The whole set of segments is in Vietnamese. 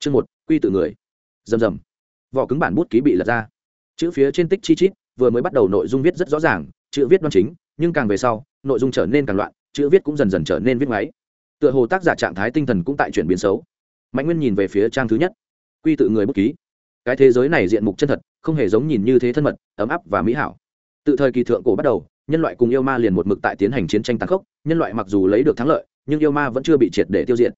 chương một, quy tự người. Rầm rầm. Vỏ cứng bản bút ký bị lật ra. Chữ phía trên tích chi chít, vừa mới bắt đầu nội dung viết rất rõ ràng, chữ viết đoan chính, nhưng càng về sau, nội dung trở nên càng loạn, chữ viết cũng dần dần trở nên viết máy tựa hồ tác giả trạng thái tinh thần cũng tại chuyển biến xấu. Mạnh nguyên nhìn về phía trang thứ nhất. Quy tự người bút ký. Cái thế giới này diện mục chân thật, không hề giống nhìn như thế thân mật, ấm áp và mỹ hảo. Từ thời kỳ thượng cổ bắt đầu, nhân loại cùng yêu ma liền một mực tại tiến hành chiến tranh tàn khốc, nhân loại mặc dù lấy được thắng lợi, nhưng yêu ma vẫn chưa bị triệt để tiêu diệt.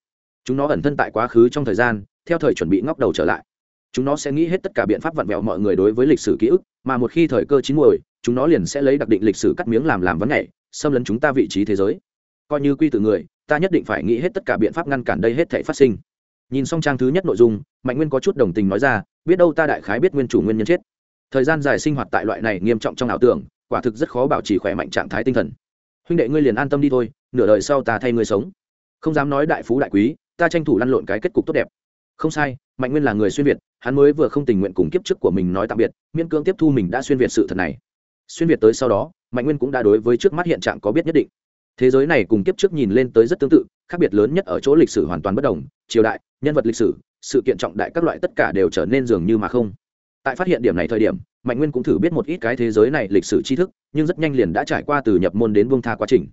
Chúng nó ẩn thân tại quá khứ trong thời gian theo thời chuẩn bị ngóc đầu trở lại. Chúng nó sẽ nghĩ hết tất cả biện pháp vặn vẹo mọi người đối với lịch sử ký ức, mà một khi thời cơ chín muồi, chúng nó liền sẽ lấy đặc định lịch sử cắt miếng làm làm vấn nhảy, xâm lấn chúng ta vị trí thế giới. Coi như quy từ người, ta nhất định phải nghĩ hết tất cả biện pháp ngăn cản đây hết thể phát sinh. Nhìn xong trang thứ nhất nội dung, mạnh nguyên có chút đồng tình nói ra, biết đâu ta đại khái biết nguyên chủ nguyên nhân chết. Thời gian dài sinh hoạt tại loại này nghiêm trọng trong ảo tưởng, quả thực rất khó bảo trì khỏe mạnh trạng thái tinh thần. Huynh đệ ngươi liền an tâm đi thôi, nửa đời sau ta thay ngươi sống. Không dám nói đại phú đại quý, ta tranh thủ lăn lộn cái kết cục tốt đẹp không sai, mạnh nguyên là người xuyên việt, hắn mới vừa không tình nguyện cùng kiếp trước của mình nói tạm biệt, miễn cưỡng tiếp thu mình đã xuyên việt sự thật này. Xuyên việt tới sau đó, mạnh nguyên cũng đã đối với trước mắt hiện trạng có biết nhất định. Thế giới này cùng kiếp trước nhìn lên tới rất tương tự, khác biệt lớn nhất ở chỗ lịch sử hoàn toàn bất đồng, triều đại, nhân vật lịch sử, sự kiện trọng đại các loại tất cả đều trở nên dường như mà không. Tại phát hiện điểm này thời điểm, mạnh nguyên cũng thử biết một ít cái thế giới này lịch sử tri thức, nhưng rất nhanh liền đã trải qua từ nhập môn đến vương tha quá trình.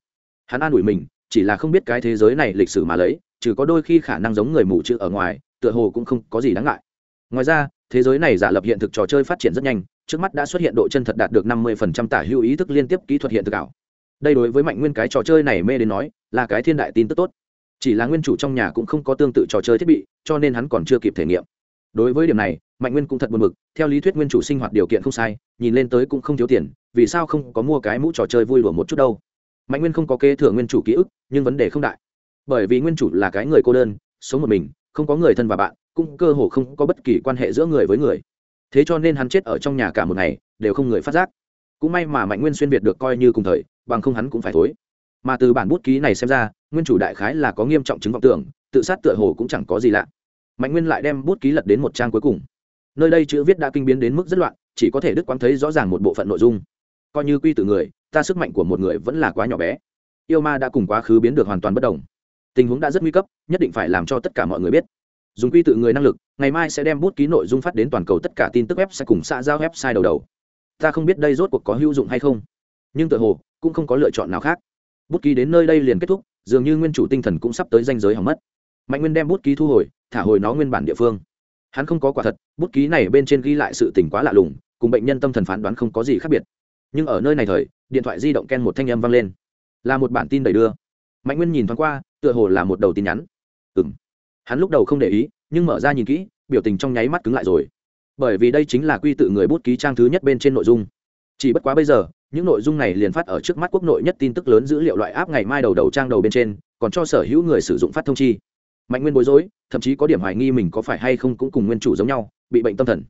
Hắn an ủi mình, chỉ là không biết cái thế giới này lịch sử mà lấy, trừ có đôi khi khả năng giống người mù chữ ở ngoài tựa hồ cũng không có gì đáng ngại. Ngoài ra, thế giới này giả lập hiện thực trò chơi phát triển rất nhanh, trước mắt đã xuất hiện độ chân thật đạt được năm mươi phần trăm tả hữu ý thức liên tiếp kỹ thuật hiện thực ảo. Đây đối với mạnh nguyên cái trò chơi này mê đến nói, là cái thiên đại tin tức tốt. Chỉ là nguyên chủ trong nhà cũng không có tương tự trò chơi thiết bị, cho nên hắn còn chưa kịp thể nghiệm. Đối với điểm này, mạnh nguyên cũng thật buồn mực theo lý thuyết nguyên chủ sinh hoạt điều kiện không sai, nhìn lên tới cũng không thiếu tiền, vì sao không có mua cái mũ trò chơi vui đùa một chút đâu. Mạnh nguyên không có kế thừa nguyên chủ ký ức, nhưng vấn đề không đại. Bởi vì nguyên chủ là cái người cô đơn, sống một mình không có người thân và bạn, cũng cơ hồ không có bất kỳ quan hệ giữa người với người. Thế cho nên hắn chết ở trong nhà cả một ngày, đều không người phát giác. Cũng may mà mạnh nguyên xuyên việt được coi như cùng thời, bằng không hắn cũng phải thối. Mà từ bản bút ký này xem ra, nguyên chủ đại khái là có nghiêm trọng chứng vọng tưởng, tự sát tựa hồ cũng chẳng có gì lạ. Mạnh nguyên lại đem bút ký lật đến một trang cuối cùng. Nơi đây chữ viết đã kinh biến đến mức rất loạn, chỉ có thể đức quang thấy rõ ràng một bộ phận nội dung. Coi như quy từ người, ta sức mạnh của một người vẫn là quá nhỏ bé. Yêu ma đã cùng quá khứ biến được hoàn toàn bất đồng tình huống đã rất nguy cấp, nhất định phải làm cho tất cả mọi người biết. Dùng quy tự người năng lực, ngày mai sẽ đem bút ký nội dung phát đến toàn cầu, tất cả tin tức web sẽ cùng xã giao website đầu đầu. Ta không biết đây rốt cuộc có hữu dụng hay không, nhưng tự hồ, cũng không có lựa chọn nào khác. Bút ký đến nơi đây liền kết thúc, dường như nguyên chủ tinh thần cũng sắp tới danh giới hỏng mất. Mạnh nguyên đem bút ký thu hồi, thả hồi nó nguyên bản địa phương. Hắn không có quả thật, bút ký này bên trên ghi lại sự tỉnh quá lạ lùng, cùng bệnh nhân tâm thần phán đoán không có gì khác biệt. Nhưng ở nơi này thời, điện thoại di động ken một thanh âm vang lên. Là một bản tin đầy đưa. Mạnh nguyên nhìn thoáng qua tựa hồ là một đầu tin nhắn. Ừ m hắn lúc đầu không để ý, nhưng mở ra nhìn kỹ, biểu tình trong nháy mắt cứng lại rồi. Bởi vì đây chính là quy tự người bút ký trang thứ nhất bên trên nội dung. Chỉ bất quá bây giờ, những nội dung này liền phát ở trước mắt quốc nội nhất tin tức lớn dữ liệu loại áp ngày mai đầu đầu trang đầu bên trên, còn cho sở hữu người sử dụng phát thông chi. Mạnh nguyên bối rối, thậm chí có điểm hoài nghi mình có phải hay không cũng cùng nguyên chủ giống nhau, bị bệnh tâm thần.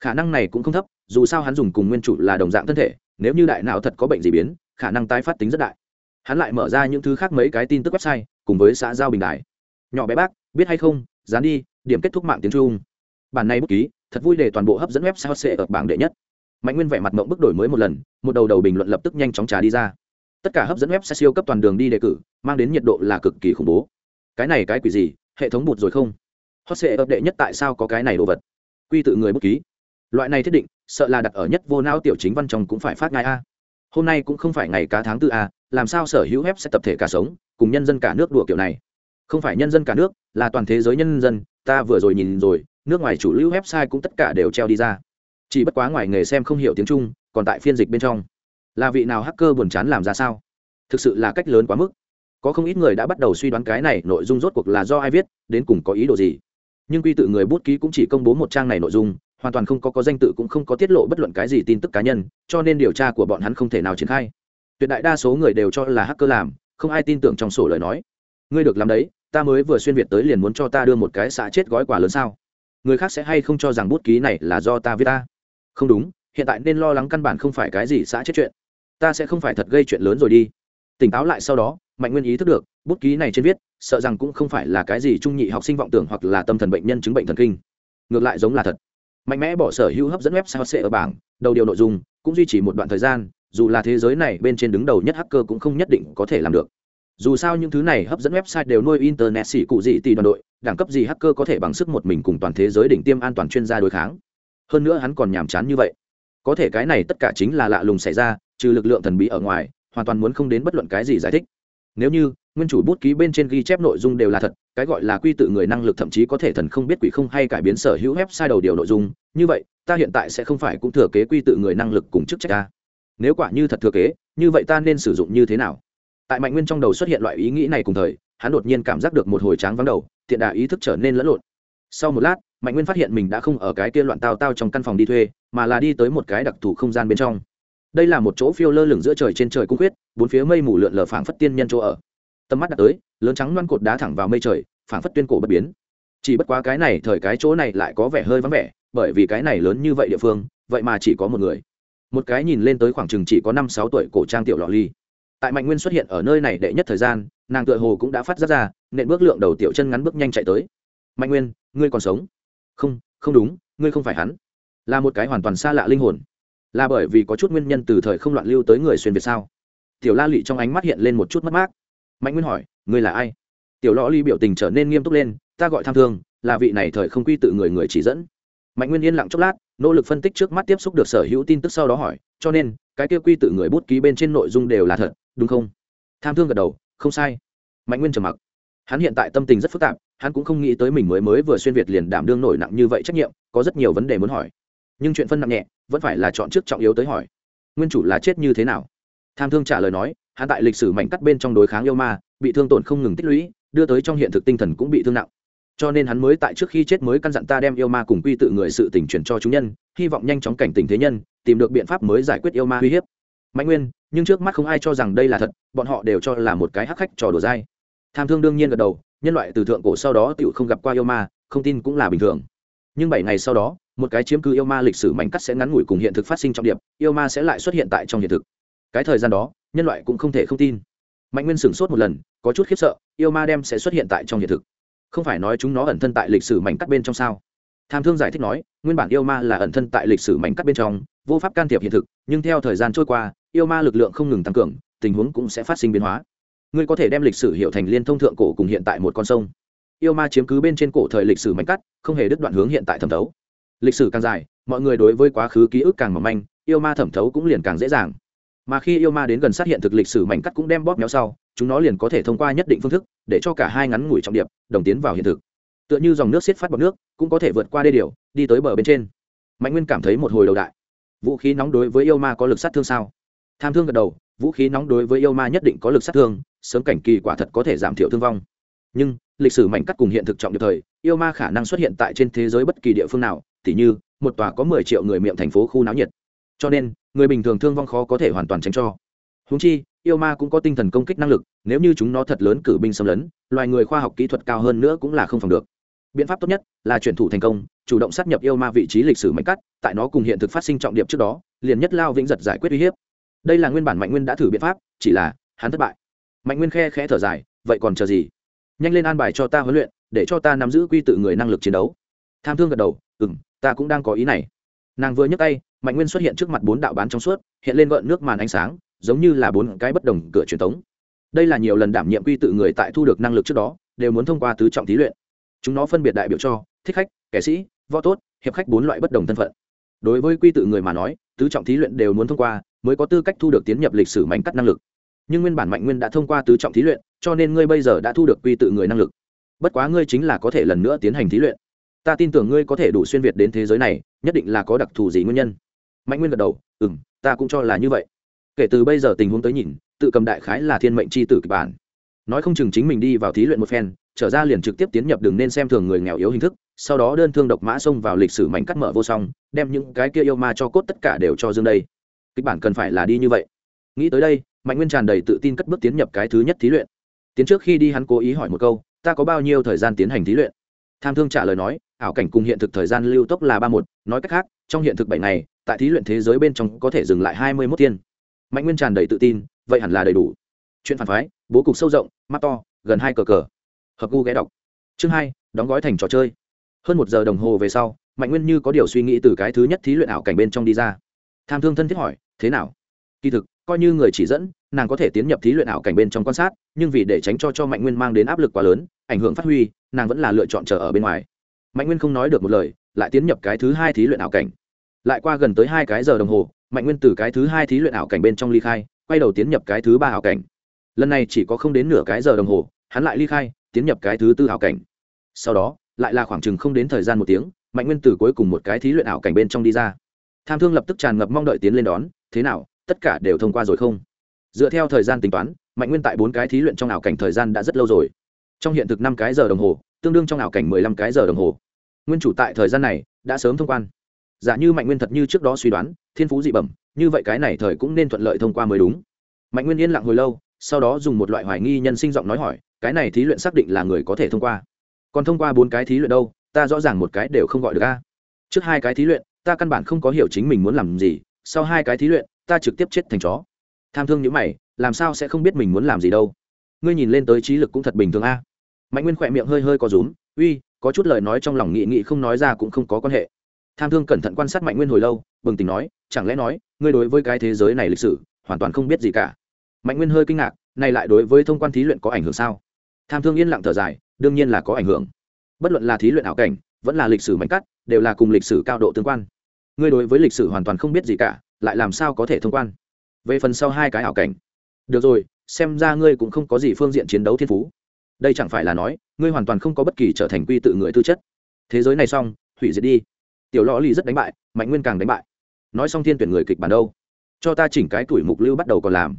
Khả năng này cũng không thấp, dù sao hắn dùng cùng nguyên chủ là đồng dạng thân thể, nếu như đại não thật có bệnh gì biến, khả năng tái phát tính rất đại hắn lại mở ra những thứ khác mấy cái tin tức website, cùng với xã giao bình đại nhỏ bé bác, biết hay không, dán đi, điểm kết thúc mạng tiếng trung. Bản này bút ký, thật vui để toàn bộ hấp dẫn website sẽ ở bảng đệ nhất. Mạnh nguyên vẻ mặt mộng bức đổi mới một lần, một đầu đầu bình luận lập tức nhanh chóng trả đi ra. Tất cả hấp dẫn website siêu cấp toàn đường đi đề cử, mang đến nhiệt độ là cực kỳ khủng bố. Cái này cái quỷ gì, hệ thống bụt rồi không? Hot sẽ ập đệ nhất tại sao có cái này đồ vật? Quy tự người bút ký. Loại này thiết định, sợ là đặt ở nhất vô não tiểu chính văn trong cũng phải phát ngay a. Hôm nay cũng không phải ngày cá tháng tư a làm sao sở hữu web sẽ tập thể cả sống, cùng nhân dân cả nước đùa kiểu này? Không phải nhân dân cả nước, là toàn thế giới nhân dân, ta vừa rồi nhìn rồi, nước ngoài chủ lưu website cũng tất cả đều treo đi ra. Chỉ bất quá ngoài nghề xem không hiểu tiếng trung, còn tại phiên dịch bên trong. Là vị nào hacker buồn chán làm ra sao? Thực sự là cách lớn quá mức. Có không ít người đã bắt đầu suy đoán cái này nội dung rốt cuộc là do ai viết, đến cùng có ý đồ gì. Nhưng quy tự người bút ký cũng chỉ công bố một trang này nội dung, hoàn toàn không có có danh tự cũng không có tiết lộ bất luận cái gì tin tức cá nhân, cho nên điều tra của bọn hắn không thể nào triển khai tuyệt đại đa số người đều cho là hacker làm, không ai tin tưởng trong sổ lời nói. Ngươi được làm đấy, ta mới vừa xuyên việt tới liền muốn cho ta đưa một cái xã chết gói quà lớn sao? Người khác sẽ hay không cho rằng bút ký này là do ta viết ta? Không đúng, hiện tại nên lo lắng căn bản không phải cái gì xã chết chuyện. Ta sẽ không phải thật gây chuyện lớn rồi đi. Tỉnh táo lại sau đó, mạnh nguyên ý thức được, bút ký này trên viết, sợ rằng cũng không phải là cái gì trung nhị học sinh vọng tưởng hoặc là tâm thần bệnh nhân chứng bệnh thần kinh. Ngược lại giống là thật. Mạnh mẽ bỏ sở hữu hấp dẫn web sao sẽ ở bảng, đầu điều nội dung, cũng duy trì một đoạn thời gian dù là thế giới này bên trên đứng đầu nhất hacker cũng không nhất định có thể làm được. Dù sao những thứ này hấp dẫn website đều nuôi internet xỉ cụ gì tỷ đoàn đội, đẳng cấp gì hacker có thể bằng sức một mình cùng toàn thế giới đỉnh tiêm an toàn chuyên gia đối kháng. Hơn nữa hắn còn nhàm chán như vậy. Có thể cái này tất cả chính là lạ lùng xảy ra, trừ lực lượng thần bí ở ngoài, hoàn toàn muốn không đến bất luận cái gì giải thích. Nếu như, nguyên chủ bút ký bên trên ghi chép nội dung đều là thật, cái gọi là quy tự người năng lực thậm chí có thể thần không biết quỷ không hay cải biến sở hữu website đầu điều nội dung, như vậy, ta hiện tại sẽ không phải cũng thừa kế quy tự người năng lực cùng chức trách ta nếu quả như thật thừa kế, như vậy ta nên sử dụng như thế nào? Tại mạnh nguyên trong đầu xuất hiện loại ý nghĩ này cùng thời, hắn đột nhiên cảm giác được một hồi tráng vắng đầu, thiện đà ý thức trở nên lẫn lộn. Sau một lát, mạnh nguyên phát hiện mình đã không ở cái kia loạn tao tao trong căn phòng đi thuê, mà là đi tới một cái đặc thù không gian bên trong. Đây là một chỗ phiêu lơ lửng giữa trời trên trời cung quyết bốn phía mây mù lượn lờ phảng phất tiên nhân chỗ ở. Tầm mắt đã tới, lớn trắng loan cột đá thẳng vào mây trời, phảng phất tuyên cổ bất biến. Chỉ bất quá cái này, thời cái chỗ này lại có vẻ hơi vắng vẻ, bởi vì cái này lớn như vậy địa phương, vậy mà chỉ có một người một cái nhìn lên tới khoảng chừng chỉ có năm sáu tuổi cổ trang tiểu lọ ly. Tại mạnh nguyên xuất hiện ở nơi này đệ nhất thời gian, nàng tựa hồ cũng đã phát ra ra, nện bước lượng đầu tiểu chân ngắn bước nhanh chạy tới. Mạnh nguyên, ngươi còn sống? Không không đúng, ngươi không phải hắn. Là một cái hoàn toàn xa lạ linh hồn. Là bởi vì có chút nguyên nhân từ thời không loạn lưu tới người xuyên việt sao? Tiểu la lụy trong ánh mắt hiện lên một chút mất mát. Mạnh nguyên hỏi, ngươi là ai? Tiểu lọ ly biểu tình trở nên nghiêm túc lên, ta gọi tham thương, là vị này thời không quy tự người người chỉ dẫn. Mạnh nguyên yên lặng chốc lát nỗ lực phân tích trước mắt tiếp xúc được sở hữu tin tức sau đó hỏi, cho nên, cái kia quy tự người bút ký bên trên nội dung đều là thật, đúng không? Tham thương gật đầu, không sai. Mạnh nguyên trầm mặc. Hắn hiện tại tâm tình rất phức tạp, hắn cũng không nghĩ tới mình mới mới vừa xuyên việt liền đảm đương nổi nặng như vậy trách nhiệm, có rất nhiều vấn đề muốn hỏi. Nhưng chuyện phân nặng nhẹ, vẫn phải là chọn trước trọng yếu tới hỏi. Nguyên chủ là chết như thế nào? Tham thương trả lời nói, hắn tại lịch sử mảnh cắt bên trong đối kháng yêu ma, bị thương tổn không ngừng tích lũy, đưa tới trong hiện thực tinh thần cũng bị thương nặng cho nên hắn mới tại trước khi chết mới căn dặn ta đem yêu ma cùng quy tự người sự tình truyền cho chúng nhân, hy vọng nhanh chóng cảnh tỉnh thế nhân, tìm được biện pháp mới giải quyết yêu ma uy hiếp. Mạnh nguyên, nhưng trước mắt không ai cho rằng đây là thật, bọn họ đều cho là một cái hắc khách trò đùa dai. Tham thương đương nhiên gật đầu, nhân loại từ thượng cổ sau đó tựu không gặp qua yêu ma, không tin cũng là bình thường. Nhưng bảy ngày sau đó, một cái chiếm cứ yêu ma lịch sử mảnh cắt sẽ ngắn ngủi cùng hiện thực phát sinh trọng điểm yêu ma sẽ lại xuất hiện tại trong hiện thực. Cái thời gian đó, nhân loại cũng không thể không tin. Mạnh nguyên sửng sốt một lần, có chút khiếp sợ, yêu ma đem sẽ xuất hiện tại trong hiện thực không phải nói chúng nó ẩn thân tại lịch sử mảnh cắt bên trong sao? Tham thương giải thích nói, nguyên bản yêu ma là ẩn thân tại lịch sử mảnh cắt bên trong, vô pháp can thiệp hiện thực, nhưng theo thời gian trôi qua, yêu ma lực lượng không ngừng tăng cường, tình huống cũng sẽ phát sinh biến hóa. Ngươi có thể đem lịch sử hiểu thành liên thông thượng cổ cùng hiện tại một con sông. Yêu ma chiếm cứ bên trên cổ thời lịch sử mảnh cắt, không hề đứt đoạn hướng hiện tại thẩm thấu. Lịch sử càng dài, mọi người đối với quá khứ ký ức càng mỏng manh, yêu ma thẩm thấu cũng liền càng dễ dàng. Mà khi yêu ma đến gần sát hiện thực lịch sử mảnh cắt cũng đem bóp méo sau chúng nó liền có thể thông qua nhất định phương thức để cho cả hai ngắn ngủi trọng điệp, đồng tiến vào hiện thực. Tựa như dòng nước xiết phát bọc nước, cũng có thể vượt qua đê điều, đi tới bờ bên trên. Mạnh nguyên cảm thấy một hồi đầu đại. Vũ khí nóng đối với yêu ma có lực sát thương sao? Tham thương gật đầu, vũ khí nóng đối với yêu ma nhất định có lực sát thương, sớm cảnh kỳ quả thật có thể giảm thiểu thương vong. Nhưng, lịch sử mảnh cắt cùng hiện thực trọng điệp thời, yêu ma khả năng xuất hiện tại trên thế giới bất kỳ địa phương nào, tỉ như, một tòa có mười triệu người miệng thành phố khu náo nhiệt. Cho nên, người bình thường thương vong khó có thể hoàn toàn tránh cho. Húng chi yêu ma cũng có tinh thần công kích năng lực, nếu như chúng nó thật lớn cử binh xâm lấn, loài người khoa học kỹ thuật cao hơn nữa cũng là không phòng được. Biện pháp tốt nhất là chuyển thủ thành công, chủ động sát nhập yêu ma vị trí lịch sử mạnh cắt, tại nó cùng hiện thực phát sinh trọng điểm trước đó, liền nhất lao vĩnh giật giải quyết uy hiếp. Đây là nguyên bản mạnh nguyên đã thử biện pháp, chỉ là hắn thất bại. Mạnh nguyên khe khẽ thở dài, vậy còn chờ gì? Nhanh lên an bài cho ta huấn luyện, để cho ta nắm giữ quy tự người năng lực chiến đấu. Tham thương gật đầu ừ m ta cũng đang có ý này. Nàng vừa nhấc tay, mạnh nguyên xuất hiện trước mặt bốn đạo bán trong suốt, hiện lên gợn nước màn ánh sáng giống như là bốn cái bất đồng cửa truyền thống. Đây là nhiều lần đảm nhiệm quy tự người tại thu được năng lực trước đó, đều muốn thông qua tứ trọng thí luyện. Chúng nó phân biệt đại biểu cho thích khách, kẻ sĩ, võ tốt, hiệp khách bốn loại bất đồng thân phận. Đối với quy tự người mà nói, tứ trọng thí luyện đều muốn thông qua mới có tư cách thu được tiến nhập lịch sử mảnh cắt năng lực. Nhưng nguyên bản mạnh nguyên đã thông qua tứ trọng thí luyện, cho nên ngươi bây giờ đã thu được quy tự người năng lực. Bất quá ngươi chính là có thể lần nữa tiến hành thí luyện. Ta tin tưởng ngươi có thể đủ xuyên việt đến thế giới này, nhất định là có đặc thù gì nguyên nhân. Mạnh nguyên gật đầu ừ m ta cũng cho là như vậy kể từ bây giờ tình huống tới nhìn, tự cầm đại khái là thiên mệnh c h i tử kịch bản. Nói không chừng chính mình đi vào thí luyện một phen, trở ra liền trực tiếp tiến nhập đường nên xem thường người nghèo yếu hình thức, sau đó đơn thương độc mã xông vào lịch sử mảnh cắt mở vô song, đem những cái kia yêu ma cho cốt tất cả đều cho dương đây. Kịch bản cần phải là đi như vậy. Nghĩ tới đây, mạnh nguyên tràn đầy tự tin cất bước tiến nhập cái thứ nhất thí luyện. Tiến trước khi đi hắn cố ý hỏi một câu, ta có bao nhiêu thời gian tiến hành thí luyện? Tham thương trả lời nói, ảo cảnh cùng hiện thực thời gian lưu tốc là ba một, nói cách khác, trong hiện thực bảy ngày, tại thí luyện thế giới bên trong có thể dừng lại hai mươi mốt thiên mạnh nguyên tràn đầy tự tin, vậy hẳn là đầy đủ. Chuyện phản phái, bố cục sâu rộng, mắt to, gần hai cờ cờ. Hợp gu ghé đọc. Chương hai, đóng gói thành trò chơi. Hơn một giờ đồng hồ về sau, mạnh nguyên như có điều suy nghĩ từ cái thứ nhất thí luyện ảo cảnh bên trong đi ra. Tham thương thân thiết hỏi, thế nào? Kỳ thực, coi như người chỉ dẫn, nàng có thể tiến nhập thí luyện ảo cảnh bên trong quan sát, nhưng vì để tránh cho cho mạnh nguyên mang đến áp lực quá lớn, ảnh hưởng phát huy, nàng vẫn là lựa chọn chờ ở bên ngoài. Mạnh nguyên không nói được một lời, lại tiến nhập cái thứ hai thí luyện ảo cảnh. Lại qua gần tới hai cái giờ đồng hồ mạnh nguyên từ cái thứ hai thí luyện ảo cảnh bên trong ly khai, quay đầu tiến nhập cái thứ ba ảo cảnh. Lần này chỉ có không đến nửa cái giờ đồng hồ, hắn lại ly khai, tiến nhập cái thứ tư ảo cảnh. Sau đó, lại là khoảng chừng không đến thời gian một tiếng, mạnh nguyên từ cuối cùng một cái thí luyện ảo cảnh bên trong đi ra. Tham thương lập tức tràn ngập mong đợi tiến lên đón, thế nào, tất cả đều thông qua rồi không? Dựa theo thời gian tính toán, mạnh nguyên tại bốn cái thí luyện trong ảo cảnh thời gian đã rất lâu rồi. Trong hiện thực năm cái giờ đồng hồ, tương đương trong ảo cảnh mười lăm cái giờ đồng hồ. Nguyên chủ tại thời gian này đã sớm thông quan giả như mạnh nguyên thật như trước đó suy đoán, thiên phú dị bẩm, như vậy cái này thời cũng nên thuận lợi thông qua mới đúng. Mạnh nguyên yên lặng hồi lâu, sau đó dùng một loại hoài nghi nhân sinh giọng nói hỏi, cái này thí luyện xác định là người có thể thông qua. Còn thông qua bốn cái thí luyện đâu, ta rõ ràng một cái đều không gọi được a. Trước hai cái thí luyện, ta căn bản không có hiểu chính mình muốn làm gì, sau hai cái thí luyện, ta trực tiếp chết thành chó. Tham thương những mày, làm sao sẽ không biết mình muốn làm gì đâu. Ngươi nhìn lên tới trí lực cũng thật bình thường a. Mạnh nguyên khỏe miệng hơi hơi có rúm, uy, có chút lời nói trong lòng nghị nghị không nói ra cũng không có quan hệ tham thương cẩn thận quan sát mạnh nguyên hồi lâu, bừng tỉnh nói, chẳng lẽ nói, ngươi đối với cái thế giới này lịch sử, hoàn toàn không biết gì cả? Mạnh nguyên hơi kinh ngạc, này lại đối với thông quan thí luyện có ảnh hưởng sao? Tham thương yên lặng thở dài, đương nhiên là có ảnh hưởng. Bất luận là thí luyện ảo cảnh, vẫn là lịch sử mạnh cắt, đều là cùng lịch sử cao độ tương quan. Ngươi đối với lịch sử hoàn toàn không biết gì cả, lại làm sao có thể thông quan? Về phần sau hai cái ảo cảnh. Được rồi, xem ra ngươi cũng không có gì phương diện chiến đấu thiên phú. Đây chẳng phải là nói, ngươi hoàn toàn không có bất kỳ trở thành quy tự người tư chất. Thế giới này xong, hủy diệt đi tiểu lò lì rất đánh bại mạnh nguyên càng đánh bại. Nói xong thiên tuyển người kịch bản đâu? Cho ta chỉnh cái tuổi mục lưu bắt đầu còn làm.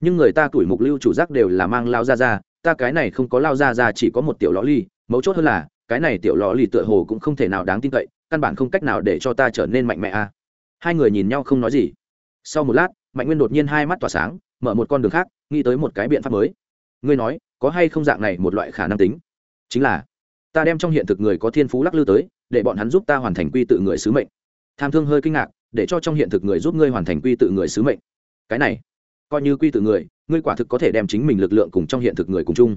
Nhưng người ta tuổi mục lưu chủ giác đều là mang lao ra ra ta cái này không có lao ra ra chỉ có một tiểu lò lì, mấu chốt hơn là cái này tiểu lò lì tựa hồ cũng không thể nào đáng tin cậy căn bản không cách nào để cho ta trở nên mạnh mẽ a. À. hai người nhìn nhau không nói gì. Sau một lát mạnh nguyên đột nhiên hai mắt tỏa sáng mở một con đường khác nghĩ tới một cái biện pháp mới. Ngươi nói có hay không dạng này một loại khả năng tính? Chính là ta đem trong hiện thực người có thiên phú lắc lư tới để bọn hắn giúp ta hoàn thành quy tự người sứ mệnh. Tham thương hơi kinh ngạc, để cho trong hiện thực người giúp ngươi hoàn thành quy tự người sứ mệnh. Cái này, coi như quy tự người, ngươi quả thực có thể đem chính mình lực lượng cùng trong hiện thực người cùng chung.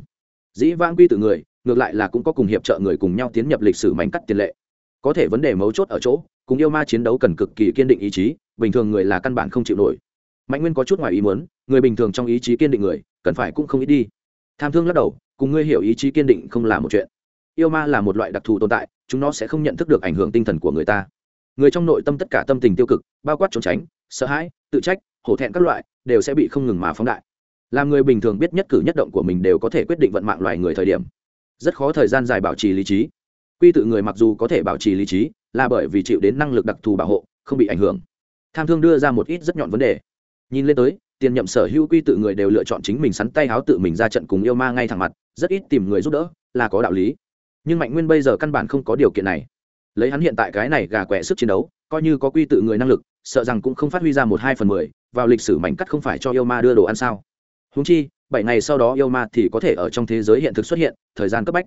Dĩ vãng quy tự người, ngược lại là cũng có cùng hiệp trợ người cùng nhau tiến nhập lịch sử mảnh cắt tiền lệ. Có thể vấn đề mấu chốt ở chỗ, cùng yêu ma chiến đấu cần cực kỳ kiên định ý chí, bình thường người là căn bản không chịu nổi. Mạnh nguyên có chút ngoài ý muốn, người bình thường trong ý chí kiên định người, cần phải cũng không ít đi. Tham thương lắc đầu, cùng ngươi hiểu ý chí kiên định không là một chuyện yêu ma là một loại đặc thù tồn tại, chúng nó sẽ không nhận thức được ảnh hưởng tinh thần của người ta. Người trong nội tâm tất cả tâm tình tiêu cực, bao quát trốn tránh, sợ hãi, tự trách, hổ thẹn các loại, đều sẽ bị không ngừng mà phóng đại. Làm người bình thường biết nhất cử nhất động của mình đều có thể quyết định vận mạng loài người thời điểm. Rất khó thời gian dài bảo trì lý trí. Quy tự người mặc dù có thể bảo trì lý trí, là bởi vì chịu đến năng lực đặc thù bảo hộ, không bị ảnh hưởng. Tham thương đưa ra một ít rất nhọn vấn đề. Nhìn lên tới, tiền nhậm sở hữu quy tự người đều lựa chọn chính mình sắn tay háo tự mình ra trận cùng yêu ma ngay thẳng mặt, rất ít tìm người giúp đỡ, là có đạo lý nhưng mạnh nguyên bây giờ căn bản không có điều kiện này. Lấy hắn hiện tại cái này gà quẹ sức chiến đấu, coi như có quy tự người năng lực, sợ rằng cũng không phát huy ra một hai phần mười, vào lịch sử mảnh cắt không phải cho yêu ma đưa đồ ăn sao. Húng chi, bảy ngày sau đó yêu ma thì có thể ở trong thế giới hiện thực xuất hiện, thời gian cấp bách.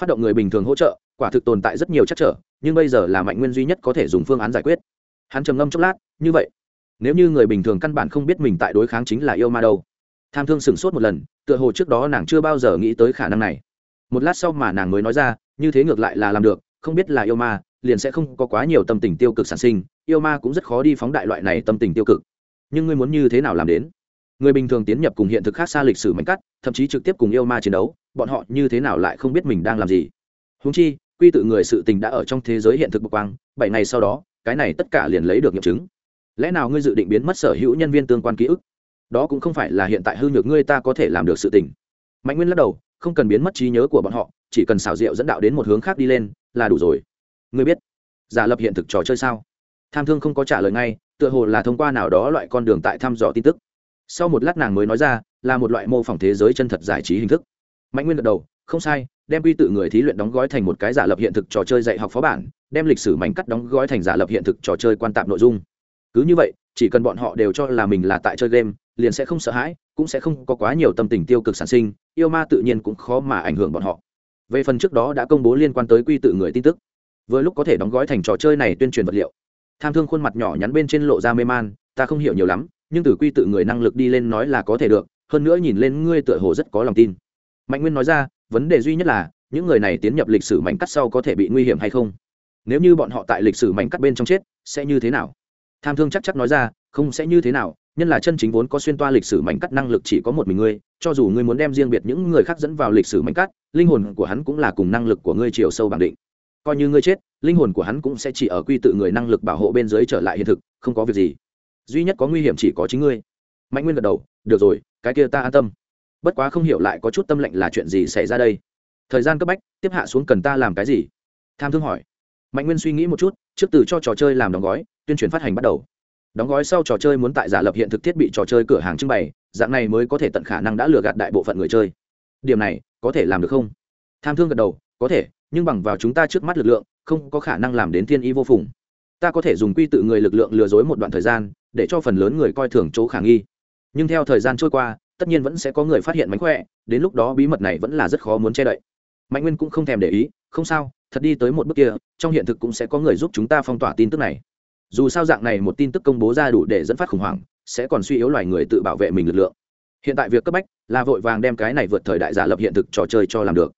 Phát động người bình thường hỗ trợ, quả thực tồn tại rất nhiều chắc trở, nhưng bây giờ là mạnh nguyên duy nhất có thể dùng phương án giải quyết. Hắn trầm ngâm chốc lát, như vậy, nếu như người bình thường căn bản không biết mình tại đối kháng chính là yêu ma đâu. Tham thương sửng sốt một lần, tựa hồ trước đó nàng chưa bao giờ nghĩ tới khả năng này một lát sau mà nàng mới nói ra, như thế ngược lại là làm được, không biết là yêu ma, liền sẽ không có quá nhiều tâm tình tiêu cực sản sinh, yêu ma cũng rất khó đi phóng đại loại này tâm tình tiêu cực. Nhưng ngươi muốn như thế nào làm đến? Người bình thường tiến nhập cùng hiện thực khác xa lịch sử mạnh cắt, thậm chí trực tiếp cùng yêu ma chiến đấu, bọn họ như thế nào lại không biết mình đang làm gì? Húng chi, quy tự người sự tình đã ở trong thế giới hiện thực bậc quang, bảy ngày sau đó, cái này tất cả liền lấy được nghiệm chứng. Lẽ nào ngươi dự định biến mất sở hữu nhân viên tương quan ký ức? Đó cũng không phải là hiện tại hư nhược ngươi ta có thể làm được sự tình. Mạnh nguyên lắc đầu không cần biến mất trí nhớ của bọn họ, chỉ cần xảo diệu dẫn đạo đến một hướng khác đi lên, là đủ rồi. Ngươi biết, giả lập hiện thực trò chơi sao? Tham thương không có trả lời ngay, tựa hồ là thông qua nào đó loại con đường tại thăm dò tin tức. Sau một lát nàng mới nói ra, là một loại mô phỏng thế giới chân thật giải trí hình thức. Mạnh nguyên gật đầu, không sai, đem quy tự người thí luyện đóng gói thành một cái giả lập hiện thực trò chơi dạy học phó bản, đem lịch sử mảnh cắt đóng gói thành giả lập hiện thực trò chơi quan tạp nội dung. Cứ như vậy, chỉ cần bọn họ đều cho là mình là tại chơi game, liền sẽ không sợ hãi cũng sẽ không có quá nhiều tâm tình tiêu cực sản sinh, yêu ma tự nhiên cũng khó mà ảnh hưởng bọn họ. Về phần trước đó đã công bố liên quan tới quy tự người tin tức, vừa lúc có thể đóng gói thành trò chơi này tuyên truyền vật liệu. Tham thương khuôn mặt nhỏ nhắn bên trên lộ ra mê man, ta không hiểu nhiều lắm, nhưng từ quy tự người năng lực đi lên nói là có thể được, hơn nữa nhìn lên ngươi tựa hồ rất có lòng tin. Mạnh nguyên nói ra, vấn đề duy nhất là, những người này tiến nhập lịch sử mảnh cắt sau có thể bị nguy hiểm hay không? Nếu như bọn họ tại lịch sử mảnh cắt bên trong chết, sẽ như thế nào? Tham thương chắc chắc nói ra, không sẽ như thế nào nhân là chân chính vốn có xuyên toa lịch sử mảnh cắt năng lực chỉ có một mình ngươi, cho dù ngươi muốn đem riêng biệt những người khác dẫn vào lịch sử mảnh cắt, linh hồn của hắn cũng là cùng năng lực của ngươi chiều sâu bằng định. Coi như ngươi chết, linh hồn của hắn cũng sẽ chỉ ở quy tự người năng lực bảo hộ bên dưới trở lại hiện thực, không có việc gì. Duy nhất có nguy hiểm chỉ có chính ngươi. Mạnh nguyên gật đầu, được rồi, cái kia ta an tâm. Bất quá không hiểu lại có chút tâm lệnh là chuyện gì xảy ra đây. Thời gian cấp bách, tiếp hạ xuống cần ta làm cái gì? Tham thương hỏi. Mạnh nguyên suy nghĩ một chút, trước từ cho trò chơi làm đóng gói, tuyên truyền phát hành bắt đầu đóng gói sau trò chơi muốn tại giả lập hiện thực thiết bị trò chơi cửa hàng trưng bày, dạng này mới có thể tận khả năng đã lừa gạt đại bộ phận người chơi. Điểm này, có thể làm được không? Tham thương gật đầu, có thể, nhưng bằng vào chúng ta trước mắt lực lượng, không có khả năng làm đến thiên y vô phùng. Ta có thể dùng quy tự người lực lượng lừa dối một đoạn thời gian, để cho phần lớn người coi thường chỗ khả nghi. Nhưng theo thời gian trôi qua, tất nhiên vẫn sẽ có người phát hiện mánh khỏe, đến lúc đó bí mật này vẫn là rất khó muốn che đậy. Mạnh nguyên cũng không thèm để ý, không sao, thật đi tới một bước kia, trong hiện thực cũng sẽ có người giúp chúng ta phong tỏa tin tức này dù sao dạng này một tin tức công bố ra đủ để dẫn phát khủng hoảng, sẽ còn suy yếu loài người tự bảo vệ mình lực lượng. Hiện tại việc cấp bách là vội vàng đem cái này vượt thời đại giả lập hiện thực trò chơi cho làm được.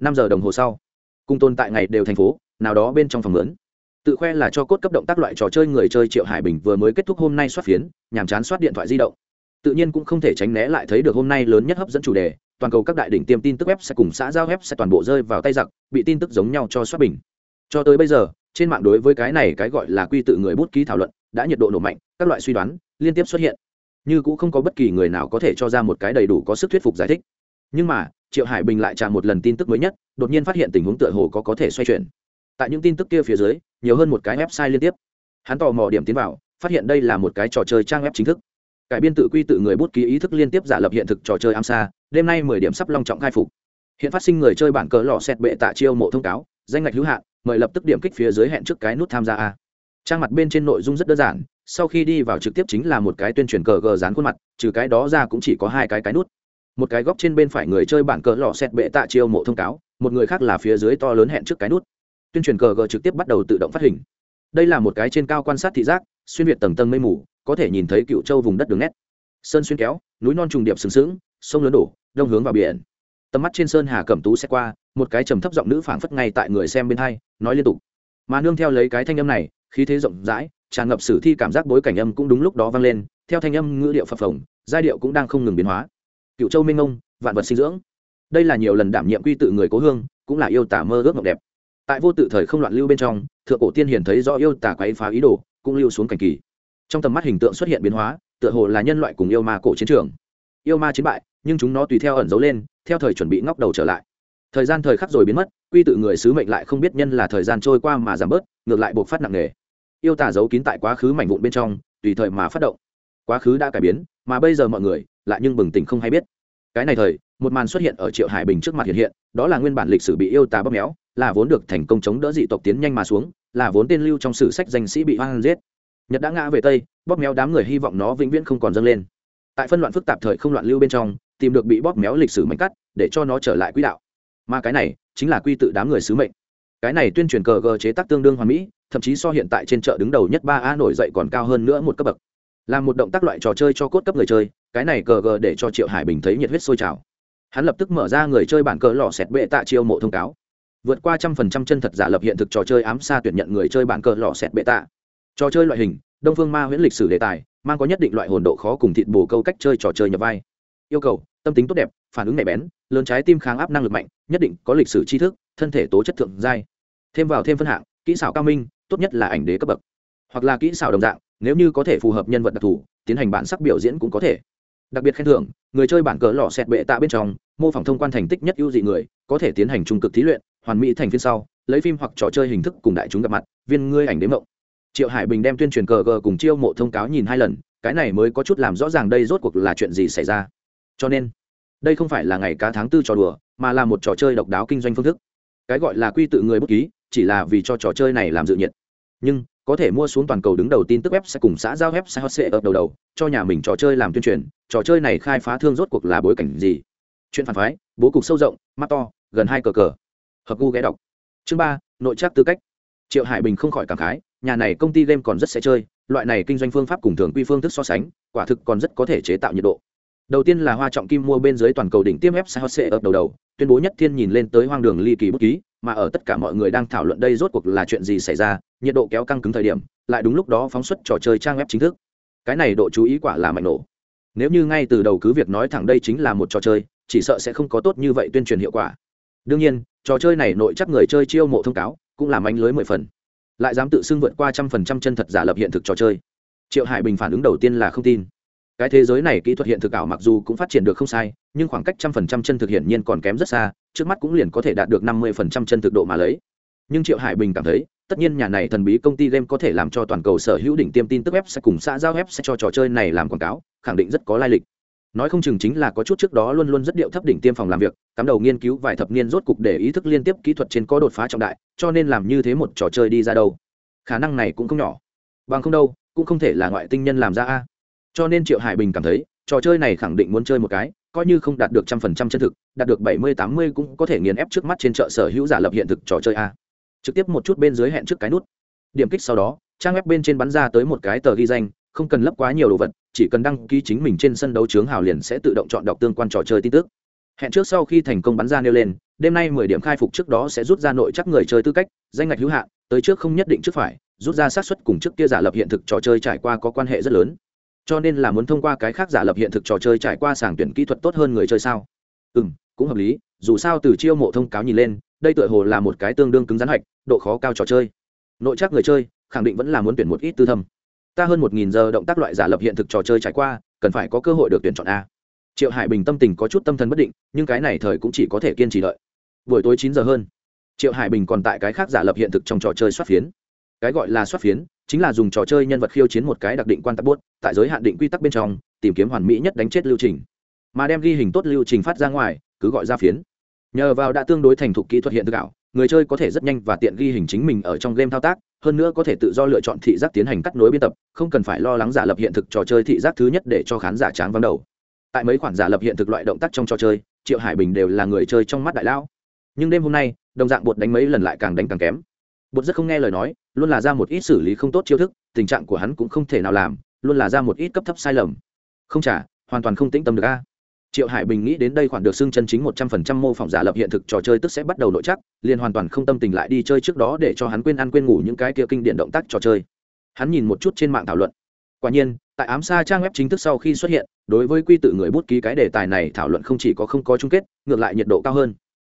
Năm giờ đồng hồ sau cung tồn tại ngày đều thành phố, nào đó bên trong phòng lớn. Tự khoe là cho cốt cấp động tác loại trò chơi người chơi triệu hải bình vừa mới kết thúc hôm nay soát phiến, nhàm chán soát điện thoại di động. Tự nhiên cũng không thể tránh né lại thấy được hôm nay lớn nhất hấp dẫn chủ đề, toàn cầu các đại đỉnh tiêm tin tức web sẽ cùng xã giao web sẽ toàn bộ rơi vào tay giặc, bị tin tức giống nhau cho soát bình cho tới bây giờ, trên mạng đối với cái này cái gọi là quy tự người bút ký thảo luận đã nhiệt độ nổ mạnh, các loại suy đoán liên tiếp xuất hiện. Như cũng không có bất kỳ người nào có thể cho ra một cái đầy đủ có sức thuyết phục giải thích. Nhưng mà, triệu hải bình lại trả một lần tin tức mới nhất, đột nhiên phát hiện tình huống tựa hồ có có thể xoay chuyển. Tại những tin tức kia phía dưới, nhiều hơn một cái website liên tiếp. Hắn tò mò điểm tiến vào, phát hiện đây là một cái trò chơi trang web chính thức. Cải biên tự quy tự người bút ký ý thức liên tiếp giả lập hiện thực trò chơi am sa đêm nay mười điểm sắp long trọng khai phục. Hiện phát sinh người chơi bản cờ lò xét bệ tạ chiêu mộ thông cáo, danh ngạch hữu hạn mời lập tức điểm kích phía dưới hẹn trước cái nút tham gia a. Trang mặt bên trên nội dung rất đơn giản, sau khi đi vào trực tiếp chính là một cái tuyên truyền cờ gờ dán khuôn mặt, trừ cái đó ra cũng chỉ có hai cái cái nút. Một cái góc trên bên phải người chơi bản cờ lò xét bệ tạ chiêu mộ thông cáo, một người khác là phía dưới to lớn hẹn trước cái nút. Tuyên truyền cờ gờ trực tiếp bắt đầu tự động phát hình. Đây là một cái trên cao quan sát thị giác, xuyên việt tầng tầng mây mù, có thể nhìn thấy cựu châu vùng đất đường nét. Sơn xuyên kéo, núi non trùng điệp sừng sững, sông lớn đổ, đông hướng vào biển. Tầm mắt trên sơn hà cẩm tú sẽ qua một cái trầm thấp giọng nữ phảng phất ngay tại người xem bên hai, nói liên tục. Mà nương theo lấy cái thanh âm này, khí thế rộng rãi, tràn ngập sử thi cảm giác bối cảnh âm cũng đúng lúc đó vang lên, theo thanh âm ngữ điệu phập phồng, giai điệu cũng đang không ngừng biến hóa. Cựu châu minh ông, vạn vật sinh dưỡng. Đây là nhiều lần đảm nhiệm quy tự người cố hương, cũng là yêu tả mơ ước mộng đẹp. Tại vô tự thời không loạn lưu bên trong, thượng cổ tiên hiển thấy rõ yêu tả quấy phá ý đồ, cũng lưu xuống cảnh kỳ. Trong tầm mắt hình tượng xuất hiện biến hóa, tựa hồ là nhân loại cùng yêu ma cổ chiến trường. Yêu ma chiến bại, nhưng chúng nó tùy theo ẩn giấu lên, theo thời chuẩn bị ngóc đầu trở lại thời gian thời khắc rồi biến mất, quy tự người sứ mệnh lại không biết nhân là thời gian trôi qua mà giảm bớt, ngược lại buộc phát nặng nề. Yêu tả giấu kín tại quá khứ mảnh vụn bên trong, tùy thời mà phát động. Quá khứ đã cải biến, mà bây giờ mọi người lại nhưng bừng tỉnh không hay biết. Cái này thời, một màn xuất hiện ở triệu hải bình trước mặt hiện hiện, đó là nguyên bản lịch sử bị yêu tà bóp méo, là vốn được thành công chống đỡ dị tộc tiến nhanh mà xuống, là vốn tên lưu trong sử sách danh sĩ bị hoang giết. Nhật đã ngã về tây, bóp méo đám người hy vọng nó vĩnh viễn không còn dâng lên. Tại phân loạn phức tạp thời không loạn lưu bên trong, tìm được bị bóp méo lịch sử mạnh cắt, để cho nó trở lại quỹ đạo mà cái này chính là quy tự đám người sứ mệnh. Cái này tuyên truyền cờ gờ chế tác tương đương hoàn mỹ, thậm chí so hiện tại trên chợ đứng đầu nhất ba a nổi dậy còn cao hơn nữa một cấp bậc. Là một động tác loại trò chơi cho cốt cấp người chơi, cái này cờ gờ để cho triệu hải bình thấy nhiệt huyết sôi trào. Hắn lập tức mở ra người chơi bản cờ lò xẹt bệ tạ chiêu mộ thông cáo. Vượt qua trăm phần trăm chân thật giả lập hiện thực trò chơi ám xa tuyển nhận người chơi bản cờ lò xẹt bệ tạ. Trò chơi loại hình, đông phương ma huyễn lịch sử đề tài, mang có nhất định loại hồn độ khó cùng thịt bồ câu cách chơi trò chơi nhập vai. Yêu cầu, tâm tính tốt đẹp, phản ứng nhạy bén, lớn trái tim kháng áp năng lực mạnh nhất định có lịch sử tri thức, thân thể tố chất thượng giai. Thêm vào thêm phân hạng, kỹ xảo cao minh, tốt nhất là ảnh đế cấp bậc. Hoặc là kỹ xảo đồng dạng, nếu như có thể phù hợp nhân vật đặc thù, tiến hành bản sắc biểu diễn cũng có thể. Đặc biệt khen thưởng, người chơi bản cờ lò xẹt bệ tạ bên trong, mô phỏng thông quan thành tích nhất ưu dị người, có thể tiến hành trung cực thí luyện, hoàn mỹ thành phiên sau, lấy phim hoặc trò chơi hình thức cùng đại chúng gặp mặt, viên ngươi ảnh đếm mộng. Triệu hải bình đem tuyên truyền cờ gờ cùng chiêu mộ thông cáo nhìn hai lần, cái này mới có chút làm rõ ràng đây rốt cuộc là chuyện gì xảy ra. Cho nên đây không phải là ngày cá tháng tư trò đùa, mà là một trò chơi độc đáo kinh doanh phương thức. Cái gọi là quy tự người bút ký, chỉ là vì cho trò chơi này làm dự nhiệt. Nhưng, có thể mua xuống toàn cầu đứng đầu tin tức web sẽ cùng xã giao web sẽ hot sẽ ở đầu đầu, cho nhà mình trò chơi làm tuyên truyền, trò chơi này khai phá thương rốt cuộc là bối cảnh gì? Chuyện phản phái, bố cục sâu rộng, mắt to, gần hai cờ cờ. Hợp gu ghé đọc. Chương ba, nội trắc tư cách. Triệu hải bình không khỏi cảm khái, nhà này công ty game còn rất sẽ chơi, loại này kinh doanh phương pháp cùng thường quy phương thức so sánh, quả thực còn rất có thể chế tạo nhiệt độ đầu tiên là hoa trọng kim mua bên dưới toàn cầu đỉnh tiêm ép sao sẽ ở đầu đầu, tuyên bố nhất thiên nhìn lên tới hoang đường ly kỳ bút ký, mà ở tất cả mọi người đang thảo luận đây rốt cuộc là chuyện gì xảy ra, nhiệt độ kéo căng cứng thời điểm, lại đúng lúc đó phóng xuất trò chơi trang web chính thức. Cái này độ chú ý quả là mạnh nổ. Nếu như ngay từ đầu cứ việc nói thẳng đây chính là một trò chơi, chỉ sợ sẽ không có tốt như vậy tuyên truyền hiệu quả. Đương nhiên, trò chơi này nội chắc người chơi chiêu mộ thông cáo, cũng làm ánh lưới mười phần. Lại dám tự xưng vượt qua trăm phần trăm chân thật giả lập hiện thực trò chơi. Triệu hải bình phản ứng đầu tiên là không tin cái thế giới này kỹ thuật hiện thực ảo mặc dù cũng phát triển được không sai, nhưng khoảng cách trăm phần trăm chân thực hiện nhiên còn kém rất xa, trước mắt cũng liền có thể đạt được năm mươi phần trăm chân thực độ mà lấy. Nhưng triệu hải bình cảm thấy, tất nhiên nhà này thần bí công ty game có thể làm cho toàn cầu sở hữu đỉnh tiêm tin tức web sẽ cùng xã giao web sẽ cho trò chơi này làm quảng cáo, khẳng định rất có lai lịch. Nói không chừng chính là có chút trước đó luôn luôn rất điệu thấp đỉnh tiêm phòng làm việc, cắm đầu nghiên cứu vài thập niên rốt cục để ý thức liên tiếp kỹ thuật trên có đột phá trọng đại, cho nên làm như thế một trò chơi đi ra đâu. Khả năng này cũng không nhỏ. Bằng không đâu, cũng không thể là ngoại tinh nhân làm ra a cho nên triệu hải bình cảm thấy, trò chơi này khẳng định muốn chơi một cái, coi như không đạt được trăm phần trăm chân thực, đạt được bảy mươi, tám mươi cũng có thể nghiền ép trước mắt trên chợ sở hữu giả lập hiện thực trò chơi a. Trực tiếp một chút bên dưới hẹn trước cái nút. Điểm kích sau đó, trang web bên trên bắn ra tới một cái tờ ghi danh, không cần lấp quá nhiều đồ vật, chỉ cần đăng ký chính mình trên sân đấu chướng hào liền sẽ tự động chọn đọc tương quan trò chơi tin tức. Hẹn trước sau khi thành công bắn ra nêu lên, đêm nay mười điểm khai phục trước đó sẽ rút ra nội chắc người chơi tư cách, danh ngạch hữu hạn, tới trước không nhất định trước phải, rút ra xác suất cùng trước kia giả lập hiện thực trò chơi trải qua có quan hệ rất lớn cho nên là muốn thông qua cái khác giả lập hiện thực trò chơi trải qua sàng tuyển kỹ thuật tốt hơn người chơi sao? Ừ m cũng hợp lý, dù sao từ chiêu mộ thông cáo nhìn lên, đây tựa hồ là một cái tương đương cứng rắn hạch, độ khó cao trò chơi. Nội chắc người chơi, khẳng định vẫn là muốn tuyển một ít tư thâm. Ta hơn một nghìn giờ động tác loại giả lập hiện thực trò chơi trải qua, cần phải có cơ hội được tuyển chọn a. Triệu hải bình tâm tình có chút tâm thần bất định, nhưng cái này thời cũng chỉ có thể kiên trì đợi. Buổi tối chín giờ hơn. Triệu hải bình còn tại cái khác giả lập hiện thực trong trò chơi soát phiến. Cái gọi là soát phiến chính là dùng trò chơi nhân vật khiêu chiến một cái đặc định quan tắc buốt, tại giới hạn định quy tắc bên trong, tìm kiếm hoàn mỹ nhất đánh chết lưu trình. Mà đem ghi hình tốt lưu trình phát ra ngoài, cứ gọi ra phiến. Nhờ vào đã tương đối thành thục kỹ thuật hiện thực ảo, người chơi có thể rất nhanh và tiện ghi hình chính mình ở trong game thao tác, hơn nữa có thể tự do lựa chọn thị giác tiến hành cắt nối biên tập, không cần phải lo lắng giả lập hiện thực trò chơi thị giác thứ nhất để cho khán giả tráng vắng đầu. Tại mấy khoản giả lập hiện thực loại động tác trong trò chơi, triệu hải bình đều là người chơi trong mắt đại lão. Nhưng đêm hôm nay, đồng dạng bột đánh mấy lần lại càng đánh càng kém bột rất không nghe lời nói, luôn là ra một ít xử lý không tốt chiêu thức, tình trạng của hắn cũng không thể nào làm, luôn là ra một ít cấp thấp sai lầm. Không trả, hoàn toàn không tĩnh tâm được a. Triệu hải bình nghĩ đến đây khoản được xưng chân chính một trăm phần trăm mô phỏng giả lập hiện thực trò chơi tức sẽ bắt đầu nội chắc liền hoàn toàn không tâm tình lại đi chơi trước đó để cho hắn quên ăn quên ngủ những cái kia kinh điển động tác trò chơi. Hắn nhìn một chút trên mạng thảo luận. Quả nhiên, tại ám xa trang web chính thức sau khi xuất hiện, đối với quy tự người bút ký cái đề tài này thảo luận không chỉ có không có chung kết, ngược lại nhiệt độ cao hơn.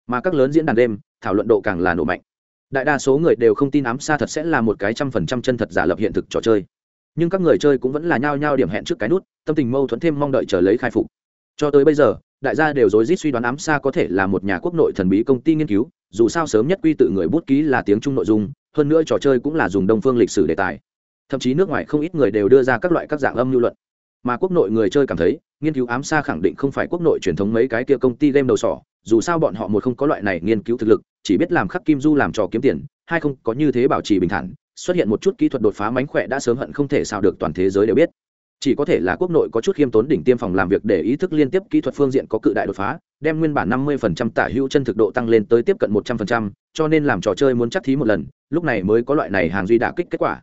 Mà các lớn diễn đàn đêm, thảo luận độ càng là nổ mạnh đại đa số người đều không tin ám xa thật sẽ là một cái trăm phần trăm chân thật giả lập hiện thực trò chơi. Nhưng các người chơi cũng vẫn là nhao nhao điểm hẹn trước cái nút, tâm tình mâu thuẫn thêm mong đợi chờ lấy khai phục. Cho tới bây giờ, đại gia đều rối rít suy đoán ám xa có thể là một nhà quốc nội thần bí công ty nghiên cứu, dù sao sớm nhất quy tự người bút ký là tiếng trung nội dung, hơn nữa trò chơi cũng là dùng đông phương lịch sử đề tài. Thậm chí nước ngoài không ít người đều đưa ra các loại các dạng âm lưu luận mà quốc nội người chơi cảm thấy, nghiên cứu ám xa khẳng định không phải quốc nội truyền thống mấy cái kia công ty game đầu sỏ, dù sao bọn họ một không có loại này nghiên cứu thực lực, chỉ biết làm khắc kim du làm trò kiếm tiền, hai không có như thế bảo trì bình thản, xuất hiện một chút kỹ thuật đột phá mánh khỏe đã sớm hận không thể sao được toàn thế giới đều biết. Chỉ có thể là quốc nội có chút khiêm tốn đỉnh tiêm phòng làm việc để ý thức liên tiếp kỹ thuật phương diện có cự đại đột phá, đem nguyên bản năm mươi phần trăm tả hữu chân thực độ tăng lên tới tiếp cận một trăm phần trăm, cho nên làm trò chơi muốn chắc thí một lần, lúc này mới có loại này hàng duy đả kích kết quả.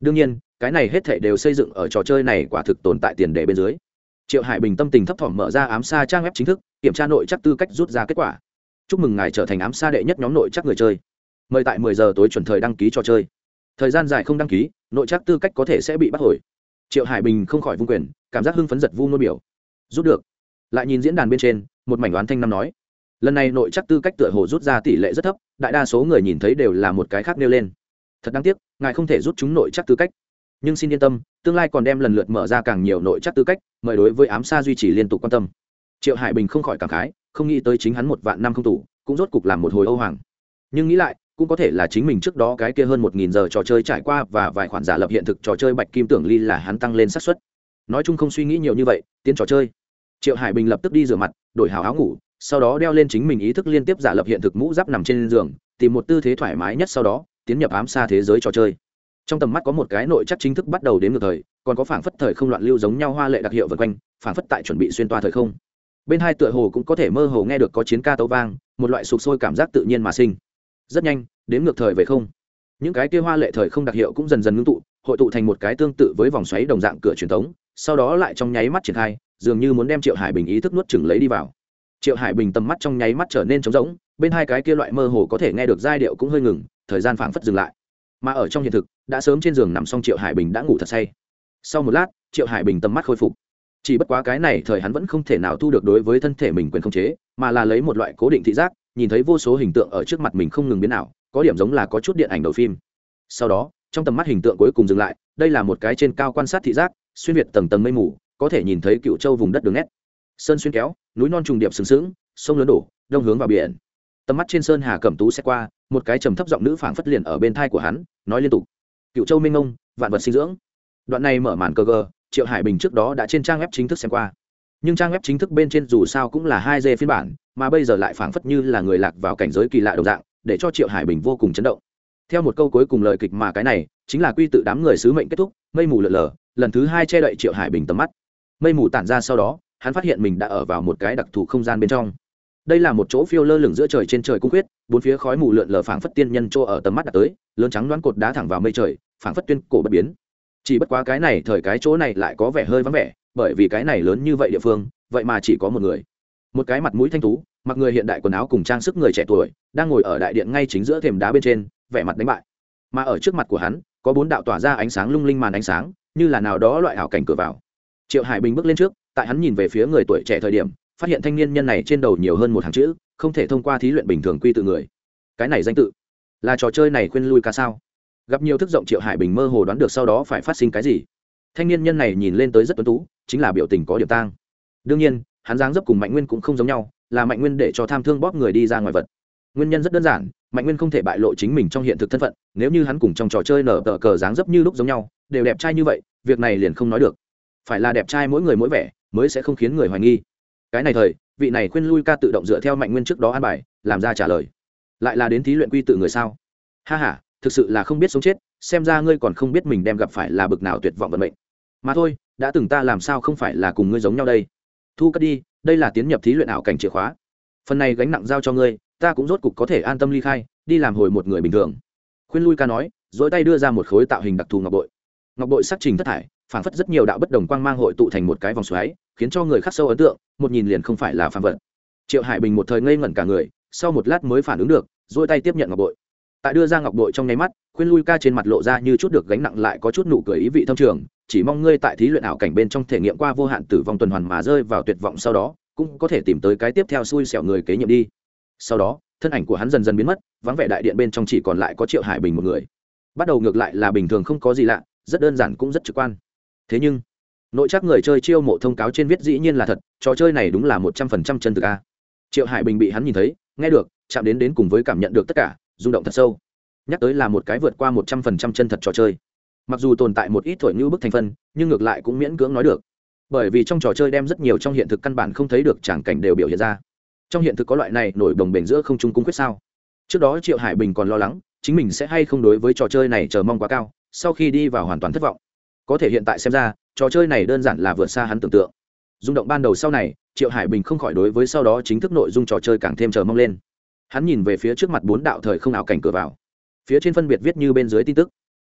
Đương nhiên cái này hết thể đều xây dựng ở trò chơi này quả thực tồn tại tiền đề bên dưới. Triệu hải bình tâm tình thấp thỏm mở ra ám xa trang web chính thức, kiểm tra nội chắc tư cách rút ra kết quả. Chúc mừng ngài trở thành ám xa đệ nhất nhóm nội chắc người chơi. Mời tại 10 giờ tối chuẩn thời đăng ký trò chơi. Thời gian dài không đăng ký, nội chắc tư cách có thể sẽ bị bắt hồi. Triệu hải bình không khỏi vung quyền, cảm giác hưng phấn giật vu nôn biểu. Rút được. Lại nhìn diễn đàn bên trên, một mảnh đoán thanh năm nói. Lần này nội chắc tư cách tựa hồ rút ra tỷ lệ rất thấp, đại đa số người nhìn thấy đều là một cái khác nêu lên. Thật đáng tiếc, ngài không thể rút chúng nội chắc tư cách nhưng xin yên tâm, tương lai còn đem lần lượt mở ra càng nhiều nội chắc tư cách, mời đối với ám xa duy trì liên tục quan tâm. Triệu hải bình không khỏi cảm khái, không nghĩ tới chính hắn một vạn năm không tủ cũng rốt cục làm một hồi âu hoàng. Nhưng nghĩ lại, cũng có thể là chính mình trước đó cái kia hơn một nghìn giờ trò chơi trải qua và vài khoản giả lập hiện thực trò chơi bạch kim tưởng ly là hắn tăng lên xác suất. Nói chung không suy nghĩ nhiều như vậy, tiến trò chơi. Triệu hải bình lập tức đi rửa mặt, đổi hào áo ngủ, sau đó đeo lên chính mình ý thức liên tiếp giả lập hiện thực mũ giáp nằm trên giường, tìm một tư thế thoải mái nhất sau đó, tiến nhập ám xa thế giới trò chơi trong tầm mắt có một cái nội chắc chính thức bắt đầu đến ngược thời, còn có phảng phất thời không loạn lưu giống nhau hoa lệ đặc hiệu vần quanh, phảng phất tại chuẩn bị xuyên toa thời không. Bên hai tựa hồ cũng có thể mơ hồ nghe được có chiến ca tấu vang, một loại sụp sôi cảm giác tự nhiên mà sinh. Rất nhanh, đến ngược thời về không. Những cái kia hoa lệ thời không đặc hiệu cũng dần dần ngưng tụ, hội tụ thành một cái tương tự với vòng xoáy đồng dạng cửa truyền thống, sau đó lại trong nháy mắt triển khai, dường như muốn đem triệu hải bình ý thức nuốt chừng lấy đi vào. Triệu hải bình tầm mắt trong nháy mắt trở nên trống rỗng, bên hai cái kia loại mơ hồ có thể nghe được giai điệu cũng hơi ngừng, thời gian phảng phất dừng lại mà ở trong hiện thực, đã sớm trên giường nằm xong triệu hải bình đã ngủ thật say. Sau một lát, triệu hải bình tầm mắt khôi phục. Chỉ bất quá cái này thời hắn vẫn không thể nào thu được đối với thân thể mình quyền không chế, mà là lấy một loại cố định thị giác, nhìn thấy vô số hình tượng ở trước mặt mình không ngừng biến ảo, có điểm giống là có chút điện ảnh đầu phim. Sau đó, trong tầm mắt hình tượng cuối cùng dừng lại, đây là một cái trên cao quan sát thị giác, xuyên việt tầng tầng mây mù, có thể nhìn thấy cựu châu vùng đất đường nét. Sơn xuyên kéo, núi non trùng điệp sừng sững, sông lớn đổ, đông hướng vào biển tầm mắt trên sơn hà cẩm tú sẽ qua, một cái trầm thấp giọng nữ phảng phất liền ở bên thai của hắn, nói liên tục, cựu châu minh ông, vạn vật sinh dưỡng. Đoạn này mở màn cơ gờ, triệu hải bình trước đó đã trên trang web chính thức xem qua. Nhưng trang web chính thức bên trên dù sao cũng là hai d phiên bản, mà bây giờ lại phảng phất như là người lạc vào cảnh giới kỳ lạ đồng dạng, để cho triệu hải bình vô cùng chấn động. Theo một câu cuối cùng lời kịch mà cái này, chính là quy tự đám người sứ mệnh kết thúc, mây mù lợn lờ lần thứ hai che đậy triệu hải bình tầm mắt. Mây mù tản ra sau đó, hắn phát hiện mình đã ở vào một cái đặc thù không gian bên trong đây là một chỗ phiêu lơ lửng giữa trời trên trời cung quyết bốn phía khói mù lượn lờ phảng phất tiên nhân chỗ ở tầm mắt đã tới, lớn trắng đoán cột đá thẳng vào mây trời, phảng phất tuyên cổ bất biến. Chỉ bất quá cái này, thời cái chỗ này lại có vẻ hơi vắng vẻ, bởi vì cái này lớn như vậy địa phương, vậy mà chỉ có một người. Một cái mặt mũi thanh tú, mặc người hiện đại quần áo cùng trang sức người trẻ tuổi, đang ngồi ở đại điện ngay chính giữa thềm đá bên trên, vẻ mặt đánh bại. Mà ở trước mặt của hắn, có bốn đạo tỏa ra ánh sáng lung linh màn ánh sáng, như là nào đó loại hảo cảnh cửa vào. Triệu hải bình bước lên trước, tại hắn nhìn về phía người tuổi trẻ thời điểm phát hiện thanh niên nhân này trên đầu nhiều hơn một hàng chữ, không thể thông qua thí luyện bình thường quy tự người. Cái này danh tự, là trò chơi này khuyên lui ca sao? Gặp nhiều thức rộng triệu hải bình mơ hồ đoán được sau đó phải phát sinh cái gì. Thanh niên nhân này nhìn lên tới rất tuấn tú, chính là biểu tình có điểm tang. Đương nhiên, hắn dáng dấp cùng mạnh nguyên cũng không giống nhau, là mạnh nguyên để cho tham thương bóp người đi ra ngoài vật. Nguyên nhân rất đơn giản, mạnh nguyên không thể bại lộ chính mình trong hiện thực thân phận, nếu như hắn cùng trong trò chơi nở tờ cờ dáng dấp như lúc giống nhau, đều đẹp trai như vậy, việc này liền không nói được. Phải là đẹp trai mỗi người mỗi vẻ, mới sẽ không khiến người hoài nghi cái này thời vị này khuyên lui ca tự động dựa theo mạnh nguyên trước đó an bài làm ra trả lời. Lại là đến thí luyện quy tự người sao? Ha ha, thực sự là không biết sống chết xem ra ngươi còn không biết mình đem gặp phải là bực nào tuyệt vọng vận mệnh. Mà thôi đã từng ta làm sao không phải là cùng ngươi giống nhau đây? Thu cất đi đây là tiến nhập thí luyện ảo cảnh chìa khóa. Phần này gánh nặng giao cho ngươi ta cũng rốt cục có thể an tâm ly khai đi làm hồi một người bình thường. Khuyên lui ca nói dỗi tay đưa ra một khối tạo hình đặc thù ngọc bội. Ngọc bội sắc trình thất thải Phảng phất rất nhiều đạo bất đồng quang mang hội tụ thành một cái vòng xoáy, khiến cho người khắc sâu ấn tượng, một nhìn liền không phải là phàm vật. Triệu hải bình một thời ngây ngẩn cả người, sau một lát mới phản ứng được dỗi tay tiếp nhận ngọc bội. Tại đưa ra ngọc bội trong nháy mắt, khuyên lui ca trên mặt lộ ra như chút được gánh nặng lại có chút nụ cười ý vị thông trường, chỉ mong ngươi tại thí luyện ảo cảnh bên trong thể nghiệm qua vô hạn tử vong tuần hoàn mà rơi vào tuyệt vọng sau đó, cũng có thể tìm tới cái tiếp theo xui xẻo người kế nhiệm đi. Sau đó, thân ảnh của hắn dần dần biến mất, vắng vẻ đại điện bên trong chỉ còn lại có triệu hải bình một người. Bắt đầu ngược lại là bình thường không có gì lạ, rất đơn giản cũng rất trực quan thế nhưng, nội chắc người chơi chiêu mộ thông cáo trên viết dĩ nhiên là thật, trò chơi này đúng là một trăm phần trăm chân thực a. Triệu hải bình bị hắn nhìn thấy, nghe được, chạm đến đến cùng với cảm nhận được tất cả, rung động thật sâu. Nhắc tới là một cái vượt qua một trăm phần trăm chân thật trò chơi. Mặc dù tồn tại một ít thổi ngữ bức thành phân nhưng ngược lại cũng miễn cưỡng nói được. Bởi vì trong trò chơi đem rất nhiều trong hiện thực căn bản không thấy được tràng cảnh đều biểu hiện ra. Trong hiện thực có loại này nổi đồng bền giữa không trung cung quyết sao? Trước đó triệu hải bình còn lo lắng, chính mình sẽ hay không đối với trò chơi này chờ mong quá cao, sau khi đi vào hoàn toàn thất vọng có thể hiện tại xem ra, trò chơi này đơn giản là vượt xa hắn tưởng tượng. Rung động ban đầu sau này, triệu hải bình không khỏi đối với sau đó chính thức nội dung trò chơi càng thêm chờ mong lên. Hắn nhìn về phía trước mặt bốn đạo thời không ảo cảnh cửa vào. Phía trên phân biệt viết như bên dưới tin tức.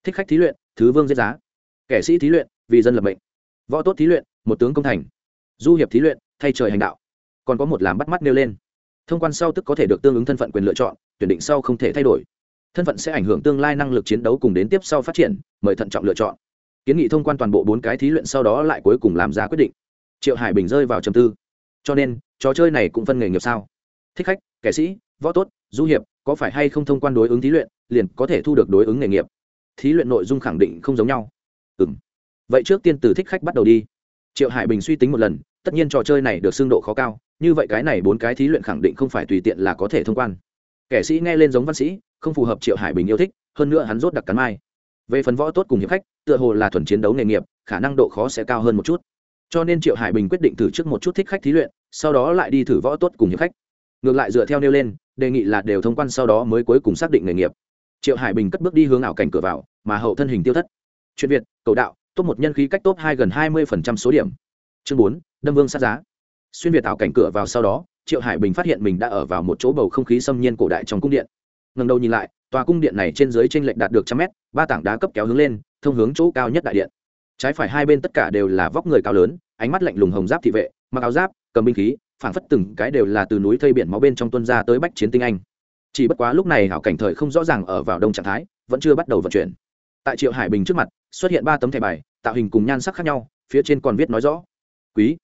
Thích khách thí luyện, thứ vương giết giá. Kẻ sĩ thí luyện, vì dân lập mệnh. Võ tốt thí luyện, một tướng công thành. Du hiệp thí luyện, thay trời hành đạo. Còn có một làm bắt mắt nêu lên. Thông quan sau tức có thể được tương ứng thân phận quyền lựa chọn, tuyển định sau không thể thay đổi. Thân phận sẽ ảnh hưởng tương lai năng lực chiến đấu cùng đến tiếp sau phát triển, mời thận trọng lựa chọn kiến nghị thông quan toàn bộ bốn cái thí luyện sau đó lại cuối cùng làm ra quyết định. Triệu hải bình rơi vào trầm tư. Cho nên, trò chơi này cũng phân nghề nghiệp sao? Thích khách, kẻ sĩ, võ tốt, du hiệp, có phải hay không thông quan đối ứng thí luyện, liền có thể thu được đối ứng nghề nghiệp? Thí luyện nội dung khẳng định không giống nhau. Ừ m vậy trước tiên từ thích khách bắt đầu đi. Triệu hải bình suy tính một lần, tất nhiên trò chơi này được xương độ khó cao, như vậy cái này bốn cái thí luyện khẳng định không phải tùy tiện là có thể thông quan. Kẻ sĩ nghe lên giống văn sĩ, không phù hợp triệu hải bình yêu thích, hơn nữa hắn rốt đặc cắn mai về phần võ tốt cùng hiệp khách, tựa hồ là thuần chiến đấu nghề nghiệp, khả năng độ khó sẽ cao hơn một chút. Cho nên triệu hải bình quyết định thử trước một chút thích khách thí luyện, sau đó lại đi thử võ tốt cùng hiệp khách. Ngược lại dựa theo nêu lên, đề nghị là đều thông quan sau đó mới cuối cùng xác định nghề nghiệp. Triệu hải bình cất bước đi hướng ảo cảnh cửa vào, mà hậu thân hình tiêu thất. Chuyện việt, cầu đạo, top một nhân khí cách top hai gần hai mươi số điểm. Chương bốn, đâm vương sát giá. Xuyên việt ảo cảnh cửa vào sau đó, triệu hải bình phát hiện mình đã ở vào một chỗ bầu không khí xâm nhiên cổ đại trong cung điện. Ngần đầu nhìn lại, tòa cung điện này trên dưới t r ê n lệch đạt được trăm mét ba tảng đá cấp kéo hướng lên, thông hướng chỗ cao nhất đại điện. Trái phải hai bên tất cả đều là vóc người cao lớn, ánh mắt lạnh lùng hồng giáp thị vệ, mặc áo giáp, cầm binh khí, phảng phất từng cái đều là từ núi thây biển máu bên trong tuân ra tới bách chiến tinh anh. Chỉ bất quá lúc này hảo cảnh thời không rõ ràng ở vào đông trạng thái, vẫn chưa bắt đầu vận chuyển. Tại triệu hải bình trước mặt, xuất hiện ba tấm thẻ bài, tạo hình cùng nhan sắc khác nhau, phía trên còn viết nói rõ. Quý.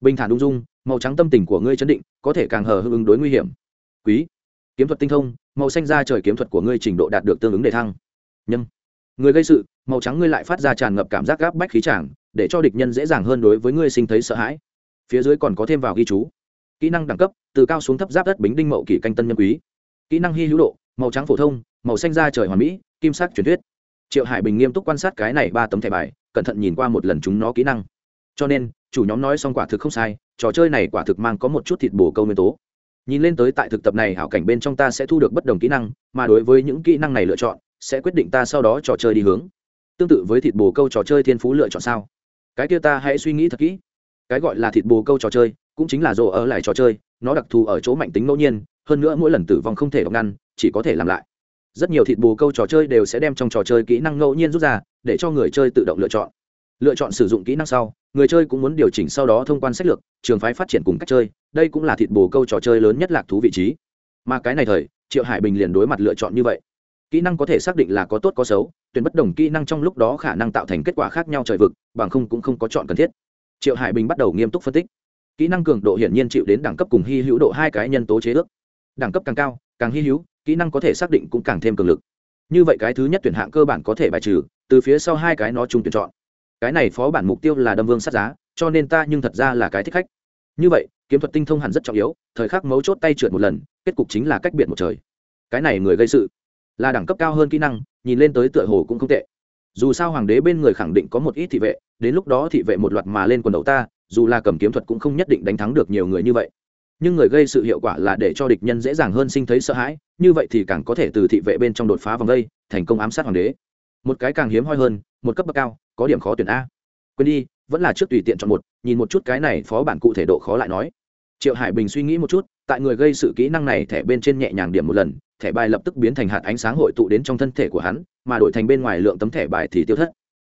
Bình thản ung dung, màu trắng tâm tình của ngươi chấn định, có thể càng hờ hưng ứng đối nguy hiểm. Quý. Kiếm thuật tinh thông, màu xanh ra trời kiếm thuật của ngươi trình độ đạt được tương ứng đề thăng nhâm. Người gây sự, màu trắng ngươi lại phát ra tràn ngập cảm giác gáp bách khí tràng để cho địch nhân dễ dàng hơn đối với ngươi sinh thấy sợ hãi. Phía dưới còn có thêm vào ghi chú. Kỹ năng đẳng cấp, từ cao xuống thấp giáp đất bính đinh mậu kỷ canh tân nhân quý. Kỹ năng hy hữu độ, màu trắng phổ thông, màu xanh da trời hoàn mỹ, kim sắc truyền thuyết. Triệu hải bình nghiêm túc quan sát cái này ba tấm thẻ bài, cẩn thận nhìn qua một lần chúng nó kỹ năng. Cho nên, chủ nhóm nói xong quả thực không sai, trò chơi này quả thực mang có một chút thịt bổ câu nguyên tố. Nhìn lên tới tại thực tập này hảo cảnh bên trong ta sẽ thu được bất đồng kỹ năng, mà đối với những kỹ năng này lựa chọn sẽ quyết định ta sau đó trò chơi đi hướng. Tương tự với thịt bồ câu trò chơi thiên phú lựa chọn sao? Cái kia ta hãy suy nghĩ thật kỹ. Cái gọi là thịt bồ câu trò chơi cũng chính là rồ ở lại trò chơi, nó đặc thù ở chỗ mạnh tính ngẫu nhiên, hơn nữa mỗi lần tử vong không thể đọc ngăn, chỉ có thể làm lại. Rất nhiều thịt bồ câu trò chơi đều sẽ đem trong trò chơi kỹ năng ngẫu nhiên rút ra, để cho người chơi tự động lựa chọn. Lựa chọn sử dụng kỹ năng sau, người chơi cũng muốn điều chỉnh sau đó thông quan sách lược, trường phái phát triển cùng cách chơi, đây cũng là thịt bồ câu trò chơi lớn nhất lạc thú vị trí. Mà cái này thời, triệu hải bình liền đối mặt lựa chọn như vậy kỹ năng có thể xác định là có tốt có xấu, tuyển bất đồng kỹ năng trong lúc đó khả năng tạo thành kết quả khác nhau trời vực, bằng không cũng không có chọn cần thiết. Triệu hải bình bắt đầu nghiêm túc phân tích. Kỹ năng cường độ hiển nhiên chịu đến đẳng cấp cùng hy hữu độ hai cái nhân tố chế ước. Đẳng cấp càng cao, càng hy hữu, kỹ năng có thể xác định cũng càng thêm cường lực. Như vậy cái thứ nhất tuyển hạng cơ bản có thể bài trừ, từ phía sau hai cái nó chung tuyển chọn. Cái này phó bản mục tiêu là đâm vương sát giá, cho nên ta nhưng thật ra là cái thích khách. Như vậy, kiếm thuật tinh thông hẳn rất trọng yếu, thời khắc mấu chốt tay trượt một lần, kết cục chính là cách biệt một trời. Cái này người gây sự là đẳng cấp cao hơn kỹ năng, nhìn lên tới tựa hồ cũng không tệ. Dù sao hoàng đế bên người khẳng định có một ít thị vệ, đến lúc đó thị vệ một loạt mà lên quần đầu ta, dù là cầm kiếm thuật cũng không nhất định đánh thắng được nhiều người như vậy. Nhưng người gây sự hiệu quả là để cho địch nhân dễ dàng hơn sinh thấy sợ hãi, như vậy thì càng có thể từ thị vệ bên trong đột phá vòng gây thành công ám sát hoàng đế. Một cái càng hiếm hoi hơn, một cấp bậc cao, có điểm khó tuyển a. Quên đi, vẫn là trước tùy tiện chọn một, nhìn một chút cái này phó bản cụ thể độ khó lại nói. Triệu hải bình suy nghĩ một chút, tại người gây sự kỹ năng này thẻ bên trên nhẹ nhàng điểm một lần thẻ bài lập tức biến thành hạt ánh sáng hội tụ đến trong thân thể của hắn, mà đổi thành bên ngoài lượng tấm thẻ bài thì tiêu thất.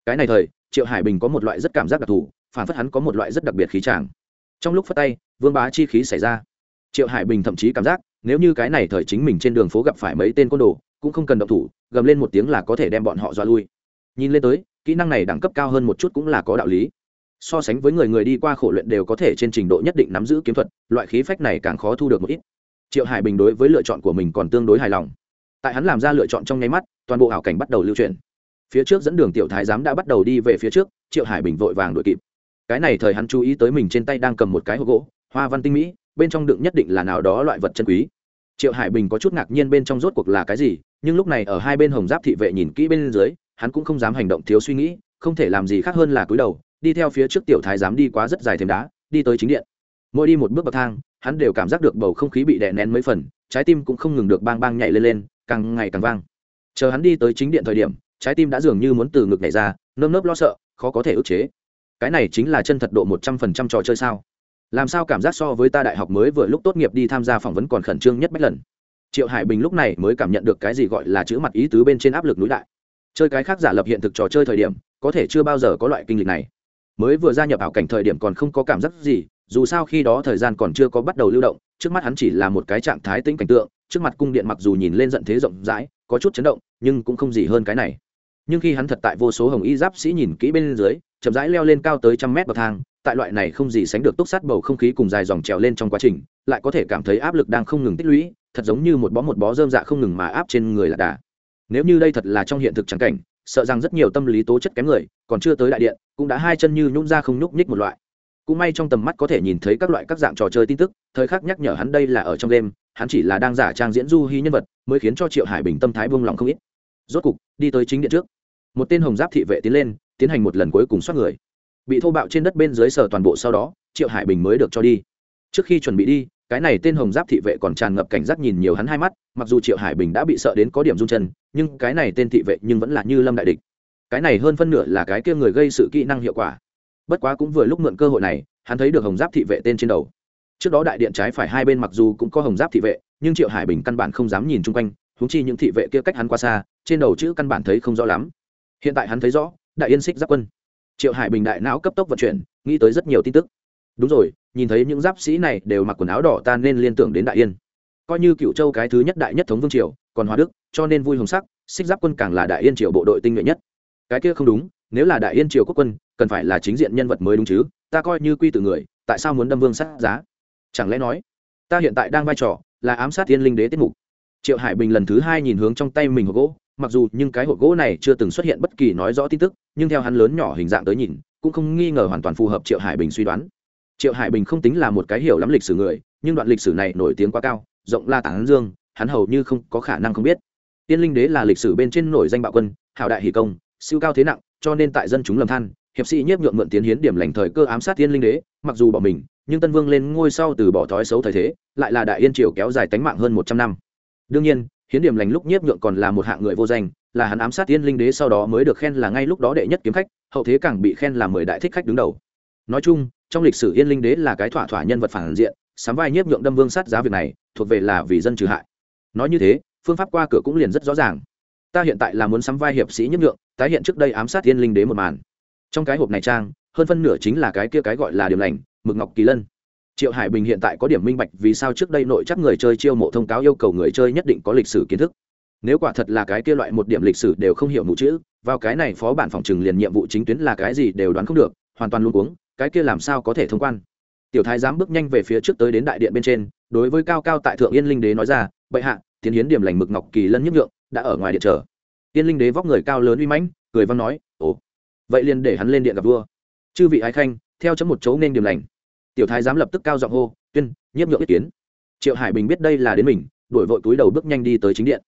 Cái này thời, triệu hải bình có một loại rất cảm giác đặc thù, phản phất hắn có một loại rất đặc biệt khí tràng trong lúc phát tay, vương bá chi khí xảy ra. Triệu hải bình thậm chí cảm giác, nếu như cái này thời chính mình trên đường phố gặp phải mấy tên côn đồ, cũng không cần động thủ, gầm lên một tiếng là có thể đem bọn họ dọa lui. Nhìn lên tới, kỹ năng này đẳng cấp cao hơn một chút cũng là có đạo lý. So sánh với người người đi qua khổ luyện đều có thể trên trình độ nhất định nắm giữ kiếm thuật, loại khí phách này càng khó thu được một ít triệu hải bình đối với lựa chọn của mình còn tương đối hài lòng. Tại hắn làm ra lựa chọn trong nháy mắt, toàn bộ ảo cảnh bắt đầu lưu truyền phía trước dẫn đường tiểu thái giám đã bắt đầu đi về phía trước, triệu hải bình vội vàng đuổi kịp. Cái này thời hắn chú ý tới mình trên tay đang cầm một cái hộp gỗ, hoa văn tinh mỹ, bên trong đựng nhất định là nào đó loại vật chân quý. Triệu hải bình có chút ngạc nhiên bên trong rốt cuộc là cái gì, nhưng lúc này ở hai bên hồng giáp thị vệ nhìn kỹ bên dưới, hắn cũng không dám hành động thiếu suy nghĩ, không thể làm gì khác hơn là cúi đầu, đi theo phía trước tiểu thái giám đi quá rất dài thêm đá, đi tới chính điện. Mỗi đi một bước bậc thang hắn đều cảm giác được bầu không khí bị đè nén mấy phần, trái tim cũng không ngừng được bang bang nhảy lên lên, càng ngày càng vang. Chờ hắn đi tới chính điện thời điểm, trái tim đã dường như muốn từ ngực nhảy ra, nơm nớp lo sợ, khó có thể ức chế. Cái này chính là chân thật độ một trăm phần trăm trò chơi sao? Làm sao cảm giác so với ta đại học mới vừa lúc tốt nghiệp đi tham gia phỏng vấn còn khẩn trương nhất bách lần? Triệu hải bình lúc này mới cảm nhận được cái gì gọi là chữ mặt ý tứ bên trên áp lực núi đại. Chơi cái khác giả lập hiện thực trò chơi thời điểm, có thể chưa bao giờ có loại kinh lịch này mới vừa gia nhập ảo cảnh thời điểm còn không có cảm giác gì, dù sao khi đó thời gian còn chưa có bắt đầu lưu động, trước mắt hắn chỉ là một cái trạng thái tĩnh cảnh tượng, trước mặt cung điện mặc dù nhìn lên giận thế rộng rãi, có chút chấn động, nhưng cũng không gì hơn cái này. Nhưng khi hắn thật tại vô số hồng y giáp sĩ nhìn kỹ bên dưới, chậm rãi leo lên cao tới trăm mét bậc thang, tại loại này không gì sánh được túc sát bầu không khí cùng dài dòng trèo lên trong quá trình, lại có thể cảm thấy áp lực đang không ngừng tích lũy, thật giống như một bó một bó dơm dạ không ngừng mà áp trên người là đà. Nếu như đây thật là trong hiện thực trắng cảnh sợ rằng rất nhiều tâm lý tố chất kém người, còn chưa tới đại điện, cũng đã hai chân như nhún ra không nhúc nhích một loại. Cũng may trong tầm mắt có thể nhìn thấy các loại các dạng trò chơi tin tức, thời khắc nhắc nhở hắn đây là ở trong đêm, hắn chỉ là đang giả trang diễn du hy nhân vật, mới khiến cho triệu hải bình tâm thái buông lòng không ít. Rốt cục, đi tới chính điện trước. Một tên hồng giáp thị vệ tiến lên, tiến hành một lần cuối cùng xoát người. Bị thô bạo trên đất bên dưới sở toàn bộ sau đó, triệu hải bình mới được cho đi. Trước khi chuẩn bị đi cái này tên hồng giáp thị vệ còn tràn ngập cảnh giác nhìn nhiều hắn hai mắt, mặc dù triệu hải bình đã bị sợ đến có điểm run chân, nhưng cái này tên thị vệ nhưng vẫn là như lâm đại địch. Cái này hơn phân nửa là cái kia người gây sự kỹ năng hiệu quả. Bất quá cũng vừa lúc mượn cơ hội này, hắn thấy được hồng giáp thị vệ tên trên đầu. Trước đó đại điện trái phải hai bên mặc dù cũng có hồng giáp thị vệ, nhưng triệu hải bình căn bản không dám nhìn chung quanh húng chi những thị vệ kia cách hắn qua xa, trên đầu chữ căn bản thấy không rõ lắm. Hiện tại hắn thấy rõ, đại yên xích giáp quân. Triệu hải bình đại não cấp tốc vận chuyển, nghĩ tới rất nhiều tin tức. Đúng rồi nhìn thấy những giáp sĩ này đều mặc quần áo đỏ ta nên liên tưởng đến đại yên. Coi như cựu châu cái thứ nhất đại nhất thống vương triều, còn hòa đức, cho nên vui hồng sắc, xích giáp quân càng là đại yên triều bộ đội tinh nhuệ nhất. Cái kia không đúng, nếu là đại yên triều quốc quân, cần phải là chính diện nhân vật mới đúng chứ, ta coi như quy từ người, tại sao muốn đâm vương sát giá? Chẳng lẽ nói, ta hiện tại đang vai trò là ám sát thiên linh đế tiết mục. Triệu hải bình lần thứ hai nhìn hướng trong tay mình hộp gỗ, mặc dù nhưng cái hộp gỗ này chưa từng xuất hiện bất kỳ nói rõ tin tức, nhưng theo hắn lớn nhỏ hình dạng tới nhìn, cũng không nghi ngờ hoàn toàn phù hợp triệu hải bình suy đoán triệu hải bình không tính là một cái hiểu lắm lịch sử người, nhưng đoạn lịch sử này nổi tiếng quá cao, rộng la tảng dương, hắn hầu như không có khả năng không biết. Tiên linh đế là lịch sử bên trên nổi danh bạo quân, hảo đại hỷ công, siêu cao thế nặng, cho nên tại dân chúng lầm than, hiệp sĩ nhiếp nhượng mượn tiến hiến điểm lành thời cơ ám sát tiên linh đế, mặc dù bỏ mình, nhưng tân vương lên ngôi sau từ bỏ thói xấu thời thế, lại là đại yên triều kéo dài tánh mạng hơn một trăm năm. Đương nhiên, hiến điểm lành lúc nhiếp nhượng còn là một hạng người vô danh, là hắn ám sát tiên linh đế sau đó mới được khen là ngay lúc đó đệ nhất kiếm khách, hậu thế càng bị khen là mười đại thích khách đứng đầu. Nói chung trong lịch sử yên linh đế là cái thỏa thỏa nhân vật phản diện, sắm vai nhiếp nhượng đâm vương sát giá việc này, thuộc về là vì dân trừ hại. Nói như thế, phương pháp qua cửa cũng liền rất rõ ràng. Ta hiện tại là muốn sắm vai hiệp sĩ nhiếp nhượng, tái hiện trước đây ám sát yên linh đế một màn. Trong cái hộp này trang, hơn phân nửa chính là cái kia cái gọi là điểm lành, mực ngọc kỳ lân. Triệu hải bình hiện tại có điểm minh bạch vì sao trước đây nội chắc người chơi chiêu mộ thông cáo yêu cầu người chơi nhất định có lịch sử kiến thức. Nếu quả thật là cái kia loại một điểm lịch sử đều không hiểu mụ chữ, vào cái này phó bản phòng trừng liền nhiệm vụ chính tuyến là cái gì đều đoán không được, hoàn toàn luôn uống cái kia làm sao có thể thông quan? Tiểu thái giám bước nhanh về phía trước tới đến đại điện bên trên, đối với cao cao tại thượng yên linh đế nói ra, bệ hạ tiến hiến điểm lành mực ngọc kỳ lân nhất nhượng đã ở ngoài điện chờ. Yên linh đế vóc người cao lớn uy mãnh, cười văn nói, ồ, vậy liền để hắn lên điện gặp vua. Chư vị ái khanh, theo chấm một chỗ nên điểm lành. Tiểu thái giám lập tức cao giọng hô, tuyên nhiếp nhượng ý kiến. Triệu hải bình biết đây là đến mình đổi vội túi đầu bước nhanh đi tới chính điện.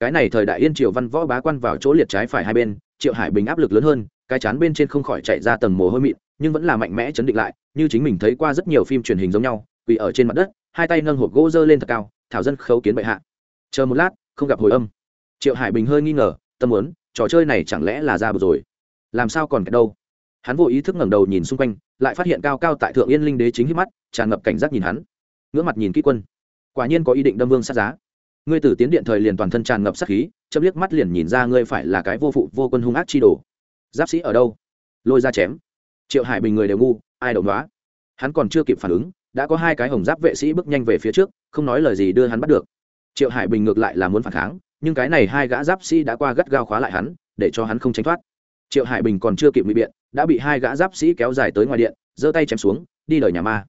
Cái này thời đại yên triều văn võ bá quan vào chỗ liệt trái phải hai bên, triệu hải bình áp lực lớn hơn, cái chán bên trên không khỏi chạy ra tầng mồ hôi mịn nhưng vẫn là mạnh mẽ chấn định lại, như chính mình thấy qua rất nhiều phim truyền hình giống nhau, quỳ ở trên mặt đất, hai tay nâng hộp gỗ dơ lên thật cao, thảo dân khấu kiến bệ hạ. Chờ một lát, không gặp hồi âm. Triệu hải bình hơi nghi ngờ, tâm muốn, trò chơi này chẳng lẽ là ra bờ rồi? Làm sao còn cái đâu? Hắn vô ý thức ngẩng đầu nhìn xung quanh, lại phát hiện cao cao tại thượng yên linh đế chính hít mắt, tràn ngập cảnh giác nhìn hắn. Ngưỡng mặt nhìn kỹ quân. Quả nhiên có ý định đâm vương sát giá. Ngươi tử tiến điện thời liền toàn thân tràn ngập sát khí chấm liếc mắt liền nhìn ra ngươi phải là cái vô phụ vô quân hung ác chi đồ. Giáp sĩ ở đâu? Lôi ra chém triệu hải bình người đều ngu, ai động đoá hắn còn chưa kịp phản ứng, đã có hai cái hồng giáp vệ sĩ bước nhanh về phía trước, không nói lời gì đưa hắn bắt được. Triệu hải bình ngược lại là muốn phản kháng, nhưng cái này hai gã giáp sĩ đã qua gắt gao khóa lại hắn, để cho hắn không tránh thoát. Triệu hải bình còn chưa kịp bị biện, đã bị hai gã giáp sĩ kéo dài tới ngoài điện, giơ tay chém xuống, đi đời nhà ma.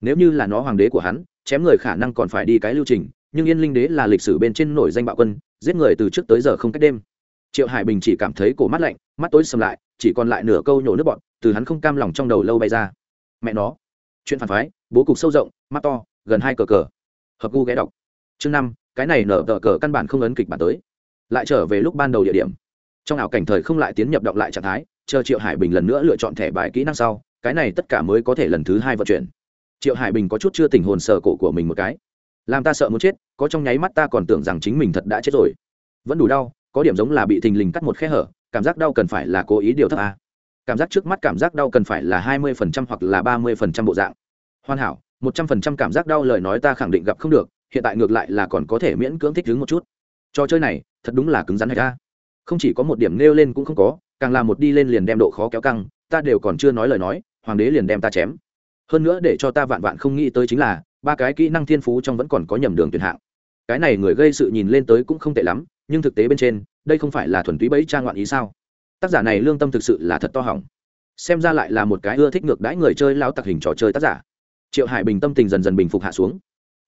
Nếu như là nó hoàng đế của hắn, chém người khả năng còn phải đi cái lưu trình, nhưng yên linh đế là lịch sử bên trên nổi danh bạo quân, giết người từ trước tới giờ không cách đêm. Triệu hải bình chỉ cảm thấy cổ mắt lạnh, mắt tối sầm lại chỉ còn lại nửa câu nhổ nước bọn, từ hắn không cam lòng trong đầu lâu bay ra. Mẹ nó. Chuyện phản phái, bố cục sâu rộng, mắt to, gần hai cờ cờ. Hợp gu ghé đọc. Chương năm, cái này nở tờ cờ căn bản không ấn kịch bản tới. Lại trở về lúc ban đầu địa điểm. Trong ảo cảnh thời không lại tiến nhập động lại trạng thái, chờ triệu hải bình lần nữa lựa chọn thẻ bài kỹ năng sau, cái này tất cả mới có thể lần thứ hai vận chuyển. Triệu hải bình có chút chưa tình hồn sờ cổ của mình một cái. Làm ta sợ muốn chết, có trong nháy mắt ta còn tưởng rằng chính mình thật đã chết rồi. Vẫn đủ đau, có điểm giống là bị thình lình cắt một khe hở cảm giác đau cần phải là cố ý điều thấp à. cảm giác trước mắt cảm giác đau cần phải là hai mươi phần trăm hoặc là ba mươi phần trăm bộ dạng. Hoàn hảo, một trăm phần trăm cảm giác đau lời nói ta khẳng định gặp không được, hiện tại ngược lại là còn có thể miễn cưỡng thích ứng một chút. Trò chơi này, thật đúng là cứng rắn hay ta. Không chỉ có một điểm nêu lên cũng không có, càng là một đi lên liền đem độ khó kéo căng, ta đều còn chưa nói lời nói, hoàng đế liền đem ta chém. Hơn nữa để cho ta vạn vạn không nghĩ tới chính là, ba cái kỹ năng thiên phú trong vẫn còn có nhầm đường tuyển hạng. Cái này người gây sự nhìn lên tới cũng không tệ lắm, nhưng thực tế bên trên đây không phải là thuần túy bẫy trang ngoạn ý sao? Tác giả này lương tâm thực sự là thật to hỏng. Xem ra lại là một cái ưa thích ngược đãi người chơi lao tặc hình trò chơi tác giả. Triệu hải bình tâm tình dần dần bình phục hạ xuống.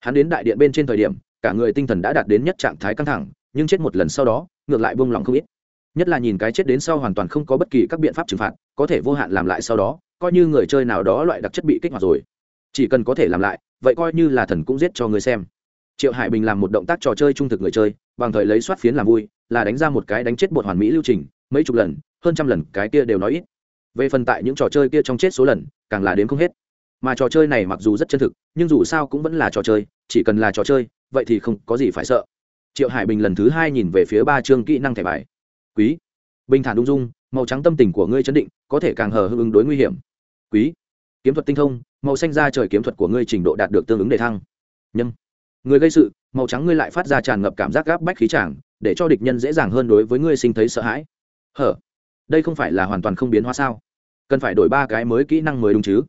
Hắn đến đại điện bên trên thời điểm, cả người tinh thần đã đạt đến nhất trạng thái căng thẳng, nhưng chết một lần sau đó, ngược lại buông lòng không ít. Nhất là nhìn cái chết đến sau hoàn toàn không có bất kỳ các biện pháp trừng phạt, có thể vô hạn làm lại sau đó, coi như người chơi nào đó loại đặc chất bị kích hoạt rồi. Chỉ cần có thể làm lại, vậy coi như là thần cũng giết cho người xem. Triệu hải bình làm một động tác trò chơi trung thực người chơi bằng thời lấy soát phiến làm vui, là đánh ra một cái đánh chết bột hoàn mỹ lưu trình, mấy chục lần, hơn trăm lần, cái kia đều nói ít. Về phần tại những trò chơi kia trong chết số lần, càng là đến không hết. Mà trò chơi này mặc dù rất chân thực, nhưng dù sao cũng vẫn là trò chơi, chỉ cần là trò chơi, vậy thì không có gì phải sợ. Triệu hải bình lần thứ hai nhìn về phía ba chương kỹ năng thẻ bài. Quý, bình thản ung dung, màu trắng tâm tình của ngươi chấn định, có thể càng hờ hưng ứng đối nguy hiểm. Quý, kiếm thuật tinh thông, màu xanh ra trời kiếm thuật của ngươi trình độ đạt được tương ứng đề thăng. Nhâm người gây sự, màu trắng ngươi lại phát ra tràn ngập cảm giác gáp bách khí tràng để cho địch nhân dễ dàng hơn đối với ngươi sinh thấy sợ hãi. Hở, đây không phải là hoàn toàn không biến hóa sao? Cần phải đổi ba cái mới kỹ năng mới đúng chứ?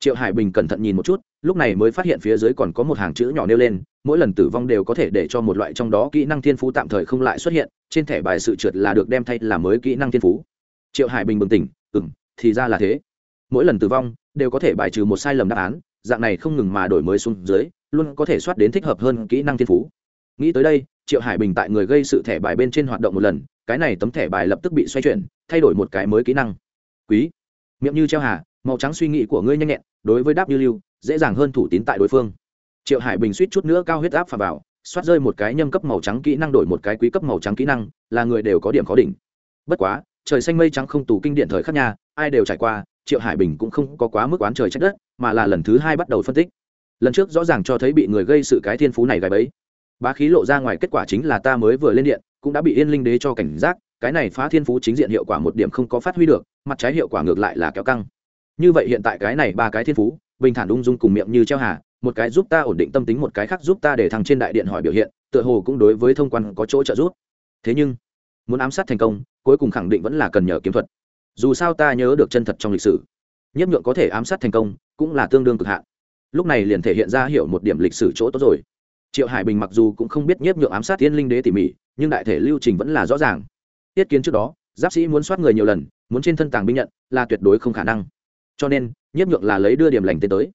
Triệu hải bình cẩn thận nhìn một chút, lúc này mới phát hiện phía dưới còn có một hàng chữ nhỏ nêu lên, mỗi lần tử vong đều có thể để cho một loại trong đó kỹ năng thiên phú tạm thời không lại xuất hiện, trên thẻ bài sự trượt là được đem thay làm mới kỹ năng thiên phú. Triệu hải bình bừng tỉnh ừ m thì ra là thế. Mỗi lần tử vong, đều có thể bài trừ một sai lầm đáp án, dạng này không ngừng mà đổi mới xuống dưới luôn có thể soát đến thích hợp hơn kỹ năng thiên phú. Nghĩ tới đây, triệu hải bình tại người gây sự thẻ bài bên trên hoạt động một lần, cái này tấm thẻ bài lập tức bị xoay chuyển, thay đổi một cái mới kỹ năng. Quý, miệng như treo hà, màu trắng suy nghĩ của ngươi nhanh nhẹn, đối với đáp như lưu, dễ dàng hơn thủ tín tại đối phương. Triệu hải bình suýt chút nữa cao huyết áp phà vào xoát rơi một cái nhâm cấp màu trắng kỹ năng đổi một cái quý cấp màu trắng kỹ năng, là người đều có điểm khó đỉnh. Bất quá, trời xanh mây trắng không tù kinh điện thời khắc nha, ai đều trải qua, triệu hải bình cũng không có quá mức oán trời trách đất, mà là lần thứ hai bắt đầu phân tích lần trước rõ ràng cho thấy bị người gây sự cái thiên phú này gài bẫy bá khí lộ ra ngoài kết quả chính là ta mới vừa lên điện, cũng đã bị yên linh đế cho cảnh giác, cái này phá thiên phú chính diện hiệu quả một điểm không có phát huy được, mặt trái hiệu quả ngược lại là kéo căng. Như vậy hiện tại cái này ba cái thiên phú, bình thản ung dung cùng miệng như treo hà, một cái giúp ta ổn định tâm tính, một cái khác giúp ta để thằng trên đại điện hỏi biểu hiện, tựa hồ cũng đối với thông quan có chỗ trợ giúp. Thế nhưng, muốn ám sát thành công, cuối cùng khẳng định vẫn là cần nhờ kiếm thuật. Dù sao ta nhớ được chân thật trong lịch sử. Nhất nhượng có thể ám sát thành công, cũng là tương đương cực hạn lúc này liền thể hiện ra hiểu một điểm lịch sử chỗ tốt rồi. Triệu hải bình mặc dù cũng không biết nhiếp nhượng ám sát tiên linh đế tỉ mỉ, nhưng đại thể lưu trình vẫn là rõ ràng. Tiết kiến trước đó, giáp sĩ muốn soát người nhiều lần, muốn trên thân tàng binh nhận, là tuyệt đối không khả năng. Cho nên, nhiếp nhượng là lấy đưa điểm lành tới tới.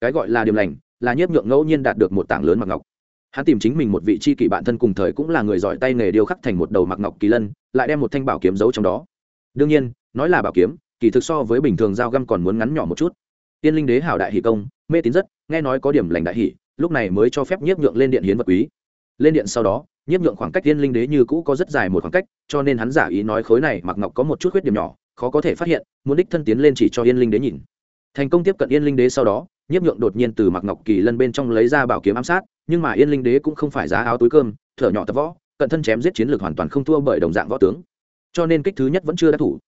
Cái gọi là điểm lành, là nhiếp nhượng ngẫu nhiên đạt được một tảng lớn mặc ngọc. Hắn tìm chính mình một vị tri kỷ bạn thân cùng thời cũng là người giỏi tay nghề điêu khắc thành một đầu mặc ngọc kỳ lân, lại đem một thanh bảo kiếm giấu trong đó. Đương nhiên, nói là bảo kiếm, kỳ thực so với bình thường dao găm còn muốn ngắn nhỏ một chút. Tiên linh đế hảo đại hỷ công mê tín rất, nghe nói có điểm lành đại hỷ, lúc này mới cho phép nhiếp nhượng lên điện hiến vật quý. Lên điện sau đó, nhiếp nhượng khoảng cách tiên linh đế như cũ có rất dài một khoảng cách, cho nên hắn giả ý nói khối này mặc ngọc có một chút khuyết điểm nhỏ, khó có thể phát hiện, muốn đích thân tiến lên chỉ cho yên linh đế nhìn. Thành công tiếp cận yên linh đế sau đó, nhiếp nhượng đột nhiên từ mặc ngọc kỳ lân bên trong lấy ra bảo kiếm ám sát, nhưng mà yên linh đế cũng không phải giá áo túi cơm, thở nhỏ tập võ, cận thân chém giết chiến lược hoàn toàn không thua bởi đồng dạng võ tướng. Cho nên kích thứ nhất vẫn chưa đắc thủ.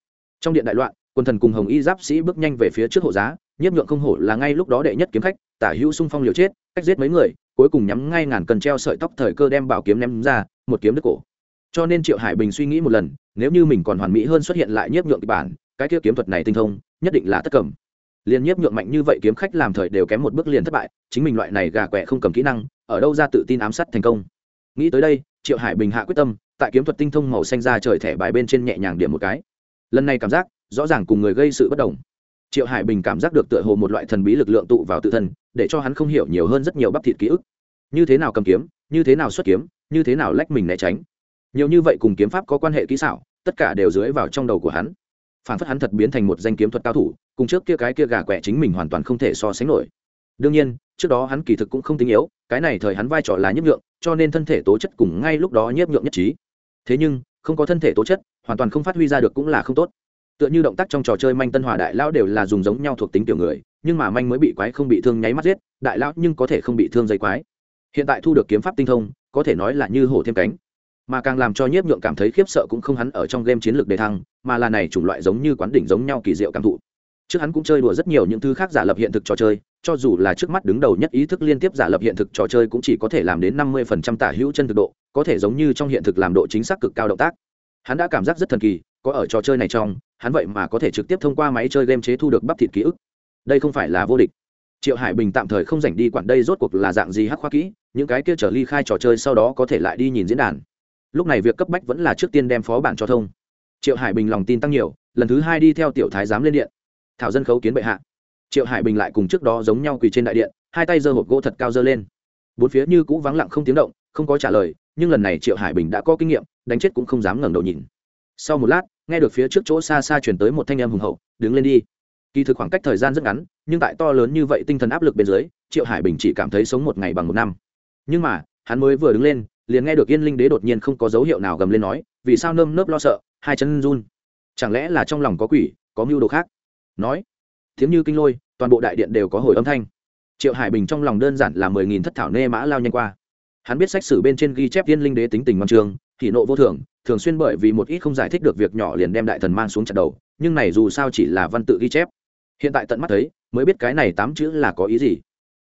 Trong điện đại loạn quân thần cùng hồng y giáp sĩ bước nhanh về phía trước hộ giá nhiếp nhượng không hổ là ngay lúc đó đệ nhất kiếm khách, tả hữu xung phong liều chết, cách giết mấy người, cuối cùng nhắm ngay ngàn cần treo sợi tóc thời cơ đem bảo kiếm ném ra, một kiếm đứt cổ. Cho nên triệu hải bình suy nghĩ một lần, nếu như mình còn hoàn mỹ hơn xuất hiện lại nhiếp nhượng kịch bản, cái kia kiếm thuật này tinh thông, nhất định là tất cầm. Liền nhiếp nhượng mạnh như vậy kiếm khách làm thời đều kém một bước liền thất bại, chính mình loại này gà quẹ không cầm kỹ năng, ở đâu ra tự tin ám sát thành công. Nghĩ tới đây, triệu hải bình hạ quyết tâm, tại kiếm thuật tinh thông màu xanh ra trời thẻ bài bên trên nhẹ nhàng điểm một cái. Lần này cảm giác, rõ ràng cùng người gây sự bất đồng triệu hải bình cảm giác được tựa hồ một loại thần bí lực lượng tụ vào tự thân, để cho hắn không hiểu nhiều hơn rất nhiều bắp thịt ký ức. Như thế nào cầm kiếm, như thế nào xuất kiếm, như thế nào lách mình né tránh. Nhiều như vậy cùng kiếm pháp có quan hệ kỹ xảo, tất cả đều dưới vào trong đầu của hắn. Phản phất hắn thật biến thành một danh kiếm thuật cao thủ, cùng trước kia cái kia gà quẹ chính mình hoàn toàn không thể so sánh nổi. Đương nhiên, trước đó hắn kỳ thực cũng không tinh yếu, cái này thời hắn vai trò là nhiếp nhượng, cho nên thân thể tố chất cùng ngay lúc đó nhiếp nhượng nhất trí. Thế nhưng, không có thân thể tố chất, hoàn toàn không phát huy ra được cũng là không tốt tựa như động tác trong trò chơi manh tân hòa đại lão đều là dùng giống nhau thuộc tính tiểu người, nhưng mà manh mới bị quái không bị thương nháy mắt giết, đại lão nhưng có thể không bị thương dây quái. Hiện tại thu được kiếm pháp tinh thông, có thể nói là như hổ thêm cánh. Mà càng làm cho nhiếp nhượng cảm thấy khiếp sợ cũng không hắn ở trong game chiến lược đề thăng, mà là này chủng loại giống như quán đỉnh giống nhau kỳ diệu cảm thụ. Trước hắn cũng chơi đùa rất nhiều những thứ khác giả lập hiện thực trò chơi, cho dù là trước mắt đứng đầu nhất ý thức liên tiếp giả lập hiện thực trò chơi cũng chỉ có thể làm đến năm mươi phần trăm tả hữu chân thực độ, có thể giống như trong hiện thực làm độ chính xác cực cao động tác hắn đã cảm giác rất thần kỳ, có ở trò chơi này trong, hắn vậy mà có thể trực tiếp thông qua máy chơi game chế thu được bắp thịt ký ức. Đây không phải là vô địch. Triệu hải bình tạm thời không dành đi quản đây rốt cuộc là dạng gì hắc khoa kỹ, những cái kia trở ly khai trò chơi sau đó có thể lại đi nhìn diễn đàn. Lúc này việc cấp bách vẫn là trước tiên đem phó bản cho thông. Triệu hải bình lòng tin tăng nhiều, lần thứ hai đi theo tiểu thái giám lên điện. Thảo dân khấu kiến bệ hạ. Triệu hải bình lại cùng trước đó giống nhau quỳ trên đại điện, hai tay giơ hộp gỗ thật cao giơ lên. Bốn phía như cũ vắng lặng không tiếng động, không có trả lời nhưng lần này triệu hải bình đã có kinh nghiệm, đánh chết cũng không dám ngẩng đầu nhìn. Sau một lát, nghe được phía trước chỗ xa xa chuyển tới một thanh em hùng hậu, đứng lên đi. Kỳ thực khoảng cách thời gian rất ngắn, nhưng tại to lớn như vậy tinh thần áp lực bên dưới, triệu hải bình chỉ cảm thấy sống một ngày bằng một năm. Nhưng mà, hắn mới vừa đứng lên, liền nghe được yên linh đế đột nhiên không có dấu hiệu nào gầm lên nói, vì sao nơm nớp lo sợ, hai chân run? Chẳng lẽ là trong lòng có quỷ, có mưu đồ khác? Nói, thiếm như kinh lôi, toàn bộ đại điện đều có hồi âm thanh. Triệu hải bình trong lòng đơn giản là mười nghìn thất thảo nê mã lao nhanh qua hắn biết sách sử bên trên ghi chép tiên linh đế tính tình văn trường thị nộ vô thường thường xuyên bởi vì một ít không giải thích được việc nhỏ liền đem đại thần mang xuống chặt đầu, nhưng này dù sao chỉ là văn tự ghi chép. Hiện tại tận mắt thấy, mới biết cái này tám chữ là có ý gì.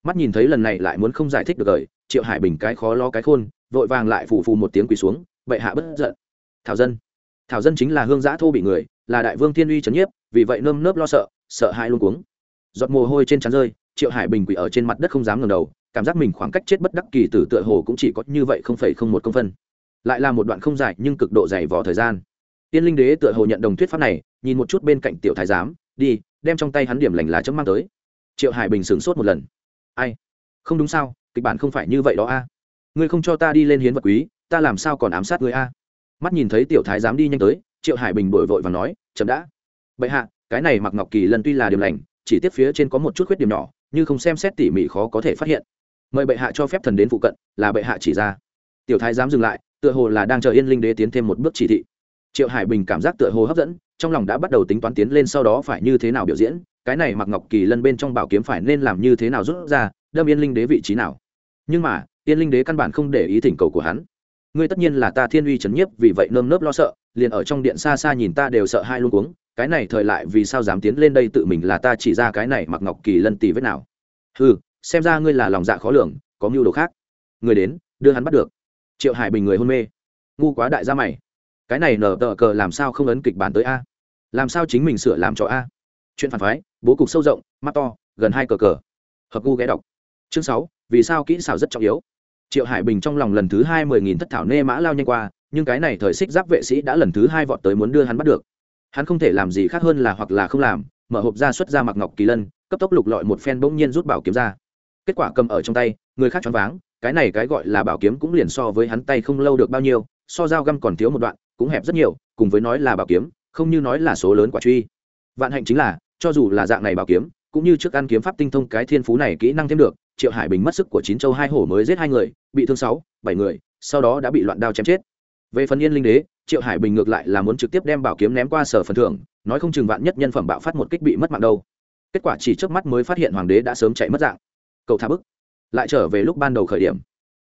Mắt nhìn thấy lần này lại muốn không giải thích được rồi triệu hải bình cái khó lo cái khôn, vội vàng lại phù phù một tiếng quỳ xuống vậy hạ bất giận. Thảo dân. Thảo dân chính là hương giã thô bị người, là đại vương thiên uy trấn nhiếp, vì vậy nơm nớp lo sợ sợ hãi luôn cuống. Giọt mồ hôi trên trán rơi, triệu hải bình quỳ ở trên mặt đất không dám ngẩng đầu cảm giác mình khoảng cách chết bất đắc kỳ tử tựa hồ cũng chỉ có như vậy không phẩy không một công phân. Lại là một đoạn không dài nhưng cực độ dày vò thời gian. Tiên linh đế tựa hồ nhận đồng thuyết pháp này, nhìn một chút bên cạnh tiểu thái giám, đi, đem trong tay hắn điểm lành lá chấm mang tới. Triệu hải bình sửng sốt một lần. Ai? Không đúng sao, kịch bản không phải như vậy đó a. Ngươi không cho ta đi lên hiến vật quý, ta làm sao còn ám sát ngươi a? Mắt nhìn thấy tiểu thái giám đi nhanh tới, triệu hải bình bội vội và nói chậm đã. Bệ hạ, cái này mặc ngọc kỳ lần tuy là điểm lành, chỉ tiếp phía trên có một chút khuyết điểm nhỏ, nhưng không xem xét tỉ mỉ khó có thể phát hiện mời bệ hạ cho phép thần đến phụ cận, là bệ hạ chỉ ra. Tiểu thái dám dừng lại, tựa hồ là đang chờ yên linh đế tiến thêm một bước chỉ thị. Triệu hải bình cảm giác tựa hồ hấp dẫn, trong lòng đã bắt đầu tính toán tiến lên sau đó phải như thế nào biểu diễn, cái này mặc ngọc kỳ lân bên trong bảo kiếm phải nên làm như thế nào rút ra, đâm yên linh đế vị trí nào. Nhưng mà, yên linh đế căn bản không để ý thỉnh cầu của hắn. Ngươi tất nhiên là ta thiên uy c nhiếp, vì vậy nơm nớp lo sợ, liền ở trong điện xa xa nhìn ta đều sợ hai luôn cuống. cái này thời lại vì sao dám tiến lên đây tự mình là ta chỉ ra cái này mặc ngọc kỳ lân tì vết nào. Ừ xem ra ngươi là lòng dạ khó lường, có mưu đồ khác. Người đến, đưa hắn bắt được. Triệu hải bình người hôn mê. Ngu quá đại gia mày. Cái này nở tờ cờ làm sao không ấn kịch bản tới a? Làm sao chính mình sửa làm cho a? Chuyện phản phái, bố cục sâu rộng, mắt to, gần hai cờ cờ. Hợp gu ghé đọc. Chương sáu, vì sao kỹ xảo rất trọng yếu? Triệu hải bình trong lòng lần thứ hai mười nghìn thất thảo nê mã lao nhanh qua, nhưng cái này thời xích giáp vệ sĩ đã lần thứ hai vọt tới muốn đưa hắn bắt được. Hắn không thể làm gì khác hơn là hoặc là không làm, mở hộp ra xuất ra mặc ngọc kỳ lân, cấp tốc lục lọi một phen bỗng nhiên rút bảo kiếm ra kết quả cầm ở trong tay, người khác choáng váng, cái này cái gọi là bảo kiếm cũng liền so với hắn tay không lâu được bao nhiêu, so dao găm còn thiếu một đoạn, cũng hẹp rất nhiều, cùng với nói là bảo kiếm, không như nói là số lớn quả truy. Vạn hạnh chính là, cho dù là dạng này bảo kiếm, cũng như trước ăn kiếm pháp tinh thông cái thiên phú này kỹ năng thêm được, triệu hải bình mất sức của chín châu hai hổ mới giết hai người, bị thương sáu, bảy người, sau đó đã bị loạn đao chém chết. Về phần yên linh đế, triệu hải bình ngược lại là muốn trực tiếp đem bảo kiếm ném qua sở phần thưởng, nói không chừng vạn nhất nhân phẩm bạo phát một kích bị mất mạng đâu. Kết quả chỉ trước mắt mới phát hiện hoàng đế đã sớm chạy mất dạng cậu thả bức. Lại trở về lúc ban đầu khởi điểm.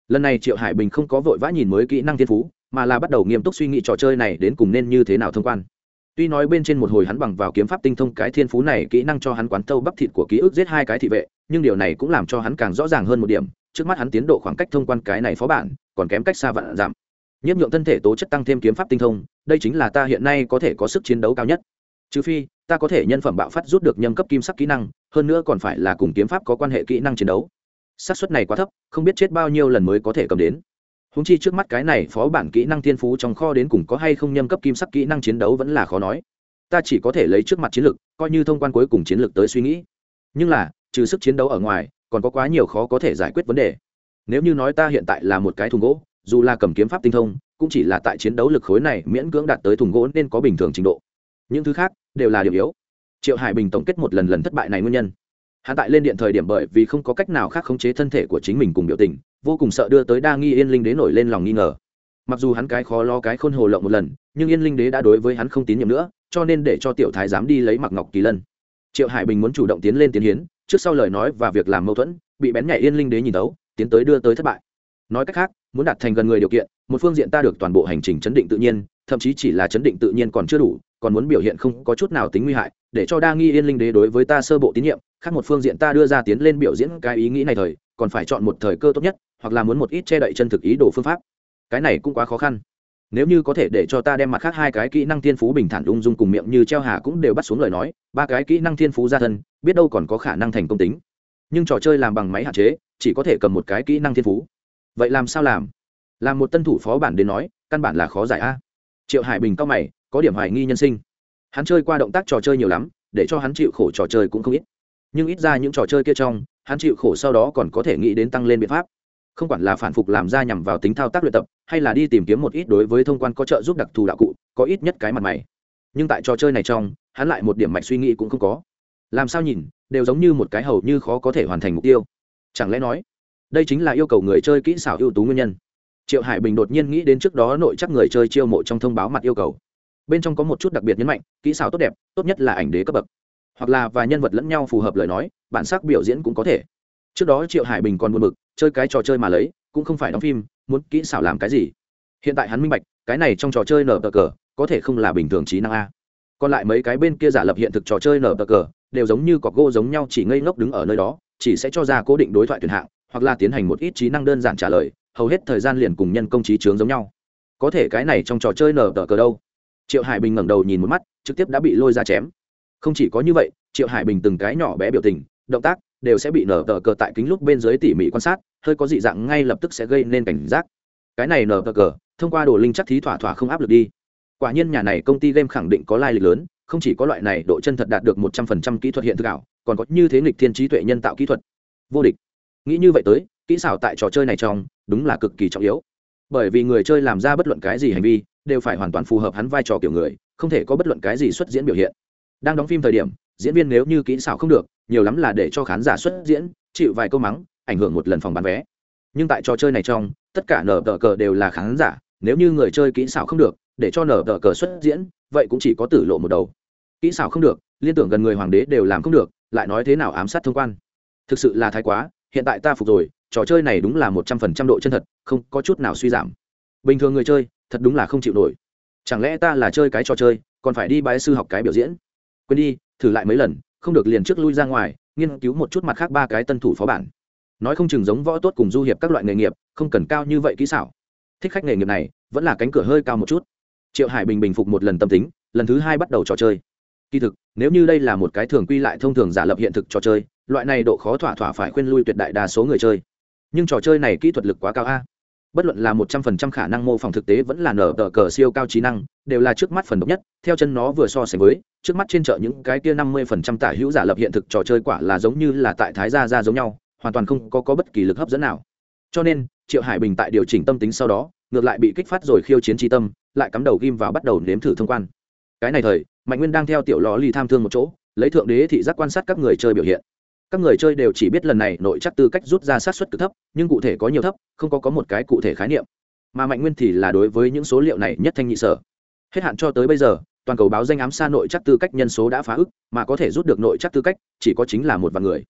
Lần này triệu hải bình không có vội vã nhìn mới kỹ năng thiên phú, mà là bắt đầu nghiêm túc suy nghĩ trò chơi này đến cùng nên như thế nào thông quan. Tuy nói bên trên một hồi hắn bằng vào kiếm pháp tinh thông cái thiên phú này kỹ năng cho hắn quán tâu bắp thịt của ký ức giết hai cái thị vệ, nhưng điều này cũng làm cho hắn càng rõ ràng hơn một điểm, trước mắt hắn tiến độ khoảng cách thông quan cái này phó bản, còn kém cách xa vạn giảm. Nhiếp nhượng thân thể tố chất tăng thêm kiếm pháp tinh thông, đây chính là ta hiện nay có thể có sức chiến đấu cao nhất. Trừ phi ta có thể nhân phẩm bạo phát rút được nhâm cấp kim sắc kỹ năng, hơn nữa còn phải là cùng kiếm pháp có quan hệ kỹ năng chiến đấu. Xác suất này quá thấp, không biết chết bao nhiêu lần mới có thể cầm đến. Húng chi trước mắt cái này phó bản kỹ năng thiên phú trong kho đến cùng có hay không nhâm cấp kim sắc kỹ năng chiến đấu vẫn là khó nói. Ta chỉ có thể lấy trước mặt chiến lược coi như thông quan cuối cùng chiến lược tới suy nghĩ. Nhưng là, trừ sức chiến đấu ở ngoài, còn có quá nhiều khó có thể giải quyết vấn đề. Nếu như nói ta hiện tại là một cái thùng gỗ, dù là cầm kiếm pháp tinh thông, cũng chỉ là tại chiến đấu lực khối này miễn cưỡng đạt tới thùng gỗ nên có bình thường trình độ. Những thứ khác đều là điểm yếu. Triệu hải bình tổng kết một lần lần thất bại này nguyên nhân. Hắn tại lên điện thời điểm bởi vì không có cách nào khác khống chế thân thể của chính mình cùng biểu tình, vô cùng sợ đưa tới đa nghi yên linh đế nổi lên lòng nghi ngờ. Mặc dù hắn cái khó lo cái khôn hồ lộng một lần, nhưng yên linh đế đã đối với hắn không tín nhiệm nữa, cho nên để cho tiểu thái dám đi lấy mặc ngọc kỳ lân. Triệu hải bình muốn chủ động tiến lên tiến hiến, trước sau lời nói và việc làm mâu thuẫn, bị bén nhảy yên linh đế nhìn tấu, tiến tới đưa tới thất bại. Nói cách khác, muốn đạt thành gần người điều kiện, một phương diện ta được toàn bộ hành trình chấn định tự nhiên, thậm chí chỉ là chấn định tự nhiên còn chưa đủ còn muốn biểu hiện không có chút nào tính nguy hại, để cho đa nghi yên linh đế đối với ta sơ bộ tín nhiệm, khác một phương diện ta đưa ra tiến lên biểu diễn cái ý nghĩ này thời, còn phải chọn một thời cơ tốt nhất, hoặc là muốn một ít che đậy chân thực ý đồ phương pháp. Cái này cũng quá khó khăn. Nếu như có thể để cho ta đem mặt khác hai cái kỹ năng thiên phú bình thản ung dung cùng miệng như treo hà cũng đều bắt xuống lời nói, ba cái kỹ năng thiên phú ra thân, biết đâu còn có khả năng thành công tính. Nhưng trò chơi làm bằng máy hạn chế, chỉ có thể cầm một cái kỹ năng thiên phú. Vậy làm sao làm? Làm một tân thủ phó bản đến nói, căn bản là khó giải a. Triệu hải bình cao mày có điểm hoài nghi nhân sinh. Hắn chơi qua động tác trò chơi nhiều lắm, để cho hắn chịu khổ trò chơi cũng không ít. Nhưng ít ra những trò chơi kia trong, hắn chịu khổ sau đó còn có thể nghĩ đến tăng lên biện pháp. Không quản là phản phục làm ra nhằm vào tính thao tác luyện tập, hay là đi tìm kiếm một ít đối với thông quan có trợ giúp đặc thù đạo cụ, có ít nhất cái mặt mày. Nhưng tại trò chơi này trong, hắn lại một điểm mạch suy nghĩ cũng không có. Làm sao nhìn, đều giống như một cái hầu như khó có thể hoàn thành mục tiêu. Chẳng lẽ nói, đây chính là yêu cầu người chơi kỹ xảo ưu tú nguyên nhân? Triệu hải bình đột nhiên nghĩ đến trước đó nội chắc người chơi chiêu mộ trong thông báo mặt yêu cầu bên trong có một chút đặc biệt nhấn mạnh, kỹ xảo tốt đẹp, tốt nhất là ảnh đế cấp bậc. Hoặc là và nhân vật lẫn nhau phù hợp lời nói, bản sắc biểu diễn cũng có thể. Trước đó triệu hải bình còn buồn bực, chơi cái trò chơi mà lấy, cũng không phải đóng phim, muốn kỹ xảo làm cái gì. Hiện tại hắn minh bạch, cái này trong trò chơi nở tờ cờ, có thể không là bình thường trí năng a. Còn lại mấy cái bên kia giả lập hiện thực trò chơi nở tờ cờ, đều giống như cọc gỗ giống nhau chỉ ngây ngốc đứng ở nơi đó, chỉ sẽ cho ra cố định đối thoại tuyển hạng, hoặc là tiến hành một ít trí năng đơn giản trả lời, hầu hết thời gian liền cùng nhân công trí chướng giống nhau. Có thể cái này trong trò chơi nở tờ cờ đâu? Triệu hải bình ngẩng đầu nhìn một mắt, trực tiếp đã bị lôi ra chém. Không chỉ có như vậy, triệu hải bình từng cái nhỏ bé biểu tình, động tác đều sẽ bị nở tờ cờ tại kính lúc bên dưới tỉ mỉ quan sát, hơi có dị dạng ngay lập tức sẽ gây nên cảnh giác. Cái này nở tờ cờ, thông qua đồ linh chắc thí thỏa thỏa không áp lực đi. Quả nhiên nhà này công ty game khẳng định có lai lịch lớn, không chỉ có loại này độ chân thật đạt được một trăm phần trăm kỹ thuật hiện thực ảo, còn có như thế nghịch thiên trí tuệ nhân tạo kỹ thuật. Vô địch. Nghĩ như vậy tới, kỹ xảo tại trò chơi này trong, đúng là cực kỳ trọng yếu. Bởi vì người chơi làm ra bất luận cái gì hành vi đều phải hoàn toàn phù hợp hắn vai trò kiểu người, không thể có bất luận cái gì xuất diễn biểu hiện. Đang đóng phim thời điểm, diễn viên nếu như kỹ xảo không được, nhiều lắm là để cho khán giả xuất diễn, chịu vài câu mắng, ảnh hưởng một lần phòng bán vé. Nhưng tại trò chơi này trong, tất cả nở tờ cờ đều là khán giả, nếu như người chơi kỹ xảo không được, để cho nở tờ cờ xuất diễn, vậy cũng chỉ có tử lộ một đầu. Kỹ xảo không được, liên tưởng gần người hoàng đế đều làm không được, lại nói thế nào ám sát thông quan. Thực sự là thái quá, hiện tại ta phục rồi, trò chơi này đúng là một trăm phần trăm độ chân thật, không có chút nào suy giảm. Bình thường người chơi thật đúng là không chịu nổi. Chẳng lẽ ta là chơi cái trò chơi, còn phải đi bái sư học cái biểu diễn? Quên đi, thử lại mấy lần, không được liền trước lui ra ngoài, nghiên cứu một chút mặt khác ba cái tân thủ phó bản. Nói không chừng giống võ tốt cùng du hiệp các loại nghề nghiệp, không cần cao như vậy kỹ xảo. Thích khách nghề nghiệp này, vẫn là cánh cửa hơi cao một chút. Triệu hải bình bình phục một lần tâm tính, lần thứ hai bắt đầu trò chơi. Kỳ thực, nếu như đây là một cái thường quy lại thông thường giả lập hiện thực trò chơi, loại này độ khó thỏa thỏa phải khuyên lui tuyệt đại đa số người chơi. Nhưng trò chơi này kỹ thuật lực quá cao a bất luận là một trăm phần trăm khả năng mô phỏng thực tế vẫn là nở tờ cờ siêu cao trí năng đều là trước mắt phần độc nhất. Theo chân nó vừa so sánh với trước mắt trên chợ những cái kia năm mươi phần trăm tả hữu giả lập hiện thực trò chơi quả là giống như là tại thái gia ra giống nhau hoàn toàn không có, có bất kỳ lực hấp dẫn nào. Cho nên triệu hải bình tại điều chỉnh tâm tính sau đó ngược lại bị kích phát rồi khiêu chiến tri tâm lại cắm đầu ghim vào bắt đầu nếm thử thông quan. Cái này thời mạnh nguyên đang theo tiểu lò ly tham thương một chỗ lấy thượng đế thị giác quan sát các người chơi biểu hiện các người chơi đều chỉ biết lần này nội chắc tư cách rút ra sát xuất cực thấp, nhưng cụ thể có nhiều thấp, không có có một cái cụ thể khái niệm. Mà mạnh nguyên thì là đối với những số liệu này nhất thanh nhị sở. Hết hạn cho tới bây giờ, toàn cầu báo danh ám xa nội chắc tư cách nhân số đã phá ức, mà có thể rút được nội chắc tư cách, chỉ có chính là một vài người.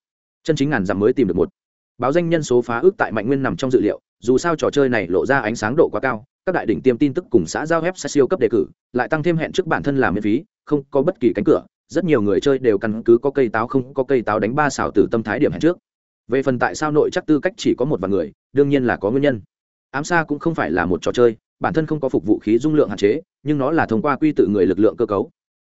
Chân chính ngàn dặm mới tìm được một. Báo danh nhân số phá ức tại mạnh nguyên nằm trong dự liệu, dù sao trò chơi này lộ ra ánh sáng độ quá cao, các đại đỉnh tiêm tin tức cùng xã giao web sẽ siêu cấp đề cử, lại tăng thêm hẹn trước bản thân làm miễn phí, không có bất kỳ cánh cửa rất nhiều người chơi đều căn cứ có cây táo không, có cây táo đánh ba xảo từ tâm thái điểm hẹn trước. Về phần tại sao nội chắc tư cách chỉ có một vài người, đương nhiên là có nguyên nhân. Ám xa cũng không phải là một trò chơi, bản thân không có phục vũ khí dung lượng hạn chế, nhưng nó là thông qua quy tự người lực lượng cơ cấu.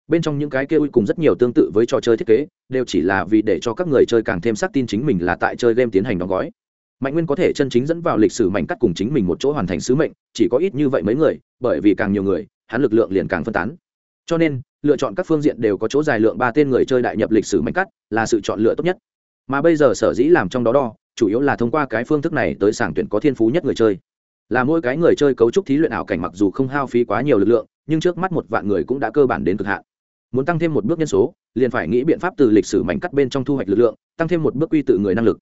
Bên trong những cái kia ui cùng rất nhiều tương tự với trò chơi thiết kế, đều chỉ là vì để cho các người chơi càng thêm xác tin chính mình là tại chơi game tiến hành đóng gói. Mạnh nguyên có thể chân chính dẫn vào lịch sử mảnh cắt cùng chính mình một chỗ hoàn thành sứ mệnh, chỉ có ít như vậy mấy người, bởi vì càng nhiều người, hắn lực lượng liền càng phân tán cho nên, lựa chọn các phương diện đều có chỗ dài lượng ba tên người chơi đại nhập lịch sử mạnh cắt là sự chọn lựa tốt nhất. Mà bây giờ sở dĩ làm trong đó đo, chủ yếu là thông qua cái phương thức này tới sảng tuyển có thiên phú nhất người chơi. Là mỗi cái người chơi cấu trúc thí luyện ảo cảnh mặc dù không hao phí quá nhiều lực lượng, nhưng trước mắt một vạn người cũng đã cơ bản đến cực hạn. Muốn tăng thêm một bước nhân số, liền phải nghĩ biện pháp từ lịch sử mảnh cắt bên trong thu hoạch lực lượng, tăng thêm một bước quy tự người năng lực.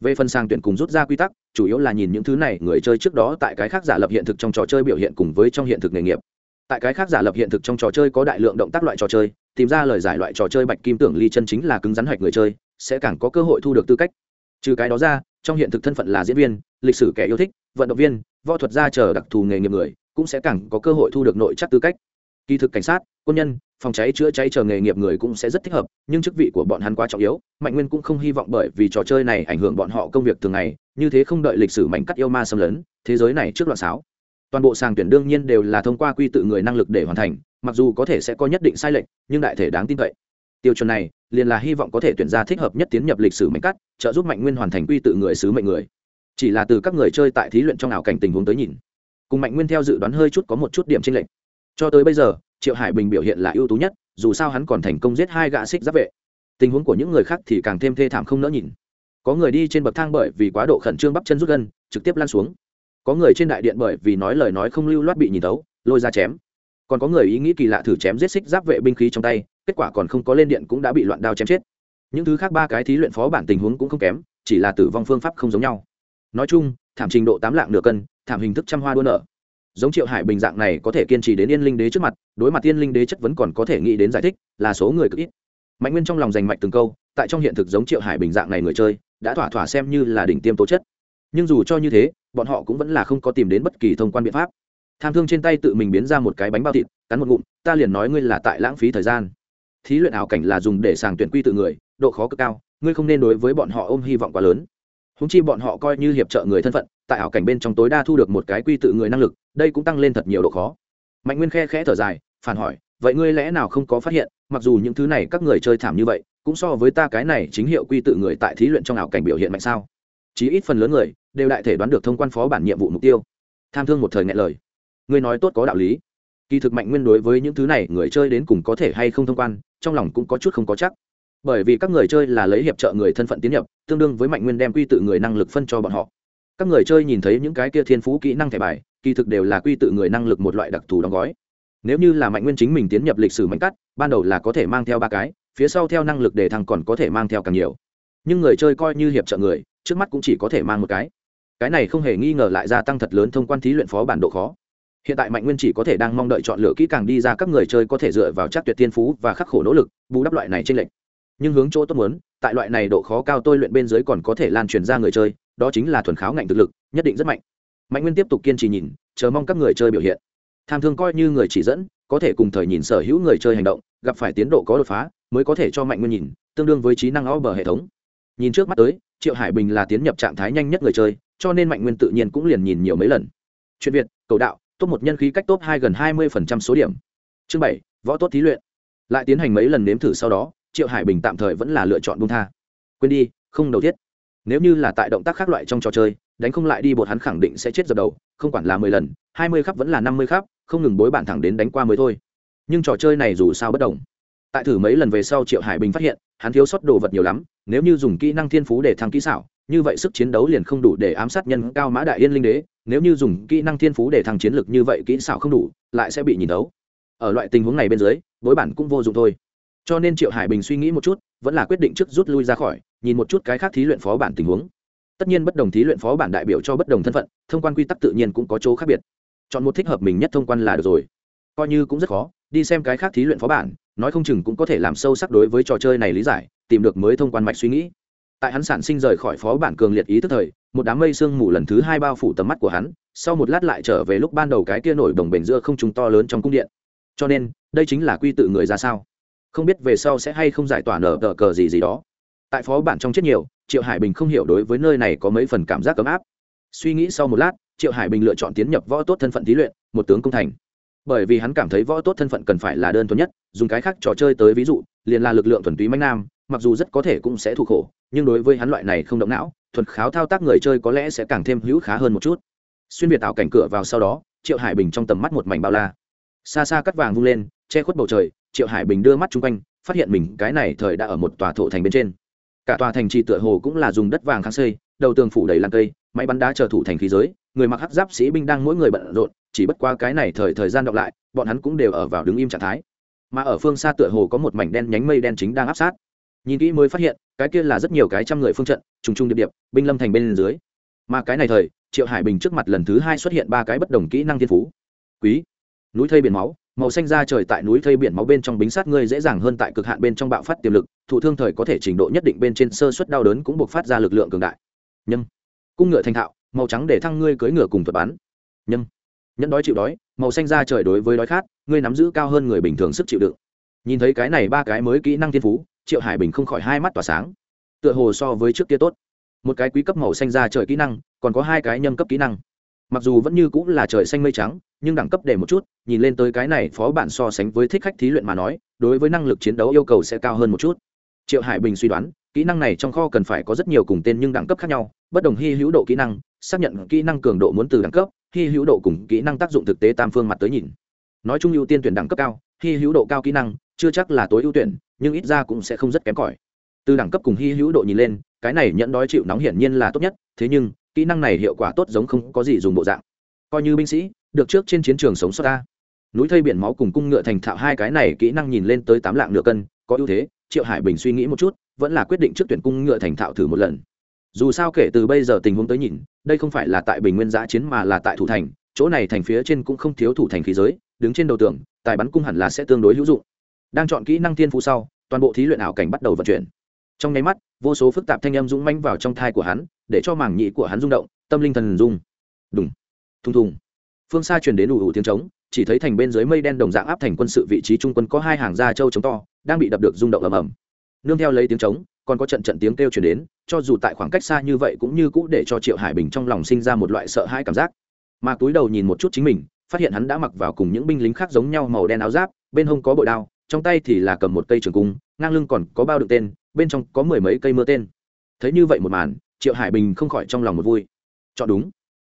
Về phần sang tuyển cùng rút ra quy tắc, chủ yếu là nhìn những thứ này người chơi trước đó tại cái khác giả lập hiện thực trong trò chơi biểu hiện cùng với trong hiện thực nghề nghiệp tại cái khác giả lập hiện thực trong trò chơi có đại lượng động tác loại trò chơi, tìm ra lời giải loại trò chơi bạch kim tưởng ly chân chính là cứng rắn hạch người chơi, sẽ càng có cơ hội thu được tư cách. Trừ cái đó ra, trong hiện thực thân phận là diễn viên, lịch sử kẻ yêu thích, vận động viên, võ thuật gia chờ đặc thù nghề nghiệp người, cũng sẽ càng có cơ hội thu được nội chắc tư cách. Kỳ thực cảnh sát, quân nhân, phòng cháy chữa cháy chờ nghề nghiệp người cũng sẽ rất thích hợp, nhưng chức vị của bọn hắn quá trọng yếu, mạnh nguyên cũng không hy vọng bởi vì trò chơi này ảnh hưởng bọn họ công việc thường ngày, như thế không đợi lịch sử mảnh cắt yêu ma xâm lấn, thế giới này trước loạn xáo toàn bộ sàng tuyển đương nhiên đều là thông qua quy tự người năng lực để hoàn thành, mặc dù có thể sẽ có nhất định sai lệch, nhưng đại thể đáng tin cậy. Tiêu chuẩn này, liền là hy vọng có thể tuyển ra thích hợp nhất tiến nhập lịch sử mạnh cắt, trợ giúp mạnh nguyên hoàn thành quy tự người sứ mệnh người. Chỉ là từ các người chơi tại thí luyện trong ảo cảnh tình huống tới nhìn, cùng mạnh nguyên theo dự đoán hơi chút có một chút điểm tranh lệch. Cho tới bây giờ, triệu hải bình biểu hiện là ưu tú nhất, dù sao hắn còn thành công giết hai gã xích giáp vệ. Tình huống của những người khác thì càng thêm thê thảm không nỡ nhìn. Có người đi trên bậc thang bởi vì quá độ khẩn trương bắp chân rút gân, trực tiếp lan xuống có người trên đại điện bởi vì nói lời nói không lưu loát bị nhìn tấu lôi ra chém. Còn có người ý nghĩ kỳ lạ thử chém giết xích giáp vệ binh khí trong tay, kết quả còn không có lên điện cũng đã bị loạn đao chém chết. Những thứ khác ba cái thí luyện phó bản tình huống cũng không kém, chỉ là tử vong phương pháp không giống nhau. Nói chung, thảm trình độ tám lạng nửa cân, thảm hình thức trăm hoa đua nở. Giống triệu hải bình dạng này có thể kiên trì đến yên linh đế trước mặt, đối mặt yên linh đế chất vấn còn có thể nghĩ đến giải thích, là số người cực ít. Mạnh nguyên trong lòng giành mạch từng câu, tại trong hiện thực giống triệu hải bình dạng này người chơi, đã thỏa thỏa xem như là đỉnh tiêm tố chất. Nhưng dù cho như thế bọn họ cũng vẫn là không có tìm đến bất kỳ thông quan biện pháp. Tham thương trên tay tự mình biến ra một cái bánh bao thịt, cắn một ngụm, ta liền nói ngươi là tại lãng phí thời gian. Thí luyện ảo cảnh là dùng để sàng tuyển quy tự người, độ khó cực cao, ngươi không nên đối với bọn họ ôm hy vọng quá lớn. Húng chi bọn họ coi như hiệp trợ người thân phận, tại ảo cảnh bên trong tối đa thu được một cái quy tự người năng lực, đây cũng tăng lên thật nhiều độ khó. Mạnh nguyên khe khẽ thở dài, phản hỏi, vậy ngươi lẽ nào không có phát hiện, mặc dù những thứ này các người chơi thảm như vậy, cũng so với ta cái này chính hiệu quy tự người tại thí luyện trong ảo cảnh biểu hiện mạnh sao? Chí ít phần lớn người đều đại thể đoán được thông quan phó bản nhiệm vụ mục tiêu. Tham thương một thời ngại lời. Ngươi nói tốt có đạo lý. Kỳ thực mạnh nguyên đối với những thứ này, người chơi đến cùng có thể hay không thông quan, trong lòng cũng có chút không có chắc. Bởi vì các người chơi là lấy hiệp trợ người thân phận tiến nhập, tương đương với mạnh nguyên đem quy tự người năng lực phân cho bọn họ. Các người chơi nhìn thấy những cái kia thiên phú kỹ năng thẻ bài, kỳ thực đều là quy tự người năng lực một loại đặc thù đóng gói. Nếu như là mạnh nguyên chính mình tiến nhập lịch sử mạnh cắt, ban đầu là có thể mang theo ba cái, phía sau theo năng lực đề thăng còn có thể mang theo càng nhiều. Nhưng người chơi coi như hiệp trợ người, trước mắt cũng chỉ có thể mang một cái cái này không hề nghi ngờ lại gia tăng thật lớn thông quan thí luyện phó bản độ khó. Hiện tại mạnh nguyên chỉ có thể đang mong đợi chọn lựa kỹ càng đi ra các người chơi có thể dựa vào chắc tuyệt tiên phú và khắc khổ nỗ lực, bù đắp loại này trên lệnh nhưng hướng chỗ tốt muốn, tại loại này độ khó cao tôi luyện bên dưới còn có thể lan truyền ra người chơi, đó chính là thuần kháo ngạnh thực lực, nhất định rất mạnh. Mạnh nguyên tiếp tục kiên trì nhìn, chờ mong các người chơi biểu hiện. Tham thương coi như người chỉ dẫn, có thể cùng thời nhìn sở hữu người chơi hành động, gặp phải tiến độ có đột phá, mới có thể cho mạnh nguyên nhìn, tương đương với trí năng o bờ hệ thống. Nhìn trước mắt tới, triệu hải bình là tiến nhập trạng thái nhanh nhất người chơi cho nên mạnh nguyên tự nhiên cũng liền nhìn nhiều mấy lần. Chuyện việt, cầu đạo, top một nhân khí cách top hai gần hai mươi số điểm. Chương bảy, võ tốt thí luyện. Lại tiến hành mấy lần nếm thử sau đó, triệu hải bình tạm thời vẫn là lựa chọn bung tha. Quên đi, không đầu thiết. nếu như là tại động tác khác loại trong trò chơi, đánh không lại đi bột hắn khẳng định sẽ chết dập đầu, không quản là mười lần, hai mươi khắp vẫn là năm mươi khắp, không ngừng bối bản thẳng đến đánh qua mới thôi. Nhưng trò chơi này dù sao bất đồng. Tại thử mấy lần về sau triệu hải bình phát hiện, hắn thiếu sót đồ vật nhiều lắm, nếu như dùng kỹ năng thiên phú để thăng kỹ xảo như vậy sức chiến đấu liền không đủ để ám sát nhân cao mã đại yên linh đế, nếu như dùng kỹ năng thiên phú để thăng chiến lực như vậy kỹ xảo không đủ, lại sẽ bị nhìn đấu ở loại tình huống này bên dưới bối bản cũng vô dụng thôi. Cho nên triệu hải bình suy nghĩ một chút, vẫn là quyết định trước rút lui ra khỏi, nhìn một chút cái khác thí luyện phó bản tình huống. Tất nhiên bất đồng thí luyện phó bản đại biểu cho bất đồng thân phận, thông quan quy tắc tự nhiên cũng có chỗ khác biệt. Chọn một thích hợp mình nhất thông quan là được rồi. Coi như cũng rất khó, đi xem cái khác thí luyện phó bản, nói không chừng cũng có thể làm sâu sắc đối với trò chơi này lý giải, tìm được mới thông quan mạch suy nghĩ tại hắn sản sinh rời khỏi phó bản cường liệt ý tức thời, một đám mây sương mù lần thứ hai bao phủ tầm mắt của hắn, sau một lát lại trở về lúc ban đầu cái kia nổi đồng bền giữa không trùng to lớn trong cung điện. Cho nên, đây chính là quy tự người ra sao? Không biết về sau sẽ hay không giải tỏa nở tờ cờ gì gì đó. Tại phó bản trong chết nhiều, triệu hải bình không hiểu đối với nơi này có mấy phần cảm giác ấm áp. Suy nghĩ sau một lát, triệu hải bình lựa chọn tiến nhập võ tốt thân phận thí luyện, một tướng công thành. Bởi vì hắn cảm thấy võ tốt thân phận cần phải là đơn thuần nhất, dùng cái khác trò chơi tới ví dụ, liền là lực lượng thuần túy mạnh nam, mặc dù rất có thể cũng sẽ thụ khổ nhưng đối với hắn loại này không động não, thuần kháo thao tác người chơi có lẽ sẽ càng thêm hữu khá hơn một chút. Xuyên việt tạo cảnh cửa vào sau đó, triệu hải bình trong tầm mắt một mảnh bao la. Xa xa cắt vàng vung lên, che khuất bầu trời, triệu hải bình đưa mắt chung quanh, phát hiện mình cái này thời đã ở một tòa thổ thành bên trên. Cả tòa thành trì tựa hồ cũng là dùng đất vàng kháng xây, đầu tường phủ đầy lan cây, máy bắn đá chờ thủ thành khí giới, người mặc hắc giáp sĩ binh đang mỗi người bận rộn, chỉ bất qua cái này thời thời gian đọc lại, bọn hắn cũng đều ở vào đứng im trạng thái. Mà ở phương xa tựa hồ có một mảnh đen nhánh mây đen chính đang áp sát nhìn kỹ mới phát hiện, cái kia là rất nhiều cái trăm người phương trận, trùng trùng điệp điệp, binh lâm thành bên dưới. Mà cái này thời, triệu hải bình trước mặt lần thứ hai xuất hiện ba cái bất đồng kỹ năng thiên phú. Quý. Núi thây biển máu, màu xanh da trời tại núi thây biển máu bên trong bính sát ngươi dễ dàng hơn tại cực hạn bên trong bạo phát tiềm lực, thụ thương thời có thể trình độ nhất định bên trên sơ suất đau đớn cũng buộc phát ra lực lượng cường đại. Nhâm. Cung ngựa thành thạo, màu trắng để thăng ngươi cưỡi ngựa cùng thuật bắn. Nhâm. Nhẫn đói chịu đói, màu xanh da trời đối với đói khát, ngươi nắm giữ cao hơn người bình thường sức chịu đựng. Nhìn thấy cái này ba cái mới kỹ năng thiên phú triệu hải bình không khỏi hai mắt tỏa sáng. Tựa hồ so với trước kia tốt. Một cái quý cấp màu xanh da trời kỹ năng, còn có hai cái nhâm cấp kỹ năng. Mặc dù vẫn như cũng là trời xanh mây trắng, nhưng đẳng cấp để một chút, nhìn lên tới cái này phó bản so sánh với thích khách thí luyện mà nói, đối với năng lực chiến đấu yêu cầu sẽ cao hơn một chút. Triệu hải bình suy đoán, kỹ năng này trong kho cần phải có rất nhiều cùng tên nhưng đẳng cấp khác nhau, bất đồng hy hữu độ kỹ năng, xác nhận kỹ năng cường độ muốn từ đẳng cấp, hy hữu độ cùng kỹ năng tác dụng thực tế tam phương mặt tới nhìn. Nói chung ưu tiên tuyển đẳng cấp cao, hy hữu độ cao kỹ năng, chưa chắc là tối ưu tuyển nhưng ít ra cũng sẽ không rất kém cỏi. Từ đẳng cấp cùng hy hữu độ nhìn lên, cái này nhẫn đói chịu nóng hiển nhiên là tốt nhất, thế nhưng, kỹ năng này hiệu quả tốt giống không có gì dùng bộ dạng. Coi như binh sĩ, được trước trên chiến trường sống sót ta. Núi thây biển máu cùng cung ngựa thành thạo hai cái này kỹ năng nhìn lên tới tám lạng nửa cân, có ưu thế, triệu hải bình suy nghĩ một chút, vẫn là quyết định trước tuyển cung ngựa thành thạo thử một lần. Dù sao kể từ bây giờ tình huống tới nhìn, đây không phải là tại bình nguyên giã chiến mà là tại thủ thành, chỗ này thành phía trên cũng không thiếu thủ thành khí giới, đứng trên đầu tường, tài bắn cung hẳn là sẽ tương đối hữu dụng đang chọn kỹ năng thiên phú sau, toàn bộ thí luyện ảo cảnh bắt đầu vận chuyển. Trong nháy mắt, vô số phức tạp thanh âm dũng manh vào trong thai của hắn, để cho mảng nhĩ của hắn rung động, tâm linh thần rung. Đùng, thùng thùng. Phương xa truyền đến ủ ủ tiếng trống, chỉ thấy thành bên dưới mây đen đồng dạng áp thành quân sự vị trí trung quân có hai hàng da châu trống to, đang bị đập được rung động ầm ầm. Nương theo lấy tiếng trống, còn có trận trận tiếng kêu chuyển đến, cho dù tại khoảng cách xa như vậy cũng như cũ để cho triệu hải bình trong lòng sinh ra một loại sợ hãi cảm giác. Mà túi đầu nhìn một chút chính mình, phát hiện hắn đã mặc vào cùng những binh lính khác giống nhau màu đen áo giáp, bên hông có bội đao trong tay thì là cầm một cây trường cung, ngang lưng còn có bao đựng tên, bên trong có mười mấy cây mưa tên. Thấy như vậy một màn, triệu hải bình không khỏi trong lòng một vui. Chọn đúng.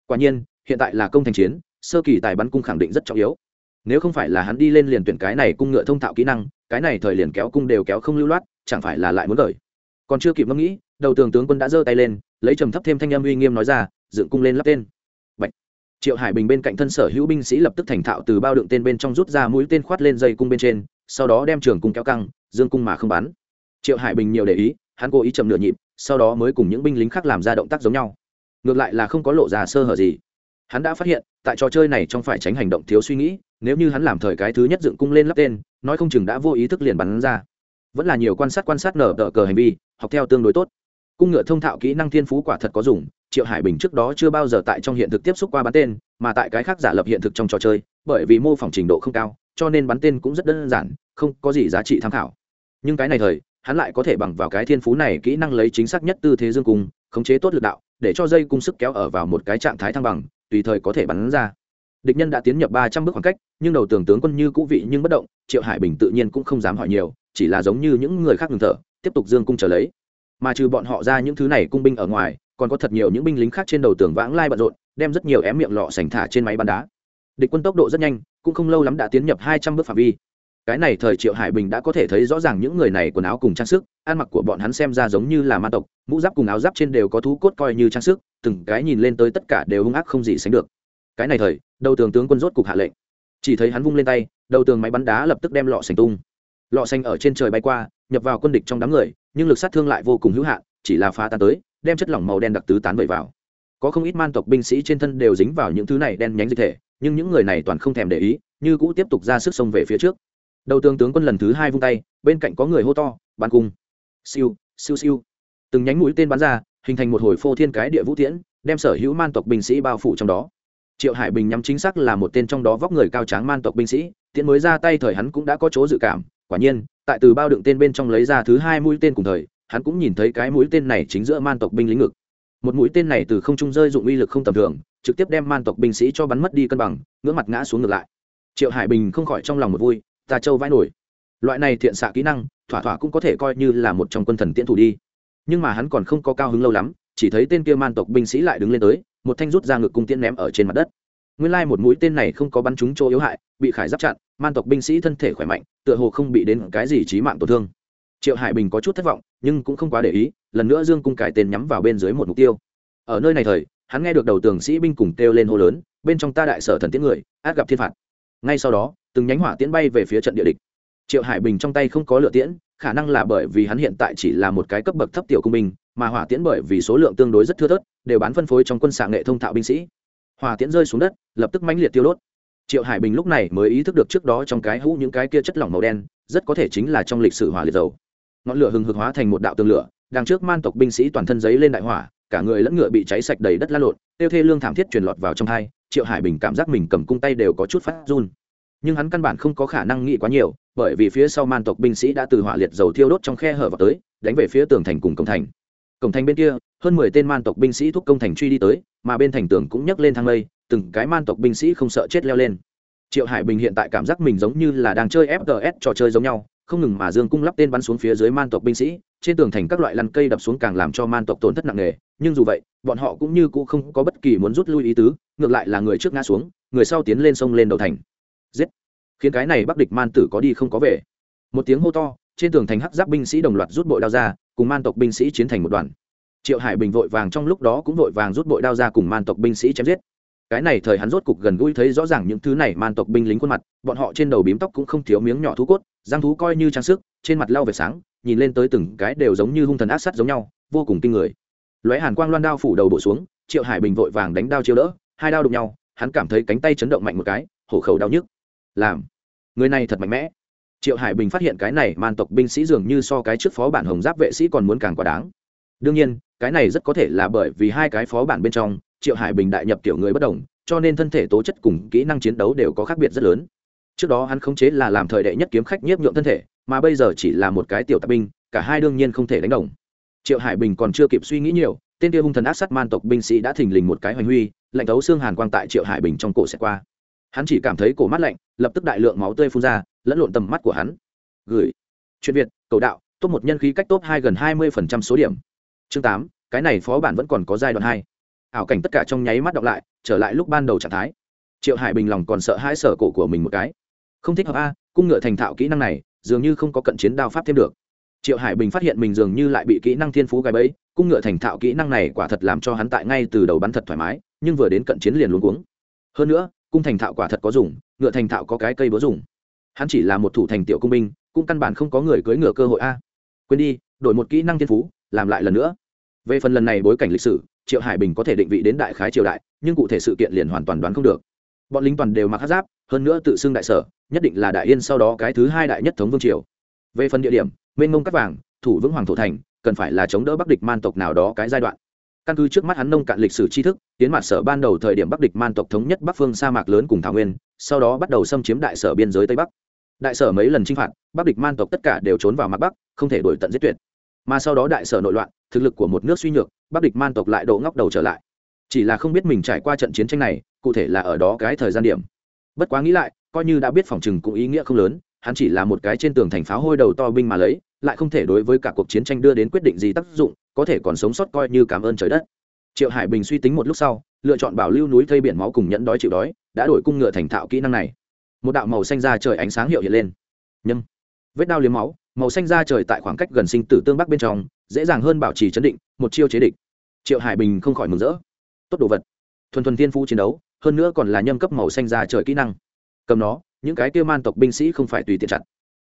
Quả nhiên, hiện tại là công thành chiến, sơ kỳ tài bắn cung khẳng định rất trọng yếu. Nếu không phải là hắn đi lên liền tuyển cái này cung ngựa thông thạo kỹ năng, cái này thời liền kéo cung đều kéo không lưu loát, chẳng phải là lại muốn gởi còn chưa kịp ngẫm nghĩ, đầu tường tướng quân đã giơ tay lên, lấy trầm thấp thêm thanh âm uy nghiêm nói ra, dựng cung lên lắp tên. Bạch. triệu hải bình bên cạnh thân sở hữu binh sĩ lập tức thành thạo từ bao đựng tên bên trong rút ra mũi tên khoát lên dây cung bên trên sau đó đem trường cung kéo căng, dương cung mà không bắn. Triệu hải bình nhiều để ý, hắn cố ý chậm nửa nhịp, sau đó mới cùng những binh lính khác làm ra động tác giống nhau. Ngược lại là không có lộ ra sơ hở gì. Hắn đã phát hiện, tại trò chơi này trong phải tránh hành động thiếu suy nghĩ, nếu như hắn làm thời cái thứ nhất dựng cung lên lắp tên, nói không chừng đã vô ý thức liền bắn ra. Vẫn là nhiều quan sát quan sát nở đỡ cờ hành vi, học theo tương đối tốt. Cung ngựa thông thạo kỹ năng thiên phú quả thật có dùng, triệu hải bình trước đó chưa bao giờ tại trong hiện thực tiếp xúc qua bắn tên, mà tại cái khác giả lập hiện thực trong trò chơi, bởi vì mô phỏng trình độ không cao cho nên bắn tên cũng rất đơn giản, không có gì giá trị tham khảo. Nhưng cái này thời, hắn lại có thể bằng vào cái thiên phú này kỹ năng lấy chính xác nhất tư thế dương cung, khống chế tốt lực đạo, để cho dây cung sức kéo ở vào một cái trạng thái thăng bằng, tùy thời có thể bắn ra. Địch nhân đã tiến nhập ba trăm bước khoảng cách, nhưng đầu tường tướng quân như cũ vị nhưng bất động, triệu hải bình tự nhiên cũng không dám hỏi nhiều, chỉ là giống như những người khác ngừng thở, tiếp tục dương cung trở lấy. Mà trừ bọn họ ra những thứ này cung binh ở ngoài, còn có thật nhiều những binh lính khác trên đầu tường vãng lai bận rộn, đem rất nhiều ém miệng lọ sành thả trên máy bắn đá. Địch quân tốc độ rất nhanh cũng không lâu lắm đã tiến nhập hai trăm bước phạm vi. Cái này thời triệu hải bình đã có thể thấy rõ ràng những người này quần áo cùng trang sức, ăn mặc của bọn hắn xem ra giống như là ma tộc, mũ giáp cùng áo giáp trên đều có thú cốt coi như trang sức, từng cái nhìn lên tới tất cả đều hung ác không gì sánh được. Cái này thời, đầu tường tướng quân rốt cục hạ lệnh. Chỉ thấy hắn vung lên tay, đầu tường máy bắn đá lập tức đem lọ sành tung. Lọ xanh ở trên trời bay qua, nhập vào quân địch trong đám người, nhưng lực sát thương lại vô cùng hữu hạn, chỉ là phá tan tới, đem chất lỏng màu đen đặc tứ tán vẩy vào có không ít man tộc binh sĩ trên thân đều dính vào những thứ này đen nhánh dịch thể, nhưng những người này toàn không thèm để ý, như cũ tiếp tục ra sức xông về phía trước. Đầu tướng tướng quân lần thứ hai vung tay, bên cạnh có người hô to, bắn cung! Siêu siêu siêu. Từng nhánh mũi tên bắn ra, hình thành một hồi phô thiên cái địa vũ tiễn, đem sở hữu man tộc binh sĩ bao phủ trong đó. Triệu hải bình nhắm chính xác là một tên trong đó vóc người cao tráng man tộc binh sĩ, tiễn mới ra tay thời hắn cũng đã có chỗ dự cảm, quả nhiên, tại từ bao đựng tên bên trong lấy ra thứ hai mũi tên cùng thời, hắn cũng nhìn thấy cái mũi tên này chính giữa man tộc binh lính ngực một mũi tên này từ không trung rơi dụng uy lực không tầm thường, trực tiếp đem man tộc binh sĩ cho bắn mất đi cân bằng, ngưỡng mặt ngã xuống ngược lại. Triệu hải bình không khỏi trong lòng một vui, ta châu vãi nổi. Loại này thiện xạ kỹ năng, thỏa thỏa cũng có thể coi như là một trong quân thần tiễn thủ đi. Nhưng mà hắn còn không có cao hứng lâu lắm, chỉ thấy tên kia man tộc binh sĩ lại đứng lên tới, một thanh rút ra ngực cung tiễn ném ở trên mặt đất. Nguyên lai một mũi tên này không có bắn trúng chỗ yếu hại, bị khải giáp chặn, man tộc binh sĩ thân thể khỏe mạnh, tựa hồ không bị đến cái gì trí mạng tổn thương triệu hải bình có chút thất vọng, nhưng cũng không quá để ý, lần nữa dương cung cải tên nhắm vào bên dưới một mục tiêu. Ở nơi này thời, hắn nghe được đầu tường sĩ binh cùng kêu lên hô lớn, bên trong ta đại sở thần tiễn người, át gặp thiên phạt. Ngay sau đó, từng nhánh hỏa tiễn bay về phía trận địa địch. Triệu hải bình trong tay không có lửa tiễn, khả năng là bởi vì hắn hiện tại chỉ là một cái cấp bậc thấp tiểu cung binh, mà hỏa tiễn bởi vì số lượng tương đối rất thưa thớt, đều bán phân phối trong quân xạ nghệ thông thạo binh sĩ. Hỏa tiễn rơi xuống đất, lập tức mãnh liệt tiêu đốt. Triệu hải bình lúc này mới ý thức được trước đó trong cái hũ những cái kia chất lỏng màu đen, rất có thể chính là trong lịch sử hỏa liệt dầu ngọn lửa hừng hực hóa thành một đạo tường lửa, đằng trước man tộc binh sĩ toàn thân giấy lên đại hỏa, cả người lẫn ngựa bị cháy sạch đầy đất la lộn, tiêu thê lương thảm thiết truyền lọt vào trong hai, triệu hải bình cảm giác mình cầm cung tay đều có chút phát run. Nhưng hắn căn bản không có khả năng nghĩ quá nhiều, bởi vì phía sau man tộc binh sĩ đã từ hỏa liệt dầu thiêu đốt trong khe hở vào tới, đánh về phía tường thành cùng cổng thành. Cổng thành bên kia, hơn mười tên man tộc binh sĩ thúc công thành truy đi tới, mà bên thành tường cũng nhấc lên thang lây, từng cái man tộc binh sĩ không sợ chết leo lên. Triệu hải bình hiện tại cảm giác mình giống như là đang chơi fts trò chơi giống nhau không ngừng mà dương cung lắp tên bắn xuống phía dưới man tộc binh sĩ, trên tường thành các loại lăn cây đập xuống càng làm cho man tộc tổn thất nặng nề, nhưng dù vậy, bọn họ cũng như cũ không có bất kỳ muốn rút lui ý tứ, ngược lại là người trước ngã xuống, người sau tiến lên sông lên đầu thành. Giết! Khiến cái này bắc địch man tử có đi không có về. Một tiếng hô to, trên tường thành hắc giáp binh sĩ đồng loạt rút bội đao ra, cùng man tộc binh sĩ chiến thành một đoàn. Triệu hải bình vội vàng trong lúc đó cũng vội vàng rút bội đao ra cùng man tộc binh sĩ chém giết. Cái này thời hắn rốt cục gần gũi thấy rõ ràng những thứ này man tộc binh lính khuôn mặt, bọn họ trên đầu bím tóc cũng không thiếu miếng nhỏ thú cốt giang thú coi như trang sức, trên mặt lau về sáng, nhìn lên tới từng cái đều giống như hung thần ác sắt giống nhau, vô cùng kinh người. Lóe hàn quang loan đao phủ đầu bổ xuống, triệu hải bình vội vàng đánh đao chiêu đỡ, hai đao đụng nhau, hắn cảm thấy cánh tay chấn động mạnh một cái, hổ khẩu đau nhức. Làm, người này thật mạnh mẽ. Triệu hải bình phát hiện cái này man tộc binh sĩ dường như so cái trước phó bản hồng giáp vệ sĩ còn muốn càng quá đáng. Đương nhiên, cái này rất có thể là bởi vì hai cái phó bản bên trong, triệu hải bình đại nhập tiểu người bất đồng, cho nên thân thể tố chất cùng kỹ năng chiến đấu đều có khác biệt rất lớn trước đó hắn khống chế là làm thời đệ nhất kiếm khách nhiếp nhượng thân thể, mà bây giờ chỉ là một cái tiểu tạp binh, cả hai đương nhiên không thể đánh đồng. Triệu hải bình còn chưa kịp suy nghĩ nhiều, tên kia hung thần ác sát man tộc binh sĩ đã thình lình một cái hoành huy, lạnh thấu xương hàn quang tại triệu hải bình trong cổ sẽ qua. Hắn chỉ cảm thấy cổ mắt lạnh, lập tức đại lượng máu tươi phun ra, lẫn lộn tầm mắt của hắn. Gửi. Chuyện việt, cầu đạo, top một nhân khí cách top hai gần hai mươi phần trăm số điểm. Chương tám, cái này phó bản vẫn còn có giai đoạn hai. Ảo cảnh tất cả trong nháy mắt đọc lại, trở lại lúc ban đầu trạng thái. Triệu hải bình lòng còn sợ hãi sở cổ của mình một cái không thích hợp a, cung ngựa thành thạo kỹ năng này, dường như không có cận chiến đao pháp thêm được. Triệu hải bình phát hiện mình dường như lại bị kỹ năng thiên phú gài bẫy, cung ngựa thành thạo kỹ năng này quả thật làm cho hắn tại ngay từ đầu bắn thật thoải mái, nhưng vừa đến cận chiến liền luôn cuống. Hơn nữa, cung thành thạo quả thật có dùng, ngựa thành thạo có cái cây búa dùng. Hắn chỉ là một thủ thành tiểu công binh, cũng căn bản không có người cưỡi ngựa cơ hội a. Quên đi, đổi một kỹ năng thiên phú, làm lại lần nữa. Về phần lần này bối cảnh lịch sử, triệu hải bình có thể định vị đến đại khái triều đại, nhưng cụ thể sự kiện liền hoàn toàn đoán không được. Bọn lính toàn đều mặc hát giáp hơn nữa tự xưng đại sở, nhất định là đại yên sau đó cái thứ hai đại nhất thống vương triều. Về phần địa điểm, mênh mông cắt vàng, thủ vững hoàng thổ thành, cần phải là chống đỡ bắc địch man tộc nào đó cái giai đoạn. Căn cứ trước mắt hắn nông cạn lịch sử tri thức, tiến mặt sở ban đầu thời điểm bắc địch man tộc thống nhất bắc phương sa mạc lớn cùng thảo nguyên, sau đó bắt đầu xâm chiếm đại sở biên giới tây bắc. Đại sở mấy lần chinh phạt, bắc địch man tộc tất cả đều trốn vào mặt bắc, không thể đổi tận giết tuyệt. Mà sau đó đại sở nội loạn, thực lực của một nước suy nhược, bắc địch man tộc lại độ ngóc đầu trở lại. Chỉ là không biết mình trải qua trận chiến tranh này, cụ thể là ở đó cái thời gian điểm bất quá nghĩ lại, coi như đã biết phòng chừng cũng ý nghĩa không lớn, hắn chỉ là một cái trên tường thành pháo hôi đầu to binh mà lấy, lại không thể đối với cả cuộc chiến tranh đưa đến quyết định gì tác dụng, có thể còn sống sót coi như cảm ơn trời đất. Triệu hải bình suy tính một lúc sau, lựa chọn bảo lưu núi thây biển máu cùng nhẫn đói chịu đói, đã đổi cung ngựa thành thạo kỹ năng này. Một đạo màu xanh ra trời ánh sáng hiệu hiện lên. Nhâm. Vết đao liếm máu, màu xanh ra trời tại khoảng cách gần sinh tử tương bắc bên trong, dễ dàng hơn bảo trì chấn định, một chiêu chế địch. Triệu hải bình không khỏi mừng rỡ. Tốt đồ vật. Thuần thuần tiên phu chiến đấu hơn nữa còn là nhâm cấp màu xanh ra trời kỹ năng. Cầm nó, những cái kia man tộc binh sĩ không phải tùy tiện chặt.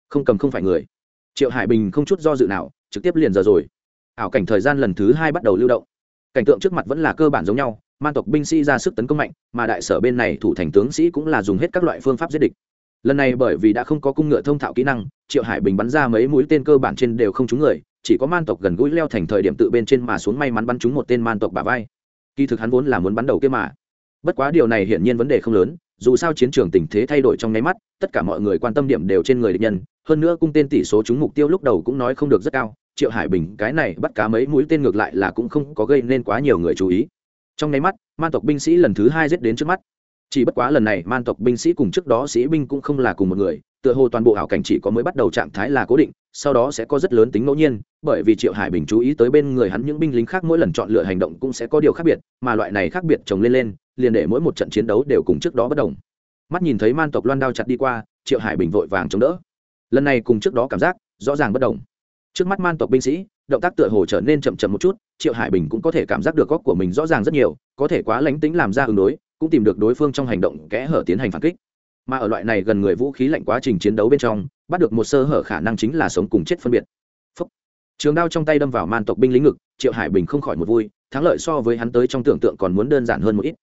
Không cầm không phải người. Triệu hải bình không chút do dự nào, trực tiếp liền giờ rồi. Ảo cảnh thời gian lần thứ hai bắt đầu lưu động. Cảnh tượng trước mặt vẫn là cơ bản giống nhau, man tộc binh sĩ ra sức tấn công mạnh, mà đại sở bên này thủ thành tướng sĩ cũng là dùng hết các loại phương pháp giết địch. Lần này bởi vì đã không có cung ngựa thông thạo kỹ năng, triệu hải bình bắn ra mấy mũi tên cơ bản trên đều không trúng người, chỉ có man tộc gần gũi leo thành thời điểm tự bên trên mà xuống may mắn bắn trúng một tên man tộc bà vai. Kỳ thực hắn vốn là muốn bắn đầu kia mà bất quá điều này hiển nhiên vấn đề không lớn, dù sao chiến trường tình thế thay đổi trong nháy mắt, tất cả mọi người quan tâm điểm đều trên người địch nhân, hơn nữa cung tên tỷ số trúng mục tiêu lúc đầu cũng nói không được rất cao, triệu hải bình, cái này bắt cá mấy mũi tên ngược lại là cũng không có gây nên quá nhiều người chú ý. Trong nháy mắt, man tộc binh sĩ lần thứ hai giết đến trước mắt. Chỉ bất quá lần này, man tộc binh sĩ cùng trước đó sĩ binh cũng không là cùng một người, tựa hồ toàn bộ hảo cảnh chỉ có mới bắt đầu trạng thái là cố định, sau đó sẽ có rất lớn tính ngẫu nhiên, bởi vì triệu hải bình chú ý tới bên người hắn những binh lính khác mỗi lần chọn lựa hành động cũng sẽ có điều khác biệt, mà loại này khác biệt chồng lên lên liền để mỗi một trận chiến đấu đều cùng trước đó bất đồng. Mắt nhìn thấy man tộc loan đao chặt đi qua, triệu hải bình vội vàng chống đỡ. Lần này cùng trước đó cảm giác, rõ ràng bất đồng. Trước mắt man tộc binh sĩ, động tác tựa hồ trở nên chậm chậm một chút, triệu hải bình cũng có thể cảm giác được góc của mình rõ ràng rất nhiều, có thể quá lánh tính làm ra ứng đối, cũng tìm được đối phương trong hành động kẽ hở tiến hành phản kích. Mà ở loại này gần người vũ khí lạnh quá trình chiến đấu bên trong, bắt được một sơ hở khả năng chính là sống cùng chết phân biệt. Phúc. trường đao trong tay đâm vào man tộc binh lính ngực, triệu hải bình không khỏi một vui, thắng lợi so với hắn tới trong tưởng tượng còn muốn đơn giản hơn một ít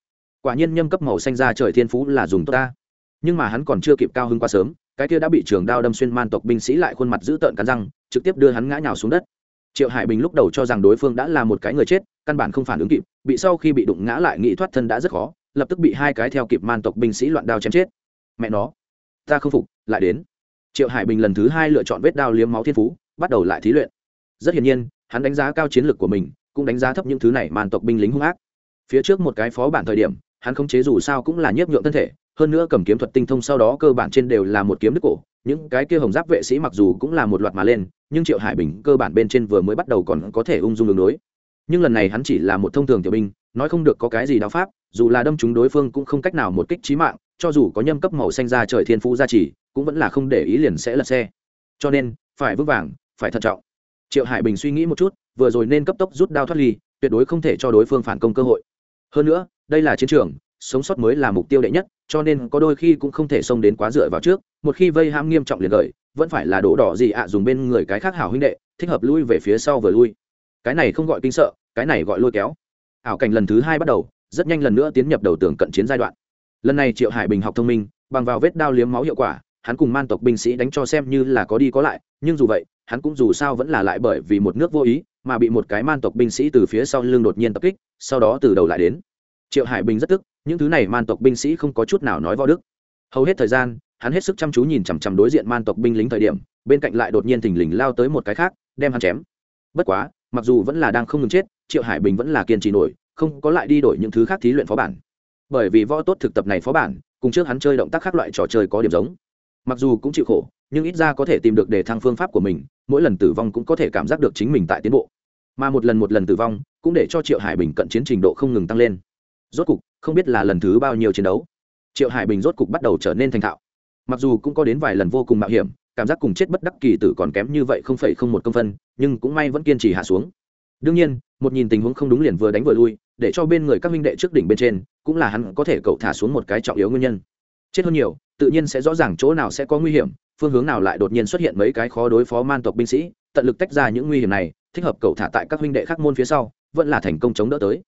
quả nhiên nhâm cấp màu xanh ra trời thiên phú là dùng tốt ta. Nhưng mà hắn còn chưa kịp cao hứng quá sớm, cái kia đã bị trường đao đâm xuyên man tộc binh sĩ lại khuôn mặt giữ tợn cắn răng, trực tiếp đưa hắn ngã nhào xuống đất. Triệu hải bình lúc đầu cho rằng đối phương đã là một cái người chết, căn bản không phản ứng kịp, bị sau khi bị đụng ngã lại nghĩ thoát thân đã rất khó, lập tức bị hai cái theo kịp man tộc binh sĩ loạn đao chém chết. Mẹ nó, ta không phục, lại đến. Triệu hải bình lần thứ hai lựa chọn vết đao liếm máu thiên phú, bắt đầu lại thí luyện. Rất hiển nhiên, hắn đánh giá cao chiến lược của mình, cũng đánh giá thấp những thứ này man tộc binh lính hung ác. Phía trước một cái phó bản thời điểm hắn không chế dù sao cũng là nhiếp nhượng thân thể, hơn nữa cầm kiếm thuật tinh thông sau đó cơ bản trên đều là một kiếm đức cổ, những cái kia hồng giáp vệ sĩ mặc dù cũng là một loạt mà lên, nhưng triệu hải bình cơ bản bên trên vừa mới bắt đầu còn có thể ung dung đường đối. Nhưng lần này hắn chỉ là một thông thường tiểu binh, nói không được có cái gì đạo pháp, dù là đâm chúng đối phương cũng không cách nào một kích trí mạng, cho dù có nhâm cấp màu xanh ra trời thiên phú gia trì, cũng vẫn là không để ý liền sẽ lật xe. Cho nên, phải vững vàng, phải thận trọng. Triệu hải bình suy nghĩ một chút, vừa rồi nên cấp tốc rút đao thoát ly, tuyệt đối không thể cho đối phương phản công cơ hội. Hơn nữa đây là chiến trường, sống sót mới là mục tiêu đệ nhất, cho nên có đôi khi cũng không thể xông đến quá dựa vào trước, một khi vây hãm nghiêm trọng liền gợi, vẫn phải là đổ đỏ gì ạ, dùng bên người cái khác hảo huynh đệ, thích hợp lui về phía sau vừa lui. Cái này không gọi kinh sợ, cái này gọi lôi kéo. Ảo cảnh lần thứ hai bắt đầu, rất nhanh lần nữa tiến nhập đầu tường cận chiến giai đoạn. Lần này triệu hải bình học thông minh, bằng vào vết đao liếm máu hiệu quả, hắn cùng man tộc binh sĩ đánh cho xem như là có đi có lại, nhưng dù vậy, hắn cũng dù sao vẫn là lại bởi vì một nước vô ý, mà bị một cái man tộc binh sĩ từ phía sau lưng đột nhiên tập kích, sau đó từ đầu lại đến triệu hải bình rất tức, những thứ này man tộc binh sĩ không có chút nào nói võ đức. Hầu hết thời gian, hắn hết sức chăm chú nhìn chằm chằm đối diện man tộc binh lính thời điểm, bên cạnh lại đột nhiên thình lình lao tới một cái khác, đem hắn chém. Bất quá, mặc dù vẫn là đang không ngừng chết, triệu hải bình vẫn là kiên trì nổi, không có lại đi đổi những thứ khác thí luyện phó bản. Bởi vì võ tốt thực tập này phó bản, cùng trước hắn chơi động tác khác loại trò chơi có điểm giống. Mặc dù cũng chịu khổ, nhưng ít ra có thể tìm được đề thăng phương pháp của mình, mỗi lần tử vong cũng có thể cảm giác được chính mình tại tiến bộ. Mà một lần một lần tử vong, cũng để cho triệu hải bình cận chiến trình độ không ngừng tăng lên rốt cục, không biết là lần thứ bao nhiêu chiến đấu, triệu hải bình rốt cục bắt đầu trở nên thành thạo. Mặc dù cũng có đến vài lần vô cùng mạo hiểm, cảm giác cùng chết bất đắc kỳ tử còn kém như vậy không phải không một công phân, nhưng cũng may vẫn kiên trì hạ xuống. Đương nhiên, một nhìn tình huống không đúng liền vừa đánh vừa lui, để cho bên người các minh đệ trước đỉnh bên trên, cũng là hắn có thể cậu thả xuống một cái trọng yếu nguyên nhân. Chết hơn nhiều, tự nhiên sẽ rõ ràng chỗ nào sẽ có nguy hiểm, phương hướng nào lại đột nhiên xuất hiện mấy cái khó đối phó man tộc binh sĩ, tận lực tách ra những nguy hiểm này, thích hợp cậu thả tại các huynh đệ khác môn phía sau, vẫn là thành công chống đỡ tới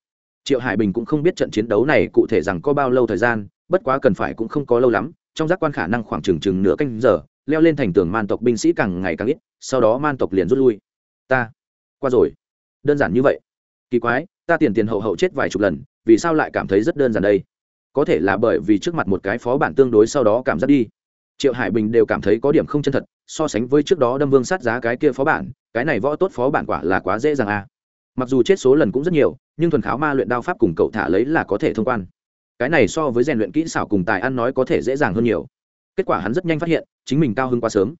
triệu hải bình cũng không biết trận chiến đấu này cụ thể rằng có bao lâu thời gian, bất quá cần phải cũng không có lâu lắm, trong giác quan khả năng khoảng chừng chừng nửa canh giờ, leo lên thành tường man tộc binh sĩ càng ngày càng ít, sau đó man tộc liền rút lui. Ta, qua rồi. Đơn giản như vậy. Kỳ quái, ta tiền tiền hậu hậu chết vài chục lần, vì sao lại cảm thấy rất đơn giản đây? Có thể là bởi vì trước mặt một cái phó bản tương đối sau đó cảm giác đi. Triệu hải bình đều cảm thấy có điểm không chân thật, so sánh với trước đó đâm vương sát giá cái kia phó bản, cái này võ tốt phó bản quả là quá dễ dàng à mặc dù chết số lần cũng rất nhiều, nhưng thuần kháo ma luyện đao pháp cùng cậu thả lấy là có thể thông quan. Cái này so với rèn luyện kỹ xảo cùng tài ăn nói có thể dễ dàng hơn nhiều. Kết quả hắn rất nhanh phát hiện, chính mình cao hơn quá sớm.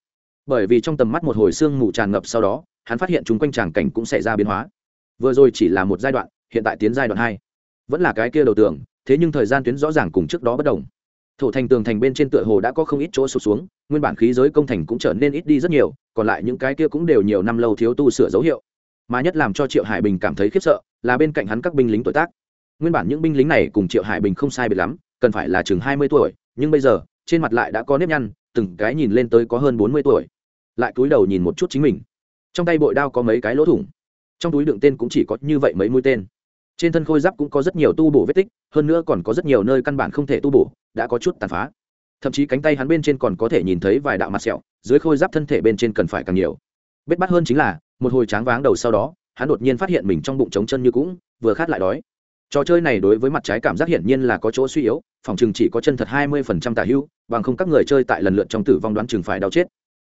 Bởi vì trong tầm mắt một hồi xương mù tràn ngập sau đó, hắn phát hiện chúng quanh tràng cảnh cũng xảy ra biến hóa. Vừa rồi chỉ là một giai đoạn, hiện tại tiến giai đoạn hai. Vẫn là cái kia đầu tường, thế nhưng thời gian tuyến rõ ràng cùng trước đó bất đồng. Thổ thành tường thành bên trên tựa hồ đã có không ít chỗ sụt xuống, nguyên bản khí giới công thành cũng trở nên ít đi rất nhiều, còn lại những cái kia cũng đều nhiều năm lâu thiếu tu sửa dấu hiệu mà nhất làm cho triệu hải bình cảm thấy khiếp sợ là bên cạnh hắn các binh lính tuổi tác nguyên bản những binh lính này cùng triệu hải bình không sai biệt lắm cần phải là chừng hai mươi tuổi nhưng bây giờ trên mặt lại đã có nếp nhăn từng cái nhìn lên tới có hơn bốn mươi tuổi lại cúi đầu nhìn một chút chính mình trong tay bội đao có mấy cái lỗ thủng trong túi đựng tên cũng chỉ có như vậy mấy mũi tên trên thân khôi giáp cũng có rất nhiều tu bổ vết tích hơn nữa còn có rất nhiều nơi căn bản không thể tu bổ đã có chút tàn phá thậm chí cánh tay hắn bên trên còn có thể nhìn thấy vài đạo mặt sẹo dưới khôi giáp thân thể bên trên cần phải càng nhiều bết bắt hơn chính là một hồi tráng váng đầu sau đó, hắn đột nhiên phát hiện mình trong bụng trống chân như cũng, vừa khát lại đói. Trò chơi này đối với mặt trái cảm giác hiển nhiên là có chỗ suy yếu, phòng chừng chỉ có chân thật hai mươi phần trăm tả hưu, bằng không các người chơi tại lần lượt trong tử vong đoán chừng phải đau chết.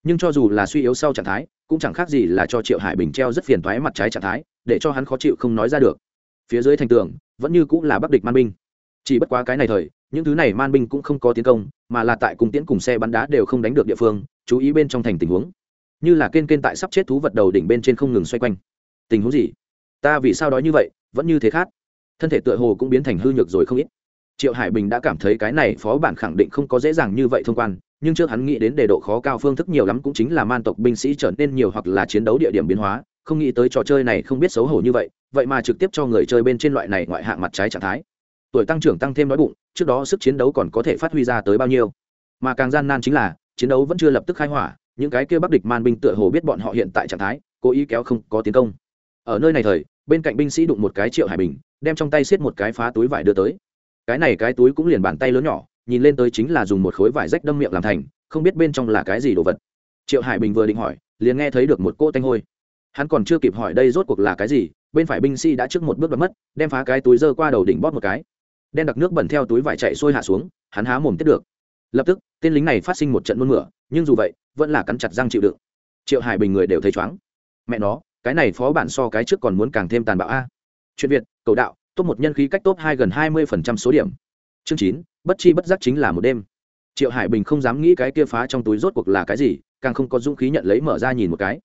Nhưng cho dù là suy yếu sau trạng thái, cũng chẳng khác gì là cho triệu hải bình treo rất phiền thoái mặt trái trạng thái, để cho hắn khó chịu không nói ra được. Phía dưới thành tường, vẫn như cũng là bắc địch man binh. Chỉ bất quá cái này thời, những thứ này man binh cũng không có tiến công, mà là tại cùng tiễn cùng xe bắn đá đều không đánh được địa phương, chú ý bên trong thành tình huống như là kên kên tại sắp chết thú vật đầu đỉnh bên trên không ngừng xoay quanh. Tình huống gì? Ta vì sao đói như vậy? Vẫn như thế khác thân thể tựa hồ cũng biến thành hư nhược rồi không ít. Triệu hải bình đã cảm thấy cái này phó bản khẳng định không có dễ dàng như vậy thông quan, nhưng trước hắn nghĩ đến đề độ khó cao phương thức nhiều lắm cũng chính là man tộc binh sĩ trở nên nhiều hoặc là chiến đấu địa điểm biến hóa, không nghĩ tới trò chơi này không biết xấu hổ như vậy vậy mà trực tiếp cho người chơi bên trên loại này ngoại hạng mặt trái trạng thái. Tuổi tăng trưởng tăng thêm nói bụng, trước đó sức chiến đấu còn có thể phát huy ra tới bao nhiêu. Mà càng gian nan chính là, chiến đấu vẫn chưa lập tức khai hỏa những cái kia bắc địch man binh tựa hồ biết bọn họ hiện tại trạng thái, cố ý kéo không có tiến công. Ở nơi này thời, bên cạnh binh sĩ đụng một cái triệu hải bình, đem trong tay xiết một cái phá túi vải đưa tới. Cái này cái túi cũng liền bàn tay lớn nhỏ, nhìn lên tới chính là dùng một khối vải rách đâm miệng làm thành, không biết bên trong là cái gì đồ vật. Triệu hải bình vừa định hỏi, liền nghe thấy được một cỗ tanh hôi. Hắn còn chưa kịp hỏi đây rốt cuộc là cái gì, bên phải binh sĩ đã trước một bước bật mất, đem phá cái túi dơ qua đầu đỉnh bóp một cái. Đen đặc nước bẩn theo túi vải chạy sôi hạ xuống, hắn há mồm tiếp được lập tức, tên lính này phát sinh một trận nôn mửa, nhưng dù vậy, vẫn là cắn chặt răng chịu đựng. Triệu hải bình người đều thấy chóng mẹ nó, cái này phó bản so cái trước còn muốn càng thêm tàn bạo a. Chuyện việt, cầu đạo, top một nhân khí cách top hai gần hai mươi phần trăm số điểm. Chương chín, bất chi bất giác chính là một đêm. Triệu hải bình không dám nghĩ cái kia phá trong túi rốt cuộc là cái gì, càng không có dũng khí nhận lấy mở ra nhìn một cái.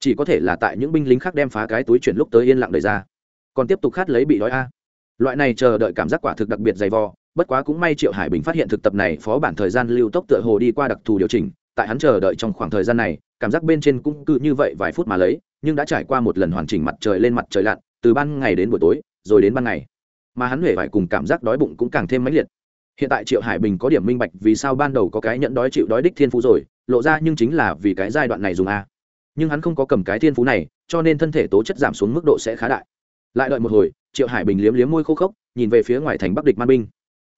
Chỉ có thể là tại những binh lính khác đem phá cái túi chuyển lúc tới yên lặng đời ra. Còn tiếp tục khát lấy bị đói a. Loại này chờ đợi cảm giác quả thực đặc biệt dày vò bất quá cũng may triệu hải bình phát hiện thực tập này phó bản thời gian lưu tốc tựa hồ đi qua đặc thù điều chỉnh, tại hắn chờ đợi trong khoảng thời gian này, cảm giác bên trên cũng cứ như vậy vài phút mà lấy, nhưng đã trải qua một lần hoàn chỉnh mặt trời lên mặt trời lặn, từ ban ngày đến buổi tối, rồi đến ban ngày. Mà hắn huệ phải cùng cảm giác đói bụng cũng càng thêm mãnh liệt. Hiện tại triệu hải bình có điểm minh bạch vì sao ban đầu có cái nhận đói chịu đói đích thiên phú rồi, lộ ra nhưng chính là vì cái giai đoạn này dùng a. Nhưng hắn không có cầm cái thiên phú này, cho nên thân thể tố chất giảm xuống mức độ sẽ khá đại. Lại đợi một hồi, triệu hải bình liếm liếm môi khô khốc, nhìn về phía ngoài thành bắc địch man binh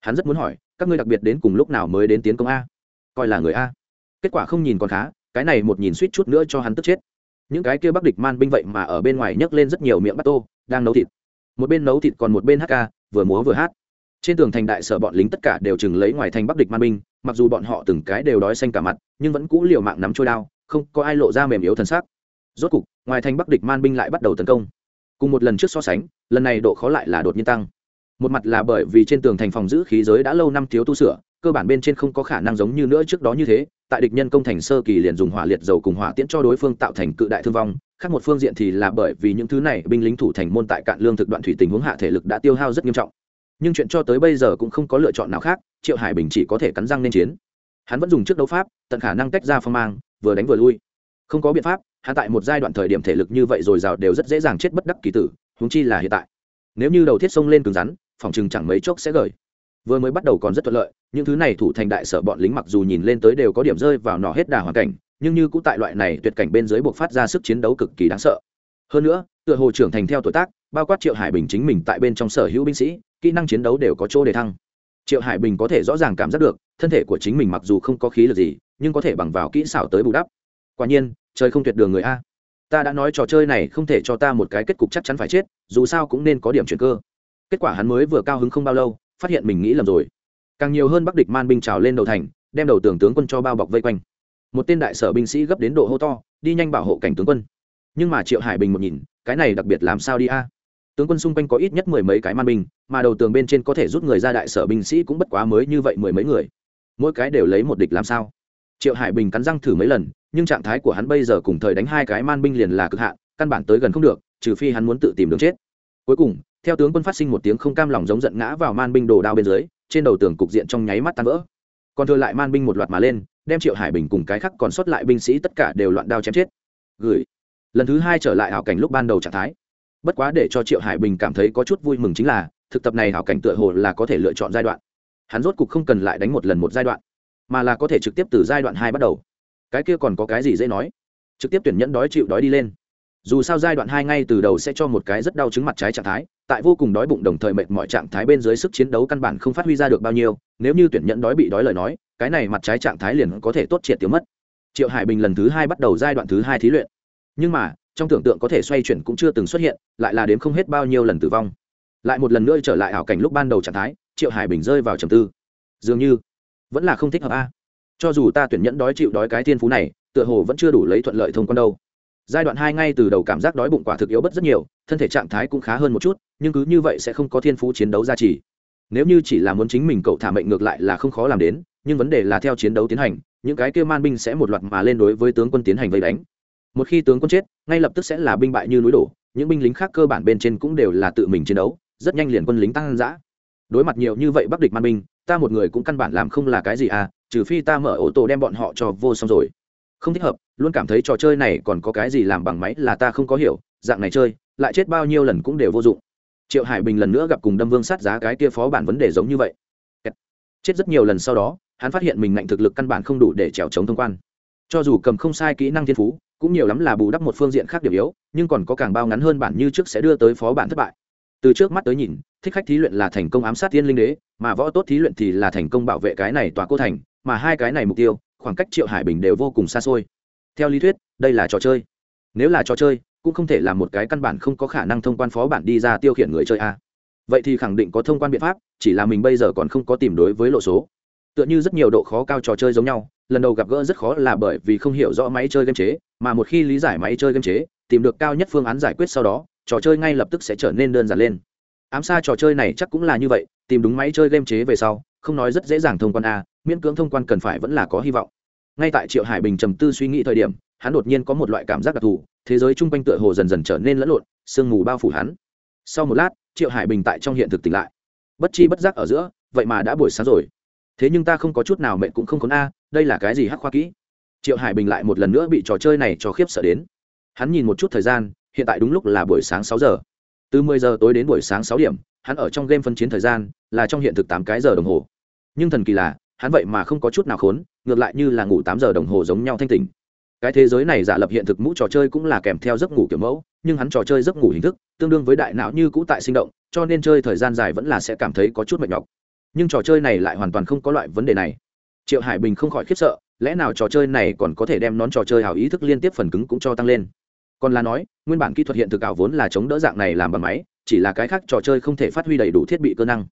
hắn rất muốn hỏi, các ngươi đặc biệt đến cùng lúc nào mới đến tiến công a? Coi là người a. Kết quả không nhìn còn khá, cái này một nhìn suýt chút nữa cho hắn tức chết. Những cái kia bắc địch man binh vậy mà ở bên ngoài nhấc lên rất nhiều miệng bắt tô, đang nấu thịt. Một bên nấu thịt còn một bên hát ca, vừa múa vừa hát. Trên tường thành đại sở bọn lính tất cả đều chừng lấy ngoài thành bắc địch man binh, mặc dù bọn họ từng cái đều đói xanh cả mặt, nhưng vẫn cũ liều mạng nắm trôi đao, không có ai lộ ra mềm yếu thần sắc. rốt cục, ngoài thành bắc địch man binh lại bắt đầu tấn công. Cùng một lần trước so sánh, lần này độ khó lại là đột nhiên tăng một mặt là bởi vì trên tường thành phòng giữ khí giới đã lâu năm thiếu tu sửa, cơ bản bên trên không có khả năng giống như nữa trước đó như thế, tại địch nhân công thành sơ kỳ liền dùng hỏa liệt dầu cùng hỏa tiễn cho đối phương tạo thành cự đại thương vong, khác một phương diện thì là bởi vì những thứ này binh lính thủ thành môn tại cạn lương thực đoạn thủy tình huống hạ thể lực đã tiêu hao rất nghiêm trọng. Nhưng chuyện cho tới bây giờ cũng không có lựa chọn nào khác, triệu hải bình chỉ có thể cắn răng nên chiến. Hắn vẫn dùng trước đấu pháp, tận khả năng tách ra phong mang, vừa đánh vừa lui. Không có biện pháp, hắn tại một giai đoạn thời điểm thể lực như vậy rồi rào đều rất dễ dàng chết bất đắc kỳ tử húng chi là hiện tại. Nếu như đầu thiết sông lên cứng rắn phòng chừng chẳng mấy chốc sẽ gởi. Vừa mới bắt đầu còn rất thuận lợi, những thứ này thủ thành đại sở bọn lính mặc dù nhìn lên tới đều có điểm rơi vào nọ hết đà hoàn cảnh, nhưng như cũng tại loại này tuyệt cảnh bên dưới buộc phát ra sức chiến đấu cực kỳ đáng sợ. Hơn nữa, tựa hồ trưởng thành theo tuổi tác, bao quát triệu hải bình chính mình tại bên trong sở hữu binh sĩ, kỹ năng chiến đấu đều có chỗ để thăng. Triệu hải bình có thể rõ ràng cảm giác được, thân thể của chính mình mặc dù không có khí lực gì, nhưng có thể bằng vào kỹ xảo tới bù đắp. Quả nhiên, trời không tuyệt đường người a. Ta đã nói trò chơi này không thể cho ta một cái kết cục chắc chắn phải chết, dù sao cũng nên có điểm chuyển cơ kết quả hắn mới vừa cao hứng không bao lâu, phát hiện mình nghĩ lầm rồi. Càng nhiều hơn bắc địch man binh trào lên đầu thành, đem đầu tưởng tướng quân cho bao bọc vây quanh. Một tên đại sở binh sĩ gấp đến độ hô to, đi nhanh bảo hộ cảnh tướng quân. Nhưng mà triệu hải bình một nhìn, cái này đặc biệt làm sao đi a? Tướng quân xung quanh có ít nhất mười mấy cái man binh, mà đầu tường bên trên có thể rút người ra đại sở binh sĩ cũng bất quá mới như vậy mười mấy người. Mỗi cái đều lấy một địch làm sao? Triệu hải bình cắn răng thử mấy lần, nhưng trạng thái của hắn bây giờ cùng thời đánh hai cái man binh liền là cực hạn, căn bản tới gần không được, trừ phi hắn muốn tự tìm đường chết. Cuối cùng theo tướng quân phát sinh một tiếng không cam lòng giống giận ngã vào man binh đồ đao bên dưới, trên đầu tường cục diện trong nháy mắt tan vỡ. Còn thừa lại man binh một loạt mà lên, đem triệu hải bình cùng cái khác còn sót lại binh sĩ tất cả đều loạn đao chém chết. Gửi. Lần thứ hai trở lại hảo cảnh lúc ban đầu trạng thái. Bất quá để cho triệu hải bình cảm thấy có chút vui mừng chính là, thực tập này hảo cảnh tựa hồ là có thể lựa chọn giai đoạn. Hắn rốt cục không cần lại đánh một lần một giai đoạn, mà là có thể trực tiếp từ giai đoạn hai bắt đầu. Cái kia còn có cái gì dễ nói? Trực tiếp tuyển nhẫn đói chịu đói đi lên dù sao giai đoạn hai ngay từ đầu sẽ cho một cái rất đau chứng mặt trái trạng thái, tại vô cùng đói bụng đồng thời mệt mọi trạng thái bên dưới sức chiến đấu căn bản không phát huy ra được bao nhiêu, nếu như tuyển nhẫn đói bị đói lời nói, cái này mặt trái trạng thái liền có thể tốt triệt tiêu mất. Triệu hải bình lần thứ hai bắt đầu giai đoạn thứ hai thí luyện. Nhưng mà, trong tưởng tượng có thể xoay chuyển cũng chưa từng xuất hiện, lại là đếm không hết bao nhiêu lần tử vong. Lại một lần nữa trở lại ảo cảnh lúc ban đầu trạng thái, triệu hải bình rơi vào trầm tư. Dường như, vẫn là không thích hợp a. Cho dù ta tuyển nhẫn đói chịu đói cái thiên phú này, tựa hồ vẫn chưa đủ lấy thuận lợi thông quan đâu giai đoạn hai ngay từ đầu cảm giác đói bụng quả thực yếu bất rất nhiều, thân thể trạng thái cũng khá hơn một chút, nhưng cứ như vậy sẽ không có thiên phú chiến đấu gia trì. Nếu như chỉ là muốn chính mình cậu thả mệnh ngược lại là không khó làm đến, nhưng vấn đề là theo chiến đấu tiến hành, những cái kia man binh sẽ một loạt mà lên đối với tướng quân tiến hành vây đánh. Một khi tướng quân chết, ngay lập tức sẽ là binh bại như núi đổ, những binh lính khác cơ bản bên trên cũng đều là tự mình chiến đấu, rất nhanh liền quân lính tăng giã đối mặt nhiều như vậy bắc địch man binh, ta một người cũng căn bản làm không là cái gì à trừ phi ta mở ô tô đem bọn họ cho vô xong rồi không thích hợp, luôn cảm thấy trò chơi này còn có cái gì làm bằng máy là ta không có hiểu, dạng này chơi, lại chết bao nhiêu lần cũng đều vô dụng. Triệu hải bình lần nữa gặp cùng đâm vương sát giá cái kia phó bản vấn đề giống như vậy. Chết rất nhiều lần sau đó, hắn phát hiện mình ngạnh thực lực căn bản không đủ để trèo chống thông quan. Cho dù cầm không sai kỹ năng thiên phú, cũng nhiều lắm là bù đắp một phương diện khác điểm yếu, nhưng còn có càng bao ngắn hơn bản như trước sẽ đưa tới phó bản thất bại. Từ trước mắt tới nhìn, thích khách thí luyện là thành công ám sát tiên linh đế, mà võ tốt thí luyện thì là thành công bảo vệ cái này tòa cô thành, mà hai cái này mục tiêu khoảng cách triệu hải bình đều vô cùng xa xôi. Theo lý thuyết, đây là trò chơi. Nếu là trò chơi, cũng không thể là một cái căn bản không có khả năng thông quan phó bản đi ra tiêu khiển người chơi a. Vậy thì khẳng định có thông quan biện pháp, chỉ là mình bây giờ còn không có tìm đối với lộ số. Tựa như rất nhiều độ khó cao trò chơi giống nhau, lần đầu gặp gỡ rất khó là bởi vì không hiểu rõ máy chơi game chế, mà một khi lý giải máy chơi game chế, tìm được cao nhất phương án giải quyết sau đó, trò chơi ngay lập tức sẽ trở nên đơn giản lên. Ám xa trò chơi này chắc cũng là như vậy, tìm đúng máy chơi game chế về sau, không nói rất dễ dàng thông quan a miễn cưỡng thông quan cần phải vẫn là có hy vọng. Ngay tại triệu hải bình trầm tư suy nghĩ thời điểm, hắn đột nhiên có một loại cảm giác đặc thù, thế giới chung quanh tựa hồ dần dần trở nên lẫn lộn, sương mù bao phủ hắn. Sau một lát, triệu hải bình tại trong hiện thực tỉnh lại. Bất chi bất giác ở giữa, vậy mà đã buổi sáng rồi. Thế nhưng ta không có chút nào mệnh cũng không khốn a, đây là cái gì hắc khoa kỹ? Triệu hải bình lại một lần nữa bị trò chơi này cho khiếp sợ đến. Hắn nhìn một chút thời gian, hiện tại đúng lúc là buổi sáng sáu giờ. Từ mười giờ tối đến buổi sáng sáu điểm, hắn ở trong game phân chiến thời gian là trong hiện thực tám cái giờ đồng hồ. Nhưng thần kỳ là hắn vậy mà không có chút nào khốn, ngược lại như là ngủ tám giờ đồng hồ giống nhau thanh tỉnh. Cái thế giới này giả lập hiện thực mũ trò chơi cũng là kèm theo giấc ngủ kiểu mẫu, nhưng hắn trò chơi giấc ngủ hình thức tương đương với đại não như cũ tại sinh động, cho nên chơi thời gian dài vẫn là sẽ cảm thấy có chút mệt nhọc. Nhưng trò chơi này lại hoàn toàn không có loại vấn đề này. Triệu hải bình không khỏi khiếp sợ, lẽ nào trò chơi này còn có thể đem nón trò chơi hào ý thức liên tiếp phần cứng cũng cho tăng lên? Còn là nói, nguyên bản kỹ thuật hiện thực ảo vốn là chống đỡ dạng này làm bằng máy, chỉ là cái khác trò chơi không thể phát huy đầy đủ thiết bị cơ năng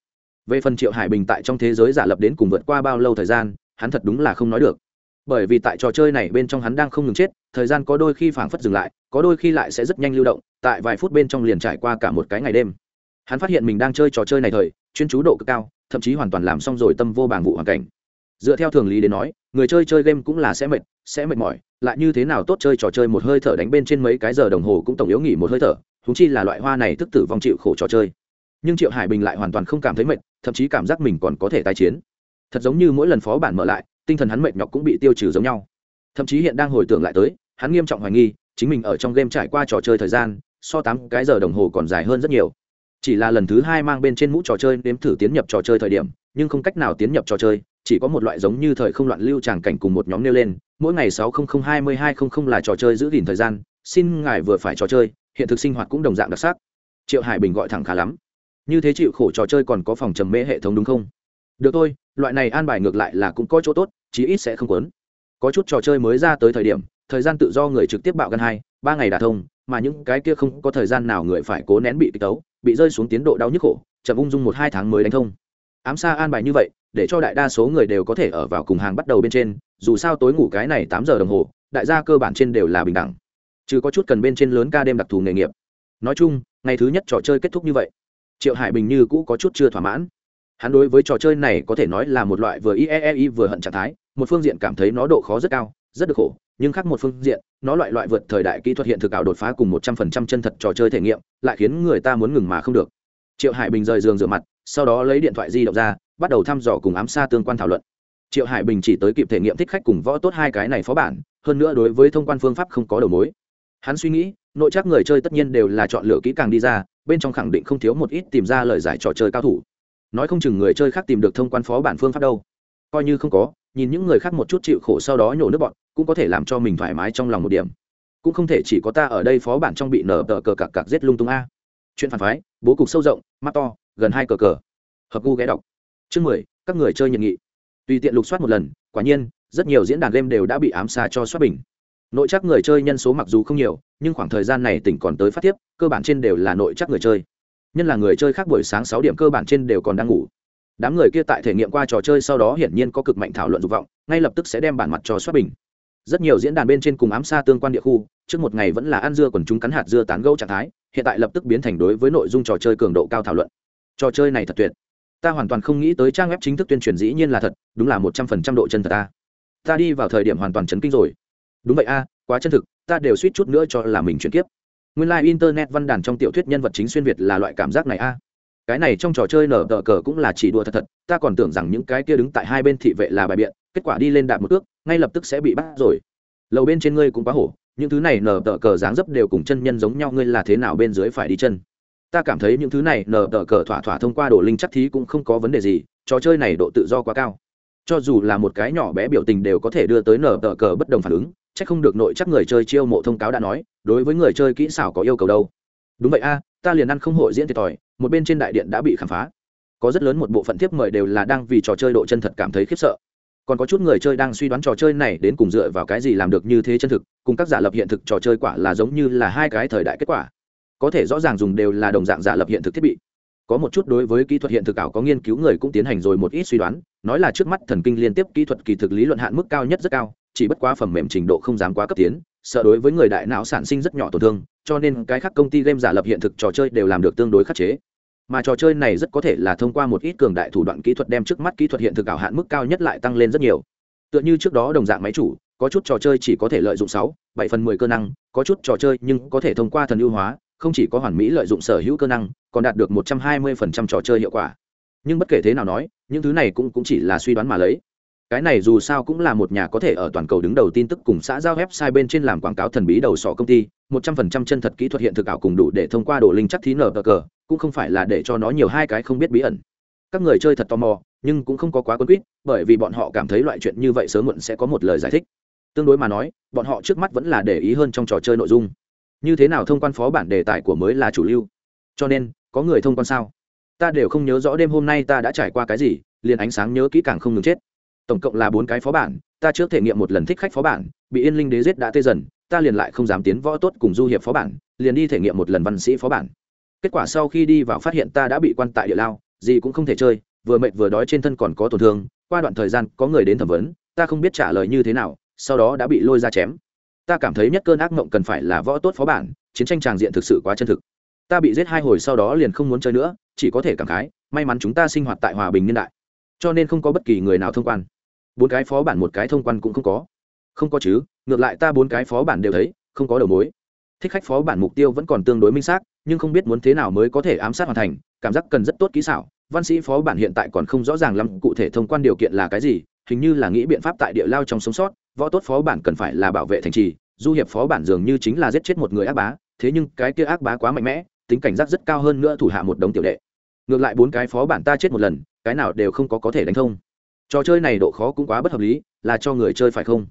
về phần triệu hải bình tại trong thế giới giả lập đến cùng vượt qua bao lâu thời gian, hắn thật đúng là không nói được. Bởi vì tại trò chơi này bên trong hắn đang không ngừng chết, thời gian có đôi khi phảng phất dừng lại, có đôi khi lại sẽ rất nhanh lưu động, tại vài phút bên trong liền trải qua cả một cái ngày đêm. Hắn phát hiện mình đang chơi trò chơi này thời, chuyên chú độ cực cao, thậm chí hoàn toàn làm xong rồi tâm vô bảng vụ hoàn cảnh. Dựa theo thường lý đến nói, người chơi chơi game cũng là sẽ mệt sẽ mệt mỏi, lại như thế nào tốt chơi trò chơi một hơi thở đánh bên trên mấy cái giờ đồng hồ cũng tổng yếu nghỉ một hơi thở húng chi là loại hoa này thức tử vong chịu khổ trò chơi nhưng triệu hải bình lại hoàn toàn không cảm thấy mệt, thậm chí cảm giác mình còn có thể tái chiến. Thật giống như mỗi lần phó bản mở lại, tinh thần hắn mệt nhọc cũng bị tiêu trừ giống nhau. Thậm chí hiện đang hồi tưởng lại tới, hắn nghiêm trọng hoài nghi, chính mình ở trong game trải qua trò chơi thời gian, so tám cái giờ đồng hồ còn dài hơn rất nhiều. Chỉ là lần thứ hai mang bên trên mũ trò chơi nếm thử tiến nhập trò chơi thời điểm, nhưng không cách nào tiến nhập trò chơi, chỉ có một loại giống như thời không loạn lưu tràng cảnh cùng một nhóm nêu lên, mỗi ngày sáu nghìn hai mươi hai trăm là trò chơi giữ gìn thời gian, xin ngài vừa phải trò chơi, hiện thực sinh hoạt cũng đồng dạng đặc sắc. Triệu hải bình gọi thẳng khá lắm như thế chịu khổ trò chơi còn có phòng trầm mê hệ thống đúng không? Được thôi, loại này an bài ngược lại là cũng có chỗ tốt, chí ít sẽ không quấn có chút trò chơi mới ra tới thời điểm, thời gian tự do người trực tiếp bạo gần hai, ba ngày đả thông, mà những cái kia không có thời gian nào người phải cố nén bị kích tấu, bị rơi xuống tiến độ đau nhức khổ, chậm ung dung một hai tháng mới đánh thông. Ám xa an bài như vậy, để cho đại đa số người đều có thể ở vào cùng hàng bắt đầu bên trên, dù sao tối ngủ cái này tám giờ đồng hồ, đại gia cơ bản trên đều là bình đẳng. Chứ có chút cần bên trên lớn ca đêm đặc thù nghề nghiệp. Nói chung, ngày thứ nhất trò chơi kết thúc như vậy triệu hải bình như cũ có chút chưa thỏa mãn. Hắn đối với trò chơi này có thể nói là một loại vừa iei vừa hận trạng thái, một phương diện cảm thấy nó độ khó rất cao, rất được khổ, nhưng khác một phương diện, nó loại loại vượt thời đại kỹ thuật hiện thực ảo đột phá cùng một trăm phần trăm chân thật trò chơi thể nghiệm, lại khiến người ta muốn ngừng mà không được. Triệu hải bình rời giường rửa mặt, sau đó lấy điện thoại di động ra, bắt đầu thăm dò cùng ám xa tương quan thảo luận. Triệu hải bình chỉ tới kịp thể nghiệm thích khách cùng võ tốt hai cái này phó bản, hơn nữa đối với thông quan phương pháp không có đầu mối. Hắn suy nghĩ, nội chắc người chơi tất nhiên đều là chọn lựa kỹ càng đi ra bên trong khẳng định không thiếu một ít tìm ra lời giải trò chơi cao thủ. Nói không chừng người chơi khác tìm được thông quan phó bản phương pháp đâu. Coi như không có, nhìn những người khác một chút chịu khổ sau đó nhổ nước bọn, cũng có thể làm cho mình thoải mái trong lòng một điểm. Cũng không thể chỉ có ta ở đây phó bản trong bị nở tờ cờ cặc cặc giết lung tung a. Chuyện phản phái, bố cục sâu rộng, mắt to, gần hai cờ cờ. Hợp gu ghé đọc. Chương mười, các người chơi nhận nghị. Tùy tiện lục soát một lần, quả nhiên, rất nhiều diễn đàn game đều đã bị ám xa cho soát bình nội chắc người chơi nhân số mặc dù không nhiều, nhưng khoảng thời gian này tỉnh còn tới phát tiếp, cơ bản trên đều là nội chắc người chơi. Nhân là người chơi khác buổi sáng sáu điểm cơ bản trên đều còn đang ngủ. Đám người kia tại thể nghiệm qua trò chơi sau đó hiển nhiên có cực mạnh thảo luận dục vọng, ngay lập tức sẽ đem bản mặt cho xuất bình. Rất nhiều diễn đàn bên trên cùng ám xa tương quan địa khu, trước một ngày vẫn là ăn dưa còn chúng cắn hạt dưa tán gẫu trạng thái, hiện tại lập tức biến thành đối với nội dung trò chơi cường độ cao thảo luận. Trò chơi này thật tuyệt. Ta hoàn toàn không nghĩ tới trang web chính thức tuyên truyền dĩ nhiên là thật, đúng là một trăm phần trăm độ chân thật ta. Ta đi vào thời điểm hoàn toàn chấn kinh rồi đúng vậy a, quá chân thực, ta đều suýt chút nữa cho là mình chuyển kiếp. Nguyên lai、like、internet văn đàn trong tiểu thuyết nhân vật chính xuyên việt là loại cảm giác này a. Cái này trong trò chơi nở tờ cờ cũng là chỉ đùa thật thật, ta còn tưởng rằng những cái kia đứng tại hai bên thị vệ là bài biện, kết quả đi lên đạp một ước ngay lập tức sẽ bị bắt rồi. Lầu bên trên ngươi cũng quá hổ, những thứ này nở tờ cờ dáng dấp đều cùng chân nhân giống nhau, ngươi là thế nào bên dưới phải đi chân? Ta cảm thấy những thứ này nở tờ cờ thỏa thỏa thông qua đồ linh chắc thí cũng không có vấn đề gì, trò chơi này độ tự do quá cao. Cho dù là một cái nhỏ bé biểu tình đều có thể đưa tới nở tờ cờ bất đồng phản ứng chắc không được nội chắc người chơi chiêu mộ thông cáo đã nói, đối với người chơi kỹ xảo có yêu cầu đâu. Đúng vậy a, ta liền ăn không hội diễn thiệt thòi, một bên trên đại điện đã bị khám phá. Có rất lớn một bộ phận thiếp mời đều là đang vì trò chơi độ chân thật cảm thấy khiếp sợ. Còn có chút người chơi đang suy đoán trò chơi này đến cùng dựa vào cái gì làm được như thế chân thực, cùng các giả lập hiện thực trò chơi quả là giống như là hai cái thời đại kết quả. Có thể rõ ràng dùng đều là đồng dạng giả lập hiện thực thiết bị. Có một chút đối với kỹ thuật hiện thực ảo có nghiên cứu người cũng tiến hành rồi một ít suy đoán, nói là trước mắt thần kinh liên tiếp kỹ thuật kỳ thực lý luận hạn mức cao nhất rất cao chỉ bất quá phẩm mềm trình độ không dám quá cấp tiến sợ đối với người đại não sản sinh rất nhỏ tổn thương cho nên cái khác công ty game giả lập hiện thực trò chơi đều làm được tương đối khắc chế. Mà trò chơi này rất có thể là thông qua một ít cường đại thủ đoạn kỹ thuật đem trước mắt kỹ thuật hiện thực ảo hạn mức cao nhất lại tăng lên rất nhiều. Tựa như trước đó đồng dạng máy chủ có chút trò chơi chỉ có thể lợi dụng sáu bảy phần mười cơ năng có chút trò chơi nhưng có thể thông qua thần ưu hóa không chỉ có hoàn mỹ lợi dụng sở hữu cơ năng còn đạt được một trăm hai mươi phần trăm trò chơi hiệu quả. Nhưng bất kể thế nào nói những thứ này cũng, cũng chỉ là suy đoán mà lấy cái này dù sao cũng là một nhà có thể ở toàn cầu đứng đầu tin tức cùng xã giao website bên trên làm quảng cáo thần bí đầu sọ công ty, một trăm phần trăm chân thật kỹ thuật hiện thực ảo cùng đủ để thông qua đồ linh chắc thí nở cờ, cũng không phải là để cho nó nhiều hai cái không biết bí ẩn. Các người chơi thật tò mò, nhưng cũng không có quá quân quýt, bởi vì bọn họ cảm thấy loại chuyện như vậy sớm muộn sẽ có một lời giải thích. Tương đối mà nói, bọn họ trước mắt vẫn là để ý hơn trong trò chơi nội dung. Như thế nào thông quan phó bản đề tài của mới là chủ lưu? Cho nên, có người thông quan sao? Ta đều không nhớ rõ đêm hôm nay ta đã trải qua cái gì, liền ánh sáng nhớ kỹ càng không ngừng chết tổng cộng là bốn cái phó bản, ta trước thể nghiệm một lần thích khách phó bản, bị yên linh đế giết đã tê dần, ta liền lại không dám tiến võ tốt cùng du hiệp phó bản, liền đi thể nghiệm một lần văn sĩ phó bản. Kết quả sau khi đi vào phát hiện ta đã bị quan tại địa lao, gì cũng không thể chơi, vừa mệt vừa đói trên thân còn có tổn thương, qua đoạn thời gian có người đến thẩm vấn, ta không biết trả lời như thế nào, sau đó đã bị lôi ra chém. Ta cảm thấy nhất cơn ác mộng cần phải là võ tốt phó bản, chiến tranh tràng diện thực sự quá chân thực. Ta bị giết hai hồi sau đó liền không muốn chơi nữa, chỉ có thể cảm khái, may mắn chúng ta sinh hoạt tại hòa bình niên đại, cho nên không có bất kỳ người nào thông quan bốn cái phó bản một cái thông quan cũng không có. Không có chứ, ngược lại ta bốn cái phó bản đều thấy, không có đầu mối. Thích khách phó bản mục tiêu vẫn còn tương đối minh xác, nhưng không biết muốn thế nào mới có thể ám sát hoàn thành, cảm giác cần rất tốt kỹ xảo. Văn sĩ phó bản hiện tại còn không rõ ràng lắm, cụ thể thông quan điều kiện là cái gì, hình như là nghĩ biện pháp tại địa lao trong sống sót, võ tốt phó bản cần phải là bảo vệ thành trì, du hiệp phó bản dường như chính là giết chết một người ác bá, thế nhưng cái kia ác bá quá mạnh mẽ, tính cảnh giác rất cao hơn nữa thủ hạ một đống tiểu đệ. Ngược lại bốn cái phó bản ta chết một lần, cái nào đều không có có thể đánh thông trò chơi này độ khó cũng quá bất hợp lý, là cho người chơi phải không?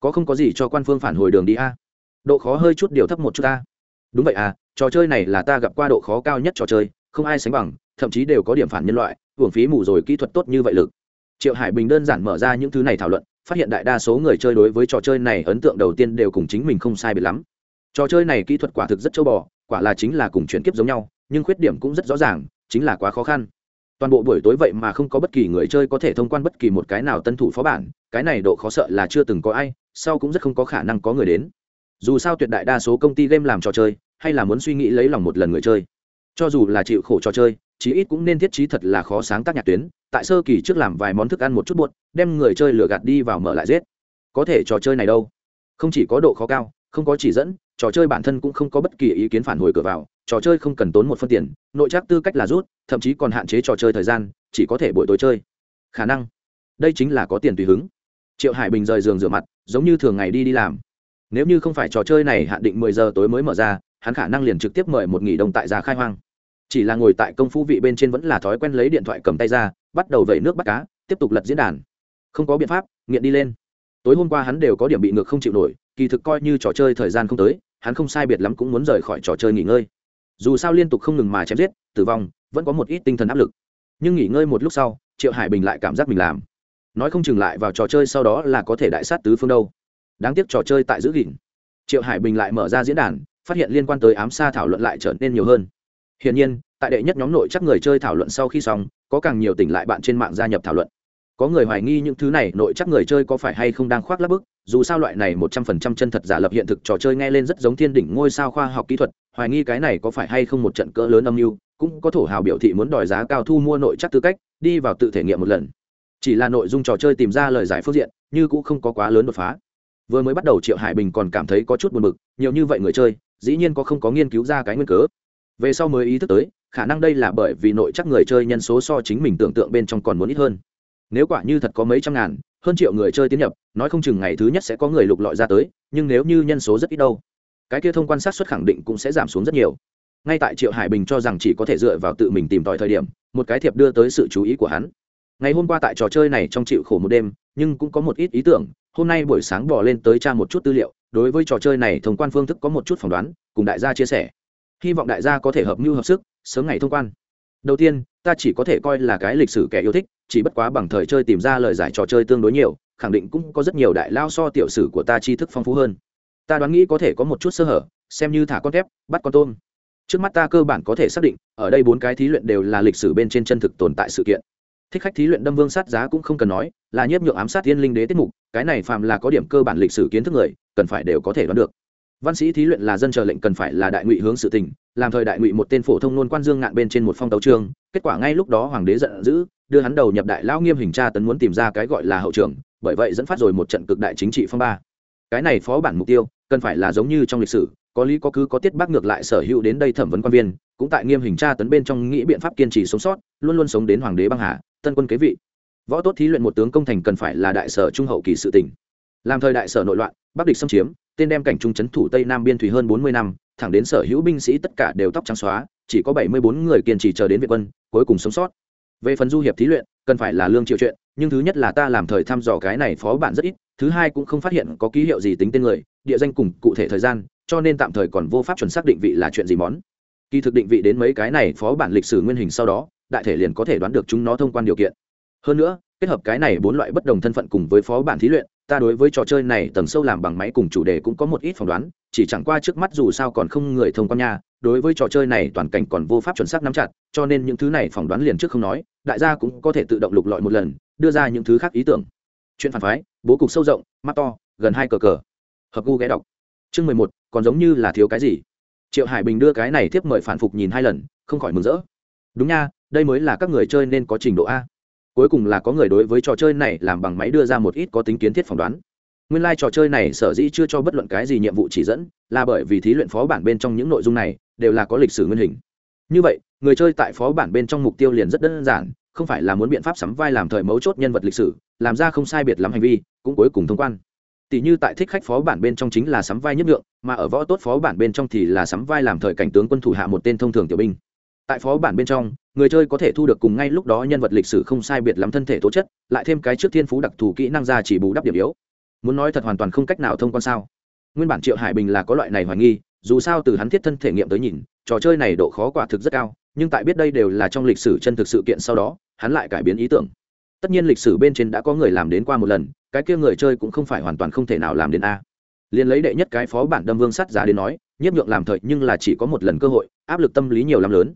Có không có gì cho quan phương phản hồi đường đi a? Độ khó hơi chút điều thấp một chút ta đúng vậy à trò chơi này là ta gặp qua độ khó cao nhất trò chơi, không ai sánh bằng, thậm chí đều có điểm phản nhân loại, hưởng phí mù rồi kỹ thuật tốt như vậy lực. Triệu hải bình đơn giản mở ra những thứ này thảo luận, phát hiện đại đa số người chơi đối với trò chơi này ấn tượng đầu tiên đều cùng chính mình không sai biệt lắm. Trò chơi này kỹ thuật quả thực rất châu bò, quả là chính là cùng chuyển kiếp giống nhau, nhưng khuyết điểm cũng rất rõ ràng, chính là quá khó khăn toàn bộ buổi tối vậy mà không có bất kỳ người chơi có thể thông quan bất kỳ một cái nào tân thủ phó bản, cái này độ khó sợ là chưa từng có ai, sau cũng rất không có khả năng có người đến. Dù sao tuyệt đại đa số công ty game làm trò chơi, hay là muốn suy nghĩ lấy lòng một lần người chơi. Cho dù là chịu khổ trò chơi, chí ít cũng nên thiết trí thật là khó sáng tác nhạc tuyến, tại sơ kỳ trước làm vài món thức ăn một chút buột đem người chơi lừa gạt đi vào mở lại giết. Có thể trò chơi này đâu? Không chỉ có độ khó cao, không có chỉ dẫn trò chơi bản thân cũng không có bất kỳ ý kiến phản hồi cửa vào, trò chơi không cần tốn một phân tiền, nội trác tư cách là rút, thậm chí còn hạn chế trò chơi thời gian, chỉ có thể buổi tối chơi. Khả năng, đây chính là có tiền tùy hứng. Triệu hải bình rời giường rửa mặt, giống như thường ngày đi đi làm. Nếu như không phải trò chơi này hạn định mười giờ tối mới mở ra, hắn khả năng liền trực tiếp mời một nghỉ đồng tại gia khai hoang. Chỉ là ngồi tại công phu vị bên trên vẫn là thói quen lấy điện thoại cầm tay ra, bắt đầu vẩy nước bắt cá, tiếp tục lật diễn đàn. Không có biện pháp, nghiện đi lên. Tối hôm qua hắn đều có điểm bị ngược không chịu nổi kỳ thực coi như trò chơi thời gian không tới, hắn không sai biệt lắm cũng muốn rời khỏi trò chơi nghỉ ngơi. Dù sao liên tục không ngừng mà chém giết, tử vong, vẫn có một ít tinh thần áp lực. Nhưng nghỉ ngơi một lúc sau, triệu hải bình lại cảm giác mình làm. Nói không chừng lại vào trò chơi sau đó là có thể đại sát tứ phương đâu. Đáng tiếc trò chơi tại giữ gìn. Triệu hải bình lại mở ra diễn đàn, phát hiện liên quan tới ám xa thảo luận lại trở nên nhiều hơn. Hiển nhiên, tại đệ nhất nhóm nội chắc người chơi thảo luận sau khi xong, có càng nhiều tỉnh lại bạn trên mạng gia nhập thảo luận. Có người hoài nghi những thứ này, nội chắc người chơi có phải hay không đang khoác lắp bức dù sao loại này một trăm phần trăm chân thật giả lập hiện thực trò chơi nghe lên rất giống thiên đỉnh ngôi sao khoa học kỹ thuật, hoài nghi cái này có phải hay không một trận cỡ lớn âm mưu, cũng có thổ hào biểu thị muốn đòi giá cao thu mua nội chắc tư cách, đi vào tự thể nghiệm một lần. Chỉ là nội dung trò chơi tìm ra lời giải phương diện, như cũng không có quá lớn đột phá. Vừa mới bắt đầu triệu hải bình còn cảm thấy có chút buồn bực, nhiều như vậy người chơi, dĩ nhiên có không có nghiên cứu ra cái nguyên cớ. Về sau mới ý thức tới, khả năng đây là bởi vì nội chắc người chơi nhân số so chính mình tưởng tượng bên trong còn muốn ít hơn. Nếu quả như thật có mấy trăm ngàn hơn triệu người chơi tiến nhập, nói không chừng ngày thứ nhất sẽ có người lục lọi ra tới, nhưng nếu như nhân số rất ít đâu, cái kia thông quan sát xuất khẳng định cũng sẽ giảm xuống rất nhiều. Ngay tại triệu hải bình cho rằng chỉ có thể dựa vào tự mình tìm tòi thời điểm, một cái thiệp đưa tới sự chú ý của hắn. Ngày hôm qua tại trò chơi này trong chịu khổ một đêm, nhưng cũng có một ít ý tưởng, hôm nay buổi sáng bỏ lên tới tra một chút tư liệu, đối với trò chơi này thông quan phương thức có một chút phỏng đoán, cùng đại gia chia sẻ. Hy vọng đại gia có thể hợp mưu hợp sức, sớm ngày thông quan đầu tiên, ta chỉ có thể coi là cái lịch sử kẻ yêu thích, chỉ bất quá bằng thời chơi tìm ra lời giải trò chơi tương đối nhiều, khẳng định cũng có rất nhiều đại lao so tiểu sử của ta tri thức phong phú hơn. Ta đoán nghĩ có thể có một chút sơ hở, xem như thả con thép, bắt con tôm. Trước mắt ta cơ bản có thể xác định, ở đây bốn cái thí luyện đều là lịch sử bên trên chân thực tồn tại sự kiện. Thích khách thí luyện đâm vương sát giá cũng không cần nói, là nhiếp nhượng ám sát thiên linh đế tiết mục, cái này phàm là có điểm cơ bản lịch sử kiến thức người, cần phải đều có thể đoán được. Văn sĩ thí luyện là dân chờ lệnh cần phải là đại ngụy hướng sự tình làm thời đại ngụy một tên phổ thông nôn quan dương ngạn bên trên một phong tấu trương kết quả ngay lúc đó hoàng đế giận dữ, đưa hắn đầu nhập đại lao nghiêm hình tra tấn muốn tìm ra cái gọi là hậu trường, bởi vậy dẫn phát rồi một trận cực đại chính trị phong ba. Cái này phó bản mục tiêu, cần phải là giống như trong lịch sử, có lý có cứ có tiết bác ngược lại sở hữu đến đây thẩm vấn quan viên, cũng tại nghiêm hình tra tấn bên trong nghĩ biện pháp kiên trì sống sót, luôn luôn sống đến hoàng đế băng hà, tân quân kế vị. Võ tốt thí luyện một tướng công thành cần phải là đại sở trung hậu kỳ sự tỉnh làm thời đại sở nội loạn, bắc địch xâm chiếm tên đem cảnh trung trấn thủ tây nam biên thủy hơn bốn mươi năm, thẳng đến sở hữu binh sĩ tất cả đều tóc trắng xóa, chỉ có bảy mươi bốn người kiên trì chờ đến việt quân, cuối cùng sống sót. Về phần du hiệp thí luyện, cần phải là lương triệu chuyện, nhưng thứ nhất là ta làm thời thăm dò cái này phó bản rất ít, thứ hai cũng không phát hiện có ký hiệu gì tính tên người, địa danh cùng cụ thể thời gian, cho nên tạm thời còn vô pháp chuẩn xác định vị là chuyện gì món. Kỳ thực định vị đến mấy cái này phó bản lịch sử nguyên hình sau đó, đại thể liền có thể đoán được chúng nó thông quan điều kiện. Hơn nữa, kết hợp cái này bốn loại bất đồng thân phận cùng với phó bản thí luyện ta đối với trò chơi này tầng sâu làm bằng máy cùng chủ đề cũng có một ít phỏng đoán, chỉ chẳng qua trước mắt dù sao còn không người thông quan nha, đối với trò chơi này toàn cảnh còn vô pháp chuẩn xác nắm chặt, cho nên những thứ này phỏng đoán liền trước không nói, đại gia cũng có thể tự động lục lọi một lần, đưa ra những thứ khác ý tưởng. Chuyện phản phái, bố cục sâu rộng, mắt to, gần hai cờ cờ. Hợp gu ghé đọc. Chương mười một, còn giống như là thiếu cái gì? Triệu hải bình đưa cái này tiếp mời phản phục nhìn hai lần, không khỏi mừng rỡ. Đúng nha, đây mới là các người chơi nên có trình độ a cuối cùng là có người đối với trò chơi này làm bằng máy đưa ra một ít có tính kiến thiết phỏng đoán. Nguyên lai、like、trò chơi này sở dĩ chưa cho bất luận cái gì nhiệm vụ chỉ dẫn, là bởi vì thí luyện phó bản bên trong những nội dung này đều là có lịch sử nguyên hình. Như vậy, người chơi tại phó bản bên trong mục tiêu liền rất đơn giản, không phải là muốn biện pháp sắm vai làm thời mấu chốt nhân vật lịch sử, làm ra không sai biệt lắm hành vi, cũng cuối cùng thông quan. Tỷ như tại thích khách phó bản bên trong chính là sắm vai nhất lượng mà ở võ tốt phó bản bên trong thì là sắm vai làm thời cảnh tướng quân thủ hạ một tên thông thường tiểu binh tại phó bản bên trong, người chơi có thể thu được cùng ngay lúc đó nhân vật lịch sử không sai biệt lắm thân thể tố chất, lại thêm cái trước thiên phú đặc thù kỹ năng ra chỉ bù đắp điểm yếu. Muốn nói thật hoàn toàn không cách nào thông quan sao. Nguyên bản triệu hải bình là có loại này hoài nghi, dù sao từ hắn thiết thân thể nghiệm tới nhìn, trò chơi này độ khó quả thực rất cao, nhưng tại biết đây đều là trong lịch sử chân thực sự kiện sau đó, hắn lại cải biến ý tưởng. Tất nhiên lịch sử bên trên đã có người làm đến qua một lần, cái kia người chơi cũng không phải hoàn toàn không thể nào làm đến a. Liền lấy đệ nhất cái phó bản đâm vương sắt giá đến nói, nhiếp nhượng làm thời nhưng là chỉ có một lần cơ hội, áp lực tâm lý nhiều lắm lớn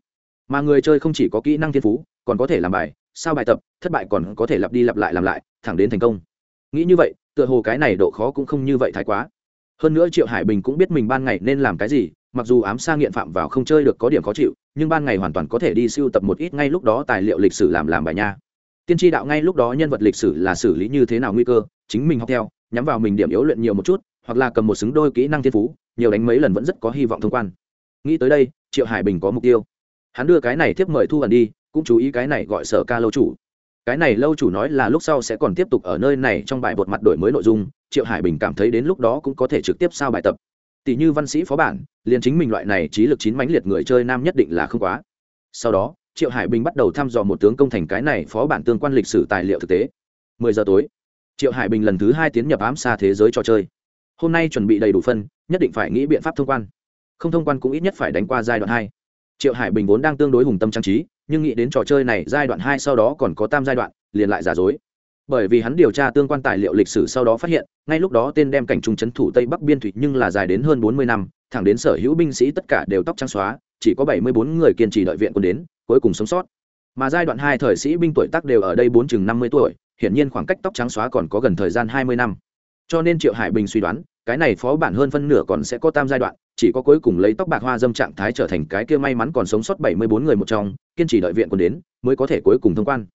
mà người chơi không chỉ có kỹ năng thiên phú, còn có thể làm bài, sao bài tập, thất bại còn có thể lặp đi lặp lại làm lại, thẳng đến thành công. Nghĩ như vậy, tựa hồ cái này độ khó cũng không như vậy thái quá. Hơn nữa triệu hải bình cũng biết mình ban ngày nên làm cái gì, mặc dù ám xa nghiện phạm vào không chơi được có điểm khó chịu, nhưng ban ngày hoàn toàn có thể đi siêu tập một ít ngay lúc đó tài liệu lịch sử làm làm bài nha. Tiên tri đạo ngay lúc đó nhân vật lịch sử là xử lý như thế nào nguy cơ, chính mình học theo, nhắm vào mình điểm yếu luyện nhiều một chút, hoặc là cầm một xứng đôi kỹ năng thiên phú, nhiều đánh mấy lần vẫn rất có hy vọng thông quan. Nghĩ tới đây, triệu hải bình có mục tiêu hắn đưa cái này tiếp mời thu ẩn đi, cũng chú ý cái này gọi sở ca lâu chủ. Cái này lâu chủ nói là lúc sau sẽ còn tiếp tục ở nơi này trong bài bột mặt đổi mới nội dung, triệu hải bình cảm thấy đến lúc đó cũng có thể trực tiếp sao bài tập. Tỷ như văn sĩ phó bản, liền chính mình loại này trí lực chín mãnh liệt người chơi nam nhất định là không quá. Sau đó, triệu hải bình bắt đầu thăm dò một tướng công thành cái này phó bản tương quan lịch sử tài liệu thực tế. Mười giờ tối, triệu hải bình lần thứ hai tiến nhập ám xa thế giới trò chơi. Hôm nay chuẩn bị đầy đủ phân, nhất định phải nghĩ biện pháp thông quan. Không thông quan cũng ít nhất phải đánh qua giai đoạn hai triệu hải bình vốn đang tương đối hùng tâm trang trí, nhưng nghĩ đến trò chơi này giai đoạn hai sau đó còn có tam giai đoạn, liền lại giả dối. Bởi vì hắn điều tra tương quan tài liệu lịch sử sau đó phát hiện, ngay lúc đó tên đem cảnh trung trấn thủ tây bắc biên thủy nhưng là dài đến hơn bốn mươi năm, thẳng đến sở hữu binh sĩ tất cả đều tóc trắng xóa, chỉ có bảy mươi bốn người kiên trì đợi viện quân đến, cuối cùng sống sót. Mà giai đoạn hai thời sĩ binh tuổi tác đều ở đây bốn chừng năm mươi tuổi, hiển nhiên khoảng cách tóc trắng xóa còn có gần thời gian hai mươi năm. Cho nên triệu hải bình suy đoán, cái này phó bản hơn phân nửa còn sẽ có tam giai đoạn chỉ có cuối cùng lấy tóc bạc hoa dâm trạng thái trở thành cái kia may mắn còn sống sót bảy mươi bốn người một trong, kiên trì đợi viện quân đến, mới có thể cuối cùng thông quan.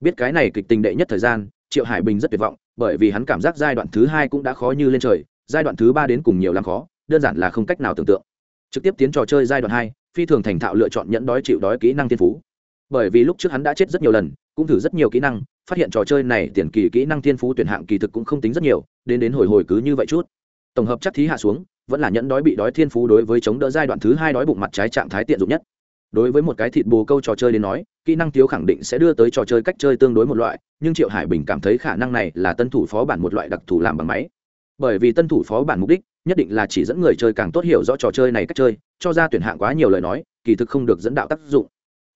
Biết cái này kịch tình đệ nhất thời gian, triệu hải bình rất tuyệt vọng, bởi vì hắn cảm giác giai đoạn thứ hai cũng đã khó như lên trời, giai đoạn thứ ba đến cùng nhiều lắm khó, đơn giản là không cách nào tưởng tượng. Trực tiếp tiến trò chơi giai đoạn hai, phi thường thành thạo lựa chọn nhẫn đói chịu đói kỹ năng thiên phú. Bởi vì lúc trước hắn đã chết rất nhiều lần, cũng thử rất nhiều kỹ năng, phát hiện trò chơi này tiền kỳ kỹ năng thiên phú tuyển hạng kỳ thực cũng không tính rất nhiều, đến đến hồi hồi cứ như vậy chút tổng hợp chắc thí hạ xuống, vẫn là nhẫn đói bị đói thiên phú đối với chống đỡ giai đoạn thứ hai đói bụng mặt trái trạng thái tiện dụng nhất. Đối với một cái thịt bồ câu trò chơi đến nói, kỹ năng thiếu khẳng định sẽ đưa tới trò chơi cách chơi tương đối một loại, nhưng triệu hải bình cảm thấy khả năng này là tân thủ phó bản một loại đặc thù làm bằng máy. Bởi vì tân thủ phó bản mục đích, nhất định là chỉ dẫn người chơi càng tốt hiểu rõ trò chơi này cách chơi, cho ra tuyển hạng quá nhiều lời nói, kỳ thực không được dẫn đạo tác dụng.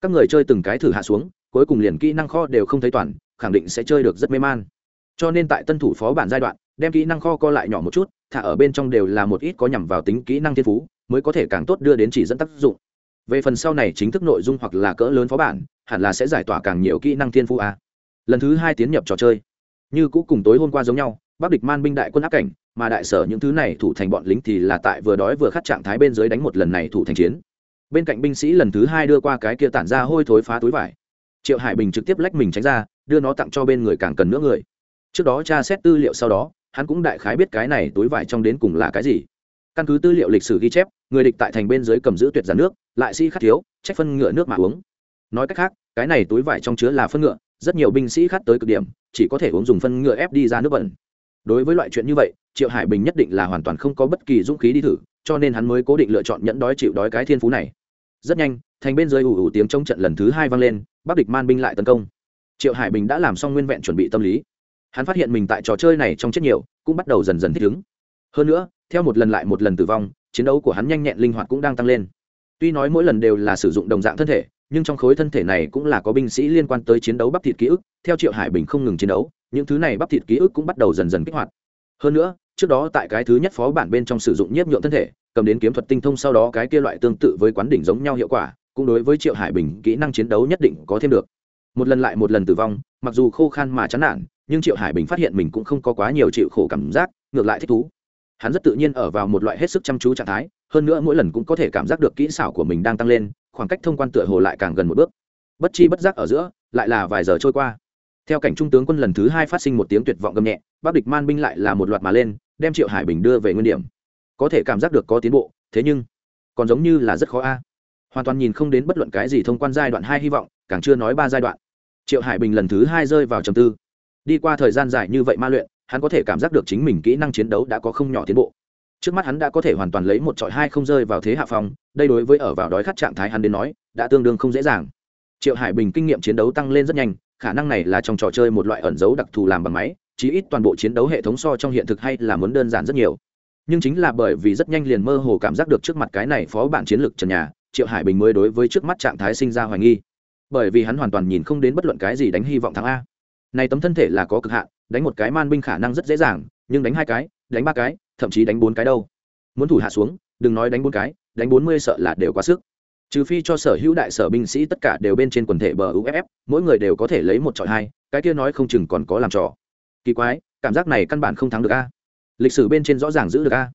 Các người chơi từng cái thử hạ xuống, cuối cùng liền kỹ năng kho đều không thấy toàn, khẳng định sẽ chơi được rất mê man. Cho nên tại tân thủ phó bản giai đoạn, đem kỹ năng kho co lại nhỏ một chút thả ở bên trong đều là một ít có nhằm vào tính kỹ năng thiên phú, mới có thể càng tốt đưa đến chỉ dẫn tác dụng. Về phần sau này chính thức nội dung hoặc là cỡ lớn phó bản, hẳn là sẽ giải tỏa càng nhiều kỹ năng thiên phú a. Lần thứ hai tiến nhập trò chơi. Như cũ cùng tối hôm qua giống nhau, bắc địch man binh đại quân áp cảnh, mà đại sở những thứ này thủ thành bọn lính thì là tại vừa đói vừa khát trạng thái bên dưới đánh một lần này thủ thành chiến. Bên cạnh binh sĩ lần thứ hai đưa qua cái kia tản ra hôi thối phá túi vải. Triệu hải bình trực tiếp lách mình tránh ra, đưa nó tặng cho bên người càng cần nữa người. Trước đó tra xét tư liệu sau đó hắn cũng đại khái biết cái này túi vải trong đến cùng là cái gì. Căn cứ tư liệu lịch sử ghi chép, người địch tại thành bên dưới cầm giữ tuyệt giản nước, lại si khát thiếu, trách phân ngựa nước mà uống. Nói cách khác, cái này túi vải trong chứa là phân ngựa, rất nhiều binh sĩ khát tới cực điểm, chỉ có thể uống dùng phân ngựa ép đi ra nước bẩn. Đối với loại chuyện như vậy, triệu hải bình nhất định là hoàn toàn không có bất kỳ dũng khí đi thử, cho nên hắn mới cố định lựa chọn nhẫn đói chịu đói cái thiên phú này. Rất nhanh, thành bên dưới ủ ủ tiếng trong trận lần thứ hai vang lên, bắc địch man binh lại tấn công. Triệu hải bình đã làm xong nguyên vẹn chuẩn bị tâm lý hắn phát hiện mình tại trò chơi này trong chết nhiều, cũng bắt đầu dần dần thích ứng. Hơn nữa, theo một lần lại một lần tử vong, chiến đấu của hắn nhanh nhẹn linh hoạt cũng đang tăng lên. Tuy nói mỗi lần đều là sử dụng đồng dạng thân thể, nhưng trong khối thân thể này cũng là có binh sĩ liên quan tới chiến đấu bắp thịt ký ức, theo triệu hải bình không ngừng chiến đấu, những thứ này bắp thịt ký ức cũng bắt đầu dần dần kích hoạt. Hơn nữa, trước đó tại cái thứ nhất phó bản bên trong sử dụng nhiếp nhượng thân thể, cầm đến kiếm thuật tinh thông sau đó cái kia loại tương tự với quán đỉnh giống nhau hiệu quả, cũng đối với triệu hải bình kỹ năng chiến đấu nhất định có thêm được. Một lần lại một lần tử vong, mặc dù khô khan mà chán nản nhưng triệu hải bình phát hiện mình cũng không có quá nhiều chịu khổ cảm giác, ngược lại thích thú. Hắn rất tự nhiên ở vào một loại hết sức chăm chú trạng thái, hơn nữa mỗi lần cũng có thể cảm giác được kỹ xảo của mình đang tăng lên, khoảng cách thông quan tựa hồ lại càng gần một bước. Bất chi bất giác ở giữa, lại là vài giờ trôi qua. Theo cảnh trung tướng quân lần thứ hai phát sinh một tiếng tuyệt vọng gầm nhẹ, bắc địch man binh lại là một loạt mà lên, đem triệu hải bình đưa về nguyên điểm. Có thể cảm giác được có tiến bộ, thế nhưng, còn giống như là rất khó a. Hoàn toàn nhìn không đến bất luận cái gì thông quan giai đoạn hai hy vọng, càng chưa nói ba giai đoạn. Triệu hải bình lần thứ hai rơi vào trầm tư đi qua thời gian dài như vậy ma luyện, hắn có thể cảm giác được chính mình kỹ năng chiến đấu đã có không nhỏ tiến bộ. Trước mắt hắn đã có thể hoàn toàn lấy một trọi hai không rơi vào thế hạ phong đây đối với ở vào đói khát trạng thái hắn đến nói, đã tương đương không dễ dàng. Triệu hải bình kinh nghiệm chiến đấu tăng lên rất nhanh, khả năng này là trong trò chơi một loại ẩn dấu đặc thù làm bằng máy, chí ít toàn bộ chiến đấu hệ thống so trong hiện thực hay là muốn đơn giản rất nhiều. Nhưng chính là bởi vì rất nhanh liền mơ hồ cảm giác được trước mặt cái này phó bản chiến lược trần nhà, triệu hải bình mới đối với trước mắt trạng thái sinh ra hoài nghi. Bởi vì hắn hoàn toàn nhìn không đến bất luận cái gì đánh hy vọng thắng a này tấm thân thể là có cực hạn, đánh một cái man binh khả năng rất dễ dàng, nhưng đánh hai cái, đánh ba cái, thậm chí đánh bốn cái đâu. Muốn thủ hạ xuống, đừng nói đánh bốn cái, đánh bốn mươi sợ là đều quá sức. Trừ phi cho sở hữu đại sở binh sĩ tất cả đều bên trên quần thể bờ uff mỗi người đều có thể lấy một trọi hai, cái kia nói không chừng còn có làm trò. Kỳ quái, cảm giác này căn bản không thắng được a. Lịch sử bên trên rõ ràng giữ được a.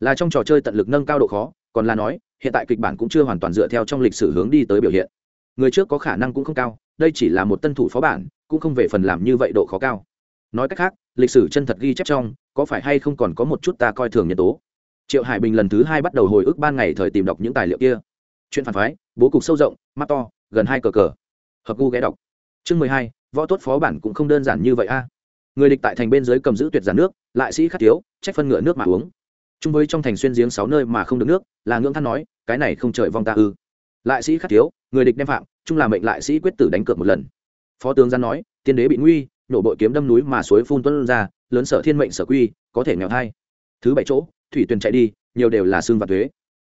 Là trong trò chơi tận lực nâng cao độ khó, còn là nói, hiện tại kịch bản cũng chưa hoàn toàn dựa theo trong lịch sử hướng đi tới biểu hiện. Người trước có khả năng cũng không cao, đây chỉ là một tân thủ phó bản cũng không về phần làm như vậy độ khó cao. Nói cách khác, lịch sử chân thật ghi chép trong, có phải hay không còn có một chút ta coi thường nhân tố? Triệu hải bình lần thứ hai bắt đầu hồi ức ban ngày thời tìm đọc những tài liệu kia. Chuyện phản phái, bố cục sâu rộng, mắt to, gần hai cờ cờ. Hợp gu ghé đọc. Chương mười hai, võ tốt phó bản cũng không đơn giản như vậy a. Người địch tại thành bên dưới cầm giữ tuyệt giản nước, lại sĩ khát thiếu, trách phân ngựa nước mà uống. Chung với trong thành xuyên giếng sáu nơi mà không được nước, là ngưỡng than nói, cái này không trời vong ta ư. Lại sĩ khát thiếu, người địch đem phạm, chung là mệnh lại sĩ quyết tử đánh cược một lần phó tướng gian nói, tiên đế bị nguy, nổ bội kiếm đâm núi mà suối phun tuân ra, lớn sở thiên mệnh sở quy, có thể nghèo thai. Thứ bảy chỗ, thủy tuyền chạy đi, nhiều đều là xương và thuế.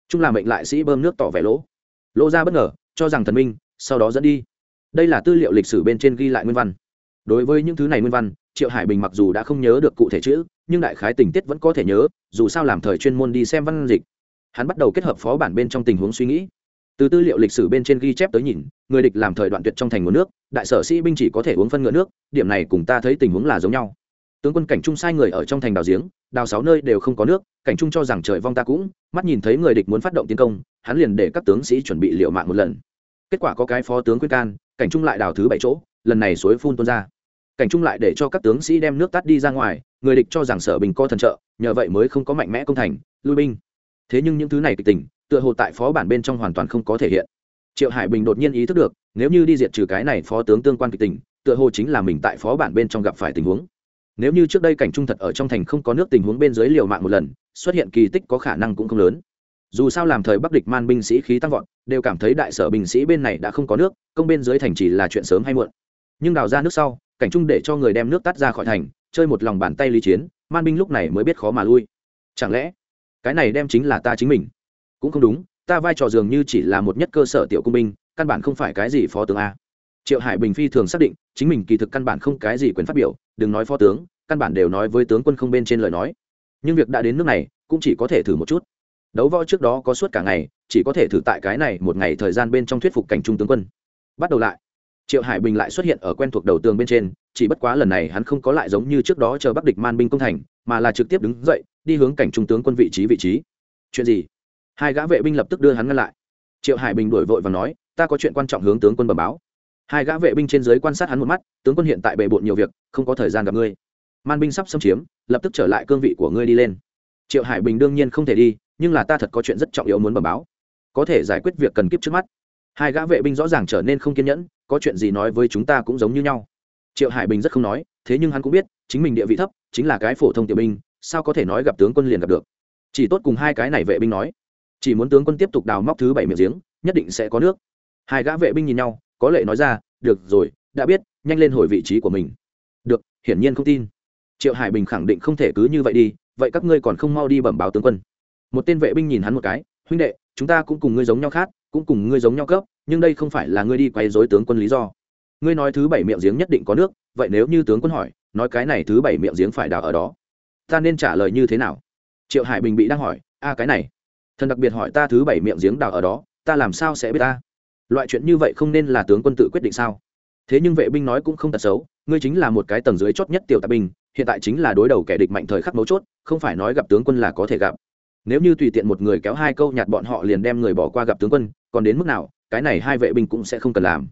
Chung là mệnh lại sĩ bơm nước tỏ vẻ lỗ. Lỗ ra bất ngờ, cho rằng thần minh, sau đó dẫn đi. Đây là tư liệu lịch sử bên trên ghi lại nguyên văn. Đối với những thứ này nguyên văn, triệu hải bình mặc dù đã không nhớ được cụ thể chữ, nhưng đại khái tình tiết vẫn có thể nhớ, dù sao làm thời chuyên môn đi xem văn dịch. Hắn bắt đầu kết hợp phó bản bên trong tình huống suy nghĩ từ tư liệu lịch sử bên trên ghi chép tới nhìn, người địch làm thời đoạn tuyệt trong thành nguồn nước, đại sở sĩ binh chỉ có thể uống phân ngựa nước, điểm này cùng ta thấy tình huống là giống nhau. Tướng quân cảnh trung sai người ở trong thành đào giếng, đào sáu nơi đều không có nước, cảnh trung cho rằng trời vong ta cũng, mắt nhìn thấy người địch muốn phát động tiến công, hắn liền để các tướng sĩ chuẩn bị liệu mạng một lần. Kết quả có cái phó tướng quyết can, cảnh trung lại đào thứ bảy chỗ, lần này suối phun tuôn ra. Cảnh trung lại để cho các tướng sĩ đem nước tắt đi ra ngoài, người địch cho rằng sở bình co thần trợ, nhờ vậy mới không có mạnh mẽ công thành, lui binh. Thế nhưng những thứ này kịch tình tựa hồ tại phó bản bên trong hoàn toàn không có thể hiện. Triệu hải bình đột nhiên ý thức được, nếu như đi diệt trừ cái này phó tướng tương quan kịch tình, tựa hồ chính là mình tại phó bản bên trong gặp phải tình huống. Nếu như trước đây cảnh trung thật ở trong thành không có nước tình huống bên dưới liều mạng một lần, xuất hiện kỳ tích có khả năng cũng không lớn. Dù sao làm thời bắc địch man binh sĩ khí tăng vọt, đều cảm thấy đại sở binh sĩ bên này đã không có nước, công bên dưới thành chỉ là chuyện sớm hay muộn. Nhưng đào ra nước sau, cảnh trung để cho người đem nước tắt ra khỏi thành, chơi một lòng bàn tay lý chiến, man binh lúc này mới biết khó mà lui. Chẳng lẽ, cái này đem chính là ta chính mình? Cũng không đúng, ta vai trò dường như chỉ là một nhất cơ sở tiểu cung binh, căn bản không phải cái gì phó tướng a. Triệu hải bình phi thường xác định, chính mình kỳ thực căn bản không cái gì quyền phát biểu, đừng nói phó tướng, căn bản đều nói với tướng quân không bên trên lời nói. Nhưng việc đã đến nước này, cũng chỉ có thể thử một chút. Đấu võ trước đó có suốt cả ngày, chỉ có thể thử tại cái này một ngày thời gian bên trong thuyết phục cảnh trung tướng quân. Bắt đầu lại. Triệu hải bình lại xuất hiện ở quen thuộc đầu tường bên trên, chỉ bất quá lần này hắn không có lại giống như trước đó chờ bắc địch man binh công thành, mà là trực tiếp đứng dậy, đi hướng cảnh trung tướng quân vị trí vị trí. Chuyện gì? Hai gã vệ binh lập tức đưa hắn ngăn lại. Triệu hải bình đuổi vội và nói, ta có chuyện quan trọng hướng tướng quân bẩm báo. Hai gã vệ binh trên dưới quan sát hắn một mắt, tướng quân hiện tại bề bộn nhiều việc, không có thời gian gặp ngươi. Man binh sắp xâm chiếm, lập tức trở lại cương vị của ngươi đi lên. Triệu hải bình đương nhiên không thể đi, nhưng là ta thật có chuyện rất trọng yếu muốn bẩm báo. Có thể giải quyết việc cần kiếp trước mắt. Hai gã vệ binh rõ ràng trở nên không kiên nhẫn, có chuyện gì nói với chúng ta cũng giống như nhau. Triệu hải bình rất không nói, thế nhưng hắn cũng biết, chính mình địa vị thấp, chính là cái phổ thông tiểu binh, sao có thể nói gặp tướng quân liền gặp được. Chỉ tốt cùng hai cái này vệ binh nói chỉ muốn tướng quân tiếp tục đào móc thứ bảy miệng giếng, nhất định sẽ có nước. Hai gã vệ binh nhìn nhau, có lệ nói ra, được rồi, đã biết, nhanh lên hồi vị trí của mình. Được, hiển nhiên không tin. Triệu hải bình khẳng định không thể cứ như vậy đi, vậy các ngươi còn không mau đi bẩm báo tướng quân. Một tên vệ binh nhìn hắn một cái, huynh đệ, chúng ta cũng cùng ngươi giống nhau khác, cũng cùng ngươi giống nhau cấp, nhưng đây không phải là ngươi đi quay dối tướng quân lý do. Ngươi nói thứ bảy miệng giếng nhất định có nước, vậy nếu như tướng quân hỏi, nói cái này thứ bảy miệng giếng phải đào ở đó, ta nên trả lời như thế nào? Triệu hải bình bị đang hỏi, a, cái này thần đặc biệt hỏi ta thứ bảy miệng giếng đào ở đó, ta làm sao sẽ biết ta? Loại chuyện như vậy không nên là tướng quân tự quyết định sao? Thế nhưng vệ binh nói cũng không tật xấu, ngươi chính là một cái tầng dưới chót nhất tiểu tạp binh, hiện tại chính là đối đầu kẻ địch mạnh thời khắc mấu chốt, không phải nói gặp tướng quân là có thể gặp. Nếu như tùy tiện một người kéo hai câu nhạt bọn họ liền đem người bỏ qua gặp tướng quân, còn đến mức nào, cái này hai vệ binh cũng sẽ không cần làm.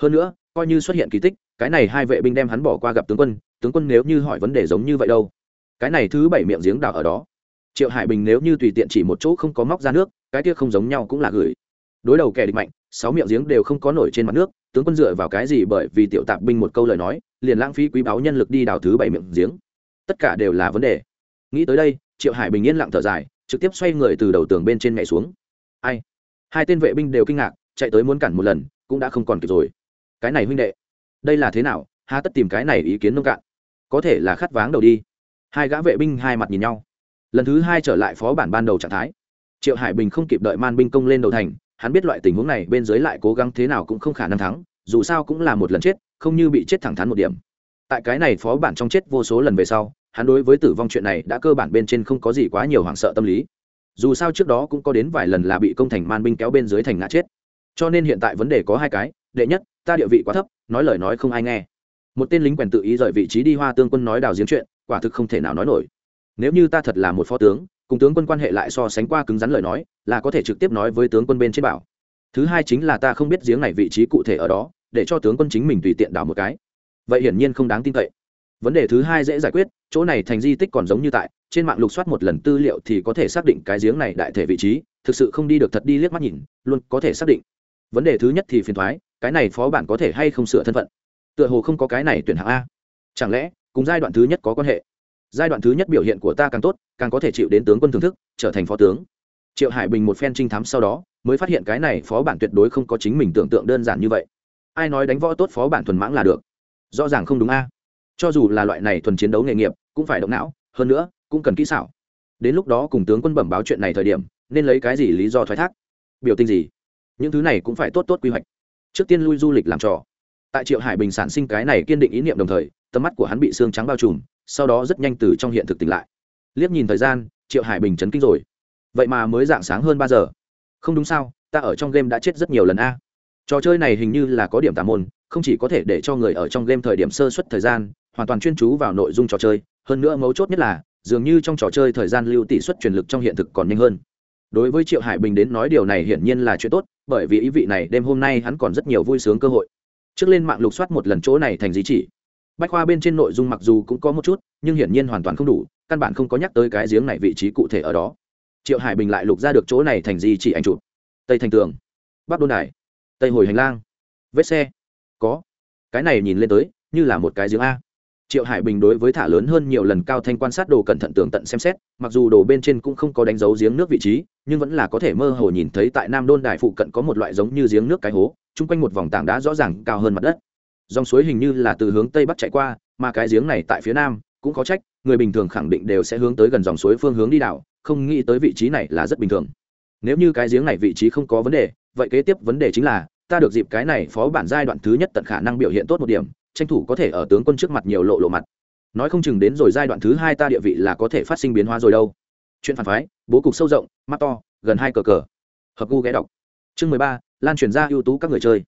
Hơn nữa, coi như xuất hiện kỳ tích, cái này hai vệ binh đem hắn bỏ qua gặp tướng quân tướng quân nếu như hỏi vấn đề giống như vậy đâu? Cái này thứ bảy miệng giếng đào ở đó triệu hải bình nếu như tùy tiện chỉ một chỗ không có móc ra nước, cái kia không giống nhau cũng là gửi. Đối đầu kẻ địch mạnh, sáu miệng giếng đều không có nổi trên mặt nước, tướng quân dựa vào cái gì bởi vì tiểu tạp binh một câu lời nói, liền lãng phí quý báu nhân lực đi đào thứ bảy miệng giếng. Tất cả đều là vấn đề. Nghĩ tới đây, triệu hải bình yên lặng thở dài, trực tiếp xoay người từ đầu tường bên trên nhảy xuống. Ai? Hai tên vệ binh đều kinh ngạc, chạy tới muốn cản một lần, cũng đã không còn kịp rồi. Cái này huynh đệ, đây là thế nào? Hà tất tìm cái này ý kiến nông cạn. Có thể là khát váng đầu đi. Hai gã vệ binh hai mặt nhìn nhau lần thứ hai trở lại phó bản ban đầu trạng thái. Triệu hải bình không kịp đợi man binh công lên đầu thành, hắn biết loại tình huống này bên dưới lại cố gắng thế nào cũng không khả năng thắng, dù sao cũng là một lần chết, không như bị chết thẳng thắn một điểm. Tại cái này phó bản trong chết vô số lần về sau, hắn đối với tử vong chuyện này đã cơ bản bên trên không có gì quá nhiều hoảng sợ tâm lý. Dù sao trước đó cũng có đến vài lần là bị công thành man binh kéo bên dưới thành ngã chết. Cho nên hiện tại vấn đề có hai cái, đệ nhất, ta địa vị quá thấp, nói lời nói không ai nghe. Một tên lính quèn tự ý rời vị trí đi hoa tương quân nói đào giếng chuyện, quả thực không thể nào nói nổi nếu như ta thật là một phó tướng, cùng tướng quân quan hệ lại so sánh qua cứng rắn lời nói, là có thể trực tiếp nói với tướng quân bên trên bảo. Thứ hai chính là ta không biết giếng này vị trí cụ thể ở đó, để cho tướng quân chính mình tùy tiện đào một cái. Vậy hiển nhiên không đáng tin cậy. Vấn đề thứ hai dễ giải quyết, chỗ này thành di tích còn giống như tại, trên mạng lục soát một lần tư liệu thì có thể xác định cái giếng này đại thể vị trí, thực sự không đi được thật đi liếc mắt nhìn, luôn có thể xác định. Vấn đề thứ nhất thì phiền thoái, cái này phó bản có thể hay không sửa thân phận? Tựa hồ không có cái này tuyển hạng a. Chẳng lẽ, cùng giai đoạn thứ nhất có quan hệ? Giai đoạn thứ nhất biểu hiện của ta càng tốt, càng có thể chịu đến tướng quân thưởng thức, trở thành phó tướng. Triệu hải bình một phen trinh thám sau đó, mới phát hiện cái này phó bản tuyệt đối không có chính mình tưởng tượng đơn giản như vậy. Ai nói đánh võ tốt phó bản thuần mãng là được? Rõ ràng không đúng a. Cho dù là loại này thuần chiến đấu nghề nghiệp, cũng phải động não, hơn nữa, cũng cần kỹ xảo. Đến lúc đó cùng tướng quân bẩm báo chuyện này thời điểm, nên lấy cái gì lý do thoái thác? Biểu tình gì? Những thứ này cũng phải tốt tốt quy hoạch. Trước tiên lui du lịch làm trò. Tại triệu hải bình sản sinh cái này kiên định ý niệm đồng thời, tầm mắt của hắn bị xương trắng bao trùm sau đó rất nhanh từ trong hiện thực tỉnh lại. Liếc nhìn thời gian, triệu hải bình chấn kinh rồi. Vậy mà mới dạng sáng hơn ba giờ. Không đúng sao, ta ở trong game đã chết rất nhiều lần a. Trò chơi này hình như là có điểm tà môn, không chỉ có thể để cho người ở trong game thời điểm sơ suất thời gian, hoàn toàn chuyên chú vào nội dung trò chơi. Hơn nữa mấu chốt nhất là, dường như trong trò chơi thời gian lưu tỷ suất truyền lực trong hiện thực còn nhanh hơn. Đối với triệu hải bình đến nói điều này hiển nhiên là chuyện tốt, bởi vì ý vị này đêm hôm nay hắn còn rất nhiều vui sướng cơ hội. Trước lên mạng lục soát một lần chỗ này thành di chỉ bách khoa bên trên nội dung mặc dù cũng có một chút, nhưng hiển nhiên hoàn toàn không đủ, căn bản không có nhắc tới cái giếng này vị trí cụ thể ở đó. Triệu hải bình lại lục ra được chỗ này thành di chỉ ảnh chụp. Tây thành tường, bắc đôn đài, tây hồi hành lang. Vết xe, có. Cái này nhìn lên tới, như là một cái giếng a. Triệu hải bình đối với thả lớn hơn nhiều lần cao thanh quan sát đồ cẩn thận tường tận xem xét, mặc dù đồ bên trên cũng không có đánh dấu giếng nước vị trí, nhưng vẫn là có thể mơ hồ nhìn thấy tại nam đôn đài phụ cận có một loại giống như giếng nước cái hố, chung quanh một vòng tảng đá rõ ràng cao hơn mặt đất dòng suối hình như là từ hướng tây bắc chạy qua, mà cái giếng này tại phía nam, cũng có trách, người bình thường khẳng định đều sẽ hướng tới gần dòng suối phương hướng đi đảo, không nghĩ tới vị trí này là rất bình thường. Nếu như cái giếng này vị trí không có vấn đề, vậy kế tiếp vấn đề chính là, ta được dịp cái này phó bản giai đoạn thứ nhất tận khả năng biểu hiện tốt một điểm, tranh thủ có thể ở tướng quân trước mặt nhiều lộ lộ mặt. Nói không chừng đến rồi giai đoạn thứ hai ta địa vị là có thể phát sinh biến hóa rồi đâu. Chuyện phản phái, bố cục sâu rộng, mắt to, gần hai cờ cờ. Hợp gu ghé đọc. Chương mười ba, lan truyền ra ưu tú các người chơi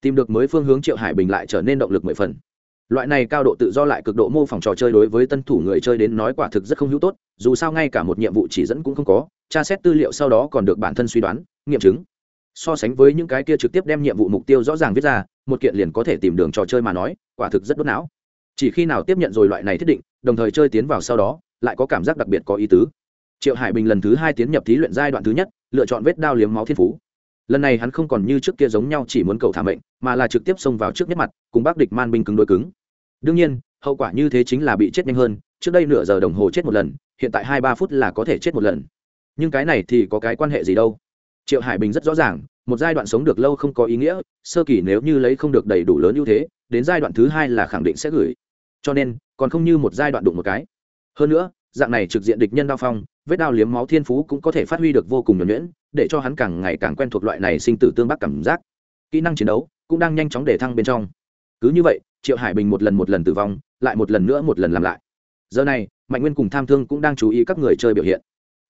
tìm được mới phương hướng triệu hải bình lại trở nên động lực mười phần. Loại này cao độ tự do lại cực độ mô phỏng trò chơi đối với tân thủ người chơi đến nói quả thực rất không hữu tốt, dù sao ngay cả một nhiệm vụ chỉ dẫn cũng không có, tra xét tư liệu sau đó còn được bản thân suy đoán, nghiệm chứng. So sánh với những cái kia trực tiếp đem nhiệm vụ mục tiêu rõ ràng viết ra, một kiện liền có thể tìm đường trò chơi mà nói, quả thực rất đốt não. Chỉ khi nào tiếp nhận rồi loại này thiết định, đồng thời chơi tiến vào sau đó, lại có cảm giác đặc biệt có ý tứ. Triệu hải bình lần thứ hai tiến nhập thí luyện giai đoạn thứ nhất, lựa chọn vết đao liếm máu thiên phú lần này hắn không còn như trước kia giống nhau chỉ muốn cầu thả mệnh, mà là trực tiếp xông vào trước nhất mặt, cùng bác địch man binh cứng đối cứng. Đương nhiên, hậu quả như thế chính là bị chết nhanh hơn, trước đây nửa giờ đồng hồ chết một lần, hiện tại hai ba phút là có thể chết một lần. Nhưng cái này thì có cái quan hệ gì đâu? Triệu hải bình rất rõ ràng, một giai đoạn sống được lâu không có ý nghĩa, sơ kỳ nếu như lấy không được đầy đủ lớn ưu thế, đến giai đoạn thứ hai là khẳng định sẽ gửi. Cho nên, còn không như một giai đoạn đụng một cái. Hơn nữa, dạng này trực diện địch nhân đao phong vết đao liếm máu thiên phú cũng có thể phát huy được vô cùng nhuẩn nhuyễn để cho hắn càng ngày càng quen thuộc loại này sinh tử tương bắc cảm giác. Kỹ năng chiến đấu cũng đang nhanh chóng để thăng bên trong. Cứ như vậy triệu hải bình một lần một lần tử vong lại một lần nữa một lần làm lại. Giờ này mạnh nguyên cùng tham thương cũng đang chú ý các người chơi biểu hiện.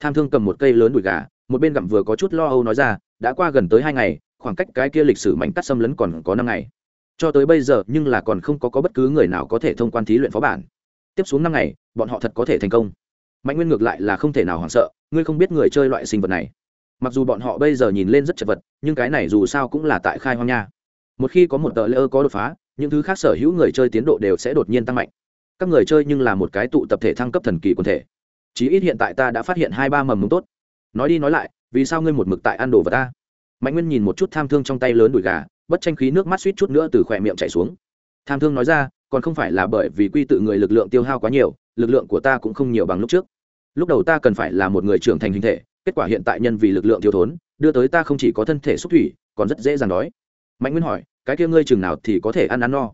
Tham thương cầm một cây lớn đùi gà một bên gặm vừa có chút lo âu nói ra đã qua gần tới hai ngày khoảng cách cái kia lịch sử mảnh cắt xâm lấn còn có năm ngày. Cho tới bây giờ nhưng là còn không có, có bất cứ người nào có thể thông quan thí luyện phó bản. Tiếp xuống năm ngày bọn họ thật có thể thành công mạnh nguyên ngược lại là không thể nào hoảng sợ, ngươi không biết người chơi loại sinh vật này. Mặc dù bọn họ bây giờ nhìn lên rất chật vật, nhưng cái này dù sao cũng là tại khai hoang nha. Một khi có một tờ lễ có đột phá, những thứ khác sở hữu người chơi tiến độ đều sẽ đột nhiên tăng mạnh. Các người chơi nhưng là một cái tụ tập thể thăng cấp thần kỳ quần thể. Chí ít hiện tại ta đã phát hiện hai ba mầm mống tốt. Nói đi nói lại, vì sao ngươi một mực tại ăn đồ vật ta? Mạnh nguyên nhìn một chút tham thương trong tay lớn đùi gà, bất tranh khí nước mắt suýt chút nữa từ khỏe miệng chảy xuống. Tham thương nói ra, còn không phải là bởi vì quy tự người lực lượng tiêu hao quá nhiều, lực lượng của ta cũng không nhiều bằng lúc trước lúc đầu ta cần phải là một người trưởng thành hình thể, kết quả hiện tại nhân vì lực lượng thiếu thốn, đưa tới ta không chỉ có thân thể xúc thủy, còn rất dễ dàng đói. Mạnh nguyên hỏi, cái kia ngươi chừng nào thì có thể ăn ăn no?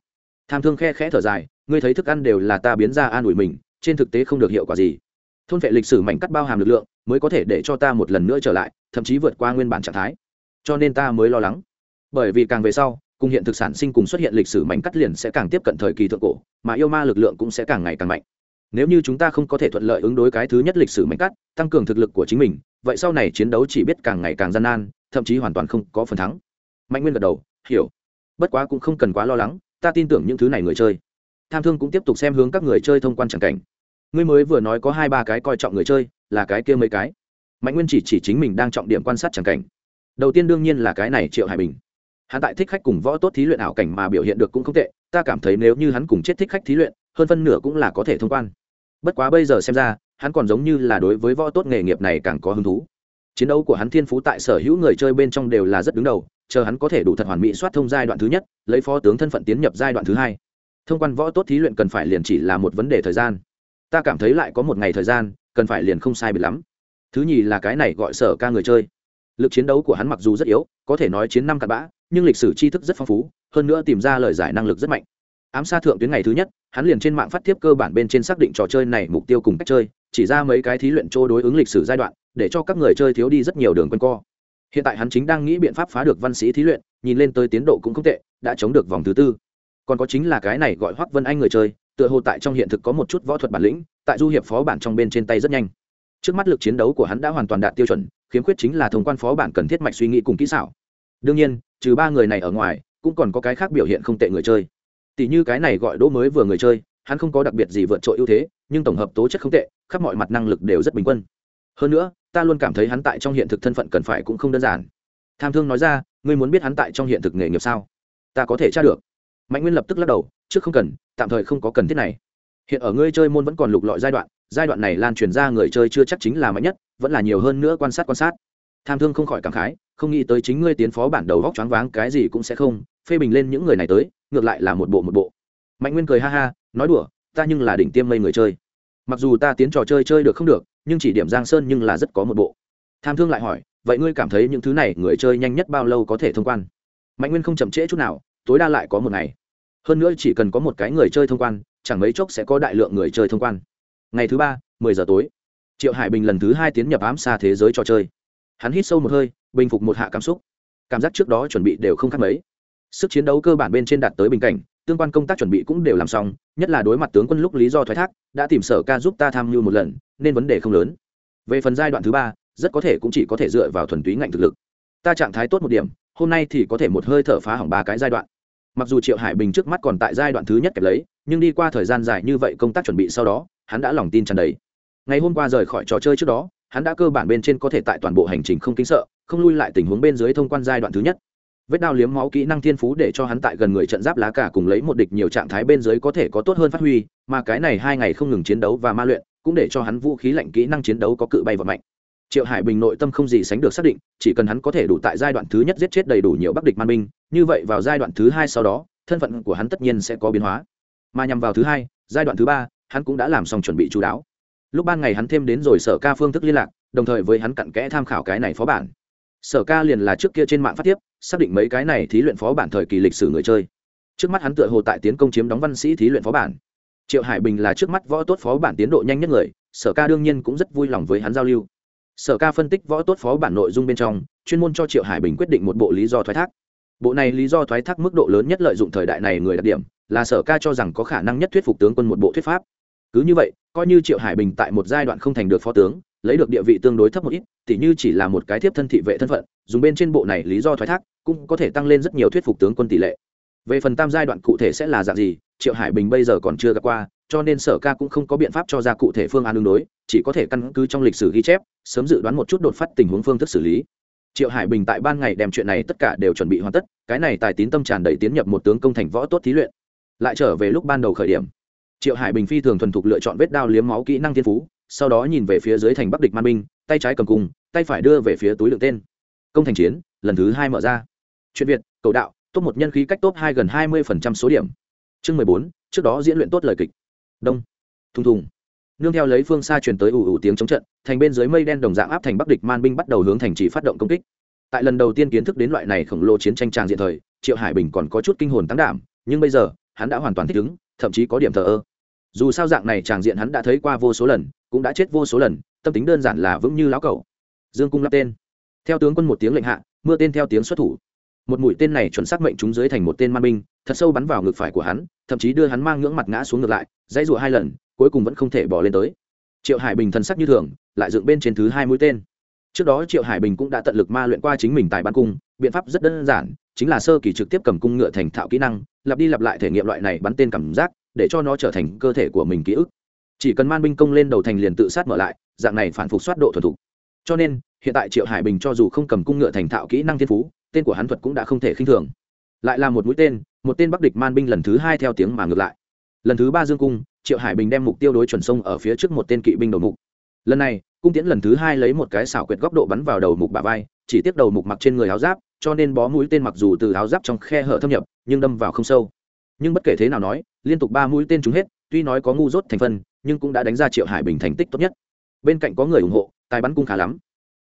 Tham thương khe khẽ thở dài, ngươi thấy thức ăn đều là ta biến ra an ủi mình, trên thực tế không được hiệu quả gì. Thôn vệ lịch sử mảnh cắt bao hàm lực lượng, mới có thể để cho ta một lần nữa trở lại, thậm chí vượt qua nguyên bản trạng thái. Cho nên ta mới lo lắng. Bởi vì càng về sau, cùng hiện thực sản sinh cùng xuất hiện lịch sử mảnh cắt liền sẽ càng tiếp cận thời kỳ thượng cổ, mà yêu ma lực lượng cũng sẽ càng ngày càng mạnh nếu như chúng ta không có thể thuận lợi ứng đối cái thứ nhất lịch sử mảnh cắt, tăng cường thực lực của chính mình, vậy sau này chiến đấu chỉ biết càng ngày càng gian nan, thậm chí hoàn toàn không có phần thắng. Mạnh nguyên gật đầu, hiểu. Bất quá cũng không cần quá lo lắng, ta tin tưởng những thứ này người chơi. Tham thương cũng tiếp tục xem hướng các người chơi thông quan c cảnh. Ngươi mới vừa nói có hai ba cái coi trọng người chơi, là cái kia mấy cái. Mạnh nguyên chỉ chỉ chính mình đang trọng điểm quan sát c cảnh. Đầu tiên đương nhiên là cái này triệu hải bình. Hắn tại thích khách cùng võ tốt thí luyện ảo cảnh mà biểu hiện được cũng không tệ, ta cảm thấy nếu như hắn cùng chết thích khách thí luyện, hơn phân nửa cũng là có thể thông quan bất quá bây giờ xem ra, hắn còn giống như là đối với võ tốt nghề nghiệp này càng có hứng thú. Chiến đấu của hắn thiên phú tại sở hữu người chơi bên trong đều là rất đứng đầu, chờ hắn có thể đủ thật hoàn mỹ soát thông giai đoạn thứ nhất, lấy phó tướng thân phận tiến nhập giai đoạn thứ hai. Thông quan võ tốt thí luyện cần phải liền chỉ là một vấn đề thời gian. Ta cảm thấy lại có một ngày thời gian, cần phải liền không sai bị lắm. Thứ nhì là cái này gọi sở ca người chơi. Lực chiến đấu của hắn mặc dù rất yếu, có thể nói chiến năm cặn bã, nhưng lịch sử tri thức rất phong phú, hơn nữa tìm ra lời giải năng lực rất mạnh ám xa thượng tuyến ngày thứ nhất, hắn liền trên mạng phát tiếp cơ bản bên trên xác định trò chơi này mục tiêu cùng cách chơi, chỉ ra mấy cái thí luyện chỗ đối ứng lịch sử giai đoạn, để cho các người chơi thiếu đi rất nhiều đường quanh co. Hiện tại hắn chính đang nghĩ biện pháp phá được văn sĩ thí luyện, nhìn lên tới tiến độ cũng không tệ, đã chống được vòng thứ tư. Còn có chính là cái này gọi hoắc vân anh người chơi, tựa hồ tại trong hiện thực có một chút võ thuật bản lĩnh, tại du hiệp phó bản trong bên trên tay rất nhanh. Trước mắt lực chiến đấu của hắn đã hoàn toàn đạt tiêu chuẩn, khiếm khuyết chính là thông quan phó bản cần thiết mạch suy nghĩ cùng kỹ xảo. Đương nhiên, trừ ba người này ở ngoài, cũng còn có cái khác biểu hiện không tệ người chơi tỷ như cái này gọi đỗ mới vừa người chơi, hắn không có đặc biệt gì vượt trội ưu thế, nhưng tổng hợp tố chất không tệ, khắp mọi mặt năng lực đều rất bình quân. Hơn nữa, ta luôn cảm thấy hắn tại trong hiện thực thân phận cần phải cũng không đơn giản. Tham thương nói ra, ngươi muốn biết hắn tại trong hiện thực nghề nghiệp sao? Ta có thể tra được. Mạnh nguyên lập tức lắc đầu, trước không cần, tạm thời không có cần thiết này. Hiện ở ngươi chơi môn vẫn còn lục lọi giai đoạn giai đoạn này lan truyền ra người chơi chưa chắc chính là mạnh nhất, vẫn là nhiều hơn nữa quan sát quan sát. Tham thương không khỏi cảm khái, không nghĩ tới chính ngươi tiến phó bản đầu góc choáng váng, cái gì cũng sẽ không, phê bình lên những người này tới ngược lại là một bộ một bộ. Mạnh nguyên cười ha ha, nói đùa, ta nhưng là đỉnh tiêm mây người chơi. Mặc dù ta tiến trò chơi chơi được không được, nhưng chỉ điểm giang sơn nhưng là rất có một bộ. Tham thương lại hỏi, vậy ngươi cảm thấy những thứ này người chơi nhanh nhất bao lâu có thể thông quan? Mạnh nguyên không chậm trễ chút nào, tối đa lại có một ngày. Hơn nữa chỉ cần có một cái người chơi thông quan, chẳng mấy chốc sẽ có đại lượng người chơi thông quan. Ngày thứ ba, mười giờ tối. Triệu hải bình lần thứ hai tiến nhập ám xa thế giới trò chơi. Hắn hít sâu một hơi, bình phục một hạ cảm xúc. Cảm giác trước đó chuẩn bị đều không khác mấy sức chiến đấu cơ bản bên trên đạt tới bình cảnh, tương quan công tác chuẩn bị cũng đều làm xong, nhất là đối mặt tướng quân lúc lý do thoái thác, đã tìm sở ca giúp ta tham mưu một lần, nên vấn đề không lớn. Về phần giai đoạn thứ ba, rất có thể cũng chỉ có thể dựa vào thuần túy ngạnh thực lực. Ta trạng thái tốt một điểm, hôm nay thì có thể một hơi thở phá hỏng ba cái giai đoạn. Mặc dù triệu hải bình trước mắt còn tại giai đoạn thứ nhất kẹp lấy, nhưng đi qua thời gian dài như vậy công tác chuẩn bị sau đó, hắn đã lòng tin tràn đầy. Ngày hôm qua rời khỏi trò chơi trước đó, hắn đã cơ bản bên trên có thể tại toàn bộ hành trình không kính sợ, không lui lại tình huống bên dưới thông quan giai đoạn thứ nhất vết đao liếm máu kỹ năng thiên phú để cho hắn tại gần người trận giáp lá cả cùng lấy một địch nhiều trạng thái bên dưới có thể có tốt hơn phát huy, mà cái này hai ngày không ngừng chiến đấu và ma luyện, cũng để cho hắn vũ khí lạnh kỹ năng chiến đấu có cự bay và mạnh. Triệu hải bình nội tâm không gì sánh được xác định, chỉ cần hắn có thể đủ tại giai đoạn thứ nhất giết chết đầy đủ nhiều bắc địch man binh, như vậy vào giai đoạn thứ hai sau đó, thân phận của hắn tất nhiên sẽ có biến hóa. Mà nhằm vào thứ hai, giai đoạn thứ ba, hắn cũng đã làm xong chuẩn bị chú đáo. Lúc ban ngày hắn thêm đến rồi sở ca phương thức liên lạc, đồng thời với hắn cặn kẽ tham khảo cái này phó bản. Sở ca liền là trước kia trên mạng phát tiếp xác định mấy cái này thí luyện phó bản thời kỳ lịch sử người chơi. Trước mắt hắn tựa hồ tại tiến công chiếm đóng văn sĩ thí luyện phó bản. Triệu hải bình là trước mắt võ tốt phó bản tiến độ nhanh nhất người, sở ca đương nhiên cũng rất vui lòng với hắn giao lưu. Sở ca phân tích võ tốt phó bản nội dung bên trong, chuyên môn cho triệu hải bình quyết định một bộ lý do thoái thác. Bộ này lý do thoái thác mức độ lớn nhất lợi dụng thời đại này người đặc điểm, là sở ca cho rằng có khả năng nhất thuyết phục tướng quân một bộ thuyết pháp. Cứ như vậy, coi như triệu hải bình tại một giai đoạn không thành được phó tướng lấy được địa vị tương đối thấp một ít, tỉ như chỉ là một cái thiếp thân thị vệ thân phận, dùng bên trên bộ này lý do thoái thác, cũng có thể tăng lên rất nhiều thuyết phục tướng quân tỷ lệ. Về phần tam giai đoạn cụ thể sẽ là dạng gì, triệu hải bình bây giờ còn chưa gặp qua, cho nên sở ca cũng không có biện pháp cho ra cụ thể phương án đương đối, chỉ có thể căn cứ trong lịch sử ghi chép, sớm dự đoán một chút đột phát tình huống phương thức xử lý. Triệu hải bình tại ban ngày đem chuyện này tất cả đều chuẩn bị hoàn tất, cái này tài tín tâm tràn đầy tiến nhập một tướng công thành võ tốt thí luyện. Lại trở về lúc ban đầu khởi điểm, triệu hải bình phi thường thuần thục lựa chọn vết đao liếm máu kỹ năng thiên phú sau đó nhìn về phía dưới thành bắc địch man binh tay trái cầm cung, tay phải đưa về phía túi lượng tên. Công thành chiến, lần thứ hai mở ra. Chuyện việt, cầu đạo, top một nhân khí cách top hai gần hai mươi phần trăm số điểm. Chương mười bốn, trước đó diễn luyện tốt lời kịch. Đông. Thùng thùng. Nương theo lấy phương xa truyền tới ủ ủ tiếng chống trận, thành bên dưới mây đen đồng dạng áp thành bắc địch man binh bắt đầu hướng thành trì phát động công kích. Tại lần đầu tiên kiến thức đến loại này khổng lồ chiến tranh tràng diện thời, triệu hải bình còn có chút kinh hồn tăng đảm, nhưng bây giờ, hắn đã hoàn toàn thích ứng, thậm chí có điểm thờ ơ dù sao dạng này tràng diện hắn đã thấy qua vô số lần, cũng đã chết vô số lần, tâm tính đơn giản là vững như lão cầu dương cung lắp tên. Theo tướng quân một tiếng lệnh hạ, mưa tên theo tiếng xuất thủ. Một mũi tên này chuẩn xác mệnh chúng dưới thành một tên man binh, thật sâu bắn vào ngực phải của hắn, thậm chí đưa hắn mang ngưỡng mặt ngã xuống ngược lại, dãy rụa hai lần, cuối cùng vẫn không thể bỏ lên tới. Triệu hải bình thần sắc như thường, lại dựng bên trên thứ hai mũi tên. Trước đó triệu hải bình cũng đã tận lực ma luyện qua chính mình tại ban cung, biện pháp rất đơn giản, chính là sơ kỳ trực tiếp cầm cung ngựa thành thạo kỹ năng, lặp đi lặp lại thể nghiệm loại này bắn tên cảm giác để cho nó trở thành cơ thể của mình ký ức. Chỉ cần man binh công lên đầu thành liền tự sát mở lại, dạng này phản phục soát độ thuần thục. Cho nên, hiện tại triệu hải bình cho dù không cầm cung ngựa thành thạo kỹ năng thiên phú, tên của hắn thuật cũng đã không thể khinh thường. Lại là một mũi tên, một tên bắc địch man binh lần thứ hai theo tiếng mà ngược lại. Lần thứ ba dương cung, triệu hải bình đem mục tiêu đối chuẩn sông ở phía trước một tên kỵ binh đầu mục. Lần này, cung tiễn lần thứ hai lấy một cái xảo quyệt góc độ bắn vào đầu mục bà vai, chỉ tiếp đầu mục mặc trên người áo giáp, cho nên bó mũi tên mặc dù từ áo giáp trong khe hở thâm nhập, nhưng đâm vào không sâu. Nhưng bất kể thế nào nói liên tục ba mũi tên trúng hết, tuy nói có ngu dốt thành phân nhưng cũng đã đánh ra triệu hải bình thành tích tốt nhất. Bên cạnh có người ủng hộ, tài bắn cung khá lắm.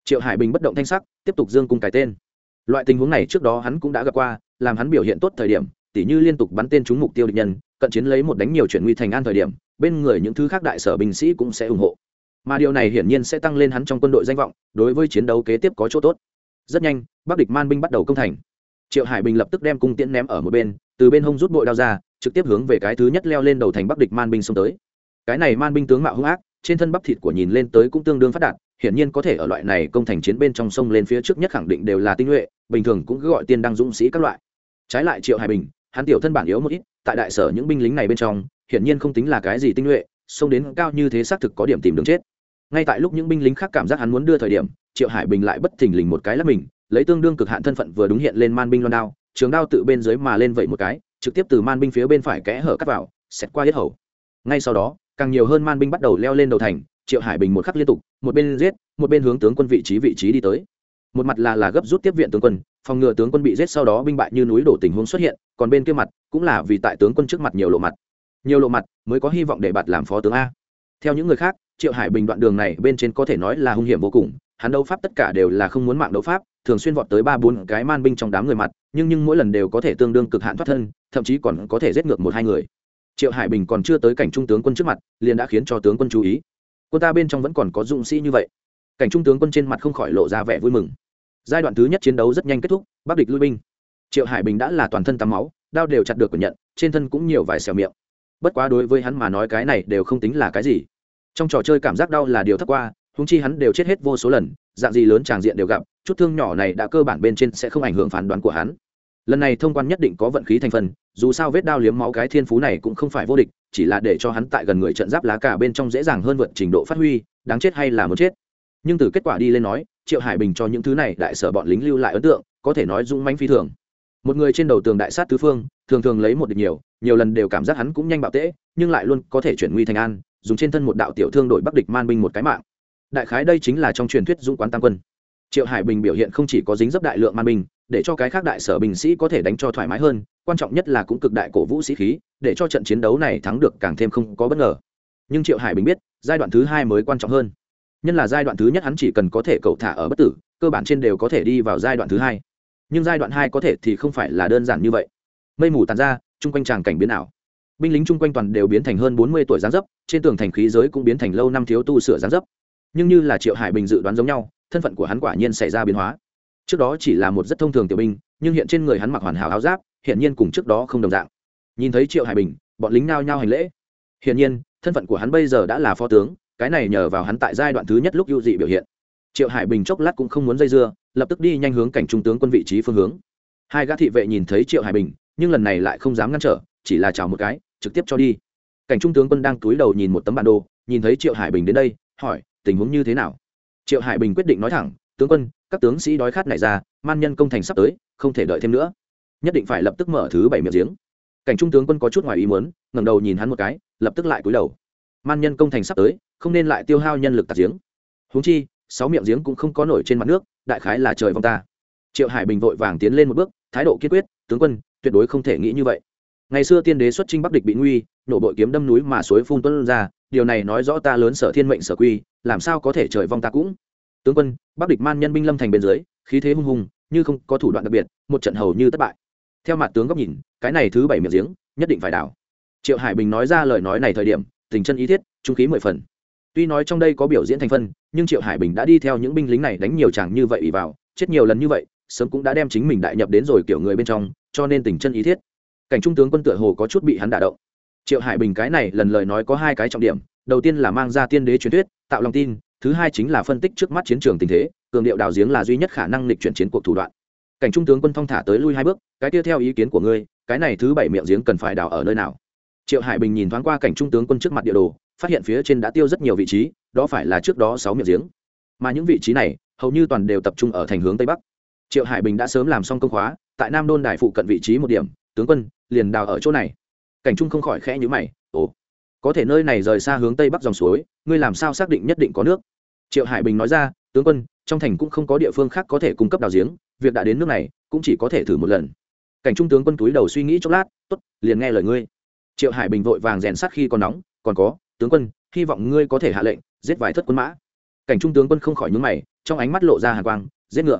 Triệu hải bình bất động thanh sắc, tiếp tục dương cung cái tên. Loại tình huống này trước đó hắn cũng đã gặp qua, làm hắn biểu hiện tốt thời điểm, tỉ như liên tục bắn tên trúng mục tiêu địch nhân, cận chiến lấy một đánh nhiều chuyển nguy thành an thời điểm, bên người những thứ khác đại sở binh sĩ cũng sẽ ủng hộ. Mà điều này hiển nhiên sẽ tăng lên hắn trong quân đội danh vọng, đối với chiến đấu kế tiếp có chỗ tốt. Rất nhanh, bắc địch man binh bắt đầu công thành. Triệu hải bình lập tức đem cung tiễn ném ở một bên, từ bên hông rút bội đao ra trực tiếp hướng về cái thứ nhất leo lên đầu thành bắc địch man binh xông tới. Cái này man binh tướng mạo hung ác, trên thân bắp thịt của nhìn lên tới cũng tương đương phát đạt, hiển nhiên có thể ở loại này công thành chiến bên trong sông lên phía trước nhất khẳng định đều là tinh nhuệ, bình thường cũng cứ gọi tiên đăng dũng sĩ các loại. Trái lại triệu hải bình, hắn tiểu thân bản yếu một ít, tại đại sở những binh lính này bên trong, hiển nhiên không tính là cái gì tinh nhuệ xông đến cao như thế xác thực có điểm tìm đường chết. Ngay tại lúc những binh lính khác cảm giác hắn muốn đưa thời điểm, triệu hải bình lại bất thình lình một cái lắp mình, lấy tương đương cực hạn thân phận vừa đúng hiện lên man binh loan đao, trường đao tự bên dưới mà lên vậy một cái trực tiếp từ man binh phía bên phải kẽ hở cắt vào, xẹt qua hết hầu. Ngay sau đó, càng nhiều hơn man binh bắt đầu leo lên đầu thành, triệu hải bình một khắc liên tục, một bên giết, một bên hướng tướng quân vị trí vị trí đi tới. Một mặt là là gấp rút tiếp viện tướng quân, phòng ngừa tướng quân bị giết sau đó binh bại như núi đổ tình huống xuất hiện, còn bên kia mặt, cũng là vì tại tướng quân trước mặt nhiều lộ mặt. Nhiều lộ mặt mới có hy vọng để bạt làm phó tướng a. Theo những người khác, triệu hải bình đoạn đường này bên trên có thể nói là hung hiểm vô cùng hắn đấu pháp tất cả đều là không muốn mạng đấu pháp, thường xuyên vọt tới ba bốn cái man binh trong đám người mặt, nhưng nhưng mỗi lần đều có thể tương đương cực hạn thoát thân, thậm chí còn có thể giết ngược một hai người. Triệu hải bình còn chưa tới cảnh trung tướng quân trước mặt, liền đã khiến cho tướng quân chú ý. Quân ta bên trong vẫn còn có dũng sĩ như vậy. Cảnh trung tướng quân trên mặt không khỏi lộ ra vẻ vui mừng. Giai đoạn thứ nhất chiến đấu rất nhanh kết thúc, bắc địch lui binh. Triệu hải bình đã là toàn thân tắm máu, đao đều chặt được của nhận, trên thân cũng nhiều vài xẻo miệng. Bất quá đối với hắn mà nói cái này đều không tính là cái gì. Trong trò chơi cảm giác đau là điều thấp qua húng chi hắn đều chết hết vô số lần, dạng gì lớn tràng diện đều gặp, chút thương nhỏ này đã cơ bản bên trên sẽ không ảnh hưởng phán đoán của hắn. Lần này thông quan nhất định có vận khí thành phần, dù sao vết đao liếm máu cái thiên phú này cũng không phải vô địch, chỉ là để cho hắn tại gần người trận giáp lá cả bên trong dễ dàng hơn vượt trình độ phát huy, đáng chết hay là muốn chết. Nhưng từ kết quả đi lên nói, triệu hải bình cho những thứ này đại sở bọn lính lưu lại ấn tượng, có thể nói dũng manh phi thường. Một người trên đầu tường đại sát tứ phương, thường thường lấy một địch nhiều nhiều lần đều cảm giác hắn cũng nhanh bạo tễ, nhưng lại luôn có thể chuyển nguy thành an, dùng trên thân một đạo tiểu thương đổi bắc địch man binh một cái mạng đại khái đây chính là trong truyền thuyết dũng quán tam quân. Triệu hải bình biểu hiện không chỉ có dính dấp đại lượng man bình, để cho cái khác đại sở bình sĩ có thể đánh cho thoải mái hơn quan trọng nhất là cũng cực đại cổ vũ sĩ khí để cho trận chiến đấu này thắng được càng thêm không có bất ngờ. Nhưng triệu hải bình biết giai đoạn thứ hai mới quan trọng hơn. Nhân là giai đoạn thứ nhất hắn chỉ cần có thể cậu thả ở bất tử cơ bản trên đều có thể đi vào giai đoạn thứ hai. Nhưng giai đoạn hai có thể thì không phải là đơn giản như vậy. Mây mù tàn ra chung quanh tràng cảnh biến ảo. Binh lính chung quanh toàn đều biến thành hơn bốn mươi tuổi gián dấp trên tường thành khí giới cũng biến thành lâu năm thiếu tu sửa gián dấp nhưng như là triệu hải bình dự đoán giống nhau thân phận của hắn quả nhiên xảy ra biến hóa trước đó chỉ là một rất thông thường tiểu binh nhưng hiện trên người hắn mặc hoàn hảo áo giáp hiện nhiên cùng trước đó không đồng dạng nhìn thấy triệu hải bình bọn lính nao nhao hành lễ hiện nhiên thân phận của hắn bây giờ đã là phó tướng cái này nhờ vào hắn tại giai đoạn thứ nhất lúc ưu dị biểu hiện triệu hải bình chốc lát cũng không muốn dây dưa lập tức đi nhanh hướng cảnh trung tướng quân vị trí phương hướng hai gã thị vệ nhìn thấy triệu hải bình nhưng lần này lại không dám ngăn trở chỉ là chào một cái trực tiếp cho đi cảnh trung tướng quân đang túi đầu nhìn một tấm bản đồ nhìn thấy triệu hải bình đến đây hỏi tình huống như thế nào? Triệu hải bình quyết định nói thẳng, tướng quân, các tướng sĩ đói khát này ra, man nhân công thành sắp tới, không thể đợi thêm nữa. Nhất định phải lập tức mở thứ bảy miệng giếng. Cảnh trung tướng quân có chút ngoài ý muốn, ngẩng đầu nhìn hắn một cái, lập tức lại cúi đầu. Man nhân công thành sắp tới, không nên lại tiêu hao nhân lực tạt giếng. Húng chi, sáu miệng giếng cũng không có nổi trên mặt nước, đại khái là trời vong ta. Triệu hải bình vội vàng tiến lên một bước, thái độ kiên quyết, tướng quân, tuyệt đối không thể nghĩ như vậy. Ngày xưa tiên đế xuất chinh bắc địch bị nguy, nổ bội kiếm đâm núi mà suối phun tuân ra điều này nói rõ ta lớn sở thiên mệnh sở quy, làm sao có thể trời vong ta cũng. Tướng quân, bắc địch man nhân binh lâm thành bên dưới, khí thế hung hùng, như không có thủ đoạn đặc biệt, một trận hầu như thất bại. Theo mặt tướng góc nhìn, cái này thứ bảy miệng giếng, nhất định phải đảo. Triệu hải bình nói ra lời nói này thời điểm, tình chân ý thiết, trung khí mười phần. Tuy nói trong đây có biểu diễn thành phân, nhưng triệu hải bình đã đi theo những binh lính này đánh nhiều chàng như vậy ỉ vào, chết nhiều lần như vậy, sớm cũng đã đem chính mình đại nhập đến rồi kiểu người bên trong, cho nên tình chân ý thiết. Cảnh trung tướng quân tựa hồ có chút bị hắn đả động triệu hải bình cái này lần lời nói có hai cái trọng điểm. Đầu tiên là mang ra tiên đế truyền thuyết, tạo lòng tin, thứ hai chính là phân tích trước mắt chiến trường tình thế, cường điệu đào giếng là duy nhất khả năng lịch chuyển chiến cuộc thủ đoạn. Cảnh trung tướng quân thong thả tới lui hai bước, cái tiếp theo ý kiến của ngươi, cái này thứ bảy miệng giếng cần phải đào ở nơi nào? Triệu hải bình nhìn thoáng qua cảnh trung tướng quân trước mặt địa đồ, phát hiện phía trên đã tiêu rất nhiều vị trí, đó phải là trước đó sáu miệng giếng. Mà những vị trí này, hầu như toàn đều tập trung ở thành hướng tây bắc. Triệu hải bình đã sớm làm xong công khóa, tại nam đôn đài phụ cận vị trí một điểm, tướng quân, liền đào ở chỗ này cảnh trung không khỏi khẽ nhữ mày, ồ, có thể nơi này rời xa hướng tây bắc dòng suối, ngươi làm sao xác định nhất định có nước? Triệu hải bình nói ra, tướng quân, trong thành cũng không có địa phương khác có thể cung cấp đào giếng, việc đã đến nước này cũng chỉ có thể thử một lần. Cảnh trung tướng quân túi đầu suy nghĩ chốc lát t ố t liền nghe lời ngươi. Triệu hải bình vội vàng rèn sát khi còn nóng, còn có, tướng quân, hy vọng ngươi có thể hạ lệnh, giết vài thất quân mã. Cảnh trung tướng quân không khỏi nhúng mày, trong ánh mắt lộ ra hàng quang, giết ngựa.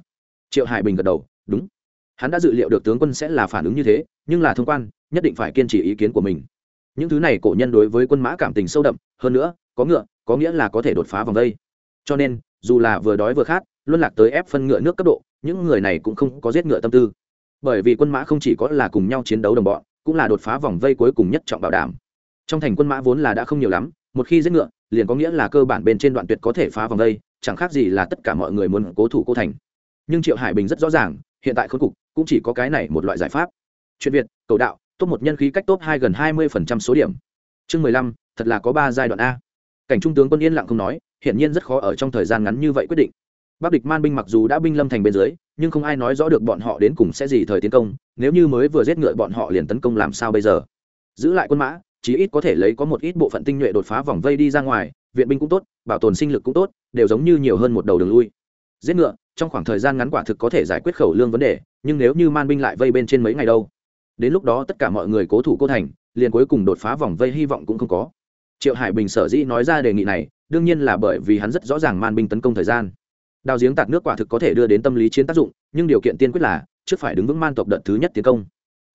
Triệu hải bình gật đầu, đúng. Hắn đã dự liệu được tướng quân sẽ là phản ứng như thế nhưng là thông quan, nhất định phải kiên trì ý kiến của mình. Những thứ này cổ nhân đối với quân mã cảm tình sâu đậm, hơn nữa, có ngựa, có nghĩa là có thể đột phá vòng đây. Cho nên, dù là vừa đói vừa khát, luân lạc tới ép phân ngựa nước cấp độ, những người này cũng không có giết ngựa tâm tư. Bởi vì quân mã không chỉ có là cùng nhau chiến đấu đồng bọn, cũng là đột phá vòng vây cuối cùng nhất trọng bảo đảm. Trong thành quân mã vốn là đã không nhiều lắm, một khi giết ngựa, liền có nghĩa là cơ bản bên trên đoạn tuyệt có thể phá vòng vây chẳng khác gì là tất cả mọi người muốn cố thủ cô thành. Nhưng triệu hải bình rất rõ ràng, hiện tại khốn cục, cũng chỉ có cái này một loại giải pháp chuyện việt, cầu đạo, top một nhân khí cách top hai gần hai mươi phần trăm số điểm. Chương mười lăm, thật là có ba giai đoạn a. Cảnh trung tướng quân yên lặng không nói, hiển nhiên rất khó ở trong thời gian ngắn như vậy quyết định. Bắc địch man binh mặc dù đã binh lâm thành bên dưới, nhưng không ai nói rõ được bọn họ đến cùng sẽ gì thời tiến công, nếu như mới vừa giết ngựa bọn họ liền tấn công làm sao bây giờ? Giữ lại quân mã, chí ít có thể lấy có một ít bộ phận tinh nhuệ đột phá vòng vây đi ra ngoài, viện binh cũng tốt, bảo tồn sinh lực cũng tốt, đều giống như nhiều hơn một đầu đường lui. Giết ngựa, trong khoảng thời gian ngắn quả thực có thể giải quyết khẩu lương vấn đề, nhưng nếu như man binh lại vây bên trên mấy ngày đâu? Đến lúc đó tất cả mọi người cố thủ cô thành, liền cuối cùng đột phá vòng vây hy vọng cũng không có. Triệu hải bình sở dĩ nói ra đề nghị này, đương nhiên là bởi vì hắn rất rõ ràng man binh tấn công thời gian. Đào giếng tạt nước quả thực có thể đưa đến tâm lý chiến tác dụng, nhưng điều kiện tiên quyết là, trước phải đứng vững man tộc đợt thứ nhất tiến công.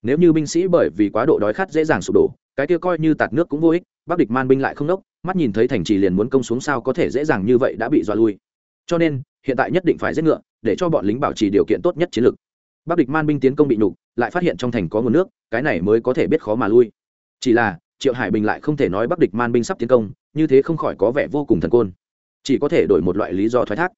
Nếu như binh sĩ bởi vì quá độ đói khát dễ dàng sụp đổ, cái kia coi như tạt nước cũng vô ích, bắc địch man binh lại không đốc mắt nhìn thấy thành trì liền muốn công xuống sao có thể dễ dàng như vậy đã bị dọa lui. Cho nên, hiện tại nhất định phải giết ngựa, để cho bọn lính bảo trì điều kiện tốt nhất chiến lược. Bắc địch man binh tiến công bị nhục lại phát hiện trong thành có nguồn nước, cái này mới có thể biết khó mà lui. Chỉ là, triệu hải bình lại không thể nói bắc địch man binh sắp tiến công, như thế không khỏi có vẻ vô cùng thần côn. Chỉ có thể đổi một loại lý do thoái thác.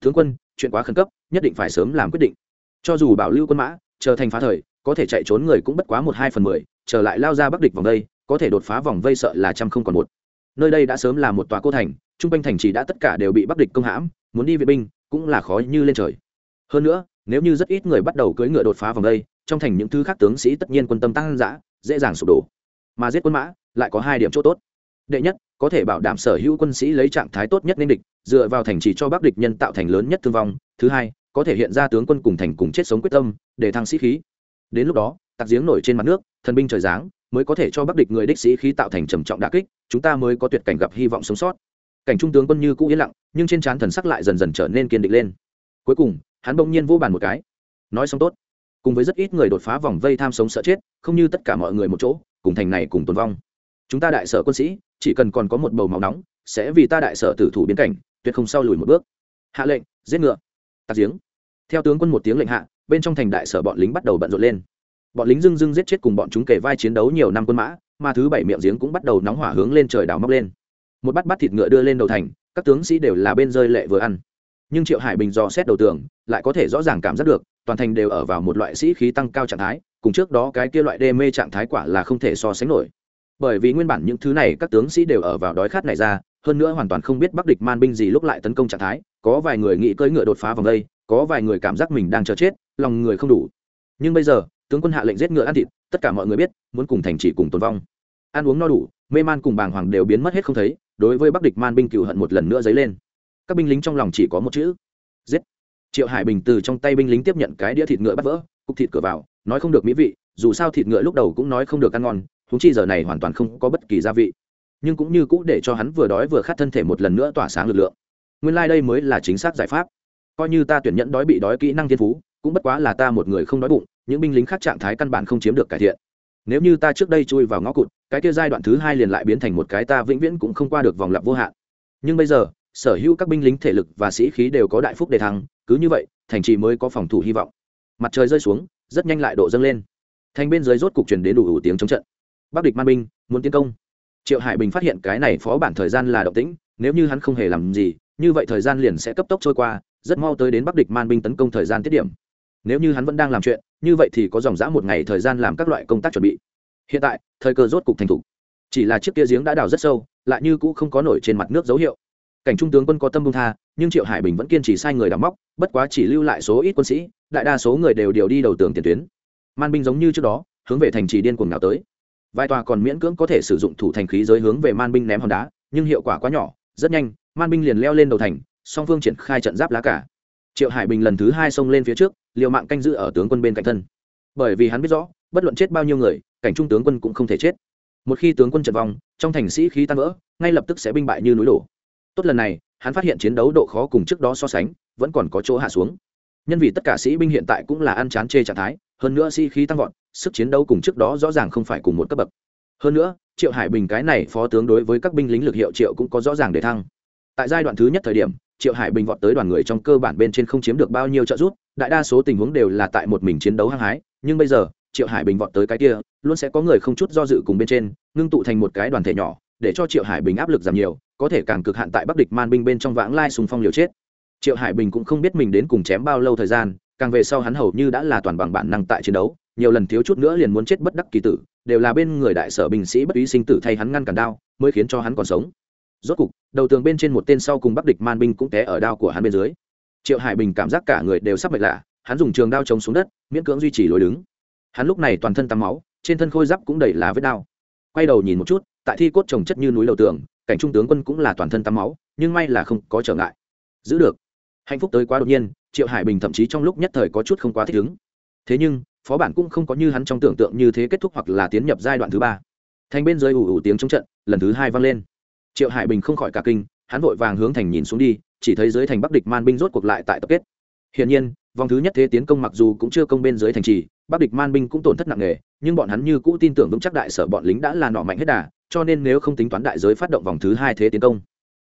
Tướng quân, chuyện quá khẩn cấp, nhất định phải sớm làm quyết định. Cho dù bảo lưu quân mã, chờ thành phá thời, có thể chạy trốn người cũng bất quá một hai phần mười trở lại lao ra bắc địch vòng vây có thể đột phá vòng vây sợ là trăm không còn một. Nơi đây đã sớm là một tòa cô thành, trung quanh thành chỉ đã tất cả đều bị bắc địch công hãm, muốn đi vệ binh, cũng là khó như lên trời. Hơn nữa, nếu như rất ít người bắt đầu cưỡi ngựa đột phá vòng đây trong thành những thứ khác tướng sĩ tất nhiên quân tâm tăng dã dễ dàng sụp đổ. Mà giết quân mã, lại có hai điểm chỗ tốt. Đệ nhất, có thể bảo đảm sở hữu quân sĩ lấy trạng thái tốt nhất nên địch, dựa vào thành trì cho bắc địch nhân tạo thành lớn nhất thương vong. Thứ hai, có thể hiện ra tướng quân cùng thành cùng chết sống quyết tâm, để thăng sĩ khí. Đến lúc đó tạc giếng nổi trên mặt nước, thần binh trời giáng, mới có thể cho bắc địch người đích sĩ khí tạo thành trầm trọng đà kích, chúng ta mới có tuyệt cảnh gặp hy vọng sống sót. Cảnh trung tướng quân như cũ yên lặng, nhưng trên trán thần sắc lại dần dần trở nên kiên định lên. Cuối cùng, hắn bỗng nhiên vô bàn một cái. Nói xong tốt cùng với rất ít người đột phá vòng vây tham sống sợ chết, không như tất cả mọi người một chỗ, cùng thành này cùng tồn vong. Chúng ta đại sở quân sĩ, chỉ cần còn có một bầu máu nóng, sẽ vì ta đại sở tử thủ biến cảnh, tuyệt không sau lùi một bước. Hạ lệnh, giết ngựa. Tạc giếng. Theo tướng quân một tiếng lệnh hạ, bên trong thành đại sở bọn lính bắt đầu bận rộn lên. Bọn lính dưng dưng giết chết cùng bọn chúng kề vai chiến đấu nhiều năm quân mã, mà thứ bảy miệng giếng cũng bắt đầu nóng hỏa hướng lên trời đào móc lên. Một bát bát thịt ngựa đưa lên đầu thành, các tướng sĩ đều là bên rơi lệ vừa ăn. Nhưng triệu hải bình dò xét đầu tường, lại có thể rõ ràng cảm giác được toàn thành đều ở vào một loại sĩ khí tăng cao trạng thái, cùng trước đó cái kia loại đê mê trạng thái quả là không thể so sánh nổi. Bởi vì nguyên bản những thứ này các tướng sĩ đều ở vào đói khát này ra, hơn nữa hoàn toàn không biết bắc địch man binh gì lúc lại tấn công trạng thái, có vài người nghĩ cưỡi ngựa đột phá vòng đây, có vài người cảm giác mình đang chờ chết, lòng người không đủ. Nhưng bây giờ, tướng quân hạ lệnh giết ngựa ăn thịt, tất cả mọi người biết, muốn cùng thành chỉ cùng tồn vong. Ăn uống no đủ, mê man cùng bàng hoàng đều biến mất hết không thấy, đối với bắc địch man binh cựu hận một lần nữa dấy lên. Các binh lính trong lòng chỉ có một chữ, giết triệu hải bình từ trong tay binh lính tiếp nhận cái đĩa thịt ngựa bắt vỡ, cục thịt cửa vào, nói không được mỹ vị, dù sao thịt ngựa lúc đầu cũng nói không được ăn ngon húng chi giờ này hoàn toàn không có bất kỳ gia vị. Nhưng cũng như cũ để cho hắn vừa đói vừa khát thân thể một lần nữa tỏa sáng lực lượng. Nguyên lai、like、đây mới là chính xác giải pháp. Coi như ta tuyển nhận đói bị đói kỹ năng thiên phú, cũng bất quá là ta một người không đói bụng, những binh lính khác trạng thái căn bản không chiếm được cải thiện. Nếu như ta trước đây chui vào ngõ cụt, cái kia giai đoạn thứ hai liền lại biến thành một cái ta vĩnh viễn cũng không qua được vòng lặp vô hạn. Nhưng bây giờ, sở hữu các binh lính thể lực và sĩ khí đều có đại phúc đề thăng cứ như vậy thành trì mới có phòng thủ hy vọng. Mặt trời rơi xuống rất nhanh lại độ dâng lên. Thành bên dưới rốt cục truyền đến đủ, đủ tiếng chống trận. Bắc địch man binh muốn tiến công. Triệu hải bình phát hiện cái này phó bản thời gian là động tĩnh nếu như hắn không hề làm gì như vậy thời gian liền sẽ cấp tốc trôi qua rất mau tới đến bắc địch man binh tấn công thời gian tiết điểm. Nếu như hắn vẫn đang làm chuyện như vậy thì có dòng dã một ngày thời gian làm các loại công tác chuẩn bị. Hiện tại thời cơ rốt cục thành thủ, chỉ là chiếc kia giếng đã đào rất sâu lại như cũ không có nổi trên mặt nước dấu hiệu cảnh trung tướng quân có tâm bung tha, nhưng triệu hải bình vẫn kiên trì sai người đào móc, bất quá chỉ lưu lại số ít quân sĩ, đại đa số người đều điều đi đầu tường tiền tuyến. Man binh giống như trước đó, hướng về thành trì điên cuồng nào tới. Vài tòa còn miễn cưỡng có thể sử dụng thủ thành khí giới hướng về man binh ném hòn đá, nhưng hiệu quả quá nhỏ, rất nhanh, man binh liền leo lên đầu thành, song phương triển khai trận giáp lá cả. Triệu hải bình lần thứ hai xông lên phía trước, liều mạng canh giữ ở tướng quân bên cạnh thân. Bởi vì hắn biết rõ, bất luận chết bao nhiêu người, cảnh trung tướng quân cũng không thể chết. Một khi tướng quân trận vong, trong thành sĩ khí tan vỡ, ngay lập tức sẽ binh bại như núi đổ tốt lần này, hắn phát hiện chiến đấu độ khó cùng trước đó so sánh, vẫn còn có chỗ hạ xuống. Nhân vì tất cả sĩ binh hiện tại cũng là ăn chán chê trạng thái, hơn nữa sĩ、si、khí tăng vọt, sức chiến đấu cùng trước đó rõ ràng không phải cùng một cấp bậc. Hơn nữa, triệu hải bình cái này phó tướng đối với các binh lính lực hiệu triệu cũng có rõ ràng để thăng. Tại giai đoạn thứ nhất thời điểm, triệu hải bình vọt tới đoàn người trong cơ bản bên trên không chiếm được bao nhiêu trợ giúp, đại đa số tình huống đều là tại một mình chiến đấu hăng hái, nhưng bây giờ, triệu hải bình vọt tới cái kia, luôn sẽ có người không chút do dự cùng bên trên, ngưng tụ thành một cái đoàn thể nhỏ, để cho triệu hải bình áp lực giảm nhiều có thể càng cực hạn tại bắc địch man binh bên trong vãng lai sùng phong liều chết. Triệu hải bình cũng không biết mình đến cùng chém bao lâu thời gian, càng về sau hắn hầu như đã là toàn bằng bản năng tại chiến đấu, nhiều lần thiếu chút nữa liền muốn chết bất đắc kỳ tử, đều là bên người đại sở binh sĩ bất ý sinh tử thay hắn ngăn cản đao, mới khiến cho hắn còn sống. Rốt cục, đầu tường bên trên một tên sau cùng bắc địch man binh cũng té ở đao của hắn bên dưới. Triệu hải bình cảm giác cả người đều sắp mệt lạ, hắn dùng trường đao chống xuống đất, miễn cưỡng duy trì lối đứng. Hắn lúc này toàn thân tắm máu, trên thân khôi giáp cũng đầy lá vết đao. Quay đầu nhìn một chút, tại thi cốt trồng chất như núi đầu tường cảnh trung tướng quân cũng là toàn thân tắm máu, nhưng may là không có trở ngại. Giữ được. Hạnh phúc tới quá đột nhiên, triệu hải bình thậm chí trong lúc nhất thời có chút không quá thích ứng. Thế nhưng, phó bản cũng không có như hắn trong tưởng tượng như thế kết thúc hoặc là tiến nhập giai đoạn thứ ba. Thành bên dưới ủ ủ tiếng chống trận, lần thứ hai vang lên. Triệu hải bình không khỏi cả kinh, hắn vội vàng hướng thành nhìn xuống đi, chỉ thấy dưới thành bắc địch man binh rốt cuộc lại tại tập kết. Hiển nhiên, vòng thứ nhất thế tiến công mặc dù cũng chưa công bên dưới thành trì, bắc địch man binh cũng tổn thất nặng nề nhưng bọn hắn như cũ tin tưởng vững chắc đại sở bọn lính đã là nọ mạnh hết đà, cho nên nếu không tính toán đại giới phát động vòng thứ hai thế tiến công,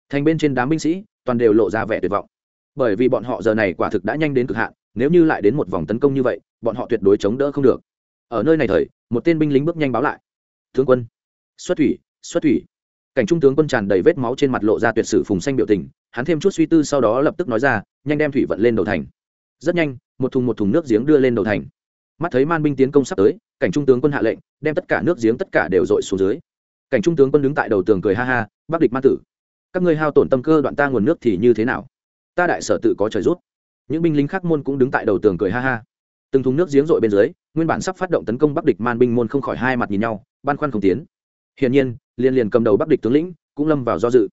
thành bên trên đám binh sĩ toàn đều lộ ra vẻ tuyệt vọng. Bởi vì bọn họ giờ này quả thực đã nhanh đến cực hạn, nếu như lại đến một vòng tấn công như vậy, bọn họ tuyệt đối chống đỡ không được. Ở nơi này thời, một tên binh lính bước nhanh báo lại. Tướng quân. Xuất thủy xuất thủy. Cảnh trung tướng quân tràn đầy vết máu trên mặt lộ ra tuyệt sử phùng xanh biểu tình, hắn thêm chút suy tư sau đó lập tức nói ra, nhanh đem thủy vận lên đầu thành. Rất nhanh, một thùng một thùng nước giếng đưa lên đầu thành. Mắt thấy man binh tiến công sắp tới cảnh trung tướng quân hạ lệnh, đem tất cả nước giếng tất cả đều dội xuống dưới. Cảnh trung tướng quân đứng tại đầu tường cười ha ha, bắc địch ma tử, các ngươi hao tổn tâm cơ đoạn ta nguồn nước thì như thế nào? Ta đại sở tự có trời rút. Những binh lính khác môn cũng đứng tại đầu tường cười ha ha. Từng thùng nước giếng rội bên dưới, nguyên bản sắp phát động tấn công bắc địch man binh môn không khỏi hai mặt nhìn nhau, băn khoăn không tiến. Hiển nhiên, liên liền cầm đầu bắc địch tướng lĩnh cũng lâm vào do dự.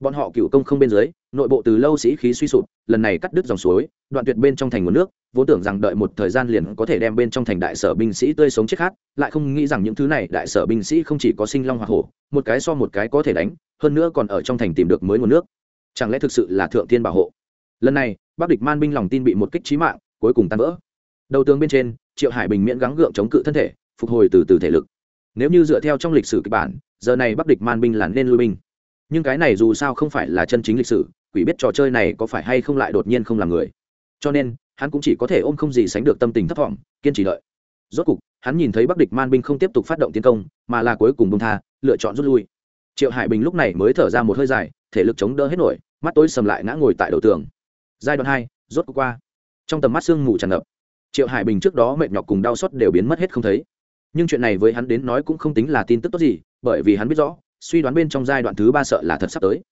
Bọn họ cựu công không bên dưới, nội bộ từ lâu sĩ khí suy sụp, lần này cắt đứt dòng suối đoạn tuyệt bên trong thành nguồn nước vốn tưởng rằng đợi một thời gian liền có thể đem bên trong thành đại sở binh sĩ tươi sống chết khát, lại không nghĩ rằng những thứ này đại sở binh sĩ không chỉ có sinh long hoa hổ, một cái so một cái có thể đánh, hơn nữa còn ở trong thành tìm được mới nguồn nước. Chẳng lẽ thực sự là thượng tiên bảo hộ? Lần này, bắc địch man binh lòng tin bị một kích trí mạng, cuối cùng tan vỡ. Đầu tướng bên trên, triệu hải bình miễn gắng gượng chống cự thân thể, phục hồi từ từ thể lực. Nếu như dựa theo trong lịch sử kịch bản, giờ này bắc địch man binh là nên lui binh. Nhưng cái này dù sao không phải là chân chính lịch sử, quỷ biết trò chơi này có phải hay không lại đột nhiên không làm người cho nên, hắn cũng chỉ có thể ôm không gì sánh được tâm tình thất vọng kiên trì đợi. Rốt cục, hắn nhìn thấy bắc địch man binh không tiếp tục phát động tiến công, mà là cuối cùng bông tha, lựa chọn rút lui. Triệu hải bình lúc này mới thở ra một hơi dài, thể lực chống đỡ hết nổi, mắt tối sầm lại ngã ngồi tại đầu tường. Giai đoạn hai, rốt cục qua. Trong tầm mắt sương mù tràn ngập. Triệu hải bình trước đó mệt nhọc cùng đau xót đều biến mất hết không thấy. Nhưng chuyện này với hắn đến nói cũng không tính là tin tức tốt gì, bởi vì hắn biết rõ, suy đoán bên trong giai đoạn thứ ba sợ là thật sắp tới.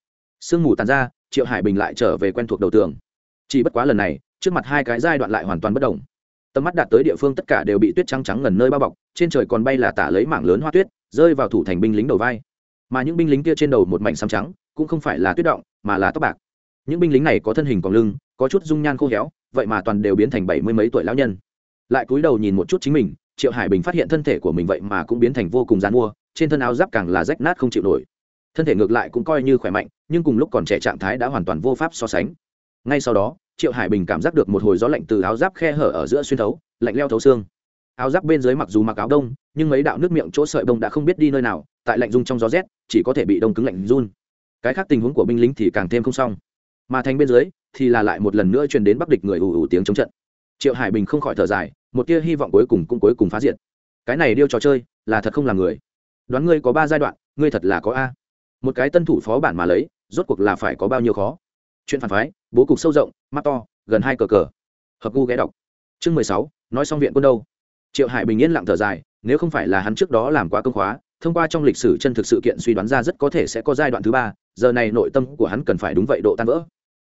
Sương mù tàn ra, triệu hải bình lại trở về quen thuộc đầu tường. Chỉ bất quá lần này trước mặt hai cái giai đoạn lại hoàn toàn bất đồng. Tầm mắt đạt tới địa phương tất cả đều bị tuyết trắng trắng ngần nơi bao bọc, trên trời còn bay là tả lấy mảng lớn hoa tuyết, rơi vào thủ thành binh lính đầu vai. Mà những binh lính kia trên đầu một mảnh xám trắng, cũng không phải là tuyết động, mà là tóc bạc. Những binh lính này có thân hình còn lưng, có chút dung nhan khô héo, vậy mà toàn đều biến thành bảy mươi mấy tuổi lão nhân. Lại cúi đầu nhìn một chút chính mình, triệu hải bình phát hiện thân thể của mình vậy mà cũng biến thành vô cùng g i mua trên thân áo giáp càng là rách nát không chịu nổi. Thân thể ngược lại cũng coi như khỏe mạnh, nhưng cùng lúc còn trẻ trạng thái đã hoàn toàn vô pháp so sánh. Ngay sau đó triệu hải bình cảm giác được một hồi gió lạnh từ áo giáp khe hở ở giữa xuyên thấu, lạnh leo thấu xương. Áo giáp bên dưới mặc dù mặc áo đông, nhưng mấy đạo nước miệng chỗ sợi bông đã không biết đi nơi nào, tại lạnh rung trong gió rét, chỉ có thể bị đông cứng lạnh run. Cái khác tình huống của binh lính thì càng thêm không xong. Mà thành bên dưới, thì là lại một lần nữa truyền đến bắc địch người ù ù tiếng chống trận. Triệu hải bình không khỏi thở dài, một tia hy vọng cuối cùng cũng cuối cùng phá diệt. Cái này điêu trò chơi, là thật không là người. Đoán ngươi có ba giai đoạn, ngươi thật là có a. Một cái tân thủ phó bản mà lấy, rốt cuộc là phải có bao nhiêu khó. Chuyện phản phái bố cục sâu rộng, mắt to, gần hai cờ cờ. Hợp gu ghé đọc. Chương mười sáu, nói xong viện quân đâu? Triệu hải bình yên lặng thở dài, nếu không phải là hắn trước đó làm quá công khóa, thông qua trong lịch sử chân thực sự kiện suy đoán ra rất có thể sẽ có giai đoạn thứ ba, giờ này nội tâm của hắn cần phải đúng vậy độ tan vỡ.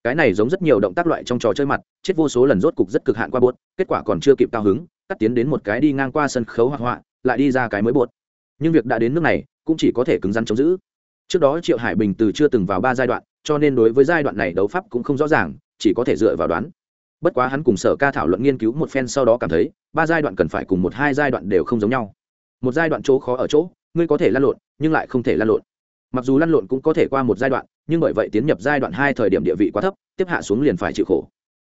Cái này giống rất nhiều động tác loại trong trò chơi mặt, chết vô số lần rốt cục rất cực hạn qua bột, kết quả còn chưa kịp cao hứng, cắt tiến đến một cái đi ngang qua sân khấu hoạt họa lại đi ra cái mới bột. Nhưng việc đã đến nước này, cũng chỉ có thể cứng rắn chống giữ. Trước đó triệu hải bình từ chưa từng vào ba giai đoạn cho nên đối với giai đoạn này đấu pháp cũng không rõ ràng, chỉ có thể dựa vào đoán. Bất quá hắn cùng sở ca thảo luận nghiên cứu một phen sau đó cảm thấy, ba giai đoạn cần phải cùng một hai giai đoạn đều không giống nhau. Một giai đoạn chỗ khó ở chỗ, ngươi có thể lăn lộn, nhưng lại không thể lăn lộn. Mặc dù lăn lộn cũng có thể qua một giai đoạn, nhưng bởi vậy tiến nhập giai đoạn hai thời điểm địa vị quá thấp, tiếp hạ xuống liền phải chịu khổ.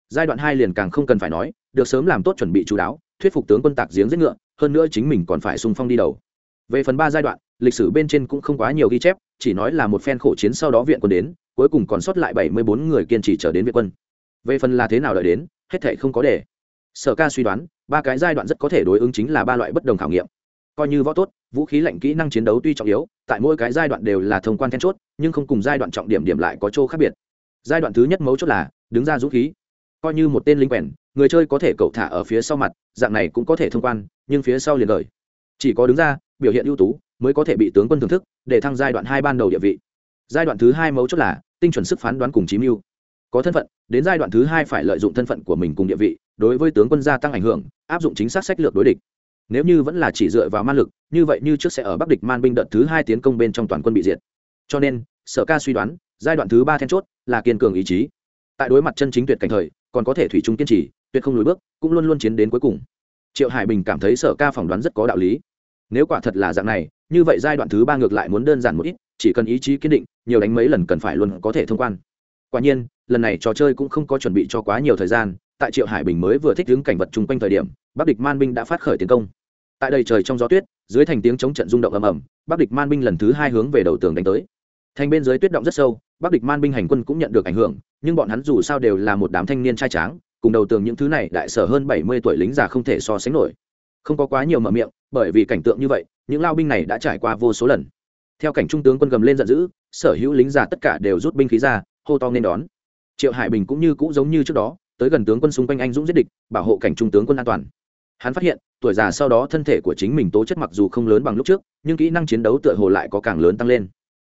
Giai đoạn hai liền càng không cần phải nói, được sớm làm tốt chuẩn bị chú đáo, thuyết phục tướng quân tạc giếng giết ngựa, hơn nữa chính mình còn phải sung phong đi đầu về phần ba giai đoạn, lịch sử bên trên cũng không quá nhiều ghi chép, chỉ nói là một phen khổ chiến sau đó viện quân đến, cuối cùng còn sót lại bảy mươi bốn người kiên trì trở đến viện quân. Về phần là thế nào đợi đến, hết thể không có để sở ca suy đoán, ba cái giai đoạn rất có thể đối ứng chính là ba loại bất đồng khảo nghiệm. Coi như võ tốt, vũ khí lạnh kỹ năng chiến đấu tuy trọng yếu, tại mỗi cái giai đoạn đều là thông quan then chốt, nhưng không cùng giai đoạn trọng điểm điểm lại có chỗ khác biệt. Giai đoạn thứ nhất mấu chốt là, đứng ra dũng khí. Coi như một tên lính quèn, người chơi có thể cậu thả ở phía sau mặt, dạng này cũng có thể thông quan, nhưng phía sau liền đời chỉ có đứng ra, biểu hiện ưu tú, mới có thể bị tướng quân thưởng thức, để thăng giai đoạn hai ban đầu địa vị. Giai đoạn thứ hai mấu chốt là tinh chuẩn sức phán đoán cùng chí mưu. Có thân phận, đến giai đoạn thứ hai phải lợi dụng thân phận của mình cùng địa vị, đối với tướng quân gia tăng ảnh hưởng, áp dụng chính xác sách lược đối địch. Nếu như vẫn là chỉ dựa vào man lực, như vậy như trước sẽ ở bắc địch man binh đợt thứ hai tiến công bên trong toàn quân bị diệt. Cho nên, sở ca suy đoán, giai đoạn thứ ba then chốt là kiên cường ý chí. Tại đối mặt chân chính tuyệt cảnh thời, còn có thể thủy chung kiên trì, tuyệt không lùi bước, cũng luôn luôn chiến đến cuối cùng. Triệu hải bình cảm thấy sở ca phỏng đoán rất có đạo lý nếu quả thật là dạng này, như vậy giai đoạn thứ ba ngược lại muốn đơn giản một ít, chỉ cần ý chí kiên định, nhiều đánh mấy lần cần phải luôn có thể thông quan. Quả nhiên, lần này trò chơi cũng không có chuẩn bị cho quá nhiều thời gian, tại triệu hải bình mới vừa thích đứng cảnh vật chung quanh thời điểm, bắc địch man binh đã phát khởi tiến công. Tại đây trời trong gió tuyết, dưới thành tiếng chống trận rung động ầm ầm, bắc địch man binh lần thứ hai hướng về đầu tường đánh tới. Thành bên dưới tuyết động rất sâu, bắc địch man binh hành quân cũng nhận được ảnh hưởng, nhưng bọn hắn dù sao đều là một đám thanh niên trai tráng, cùng đầu tường những thứ này đại sở hơn bảy mươi tuổi lính già không thể so sánh nổi không có quá nhiều mở miệng, bởi vì cảnh tượng như vậy, những lao binh này đã trải qua vô số lần. Theo cảnh trung tướng quân gầm lên giận dữ, sở hữu lính già tất cả đều rút binh khí ra, hô to nên đón. Triệu hải bình cũng như cũ giống như trước đó, tới gần tướng quân xung quanh anh dũng giết địch, bảo hộ cảnh trung tướng quân an toàn. Hắn phát hiện, tuổi già sau đó thân thể của chính mình tố chất mặc dù không lớn bằng lúc trước, nhưng kỹ năng chiến đấu tựa hồ lại có càng lớn tăng lên.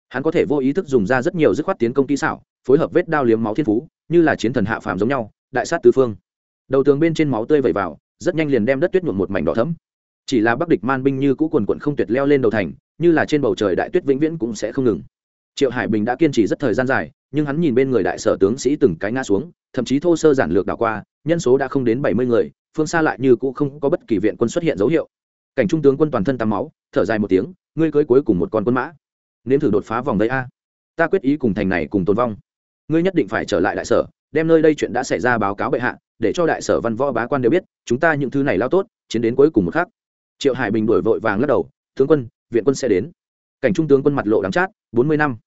Hắn có thể vô ý thức dùng ra rất nhiều dứt khoát tiến công kỹ xảo, phối hợp vết đao liếm máu thiên phú, như là chiến thần hạ phàm giống nhau, đại sát tứ phương. Đầu tường bên trên máu tươi vẩy vào rất nhanh liền đem đất tuyết nhuộm một mảnh đỏ thẫm, chỉ là bắc địch man binh như cũ quần quận không tuyệt leo lên đầu thành như là trên bầu trời đại tuyết vĩnh viễn cũng sẽ không ngừng. Triệu hải bình đã kiên trì rất thời gian dài nhưng hắn nhìn bên người đại sở tướng sĩ từng cái ngã xuống thậm chí thô sơ giản lược đảo qua nhân số đã không đến bảy mươi người phương xa lại như cũ không có bất kỳ viện quân xuất hiện dấu hiệu. Cảnh trung tướng quân toàn thân tắm máu thở dài một tiếng ngươi cưới cuối cùng một con quân mã. Nếm thử đột phá vòng đây a. Ta quyết ý cùng thành này cùng tồn vong. Ngươi nhất định phải trở lại đại sở đem nơi đây chuyện đã xảy ra báo cáo bệ hạ, để cho đại sở văn võ bá quan đều biết, chúng ta những thứ này lao tốt, chiến đến cuối cùng một khắc. Triệu hải bình đổi vội vàng lắc đầu, tướng quân, viện quân sẽ đến. Cảnh trung tướng quân mặt lộ đắng chát, bốn mươi năm,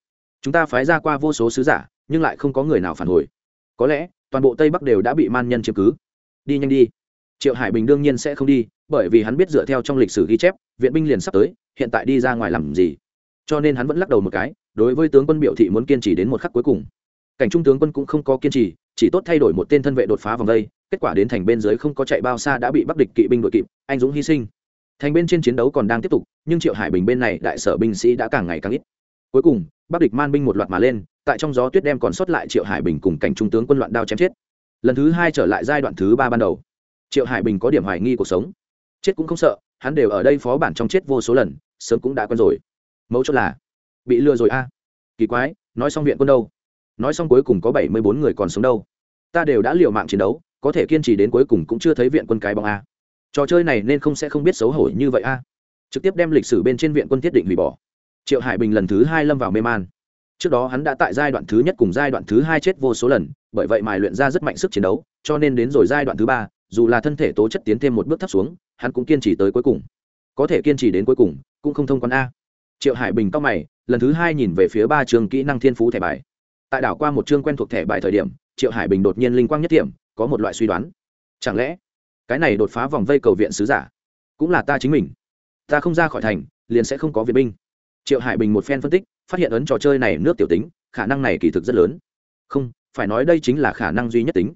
chúng ta phái ra qua vô số sứ giả, nhưng lại không có người nào phản hồi. Có lẽ, toàn bộ tây bắc đều đã bị man nhân chiếm cứ. Đi nhanh đi. Triệu hải bình đương nhiên sẽ không đi, bởi vì hắn biết dựa theo trong lịch sử ghi chép, viện binh liền sắp tới, hiện tại đi ra ngoài làm gì. Cho nên hắn vẫn lắc đầu một cái, đối với tướng quân biểu thị muốn kiên trì đến một khắc cuối cùng cảnh trung tướng quân cũng không có kiên trì, chỉ tốt thay đổi một tên thân vệ đột phá vòng đây, kết quả đến thành bên dưới không có chạy bao xa đã bị bắc địch kỵ binh đội kịp, anh dũng hy sinh. Thành bên trên chiến đấu còn đang tiếp tục, nhưng triệu hải bình bên này đại sở binh sĩ đã càng ngày càng ít. Cuối cùng, bắc địch man binh một loạt mà lên, tại trong gió tuyết đem còn sót lại triệu hải bình cùng cảnh trung tướng quân loạn đao chém chết. Lần thứ hai trở lại giai đoạn thứ ba ban đầu, triệu hải bình có điểm hoài nghi cuộc sống. Chết cũng không sợ, hắn đều ở đây phó bản trong chết vô số lần, sớm cũng đã quen rồi. Mấu chốt là, bị lừa rồi a. Kỳ quái, nói xong viện quân đâu? Nói xong cuối cùng có bảy mươi bốn người còn sống đâu. Ta đều đã liều mạng chiến đấu, có thể kiên trì đến cuối cùng cũng chưa thấy viện quân cái bóng a. Trò chơi này nên không sẽ không biết xấu hổ như vậy a. Trực tiếp đem lịch sử bên trên viện quân thiết định hủy bỏ. Triệu hải bình lần thứ hai lâm vào mê man. Trước đó hắn đã tại giai đoạn thứ nhất cùng giai đoạn thứ hai chết vô số lần, bởi vậy mài luyện ra rất mạnh sức chiến đấu, cho nên đến rồi giai đoạn thứ ba, dù là thân thể tố chất tiến thêm một bước thấp xuống, hắn cũng kiên trì tới cuối cùng. Có thể kiên trì đến cuối cùng, cũng không thông quan a. Triệu hải bình cao mày, lần thứ hai nhìn về phía ba trường kỹ năng thiên phú thẻ bài tại đảo qua một chương quen thuộc thẻ bài thời điểm, triệu hải bình đột nhiên linh quang nhất điểm, có một loại suy đoán. Chẳng lẽ, cái này đột phá vòng vây cầu viện sứ giả cũng là ta chính mình? Ta không ra khỏi thành, liền sẽ không có viện binh. Triệu hải bình một phen phân tích, phát hiện ấn trò chơi này nước tiểu tính, khả năng này kỳ thực rất lớn. Không, phải nói đây chính là khả năng duy nhất tính.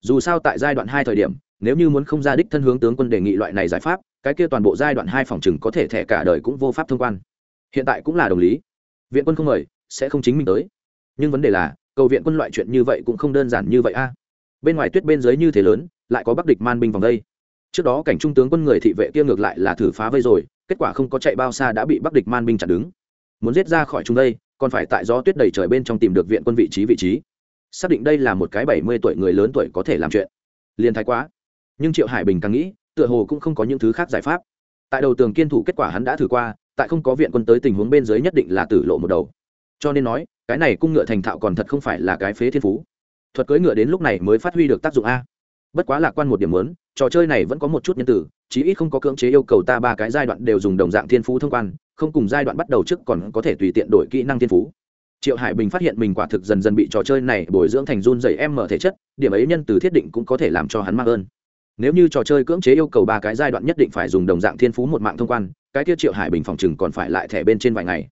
Dù sao tại giai đoạn hai thời điểm, nếu như muốn không ra đích thân hướng tướng quân đề nghị loại này giải pháp, cái kia toàn bộ giai đoạn hai phòng chừng có thể thẻ cả đời cũng vô pháp thông quan. Hiện tại cũng là đồng lý. Viện quân không mời, sẽ không chính mình tới nhưng vấn đề là, cầu viện quân loại chuyện như vậy cũng không đơn giản như vậy a. Bên ngoài tuyết bên dưới như thế lớn, lại có bắc địch man binh vòng đây. Trước đó cảnh trung tướng quân người thị vệ kia ngược lại là thử phá vây rồi, kết quả không có chạy bao xa đã bị bắc địch man binh chặn đứng. Muốn giết ra khỏi chúng đây, còn phải tại gió tuyết đầy trời bên trong tìm được viện quân vị trí vị trí. Xác định đây là một cái bảy mươi tuổi người lớn tuổi có thể làm chuyện. Liền thái quá. Nhưng triệu hải bình càng nghĩ, tựa hồ cũng không có những thứ khác giải pháp. Tại đầu tường kiên thủ kết quả hắn đã thử qua, tại không có viện quân tới tình huống bên dưới nhất định là tử lộ một đầu. Cho nên nói cái này cung ngựa thành thạo còn thật không phải là cái phế thiên phú. Thuật cưỡi ngựa đến lúc này mới phát huy được tác dụng a. Bất quá lạc quan một điểm lớn, trò chơi này vẫn có một chút nhân tử, chí ít không có cưỡng chế yêu cầu ta ba cái giai đoạn đều dùng đồng dạng thiên phú thông quan, không cùng giai đoạn bắt đầu trước còn có thể tùy tiện đổi kỹ năng thiên phú. Triệu hải bình phát hiện mình quả thực dần dần bị trò chơi này bồi dưỡng thành run dày em mở thể chất, điểm ấy nhân từ thiết định cũng có thể làm cho hắn mắc ơn. Nếu như trò chơi cưỡng chế yêu cầu ba cái giai đoạn nhất định phải dùng đồng dạng thiên phú một mạng thông quan, cái tiết triệu hải bình phòng chừng còn phải lại thẻ bên trên vài ngày.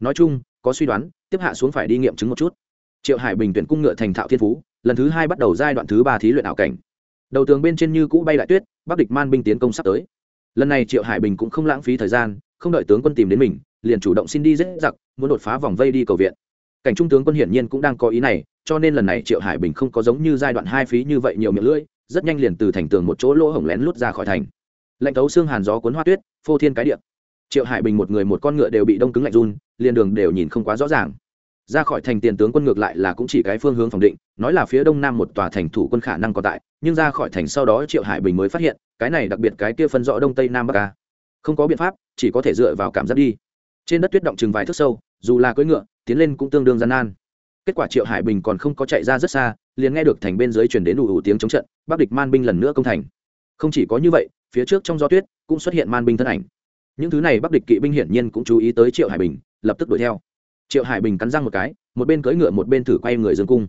Nói chung có suy đoán, tiếp hạ xuống phải đi nghiệm chứng một chút. Triệu hải bình tuyển cung ngựa thành thạo thiên phú, lần thứ hai bắt đầu giai đoạn thứ ba thí luyện ảo cảnh. Đầu tường bên trên như cũ bay đại tuyết, bắc địch man binh tiến công sắp tới. Lần này triệu hải bình cũng không lãng phí thời gian, không đợi tướng quân tìm đến mình, liền chủ động xin đi dễ giặc, muốn đột phá vòng vây đi cầu viện. Cảnh trung tướng quân hiển nhiên cũng đang có ý này, cho nên lần này triệu hải bình không có giống như giai đoạn hai phí như vậy nhiều miệng lưỡi, rất nhanh liền từ thành tường một chỗ lỗ hổng lén lút ra khỏi thành. Lạnh thấu xương hàn gió cuốn hoa tuyết, phô thiên cái điệp triệu hải bình một người một con ngựa đều bị đông cứng lạnh run, liền đường đều nhìn không quá rõ ràng. Ra khỏi thành tiền tướng quân ngược lại là cũng chỉ cái phương hướng phòng định, nói là phía đông nam một tòa thành thủ quân khả năng còn tại, nhưng ra khỏi thành sau đó triệu hải bình mới phát hiện, cái này đặc biệt cái kia phân rõ đông tây nam bắc ca không có biện pháp, chỉ có thể dựa vào cảm giác đi. Trên đất tuyết động chừng vài thước sâu, dù là cưỡi ngựa, tiến lên cũng tương đương gian nan. Kết quả triệu hải bình còn không có chạy ra rất xa, liền nghe được thành bên dưới chuyển đến đủ đủ tiếng chống trận, bắc địch man binh lần nữa công thành. Không chỉ có như vậy, phía trước trong gió tuyết cũng xuất hiện man binh thân ảnh những thứ này bắc địch kỵ binh hiển nhiên cũng chú ý tới triệu hải bình, lập tức đuổi theo. Triệu hải bình cắn răng một cái, một bên cưỡi ngựa một bên thử quay người dương cung.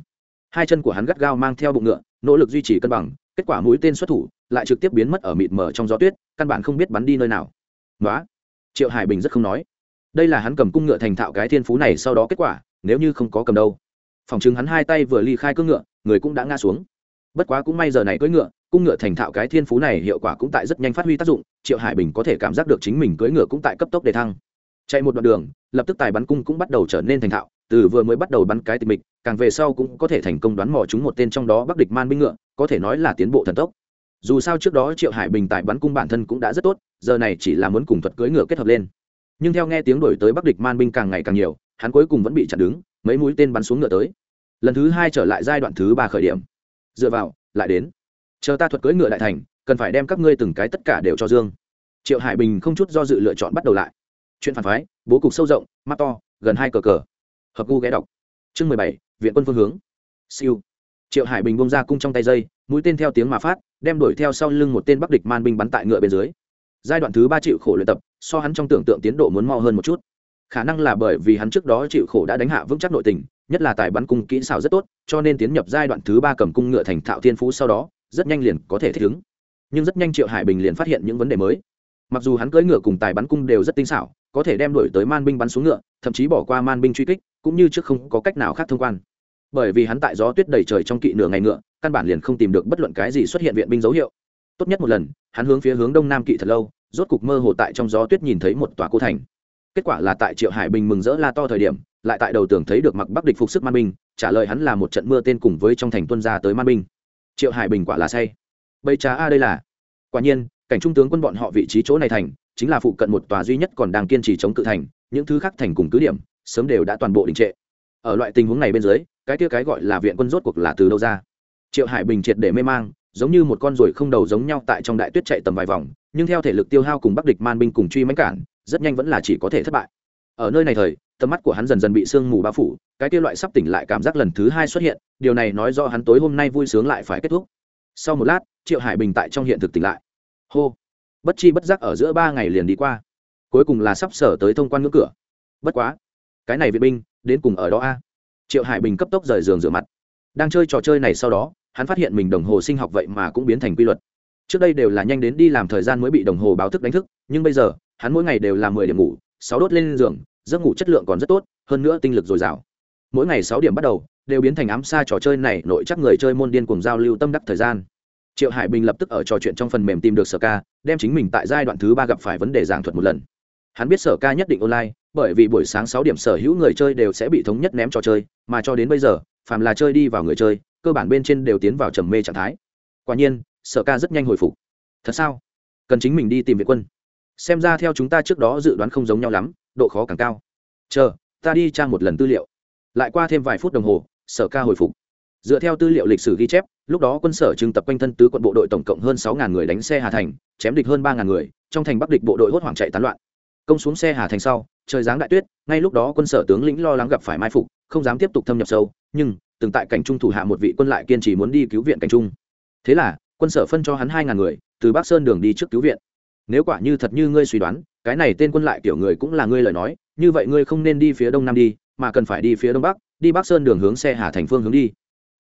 Hai chân của hắn gắt gao mang theo bụng ngựa, nỗ lực duy trì cân bằng, kết quả mũi tên xuất thủ, lại trực tiếp biến mất ở mịt mờ trong gió tuyết, căn bản không biết bắn đi nơi nào. Nói triệu hải bình rất không nói. Đây là hắn cầm cung ngựa thành thạo cái thiên phú này sau đó kết quả, nếu như không có cầm đâu. Phòng chứng hắn hai tay vừa ly khai cương ngựa, người cũng đã ngã xuống bất quá cũng may giờ này cưỡi ngựa, cung ngựa thành thạo cái thiên phú này hiệu quả cũng tại rất nhanh phát huy tác dụng, triệu hải bình có thể cảm giác được chính mình cưỡi ngựa cũng tại cấp tốc đề thăng. Chạy một đoạn đường, lập tức tài bắn cung cũng bắt đầu trở nên thành thạo, từ vừa mới bắt đầu bắn cái tịch mịch, càng về sau cũng có thể thành công đoán mò chúng một tên trong đó bắc địch man binh ngựa, có thể nói là tiến bộ thần tốc. Dù sao trước đó triệu hải bình tại bắn cung bản thân cũng đã rất tốt, giờ này chỉ là muốn cùng thuật cưỡi ngựa kết hợp lên. Nhưng theo nghe tiếng đổi tới bắc địch man binh càng ngày càng nhiều, hắn cuối cùng vẫn bị chặn đứng, mấy mũi tên bắn xuống ngựa tới. Lần thứ hai trở lại giai đoạn thứ ba khởi điểm dựa vào, lại đến. Chờ ta thuật cưỡi ngựa đại thành, cần phải đem các ngươi từng cái tất cả đều cho dương. Triệu hải bình không chút do dự lựa chọn bắt đầu lại. Chuyện phản phái, bố cục sâu rộng, mắt to, gần hai cờ cờ. Hợp gu ghé đọc. Chương mười bảy, viện quân phương hướng. Siêu. Triệu hải bình bông ra cung trong tay dây, mũi tên theo tiếng mà phát, đem đuổi theo sau lưng một tên bắc địch man binh bắn tại ngựa bên dưới. Giai đoạn thứ ba chịu khổ luyện tập, so hắn trong tưởng tượng tiến độ muốn mo hơn một chút. Khả năng là bởi vì hắn trước đó chịu khổ đã đánh hạ vững chắc nội tình nhất là tài bắn cung kỹ xảo rất tốt, cho nên tiến nhập giai đoạn thứ ba cầm cung ngựa thành thạo thiên phú sau đó, rất nhanh liền có thể thích ứng. Nhưng rất nhanh triệu hải bình liền phát hiện những vấn đề mới. Mặc dù hắn cưỡi ngựa cùng tài bắn cung đều rất tinh xảo, có thể đem đổi tới man binh bắn xuống ngựa, thậm chí bỏ qua man binh truy kích, cũng như trước không có cách nào khác thông quan. Bởi vì hắn tại gió tuyết đầy trời trong kỵ nửa ngày ngựa, căn bản liền không tìm được bất luận cái gì xuất hiện viện binh dấu hiệu. Tốt nhất một lần, hắn hướng phía hướng đông nam kỵ thật lâu, rốt cục mơ hồ tại trong gió tuyết nhìn thấy một tòa cô thành kết quả là tại triệu hải bình mừng rỡ la to thời điểm, lại tại đầu tường thấy được mặc bắc địch phục sức man binh, trả lời hắn là một trận mưa tên cùng với trong thành tuân ra tới man binh. Triệu hải bình quả là say. Bây trá a đây là. Quả nhiên, cảnh trung tướng quân bọn họ vị trí chỗ này thành, chính là phụ cận một tòa duy nhất còn đang kiên trì chống cự thành, những thứ khác thành cùng cứ điểm, sớm đều đã toàn bộ đình trệ. Ở loại tình huống này bên dưới, cái kia cái gọi là viện quân rốt cuộc là từ đâu ra? Triệu hải bình triệt để mê mang, giống như một con ruồi không đầu giống nhau tại trong đại tuyết chạy tầm vài vòng, nhưng theo thể lực tiêu hao cùng bắc địch man binh cùng truy mãnh cản rất nhanh vẫn là chỉ có thể thất bại. Ở nơi này thời, tầm mắt của hắn dần dần bị sương mù bao phủ, cái kia loại sắp tỉnh lại cảm giác lần thứ hai xuất hiện, điều này nói do hắn tối hôm nay vui sướng lại phải kết thúc. Sau một lát, triệu hải bình tại trong hiện thực tỉnh lại. Hô! Bất chi bất giác ở giữa ba ngày liền đi qua. Cuối cùng là sắp sở tới thông quan ngưỡng cửa. Bất quá, cái này viện binh, đến cùng ở đó a? Triệu hải bình cấp tốc rời giường rửa mặt. Đang chơi trò chơi này sau đó, hắn phát hiện mình đồng hồ sinh học vậy mà cũng biến thành quy luật. Trước đây đều là nhanh đến đi làm thời gian mới bị đồng hồ báo thức đánh thức, nhưng bây giờ hắn mỗi ngày đều là mười điểm ngủ, sáu đốt lên giường, giấc ngủ chất lượng còn rất tốt, hơn nữa tinh lực dồi dào. Mỗi ngày sáu điểm bắt đầu, đều biến thành ám xa trò chơi này nội chắc người chơi môn điên cùng giao lưu tâm đắc thời gian. Triệu hải bình lập tức ở trò chuyện trong phần mềm tìm được sở ca, đem chính mình tại giai đoạn thứ ba gặp phải vấn đề giảng thuật một lần. Hắn biết sở ca nhất định online, bởi vì buổi sáng sáu điểm sở hữu người chơi đều sẽ bị thống nhất ném trò chơi, mà cho đến bây giờ, phàm là chơi đi vào người chơi, cơ bản bên trên đều tiến vào trầm mê trạng thái. Quả nhiên, sở ca rất nhanh hồi phục. Thật sao? Cần chính mình đi tìm việt quân xem ra theo chúng ta trước đó dự đoán không giống nhau lắm, độ khó càng cao. Chờ, ta đi tra một lần tư liệu. Lại qua thêm vài phút đồng hồ, sở ca hồi phục. Dựa theo tư liệu lịch sử ghi chép, lúc đó quân sở trưng tập quanh thân tứ quận bộ đội tổng cộng hơn sáu người đánh xe hà thành, chém địch hơn ba người, trong thành bắc địch bộ đội hốt hoảng chạy tán loạn. Công xuống xe hà thành sau, trời giáng đại tuyết, ngay lúc đó quân sở tướng lĩnh lo lắng gặp phải mai phục, không dám tiếp tục thâm nhập sâu, nhưng, từng tại cảnh trung thủ hạ một vị quân lại kiên trì muốn đi cứu viện cảnh trung. Thế là, quân sở phân cho hắn hai ngàn người, từ bắc sơn đường đi trước cứu viện nếu quả như thật như ngươi suy đoán, cái này tên quân lại kiểu người cũng là ngươi lời nói, như vậy ngươi không nên đi phía đông nam đi, mà cần phải đi phía đông bắc, đi bắc sơn đường hướng xe hà thành phương hướng đi.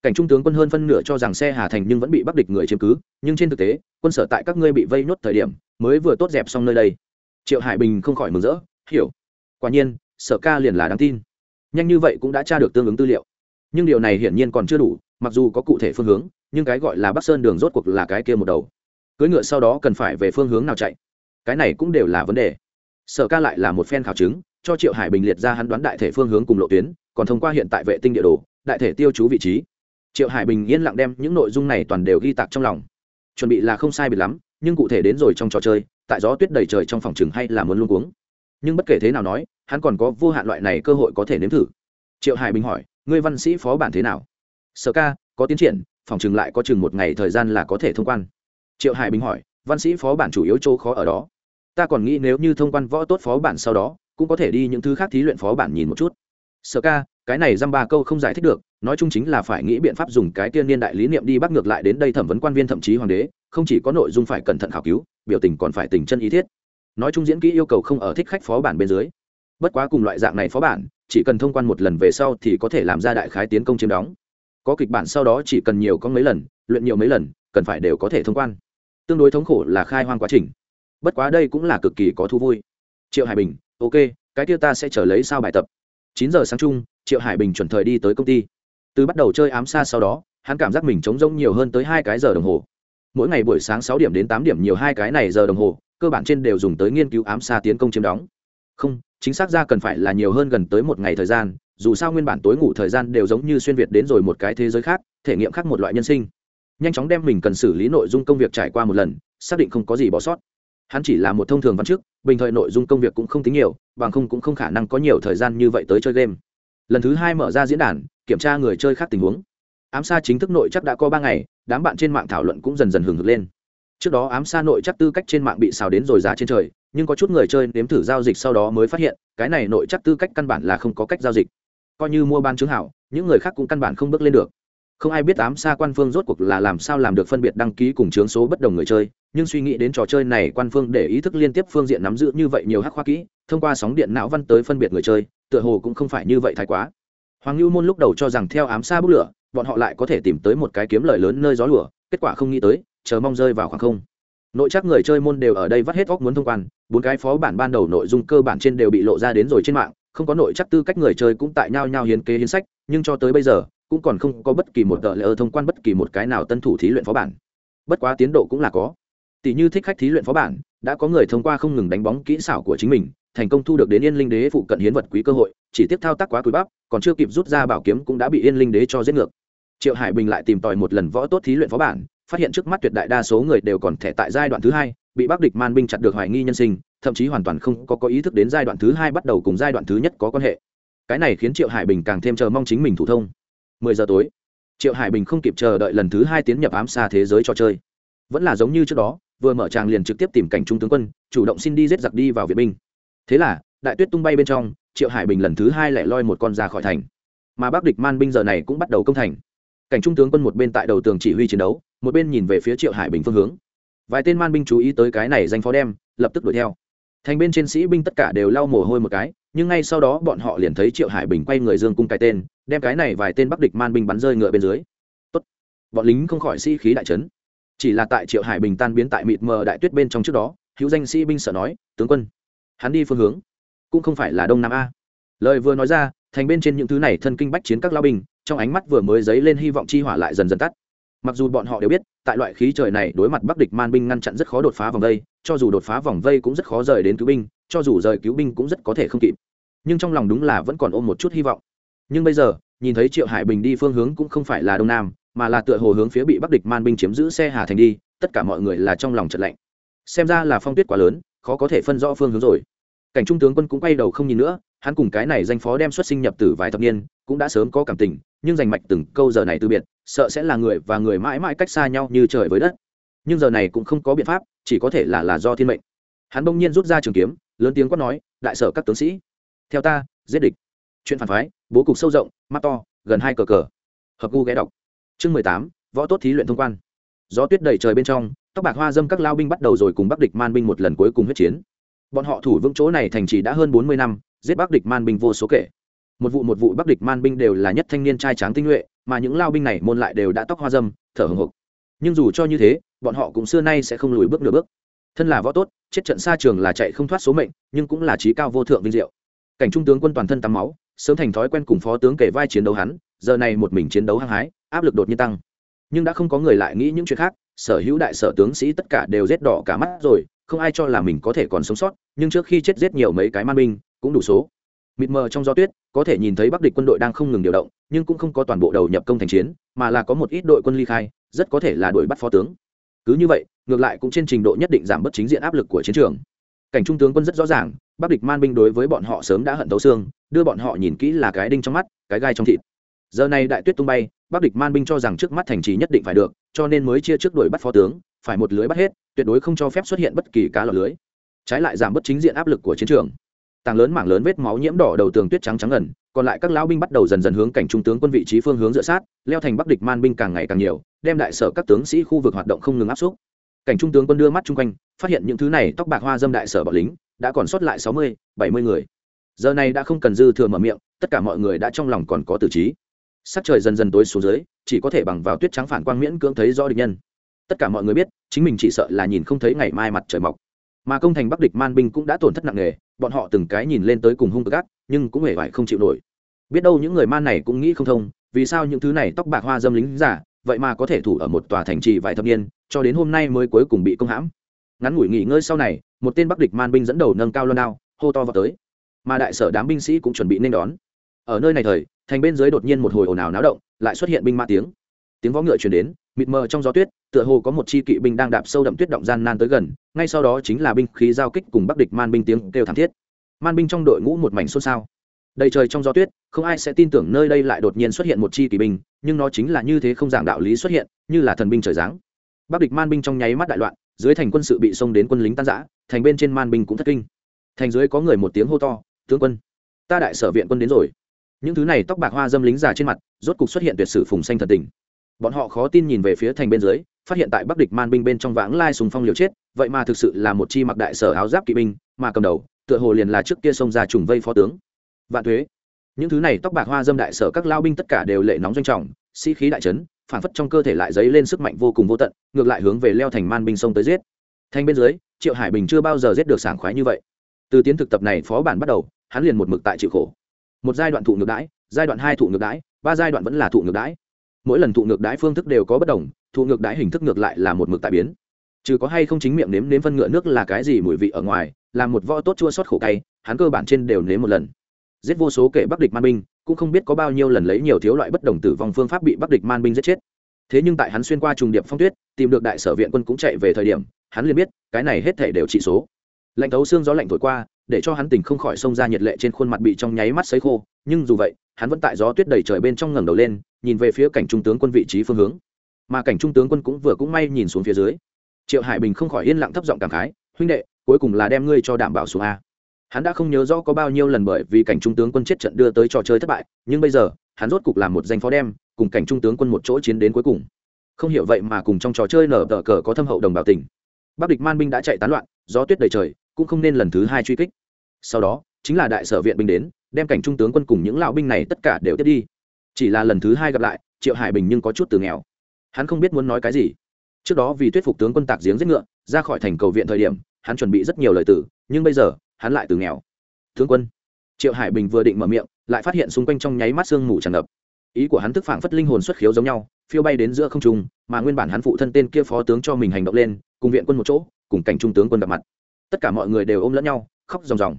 Cảnh trung tướng quân hơn phân nửa cho rằng xe hà thành nhưng vẫn bị bắc địch người chiếm cứ, nhưng trên thực tế, quân sở tại các ngươi bị vây nốt thời điểm, mới vừa tốt dẹp xong nơi đây. Triệu hải bình không khỏi mừng rỡ, hiểu. Quả nhiên, sở ca liền là đáng tin. Nhanh như vậy cũng đã tra được tương ứng tư liệu. Nhưng điều này hiển nhiên còn chưa đủ, mặc dù có cụ thể phương hướng, nhưng cái gọi là bắc sơn đường rốt cuộc là cái kia một đầu cưỡi ngựa sau đó cần phải về phương hướng nào chạy? Cái này cũng đều là vấn đề. Sở ca lại là một phen khảo chứng, cho triệu hải bình liệt ra hắn đoán đại thể phương hướng cùng lộ tuyến, còn thông qua hiện tại vệ tinh địa đồ, đại thể tiêu chú vị trí. Triệu hải bình yên lặng đem những nội dung này toàn đều ghi tạc trong lòng. Chuẩn bị là không sai biệt lắm, nhưng cụ thể đến rồi trong trò chơi, tại gió tuyết đầy trời trong phòng chừng hay là muốn luôn cuống. Nhưng bất kể thế nào nói, hắn còn có vô hạn loại này cơ hội có thể nếm thử. Triệu hải bình hỏi, ngươi văn sĩ phó bản thế nào? Sở ca, có tiến triển, phòng chừng lại có chừng một ngày thời gian là có thể thông quan triệu hải bình hỏi, văn sĩ phó bản chủ yếu chỗ khó ở đó. Ta còn nghĩ nếu như thông quan võ tốt phó bản sau đó, cũng có thể đi những thứ khác thí luyện phó bản nhìn một chút. Sở ca, cái này dăm ba câu không giải thích được, nói chung chính là phải nghĩ biện pháp dùng cái tiên niên đại lý niệm đi bắt ngược lại đến đây thẩm vấn quan viên thậm chí hoàng đế, không chỉ có nội dung phải cẩn thận khảo cứu, biểu tình còn phải tình chân ý thiết. Nói chung diễn kỹ yêu cầu không ở thích khách phó bản bên dưới. Bất quá cùng loại dạng này phó bản, chỉ cần thông quan một lần về sau thì có thể làm ra đại khái tiến công chiếm đóng. Có kịch bản sau đó chỉ cần nhiều có mấy lần, luyện nhiều mấy lần, cần phải đều có thể thông quan tương đối thống khổ là khai hoang quá trình. Bất quá đây cũng là cực kỳ có thú vui. Triệu hải bình, ok, cái kia ta sẽ trở lấy sao bài tập. Chín giờ sáng chung, triệu hải bình chuẩn thời đi tới công ty. Từ bắt đầu chơi ám xa sau đó, hắn cảm giác mình trống rỗng nhiều hơn tới hai cái giờ đồng hồ. Mỗi ngày buổi sáng sáu điểm đến tám điểm nhiều hai cái này giờ đồng hồ, cơ bản trên đều dùng tới nghiên cứu ám xa tiến công chiếm đóng. Không, chính xác ra cần phải là nhiều hơn gần tới một ngày thời gian, dù sao nguyên bản tối ngủ thời gian đều giống như xuyên việt đến rồi một cái thế giới khác, thể nghiệm khác một loại nhân sinh nhanh chóng đem mình cần xử lý nội dung công việc trải qua một lần, xác định không có gì bỏ sót. Hắn chỉ là một thông thường văn chức, bình thời nội dung công việc cũng không tính nhiều, bằng không cũng không khả năng có nhiều thời gian như vậy tới chơi game. Lần thứ hai mở ra diễn đàn, kiểm tra người chơi khác tình huống. Ám xa chính thức nội chắc đã có ba ngày, đám bạn trên mạng thảo luận cũng dần dần hừng hực lên. Trước đó ám xa nội chắc tư cách trên mạng bị xào đến rồi giá trên trời, nhưng có chút người chơi nếm thử giao dịch sau đó mới phát hiện, cái này nội chắc tư cách căn bản là không có cách giao dịch. Coi như mua ban chứng hảo, những người khác cũng căn bản không bước lên được không ai biết ám xa quan phương rốt cuộc là làm sao làm được phân biệt đăng ký cùng chướng số bất đồng người chơi, nhưng suy nghĩ đến trò chơi này quan phương để ý thức liên tiếp phương diện nắm giữ như vậy nhiều hắc khoa kỹ, thông qua sóng điện não văn tới phân biệt người chơi, tựa hồ cũng không phải như vậy thái quá. Hoàng lưu môn lúc đầu cho rằng theo ám xa bức lửa, bọn họ lại có thể tìm tới một cái kiếm lợi lớn nơi gió lửa kết quả không nghĩ tới, chờ mong rơi vào khoảng không. Nội chắc người chơi môn đều ở đây vắt hết óc muốn thông quan, bốn cái phó bản ban đầu nội dung cơ bản trên đều bị lộ ra đến rồi trên mạng, không có nội chắc tư cách người chơi cũng tại nhau nhau hiến kế hiến sách, nhưng cho tới bây giờ cũng còn không có bất kỳ một tờ lỡ thông quan bất kỳ một cái nào tân thủ thí luyện phó bản. Bất quá tiến độ cũng là có. Tỷ như thích khách thí luyện phó bản đã có người thông qua không ngừng đánh bóng kỹ xảo của chính mình thành công thu được đến yên linh đế phụ cận hiến vật quý cơ hội chỉ tiếp thao tác quá túi bắp còn chưa kịp rút ra bảo kiếm cũng đã bị yên linh đế cho giết ngược. Triệu hải bình lại tìm tòi một lần võ tốt thí luyện phó bản phát hiện trước mắt tuyệt đại đa số người đều còn thẻ tại giai đoạn thứ hai bị bắc địch man binh chặt được hoài nghi nhân sinh thậm chí hoàn toàn không có, có ý thức đến giai đoạn thứ hai bắt đầu cùng giai đoạn thứ nhất có quan hệ. Cái này khiến triệu hải bình càng thêm chờ mong chính mình thủ thông mười giờ tối. Triệu hải bình không kịp chờ đợi lần thứ hai tiến nhập ám xa thế giới trò chơi. Vẫn là giống như trước đó, vừa mở tràng liền trực tiếp tìm cảnh trung tướng quân, chủ động xin đi giết giặc đi vào viện binh. Thế là, đại tuyết tung bay bên trong, triệu hải bình lần thứ hai lại loi một con ra khỏi thành. Mà bắc địch man binh giờ này cũng bắt đầu công thành. Cảnh trung tướng quân một bên tại đầu tường chỉ huy chiến đấu, một bên nhìn về phía triệu hải bình phương hướng. Vài tên man binh chú ý tới cái này danh phó đem, lập tức đuổi theo. Thành bên trên sĩ binh tất cả đều lau mồ hôi một cái nhưng ngay sau đó bọn họ liền thấy triệu hải bình quay người dương cung cái tên, đem cái này vài tên bắc địch man binh bắn rơi ngựa bên dưới. Tốt. bọn lính không khỏi sĩ、si、khí khí đại trấn chỉ là tại triệu hải bình tan biến tại mịt mờ đại tuyết bên trong trước đó, hữu danh sĩ binh sợ nói, tướng quân, hắn đi phương hướng, cũng không phải là đông nam a. Lời vừa nói ra, thành bên trên những thứ này thân kinh bách chiến các lao binh, trong ánh mắt vừa mới dấy lên hy vọng chi hỏa lại dần dần tắt. Mặc dù bọn họ đều biết, tại loại khí trời này đối mặt bắc địch man binh ngăn chặn rất khó đột phá vòng vây, cho dù đột phá vòng vây cũng rất khó rời đến cứu binh cho dù rời cứu binh cũng rất có thể không kịp. Nhưng trong lòng đúng là vẫn còn ôm một chút hy vọng. Nhưng bây giờ, nhìn thấy triệu hải bình đi phương hướng cũng không phải là đông nam, mà là tựa hồ hướng phía bị bắc địch man binh chiếm giữ xe hà thành đi, tất cả mọi người là trong lòng trận lạnh. Xem ra là phong tuyết quá lớn, khó có thể phân rõ phương hướng rồi. Cảnh trung tướng quân cũng quay đầu không nhìn nữa, hắn cùng cái này danh phó đem xuất sinh nhập tử vài thập niên, cũng đã sớm có cảm tình, nhưng giành mạch từng câu giờ này từ biệt, sợ sẽ là người và người mãi mãi cách xa nhau như trời với đất. Nhưng giờ này cũng không có biện pháp, chỉ có thể là là do thiên mệnh. Hắn bỗng nhiên rút ra trường kiếm lớn tiếng quát nói, đại sở các tướng sĩ, theo ta, giết địch. Chuyện phản phái, bố cục sâu rộng, mắt to, gần hai cờ cờ. Hợp gu ghé đọc. Chương mười tám, võ tốt thí luyện thông quan. Gió tuyết đầy trời bên trong, tóc bạc hoa dâm các lao binh bắt đầu rồi cùng bắc địch man binh một lần cuối cùng huyết chiến. Bọn họ thủ vững chỗ này thành trì đã hơn bốn mươi năm, giết bắc địch man binh vô số kể. Một vụ một vụ bắc địch man binh đều là nhất thanh niên trai tráng tinh nhuệ, mà những lao binh này môn lại đều đã tóc hoa dâm, thở hồng hộc. Nhưng dù cho như thế, bọn họ cũng xưa nay sẽ không lùi bước nửa bước thân là võ tốt, chết trận xa trường là chạy không thoát số mệnh, nhưng cũng là trí cao vô thượng vinh diệu. Cảnh trung tướng quân toàn thân tắm máu, sớm thành thói quen cùng phó tướng kể vai chiến đấu hắn, giờ này một mình chiến đấu hăng hái, áp lực đột nhiên tăng. Nhưng đã không có người lại nghĩ những chuyện khác, sở hữu đại sở tướng sĩ tất cả đều rét đỏ cả mắt rồi, không ai cho là mình có thể còn sống sót, nhưng trước khi chết giết nhiều mấy cái man binh, cũng đủ số. Mịt mờ trong gió tuyết, có thể nhìn thấy bắc địch quân đội đang không ngừng điều động, nhưng cũng không có toàn bộ đầu nhập công thành chiến, mà là có một ít đội quân ly khai, rất có thể là đuổi bắt phó tướng cứ như vậy, ngược lại cũng trên trình độ nhất định giảm bớt chính diện áp lực của chiến trường. Cảnh trung tướng quân rất rõ ràng, bắc địch man binh đối với bọn họ sớm đã hận tấu xương, đưa bọn họ nhìn kỹ là cái đinh trong mắt, cái gai trong thịt. Giờ này đại tuyết tung bay, bắc địch man binh cho rằng trước mắt thành trì nhất định phải được, cho nên mới chia trước đuổi bắt phó tướng, phải một lưới bắt hết, tuyệt đối không cho phép xuất hiện bất kỳ cá lọt lưới. Trái lại giảm bớt chính diện áp lực của chiến trường. Tàng lớn mảng lớn vết máu nhiễm đỏ đầu tường tuyết trắng trắng ẩn còn lại các lão binh bắt đầu dần dần hướng cảnh trung tướng quân vị trí phương hướng dựa sát, leo thành bắc địch man binh càng ngày càng nhiều, đem đại sở các tướng sĩ khu vực hoạt động không ngừng áp suất cảnh trung tướng quân đưa mắt chung quanh, phát hiện những thứ này tóc bạc hoa dâm đại sở bọn lính, đã còn sót lại sáu mươi, bảy mươi người. Giờ này đã không cần dư thừa mở miệng, tất cả mọi người đã trong lòng còn có tử trí. Sắc trời dần dần tối xuống dưới, chỉ có thể bằng vào tuyết trắng phản quang miễn cưỡng thấy rõ địch nhân. Tất cả mọi người biết, chính mình chỉ sợ là nhìn không thấy ngày mai mặt trời mọc. Mà công thành bắc địch man binh cũng đã tổn thất nặng nề, bọn họ từng cái nhìn lên tới cùng hung gác nhưng cũng hề vải không chịu nổi. Biết đâu những người man này cũng nghĩ không thông, vì sao những thứ này tóc bạc hoa dâm lính giả vậy mà có thể thủ ở một tòa thành trì vài thập niên, cho đến hôm nay mới cuối cùng bị công hãm. Ngắn ngủi nghỉ ngơi sau này, một tên bắc địch man binh dẫn đầu nâng cao loan đao, hô to vào tới. Mà đại sở đám binh sĩ cũng chuẩn bị nên đón. Ở nơi này thời, thành bên dưới đột nhiên một hồi ồn ào náo động, lại xuất hiện binh ma tiếng. Tiếng võ ngựa chuyển đến, mịt mờ trong gió tuyết, tựa hồ có một chi kỵ binh đang đạp sâu đậm tuyết động gian nan tới gần, ngay sau đó chính là binh khí giao kích cùng bắc địch man binh tiếng kêu thảm thiết man binh trong đội ngũ một mảnh xôn xao. Đầy trời trong gió tuyết, không ai sẽ tin tưởng nơi đây lại đột nhiên xuất hiện một chi kỳ binh, nhưng nó chính là như thế không giảng đạo lý xuất hiện, như là thần binh trời giáng. Bắc địch man binh trong nháy mắt đại loạn, dưới thành quân sự bị xông đến quân lính tan giã thành bên trên man binh cũng thất kinh. Thành dưới có người một tiếng hô to, tướng quân, ta đại sở viện quân đến rồi. Những thứ này tóc bạc hoa dâm lính già trên mặt, rốt cục xuất hiện tuyệt sử phùng xanh thần tình. Bọn họ khó tin nhìn về phía thành bên dưới, phát hiện tại bắc địch man binh bên trong vãng lai sùng phong liều chết, vậy mà thực sự là một chi mặc đại sở áo giáp kỵ binh, mà cầm đầu tựa hồ liền là trước kia xông ra trùng vây phó tướng. Vạn thuế. Những thứ này tóc bạc hoa dâm đại sở các lao binh tất cả đều lệ nóng doanh trọng, sĩ、si、khí đại trấn phản phất trong cơ thể lại dấy lên sức mạnh vô cùng vô tận, ngược lại hướng về leo thành man binh sông tới giết. Thanh bên dưới, triệu hải bình chưa bao giờ giết được sảng khoái như vậy. Từ tiến thực tập này phó bản bắt đầu, hắn liền một mực tại chịu khổ. Một giai đoạn thụ ngược đãi, giai đoạn hai thụ ngược đãi, ba giai đoạn vẫn là thụ ngược đãi. Mỗi lần thụ ngược đãi phương thức đều có bất đồng, thụ ngược đãi hình thức ngược lại là một mực tại biến. Trừ có hay không chính miệng nếm nếm phân ngựa nước là cái gì mùi vị ở ngoài làm một võ tốt chua sót khổ cay, hắn cơ bản trên đều nếm một lần. Giết vô số kể bắc địch man binh, cũng không biết có bao nhiêu lần lấy nhiều thiếu loại bất đồng tử vong phương pháp bị bắc địch man binh giết chết. Thế nhưng tại hắn xuyên qua trùng điệp phong tuyết, tìm được đại sở viện quân cũng chạy về thời điểm, hắn liền biết, cái này hết thể đều trị số. Lạnh thấu xương gió lạnh thổi qua, để cho hắn tỉnh không khỏi xông ra nhiệt lệ trên khuôn mặt bị trong nháy mắt sấy khô, nhưng dù vậy, hắn vẫn tại gió tuyết đầy trời bên trong ngẩng đầu lên, nhìn về phía cảnh trung tướng quân vị trí phương hướng. Mà cảnh trung tướng quân cũng vừa cũng may nhìn xuống phía dưới. Triệu hải bình không khỏi yên lặng thấp giọng cảm khái, huynh đệ cuối cùng là đem ngươi cho đảm bảo xuống a. Hắn đã không nhớ rõ có bao nhiêu lần bởi vì cảnh trung tướng quân chết trận đưa tới trò chơi thất bại, nhưng bây giờ, hắn rốt cục làm một danh phó đem, cùng cảnh trung tướng quân một chỗ chiến đến cuối cùng. Không hiểu vậy mà cùng trong trò chơi nở tờ cờ có thâm hậu đồng bào tình. Bắc địch man binh đã chạy tán loạn, gió tuyết đầy trời, cũng không nên lần thứ hai truy kích. Sau đó, chính là đại sở viện binh đến, đem cảnh trung tướng quân cùng những lão binh này tất cả đều tiếp đi. Chỉ là lần thứ hai gặp lại, triệu hải bình nhưng có chút từ nghèo. Hắn không biết muốn nói cái gì. Trước đó vì thuyết phục tướng quân tạc giếng giết ngựa, ra khỏi thành cầu viện thời điểm hắn chuẩn bị rất nhiều lời tử nhưng bây giờ, hắn lại từ nghèo. Tướng quân. Triệu hải bình vừa định mở miệng, lại phát hiện xung quanh trong nháy mắt sương mù tràn ngập. Ý của hắn tức phảng phất linh hồn xuất khiếu giống nhau, phiêu bay đến giữa không trung, mà nguyên bản hắn phụ thân tên kia phó tướng cho mình hành động lên, cùng viện quân một chỗ, cùng cảnh trung tướng quân gặp mặt. Tất cả mọi người đều ôm lẫn nhau, khóc ròng ròng.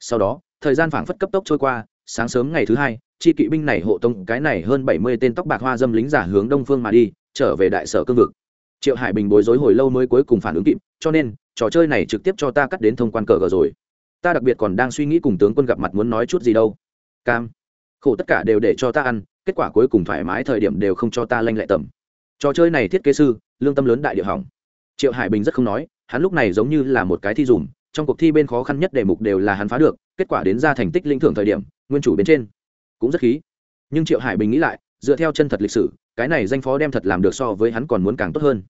Sau đó, thời gian phảng phất cấp tốc trôi qua, sáng sớm ngày thứ hai, chi kỵ binh này hộ tông cái này hơn bảy mươi tên tóc bạc hoa dâm lính giả hướng đông phương mà đi, trở về đại sở cương vực. Triệu hải bình bối rối hồi lâu mới cuối cùng phản ứng kịp, cho nên trò chơi này trực tiếp cho ta cắt đến thông quan cờ gờ rồi. Ta đặc biệt còn đang suy nghĩ cùng tướng quân gặp mặt muốn nói chút gì đâu. Cam. Khổ tất cả đều để cho ta ăn, kết quả cuối cùng thoải mái thời điểm đều không cho ta lanh lệ tầm. Trò chơi này thiết kế sư, lương tâm lớn đại địa hỏng. Triệu hải bình rất không nói, hắn lúc này giống như là một cái thi dùm, trong cuộc thi bên khó khăn nhất đề mục đều là hắn phá được, kết quả đến ra thành tích linh thưởng thời điểm, nguyên chủ bên trên. Cũng rất khí. Nhưng triệu hải bình nghĩ lại, dựa theo chân thật lịch sử, cái này danh phó đem thật làm được so với hắn còn muốn càng tốt hơn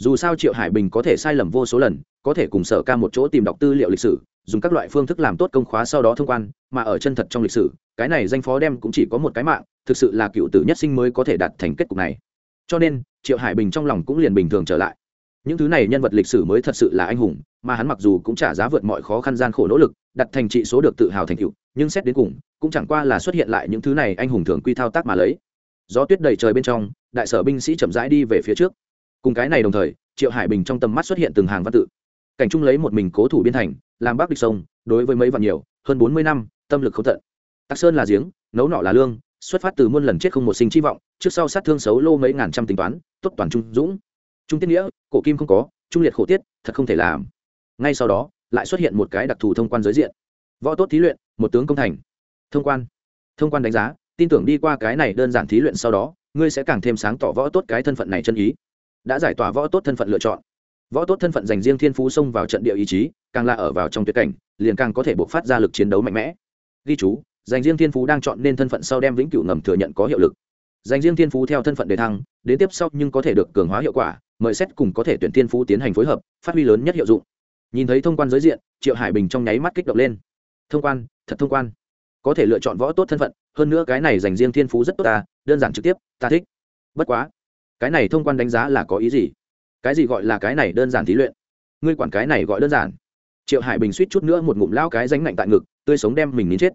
dù sao triệu hải bình có thể sai lầm vô số lần, có thể cùng sở ca một chỗ tìm đọc tư liệu lịch sử, dùng các loại phương thức làm tốt công khóa sau đó thông quan, mà ở chân thật trong lịch sử, cái này danh phó đem cũng chỉ có một cái mạng, thực sự là cựu tử nhất sinh mới có thể đạt thành kết cục này. Cho nên, triệu hải bình trong lòng cũng liền bình thường trở lại. Những thứ này nhân vật lịch sử mới thật sự là anh hùng, mà hắn mặc dù cũng trả giá vượt mọi khó khăn gian khổ nỗ lực, đặt thành trị số được tự hào thành tựu, nhưng xét đến cùng, cũng chẳng qua là xuất hiện lại những thứ này anh hùng thường quy thao tác mà lấy. Gió tuyết đầy trời bên trong, đại sở binh sĩ chậm rãi đi về phía trước cùng cái này đồng thời, triệu hải bình trong tầm mắt xuất hiện từng hàng văn tự. Cảnh trung lấy một mình cố thủ biên thành, làm bác địch sông, đối với mấy vạn nhiều, hơn bốn mươi năm, tâm lực không tận. Tạc sơn là giếng, nấu nọ là lương, xuất phát từ muôn lần chết không một sinh chi vọng, trước sau sát thương xấu lô mấy ngàn trăm tính toán, tốt toàn trung dũng. Trung tiết nghĩa, cổ kim không có, trung liệt khổ tiết, thật không thể làm. Ngay sau đó, lại xuất hiện một cái đặc thù thông quan giới diện. Võ tốt thí luyện, một tướng công thành. Thông quan. Thông quan đánh giá, tin tưởng đi qua cái này đơn giản thí luyện sau đó, ngươi sẽ càng thêm sáng tỏ võ tốt cái thân phận này chân ý đã giải tỏa võ tốt thân phận lựa chọn. Võ tốt thân phận dành riêng thiên phú xông vào trận địa ý chí, càng là ở vào trong tuyệt cảnh, liền càng có thể buộc phát ra lực chiến đấu mạnh mẽ. Ghi chú, dành riêng thiên phú đang chọn nên thân phận sau đem vĩnh cửu ngầm thừa nhận có hiệu lực. Dành riêng thiên phú theo thân phận đề thăng, đến tiếp sau nhưng có thể được cường hóa hiệu quả, mời xét cùng có thể tuyển thiên phú tiến hành phối hợp, phát huy lớn nhất hiệu dụng. Nhìn thấy thông quan giới diện, triệu hải bình trong nháy mắt kích động lên. Thông quan, thật thông quan. Có thể lựa chọn võ tốt thân phận, hơn nữa cái này dành riêng thiên phú rất tốt ta, đơn giản trực tiếp, ta thích. Bất quá cái này thông quan đánh giá là có ý gì? Cái gì gọi là cái này đơn giản thí luyện? Ngươi quản cái này gọi đơn giản. Triệu hải bình suýt chút nữa một ngụm lao cái danh lạnh tại ngực, tươi sống đem mình nín chết.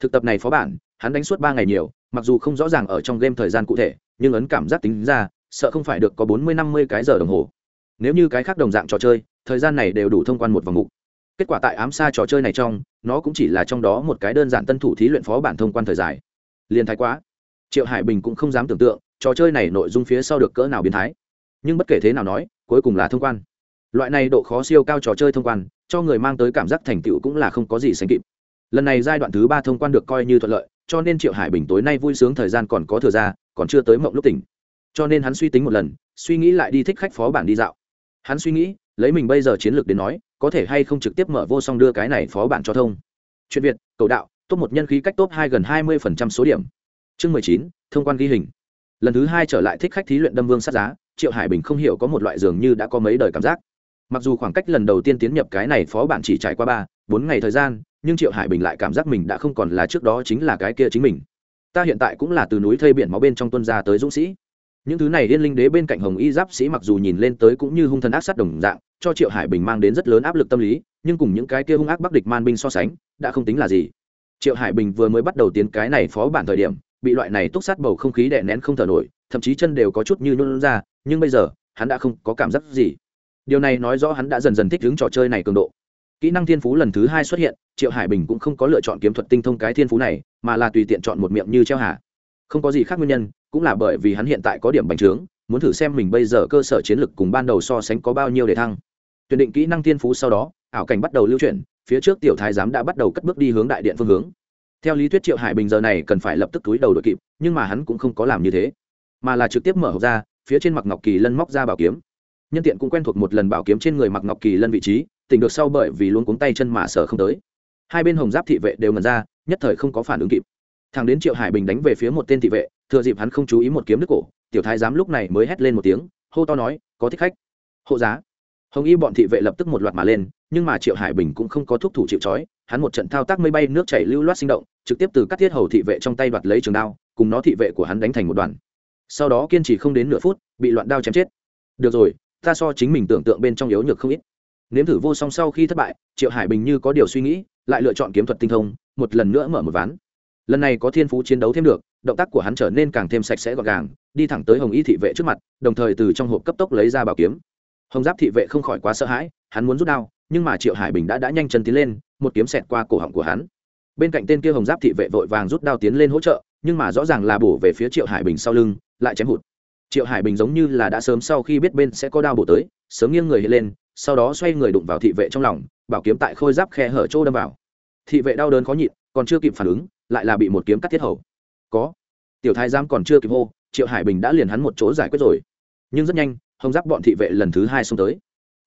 Thực tập này phó bản, hắn đánh suốt ba ngày nhiều, mặc dù không rõ ràng ở trong game thời gian cụ thể, nhưng ấn cảm giác tính ra, sợ không phải được có bốn mươi, năm mươi cái giờ đồng hồ. Nếu như cái khác đồng dạng trò chơi, thời gian này đều đủ thông quan một vòng mục. Kết quả tại ám xa trò chơi này trong, nó cũng chỉ là trong đó một cái đơn giản tân thủ thí luyện phó bản thông quan thời dài. Liền thái quá. Triệu hải bình cũng không dám tưởng tượng trò chơi này nội dung phía sau được cỡ nào biến thái. Nhưng bất kể thế nào nói, cuối cùng là thông quan. Loại này độ khó siêu cao trò chơi thông quan, cho người mang tới cảm giác thành tựu cũng là không có gì sánh kịp. Lần này giai đoạn thứ ba thông quan được coi như thuận lợi, cho nên triệu hải bình tối nay vui sướng thời gian còn có thừa ra, còn chưa tới mộng lúc tỉnh. Cho nên hắn suy tính một lần, suy nghĩ lại đi thích khách phó bản đi dạo. Hắn suy nghĩ, lấy mình bây giờ chiến lược đến nói, có thể hay không trực tiếp mở vô song đưa cái này phó bản cho thông. Chuyện việt, cầu đạo, top một nhân khí cách top hai gần hai mươi số điểm. Chương mười chín, thông quan ghi hình lần thứ hai trở lại thích khách thí luyện đâm vương sát giá, triệu hải bình không hiểu có một loại dường như đã có mấy đời cảm giác. Mặc dù khoảng cách lần đầu tiên tiến nhập cái này phó bản chỉ trải qua ba, bốn ngày thời gian, nhưng triệu hải bình lại cảm giác mình đã không còn là trước đó chính là cái kia chính mình. Ta hiện tại cũng là từ núi thây biển máu bên trong tuân ra tới dũng sĩ. Những thứ này liên linh đế bên cạnh hồng y giáp sĩ mặc dù nhìn lên tới cũng như hung thần ác sát đồng dạng, cho triệu hải bình mang đến rất lớn áp lực tâm lý, nhưng cùng những cái kia hung ác bắc địch man binh so sánh, đã không tính là gì. Triệu hải bình vừa mới bắt đầu tiến cái này phó bản thời điểm bị loại này túc sát bầu không khí đè nén không thở nổi, thậm chí chân đều có chút như nôn ra, nhưng bây giờ, hắn đã không có cảm giác gì. Điều này nói rõ hắn đã dần dần thích ứng trò chơi này cường độ. Kỹ năng thiên phú lần thứ hai xuất hiện, triệu hải bình cũng không có lựa chọn kiếm thuật tinh thông cái thiên phú này, mà là tùy tiện chọn một miệng như treo hà không có gì khác nguyên nhân, cũng là bởi vì hắn hiện tại có điểm bành trướng, muốn thử xem mình bây giờ cơ sở chiến lược cùng ban đầu so sánh có bao nhiêu để thăng. Tuyển định kỹ năng thiên phú sau đó, ảo cảnh bắt đầu lưu chuyển, phía trước tiểu thái giám đã bắt đầu cất bước đi hướng đại điện phương hướng theo lý thuyết triệu hải bình giờ này cần phải lập tức túi đầu đội kịp, nhưng mà hắn cũng không có làm như thế, mà là trực tiếp mở hộp ra, phía trên mặc ngọc kỳ lân móc ra bảo kiếm. Nhân tiện cũng quen thuộc một lần bảo kiếm trên người mặc ngọc kỳ lân vị trí, tỉnh được sau bởi vì luôn cuống tay chân mà sở không tới. Hai bên hồng giáp thị vệ đều ngần ra, nhất thời không có phản ứng kịp. Thằng đến triệu hải bình đánh về phía một tên thị vệ, thừa dịp hắn không chú ý một kiếm nước cổ, tiểu thái giám lúc này mới hét lên một tiếng, hô to nói, có thích khách. Hộ giá. Hồng y bọn thị vệ lập tức một loạt mà lên nhưng mà triệu hải bình cũng không có thúc thủ chịu trói, hắn một trận thao tác mây bay, nước chảy lưu loát sinh động, trực tiếp từ các thiết hầu thị vệ trong tay đoạt lấy trường đao, cùng nó thị vệ của hắn đánh thành một đoàn. Sau đó kiên trì không đến nửa phút, bị loạn đao chém chết. Được rồi, ta so chính mình tưởng tượng bên trong yếu nhược không ít. Nếm thử vô song sau khi thất bại, triệu hải bình như có điều suy nghĩ, lại lựa chọn kiếm thuật tinh thông, một lần nữa mở một ván. Lần này có thiên phú chiến đấu thêm được, động tác của hắn trở nên càng thêm sạch sẽ gọn gàng, đi thẳng tới hồng y thị vệ trước mặt, đồng thời từ trong hộp cấp tốc lấy ra bảo kiếm. Hồng giáp thị vệ không khỏi quá sợ hãi, hắn muốn rút đao nhưng mà triệu hải bình đã đã nhanh chân tiến lên một kiếm xẹt qua cổ họng của hắn bên cạnh tên kia hồng giáp thị vệ vội vàng rút đao tiến lên hỗ trợ nhưng mà rõ ràng là bổ về phía triệu hải bình sau lưng lại chém hụt triệu hải bình giống như là đã sớm sau khi biết bên sẽ có đao bổ tới sớm nghiêng người lên sau đó xoay người đụng vào thị vệ trong lòng bảo kiếm tại khôi giáp khe hở chỗ đâm vào thị vệ đau đớn khó nhịn còn chưa kịp phản ứng lại là bị một kiếm cắt thiết hầu có tiểu thái giám còn chưa kịp hô triệu hải bình đã liền hắn một chỗ giải quyết rồi nhưng rất nhanh hồng giáp bọn thị vệ lần thứ hai xông tới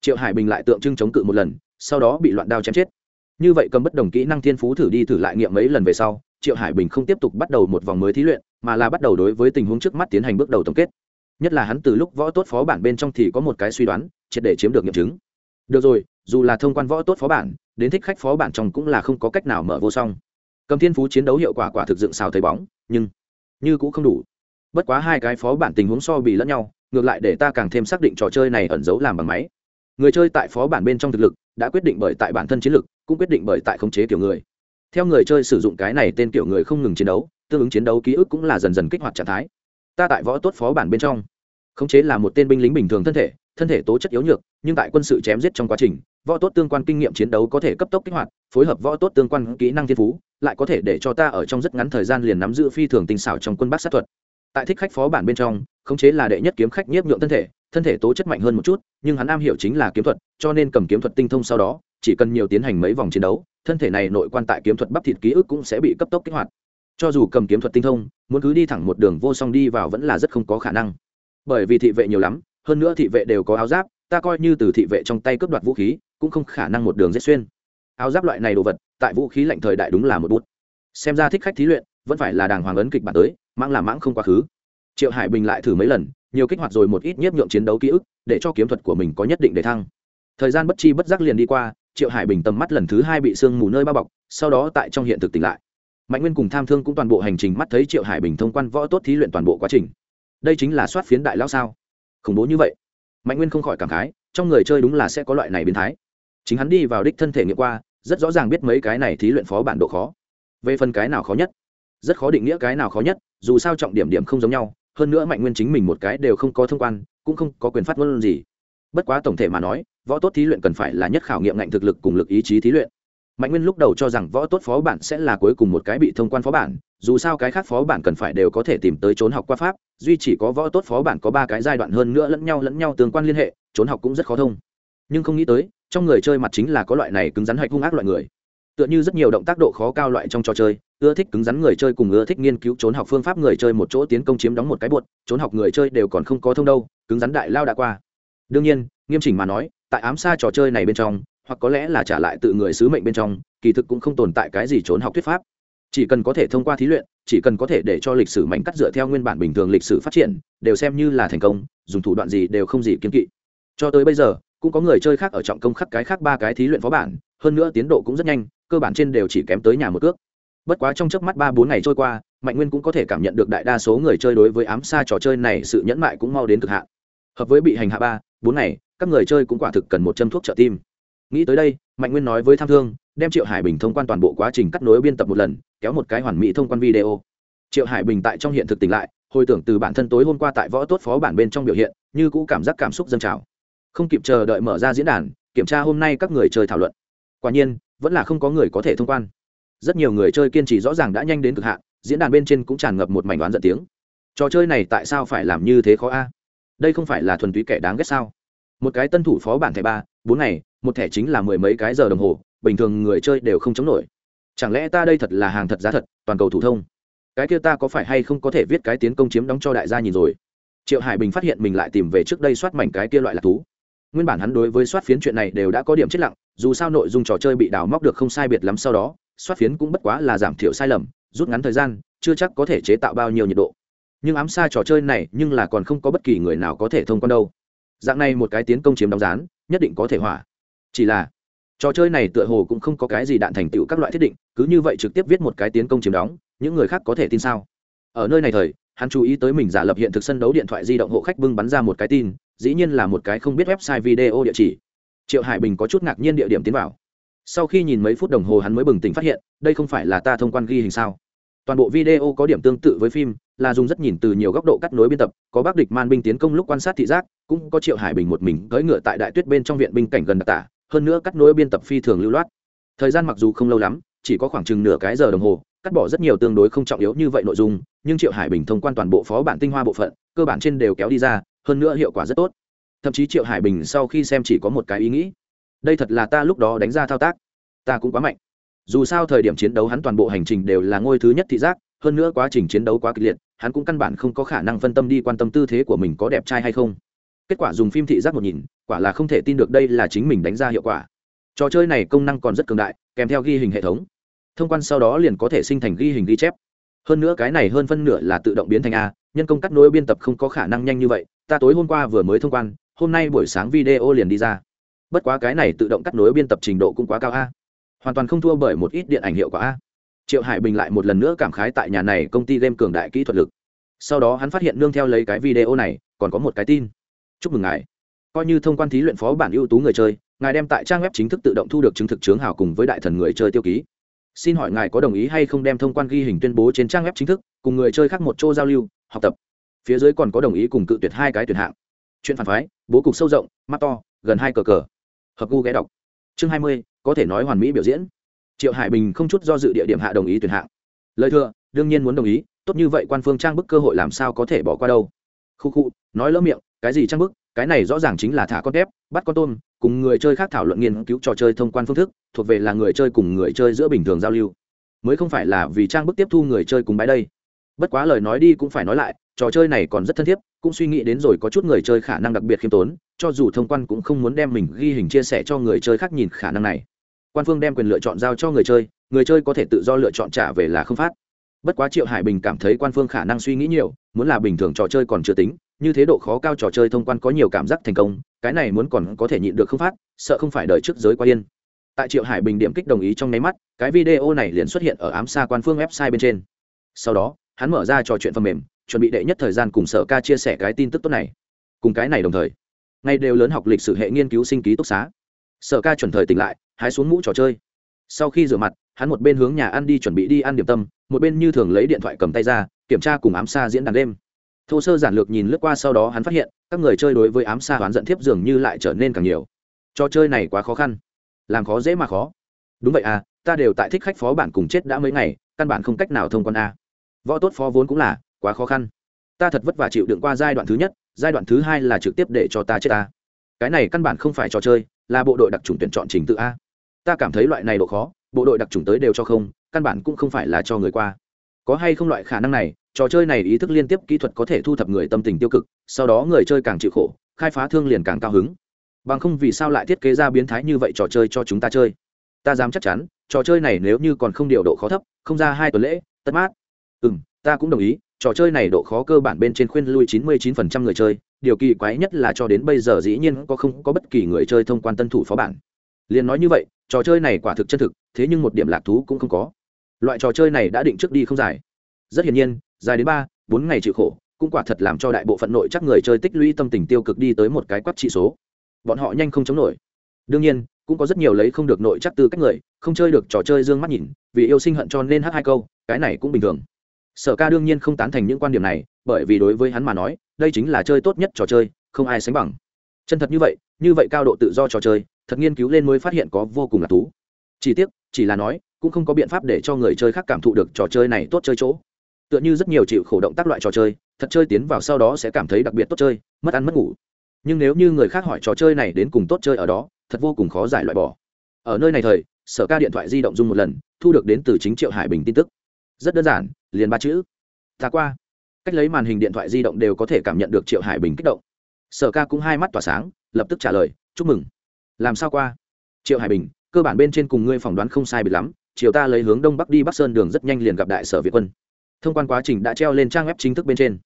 triệu hải bình lại tượng trưng chống cự một lần sau đó bị loạn đao chém chết như vậy cầm bất đồng kỹ năng thiên phú thử đi thử lại nghiệm mấy lần về sau triệu hải bình không tiếp tục bắt đầu một vòng mới thí luyện mà là bắt đầu đối với tình huống trước mắt tiến hành bước đầu tổng kết nhất là hắn từ lúc võ tốt phó bản bên trong thì có một cái suy đoán triệt để chiếm được nghiệm chứng được rồi dù là thông quan võ tốt phó bản đến thích khách phó bản trong cũng là không có cách nào mở vô song cầm thiên phú chiến đấu hiệu quả quả thực dựng xào thấy bóng nhưng như cũng không đủ bất quá hai cái phó bản tình huống so bì lẫn nhau ngược lại để ta càng thêm xác định trò chơi này ẩn giấu làm bằng máy người chơi tại phó bản bên trong thực lực, đã quyết định bởi tại bản thân chiến lực, cũng quyết định bởi tại khống chế kiểu người. Theo người chơi sử dụng cái này tên kiểu người không ngừng chiến đấu, tương ứng chiến đấu ký ức cũng là dần dần kích hoạt trạng thái. Ta tại võ tốt phó bản bên trong. Khống chế là một tên binh lính bình thường thân thể thân thể tố chất yếu nhược, nhưng tại quân sự chém giết trong quá trình, võ tốt tương quan kinh nghiệm chiến đấu có thể cấp tốc kích hoạt, phối hợp võ tốt tương quan kỹ năng thiên phú, lại có thể để cho ta ở trong rất ngắn thời gian liền nắm giữ phi thường tinh xảo trong quân bác sát thuật tại thích khách phó bản bên trong, khống chế là đệ nhất kiếm khách nhiếp nhượng thân thể thân thể tố chất mạnh hơn một chút, nhưng hắn am hiểu chính là kiếm thuật, cho nên cầm kiếm thuật tinh thông sau đó, chỉ cần nhiều tiến hành mấy vòng chiến đấu, thân thể này nội quan tại kiếm thuật bắp thịt ký ức cũng sẽ bị cấp tốc kích hoạt. Cho dù cầm kiếm thuật tinh thông, muốn cứ đi thẳng một đường vô song đi vào vẫn là rất không có khả năng. Bởi vì thị vệ nhiều lắm, hơn nữa thị vệ đều có áo giáp, ta coi như từ thị vệ trong tay cướp đoạt vũ khí, cũng không khả năng một đường giết xuyên. Áo giáp loại này đồ vật, tại vũ khí lạnh thời đại đúng là một bút. Xem ra thích khách thí luyện, vẫn phải là đàng hoàng ấn kịch bản tới mãng là mãng không quá khứ. Triệu hải bình lại thử mấy lần, nhiều kích hoạt rồi một ít nhiếp nhượng chiến đấu ký ức, để cho kiếm thuật của mình có nhất định để thăng. Thời gian bất chi bất giác liền đi qua, triệu hải bình tầm mắt lần thứ hai bị sương mù nơi bao bọc, sau đó tại trong hiện thực tỉnh lại. Mạnh nguyên cùng tham thương cũng toàn bộ hành trình mắt thấy triệu hải bình thông quan võ tốt thí luyện toàn bộ quá trình. Đây chính là soát phiến đại lao sao? Khủng bố như vậy. Mạnh nguyên không khỏi cảm khái, trong người chơi đúng là sẽ có loại này biến thái. Chính hắn đi vào đích thân thể nghiệm qua, rất rõ ràng biết mấy cái này thí luyện phó bản độ khó. Về phần cái nào khó nhất? Rất khó định nghĩa cái nào khó nhất, dù sao trọng điểm điểm không giống nhau, hơn nữa mạnh nguyên chính mình một cái đều không có thông quan, cũng không có quyền phát ngôn gì. Bất quá tổng thể mà nói, võ tốt thí luyện cần phải là nhất khảo nghiệm ngạnh thực lực cùng lực ý chí thí luyện. Mạnh nguyên lúc đầu cho rằng võ tốt phó bản sẽ là cuối cùng một cái bị thông quan phó bản, dù sao cái khác phó bản cần phải đều có thể tìm tới trốn học qua pháp, duy chỉ có võ tốt phó bản có ba cái giai đoạn hơn nữa lẫn nhau lẫn nhau tương quan liên hệ, trốn học cũng rất khó thông. Nhưng không nghĩ tới, trong người chơi mặt chính là có loại này cứng rắn hạch hung ác loại người. Tựa như rất nhiều động tác độ khó cao loại trong trò chơi ưa thích cứng rắn người chơi cùng ưa thích nghiên cứu trốn học phương pháp người chơi một chỗ tiến công chiếm đóng một cái buột trốn học người chơi đều còn không có thông đâu, cứng rắn đại lao đã qua. Đương nhiên, nghiêm chỉnh mà nói, tại ám xa trò chơi này bên trong, hoặc có lẽ là trả lại tự người sứ mệnh bên trong, kỳ thực cũng không tồn tại cái gì trốn học thuyết pháp. Chỉ cần có thể thông qua thí luyện, chỉ cần có thể để cho lịch sử mảnh cắt dựa theo nguyên bản bình thường lịch sử phát triển, đều xem như là thành công, dùng thủ đoạn gì đều không gì kiên kỵ. Cho tới bây giờ, cũng có người chơi khác ở trọng công khắc cái khác ba cái thí luyện phó bản, hơn nữa tiến độ cũng rất nhanh, cơ bản trên đều chỉ kém tới nhà một cước bất quá trong chớp mắt ba bốn ngày trôi qua, mạnh nguyên cũng có thể cảm nhận được đại đa số người chơi đối với ám xa trò chơi này sự nhẫn mại cũng mau đến cực hạn. Hợp với bị hành hạ ba, bốn ngày, các người chơi cũng quả thực cần một châm thuốc trợ tim. Nghĩ tới đây, mạnh nguyên nói với tham thương, đem triệu hải bình thông quan toàn bộ quá trình cắt nối biên tập một lần, kéo một cái hoàn mỹ thông quan video. Triệu hải bình tại trong hiện thực tỉnh lại, hồi tưởng từ bản thân tối hôm qua tại võ tốt phó bản bên trong biểu hiện, như cũ cảm giác cảm xúc dâng trào. Không kịp chờ đợi mở ra diễn đàn, kiểm tra hôm nay các người chơi thảo luận. Quả nhiên, vẫn là không có người có thể thông quan rất nhiều người chơi kiên trì rõ ràng đã nhanh đến cực hạn, diễn đàn bên trên cũng tràn ngập một mảnh đoán giận tiếng. Trò chơi này tại sao phải làm như thế khó a? Đây không phải là thuần túy kẻ đáng ghét sao? Một cái tân thủ phó bản thẻ ba, bốn ngày, một thẻ chính là mười mấy cái giờ đồng hồ, bình thường người chơi đều không chống nổi. Chẳng lẽ ta đây thật là hàng thật giá thật, toàn cầu thủ thông? Cái kia ta có phải hay không có thể viết cái tiến công chiếm đóng cho đại gia nhìn rồi? Triệu hải bình phát hiện mình lại tìm về trước đây soát mảnh cái kia loại là thú. Nguyên bản hắn đối với soát phiến chuyện này đều đã có điểm chết lặng, dù sao nội dung trò chơi bị đào móc được không sai biệt lắm sau đó soát phiến cũng bất quá là giảm thiểu sai lầm, rút ngắn thời gian, chưa chắc có thể chế tạo bao nhiêu nhiệt độ. Nhưng ám xa trò chơi này, nhưng là còn không có bất kỳ người nào có thể thông quan đâu. Dạng này một cái tiến công chiếm đóng rán nhất định có thể hỏa. Chỉ là, trò chơi này tựa hồ cũng không có cái gì đạn thành tựu các loại thiết định, cứ như vậy trực tiếp viết một cái tiến công chiếm đóng, những người khác có thể tin sao? Ở nơi này thời, hắn chú ý tới mình giả lập hiện thực sân đấu điện thoại di động hộ khách bưng bắn ra một cái tin, dĩ nhiên là một cái không biết website video địa chỉ. Triệu hải bình có chút ngạc nhiên địa điểm tiến vào sau khi nhìn mấy phút đồng hồ hắn mới bừng tỉnh phát hiện, đây không phải là ta thông quan ghi hình sao? Toàn bộ video có điểm tương tự với phim, là dùng rất nhìn từ nhiều góc độ cắt nối biên tập, có bác địch man binh tiến công lúc quan sát thị giác, cũng có triệu hải bình một mình cưỡi ngựa tại đại tuyết bên trong viện binh cảnh gần đặc tả, hơn nữa cắt nối biên tập phi thường lưu loát. Thời gian mặc dù không lâu lắm, chỉ có khoảng chừng nửa cái giờ đồng hồ, cắt bỏ rất nhiều tương đối không trọng yếu như vậy nội dung, nhưng triệu hải bình thông quan toàn bộ phó bản tinh hoa bộ phận, cơ bản trên đều kéo đi ra, hơn nữa hiệu quả rất tốt. Thậm chí triệu hải bình sau khi xem chỉ có một cái ý nghĩ đây thật là ta lúc đó đánh ra thao tác. Ta cũng quá mạnh. Dù sao thời điểm chiến đấu hắn toàn bộ hành trình đều là ngôi thứ nhất thị giác, hơn nữa quá trình chiến đấu quá kịch liệt, hắn cũng căn bản không có khả năng phân tâm đi quan tâm tư thế của mình có đẹp trai hay không. Kết quả dùng phim thị giác một nhìn, quả là không thể tin được đây là chính mình đánh ra hiệu quả. Trò chơi này công năng còn rất cường đại, kèm theo ghi hình hệ thống. Thông quan sau đó liền có thể sinh thành ghi hình ghi chép. Hơn nữa cái này hơn phân nửa là tự động biến thành a, nhân công cắt nối biên tập không có khả năng nhanh như vậy. Ta tối hôm qua vừa mới thông quan, hôm nay buổi sáng video liền đi ra bất quá cái này tự động cắt nối biên tập trình độ cũng quá cao a. Hoàn toàn không thua bởi một ít điện ảnh hiệu quả a. Triệu hải bình lại một lần nữa cảm khái tại nhà này công ty game cường đại kỹ thuật lực. Sau đó hắn phát hiện nương theo lấy cái video này, còn có một cái tin. Chúc mừng ngài. Coi như thông quan thí luyện phó bản ưu tú người chơi, ngài đem tại trang web chính thức tự động thu được chứng thực chướng hào cùng với đại thần người chơi tiêu ký. Xin hỏi ngài có đồng ý hay không đem thông quan ghi hình tuyên bố trên trang web chính thức, cùng người chơi khác một chỗ giao lưu, học tập. Phía dưới còn có đồng ý cùng cự tuyệt hai cái tuyển hạng. Chuyện phản phái, bố cục sâu rộng, mắt to, gần hai cờ cờ hợp gu ghé đọc. Chương hai mươi, có thể nói hoàn mỹ biểu diễn. Triệu hải bình không chút do dự địa điểm hạ đồng ý tuyển hạng. Lời thừa đương nhiên muốn đồng ý, tốt như vậy quan phương trang bức cơ hội làm sao có thể bỏ qua đâu. Khu khu, nói lỡ miệng, cái gì trang bức? Cái này rõ ràng chính là thả con tép, bắt con tôm, cùng người chơi khác thảo luận nghiên cứu trò chơi thông quan phương thức, thuộc về là người chơi cùng người chơi giữa bình thường giao lưu. Mới không phải là vì trang bức tiếp thu người chơi cùng bái đây. Bất quá lời nói đi cũng phải nói lại, trò chơi này còn rất thân thiết cũng suy nghĩ đến rồi có chút người chơi khả năng đặc biệt khiêm tốn, cho dù thông quan cũng không muốn đem mình ghi hình chia sẻ cho người chơi khác nhìn khả năng này. Quan phương đem quyền lựa chọn giao cho người chơi người chơi có thể tự do lựa chọn trả về là không phát. Bất quá triệu hải bình cảm thấy quan phương khả năng suy nghĩ nhiều, muốn là bình thường trò chơi còn chưa tính, như thế độ khó cao trò chơi thông quan có nhiều cảm giác thành công, cái này muốn còn có thể nhịn được không phát, sợ không phải đợi trước giới qua yên. Tại triệu hải bình điểm kích đồng ý trong nháy mắt, cái video này liền xuất hiện ở ám xa quan phương website bên trên. Sau đó, hắn mở ra trò chuyện phần mềm chuẩn bị đệ nhất thời gian cùng sở ca chia sẻ cái tin tức tốt này. Cùng cái này đồng thời, ngay đều lớn học lịch sử hệ nghiên cứu sinh ký túc xá. Sở ca chuẩn thời tỉnh lại, hái xuống mũ trò chơi. Sau khi rửa mặt, hắn một bên hướng nhà ăn đi chuẩn bị đi ăn điểm tâm, một bên như thường lấy điện thoại cầm tay ra, kiểm tra cùng ám xa diễn đàn đêm. Thô sơ giản lược nhìn lướt qua sau đó hắn phát hiện, các người chơi đối với ám xa hoán giận thiếp dường như lại trở nên càng nhiều. Trò chơi này quá khó khăn. Làm khó dễ mà khó. Đúng vậy à ta đều tại thích khách phó bản cùng chết đã mấy ngày, căn bản không cách nào thông quan a. Võ tốt phó vốn cũng là quá khó khăn. Ta thật vất vả chịu đựng qua giai đoạn thứ nhất, giai đoạn thứ hai là trực tiếp để cho ta chết ta. Cái này căn bản không phải trò chơi, là bộ đội đặc trùng tuyển chọn trình tự a. Ta cảm thấy loại này độ khó, bộ đội đặc trùng tới đều cho không, căn bản cũng không phải là cho người qua. Có hay không loại khả năng này, trò chơi này ý thức liên tiếp kỹ thuật có thể thu thập người tâm tình tiêu cực, sau đó người chơi càng chịu khổ, khai phá thương liền càng cao hứng. Bằng không vì sao lại thiết kế ra biến thái như vậy trò chơi cho chúng ta chơi? Ta dám chắc chắn, trò chơi này nếu như còn không điều độ khó thấp, không ra hai tuần lễ, tất mát. Ừ m ta cũng đồng ý trò chơi này độ khó cơ bản bên trên khuyên lui chín mươi chín phần trăm người chơi, điều kỳ quái nhất là cho đến bây giờ dĩ nhiên có không có bất kỳ người chơi thông quan tân thủ phó bản. Liên nói như vậy, trò chơi này quả thực chân thực, thế nhưng một điểm lạc thú cũng không có. Loại trò chơi này đã định trước đi không dài. Rất hiển nhiên, dài đến ba, bốn ngày chịu khổ, cũng quả thật làm cho đại bộ phận nội chắc người chơi tích lũy tâm tình tiêu cực đi tới một cái quắc trị số. Bọn họ nhanh không chống nổi. Đương nhiên, cũng có rất nhiều lấy không được nội chắc tư cách người, không chơi được trò chơi dương mắt nhìn, vì yêu sinh hận cho nên hát hai câu, cái này cũng bình thường sở ca đương nhiên không tán thành những quan điểm này, bởi vì đối với hắn mà nói, đây chính là chơi tốt nhất trò chơi, không ai sánh bằng. Chân thật như vậy như vậy cao độ tự do trò chơi, thật nghiên cứu lên mới phát hiện có vô cùng là thú. Chỉ tiếc, chỉ là nói, cũng không có biện pháp để cho người chơi khác cảm thụ được trò chơi này tốt chơi chỗ. Tựa như rất nhiều chịu khổ động tác loại trò chơi, thật chơi tiến vào sau đó sẽ cảm thấy đặc biệt tốt chơi, mất ăn mất ngủ. Nhưng nếu như người khác hỏi trò chơi này đến cùng tốt chơi ở đó, thật vô cùng khó giải loại bỏ. Ở nơi này thời, sở ca điện thoại di động dung một lần, thu được đến từ chính triệu hải bình tin tức rất đơn giản, liền ba chữ. Ta qua. Cách lấy màn hình điện thoại di động đều có thể cảm nhận được triệu hải bình kích động. Sở ca cũng hai mắt tỏa sáng, lập tức trả lời, chúc mừng. Làm sao qua? Triệu hải bình, cơ bản bên trên cùng ngươi phỏng đoán không sai bị lắm, chiều ta lấy hướng đông bắc đi bắc sơn đường rất nhanh liền gặp đại sở việt quân. Thông quan quá trình đã treo lên trang web chính thức bên trên.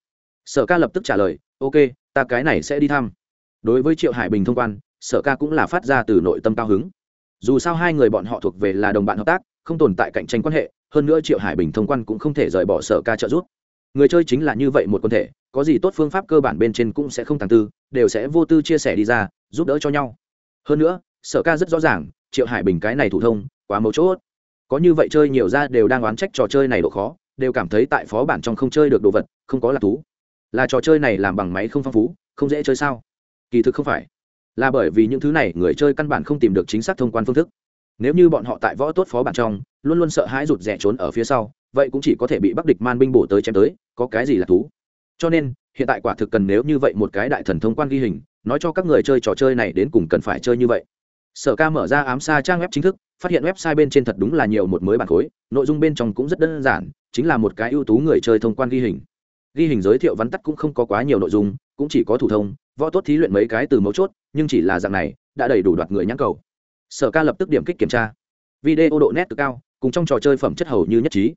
Sở ca lập tức trả lời, ok, ta cái này sẽ đi thăm. Đối với triệu hải bình thông quan, sở ca cũng là phát ra từ nội tâm cao hứng. Dù sao hai người bọn họ thuộc về là đồng bạn hợp tác, không tồn tại cạnh tranh quan hệ hơn nữa triệu hải bình thông quan cũng không thể rời bỏ sở ca trợ giúp. Người chơi chính là như vậy một quân thể, có gì tốt phương pháp cơ bản bên trên cũng sẽ không tàng tư, đều sẽ vô tư chia sẻ đi ra, giúp đỡ cho nhau. Hơn nữa, sở ca rất rõ ràng, triệu hải bình cái này thủ thông, quá mấu chốt. Có như vậy chơi nhiều ra đều đang oán trách trò chơi này độ khó, đều cảm thấy tại phó bản trong không chơi được đồ vật, không có là thú. Là trò chơi này làm bằng máy không phong phú, không dễ chơi sao? Kỳ thực không phải. Là bởi vì những thứ này người chơi căn bản không tìm được chính xác thông quan phương thức nếu như bọn họ tại võ tốt phó bản trong, luôn luôn sợ hãi rụt rè trốn ở phía sau, vậy cũng chỉ có thể bị bắc địch man binh bổ tới chém tới, có cái gì là thú? Cho nên, hiện tại quả thực cần nếu như vậy một cái đại thần thông quan ghi hình, nói cho các người chơi trò chơi này đến cùng cần phải chơi như vậy. Sở ca mở ra ám xa trang web chính thức, phát hiện website bên trên thật đúng là nhiều một mới bản khối, nội dung bên trong cũng rất đơn giản, chính là một cái ưu tú người chơi thông quan ghi hình. Ghi hình giới thiệu vắn tắt cũng không có quá nhiều nội dung, cũng chỉ có thủ thông, võ tốt thí luyện mấy cái từ mấu chốt, nhưng chỉ là dạng này, đã đầy đủ đoạt người nhãn cầu sở ca lập tức điểm kích kiểm tra. Video độ nét cực cao, cùng trong trò chơi phẩm chất hầu như nhất trí.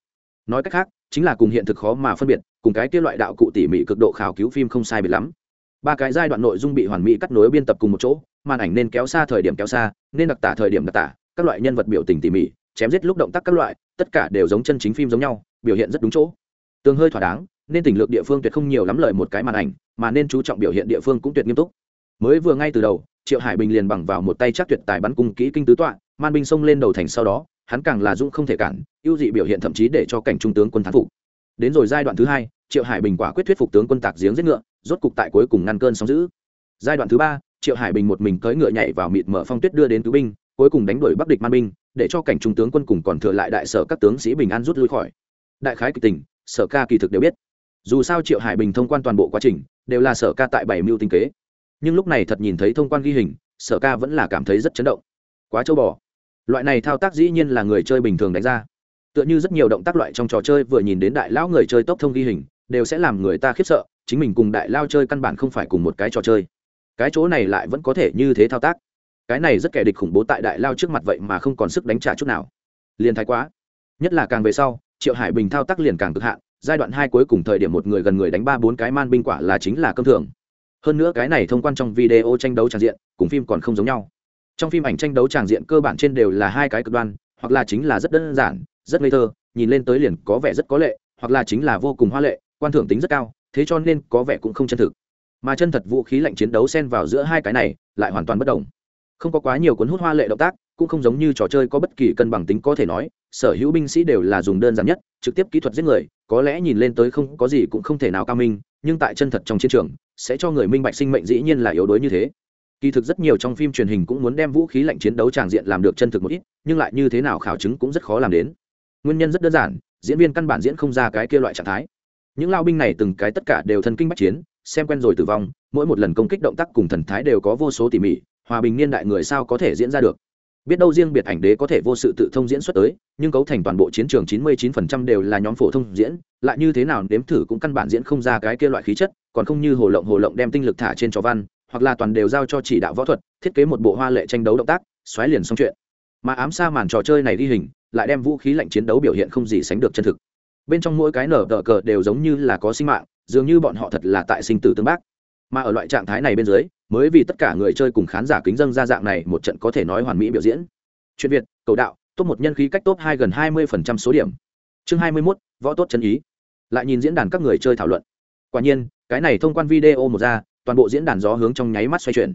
Nói cách khác, chính là cùng hiện thực khó mà phân biệt, cùng cái kia loại đạo cụ tỉ mỉ cực độ khảo cứu phim không sai biệt lắm. Ba cái giai đoạn nội dung bị hoàn mỹ cắt nối biên tập cùng một chỗ, màn ảnh nên kéo xa thời điểm kéo xa, nên đặc tả thời điểm đặc tả, các loại nhân vật biểu tình tỉ mỉ, chém giết lúc động tác các loại, tất cả đều giống chân chính phim giống nhau, biểu hiện rất đúng chỗ. Tương hơi thỏa đáng, nên tình lược địa phương tuyệt không nhiều lắm lời một cái màn ảnh, mà nên chú trọng biểu hiện địa phương cũng tuyệt nghiêm túc. Mới vừa ngay từ đầu triệu hải bình liền bằng vào một tay chắc tuyệt tài bắn cung kỹ kinh tứ tọa, man binh xông lên đầu thành sau đó, hắn càng là dũng không thể cản, ưu dị biểu hiện thậm chí để cho cảnh trung tướng quân thắng phục. Đến rồi giai đoạn thứ hai, triệu hải bình quả quyết thuyết phục tướng quân tạc giếng giết ngựa, rốt cục tại cuối cùng ngăn cơn sóng giữ. Giai đoạn thứ ba, triệu hải bình một mình cưỡi ngựa nhảy vào mịt mở phong tuyết đưa đến cứu binh, cuối cùng đánh đuổi bắc địch man binh, để cho cảnh trung tướng quân cùng còn thừa lại đại sở các tướng sĩ bình an rút lui khỏi. Đại khái kịch tình, sở ca kỳ thực đều biết. Dù sao triệu hải bình thông quan toàn bộ quá trình, đều là sở ca tại bảy mưu tinh kế nhưng lúc này thật nhìn thấy thông quan ghi hình, sở ca vẫn là cảm thấy rất chấn động. Quá châu bò. Loại này thao tác dĩ nhiên là người chơi bình thường đánh ra. Tựa như rất nhiều động tác loại trong trò chơi vừa nhìn đến đại lão người chơi tốc thông ghi hình, đều sẽ làm người ta khiếp sợ, chính mình cùng đại lao chơi căn bản không phải cùng một cái trò chơi. Cái chỗ này lại vẫn có thể như thế thao tác. Cái này rất kẻ địch khủng bố tại đại lao trước mặt vậy mà không còn sức đánh trả chút nào. Liền thái quá. Nhất là càng về sau, triệu hải bình thao tác liền càng cực hạn, giai đoạn hai cuối cùng thời điểm một người gần người đánh ba bốn cái man binh quả là chính là cơm thường hơn nữa cái này thông quan trong video tranh đấu tràng diện cùng phim còn không giống nhau. Trong phim ảnh tranh đấu tràng diện cơ bản trên đều là hai cái cực đoan, hoặc là chính là rất đơn giản, rất ngây thơ, nhìn lên tới liền có vẻ rất có lệ, hoặc là chính là vô cùng hoa lệ, quan thưởng tính rất cao, thế cho nên có vẻ cũng không chân thực. Mà chân thật vũ khí lạnh chiến đấu xen vào giữa hai cái này, lại hoàn toàn bất đồng. Không có quá nhiều cuốn hút hoa lệ động tác, cũng không giống như trò chơi có bất kỳ cân bằng tính có thể nói, sở hữu binh sĩ đều là dùng đơn giản nhất, trực tiếp kỹ thuật giết người, có lẽ nhìn lên tới không có gì cũng không thể nào cao minh, nhưng tại chân thật trong chiến trường sẽ cho người minh bạch sinh mệnh dĩ nhiên là yếu đuối như thế. Kỳ thực rất nhiều trong phim truyền hình cũng muốn đem vũ khí lạnh chiến đấu tràng diện làm được chân thực một ít, nhưng lại như thế nào khảo chứng cũng rất khó làm đến. Nguyên nhân rất đơn giản, diễn viên căn bản diễn không ra cái kia loại trạng thái. Những lao binh này từng cái tất cả đều thân kinh bách chiến, xem quen rồi tử vong, mỗi một lần công kích động tác cùng thần thái đều có vô số tỉ mỉ, hòa bình niên đại người sao có thể diễn ra được? Biết đâu riêng biệt ảnh đế có thể vô sự tự thông diễn xuất tới, nhưng cấu thành toàn bộ chiến trường chín mươi chín phần trăm đều là nhóm phổ thông diễn, lại như thế nào nếm thử cũng căn bản diễn không ra cái kia loại khí chất còn không như hồ lộng hồ lộng đem tinh lực thả trên trò văn hoặc là toàn đều giao cho chỉ đạo võ thuật thiết kế một bộ hoa lệ tranh đấu động tác xoáy liền xong chuyện. Mà ám xa màn trò chơi này ghi hình lại đem vũ khí lạnh chiến đấu biểu hiện không gì sánh được chân thực. Bên trong mỗi cái nở đỡ cờ đều giống như là có sinh mạng dường như bọn họ thật là tại sinh tử tương bác. Mà ở loại trạng thái này bên dưới mới vì tất cả người chơi cùng khán giả kính dân ra dạng này một trận có thể nói hoàn mỹ biểu diễn. Chuyện việt cầu đạo top một nhân khí cách top hai gần hai mươi phần trăm số điểm. Chương hai mươi 21, võ tốt chân ý. Lại nhìn diễn đàn các người chơi thảo luận. Quả nhiên cái này thông quan video một ra, toàn bộ diễn đàn gió hướng trong nháy mắt xoay chuyển.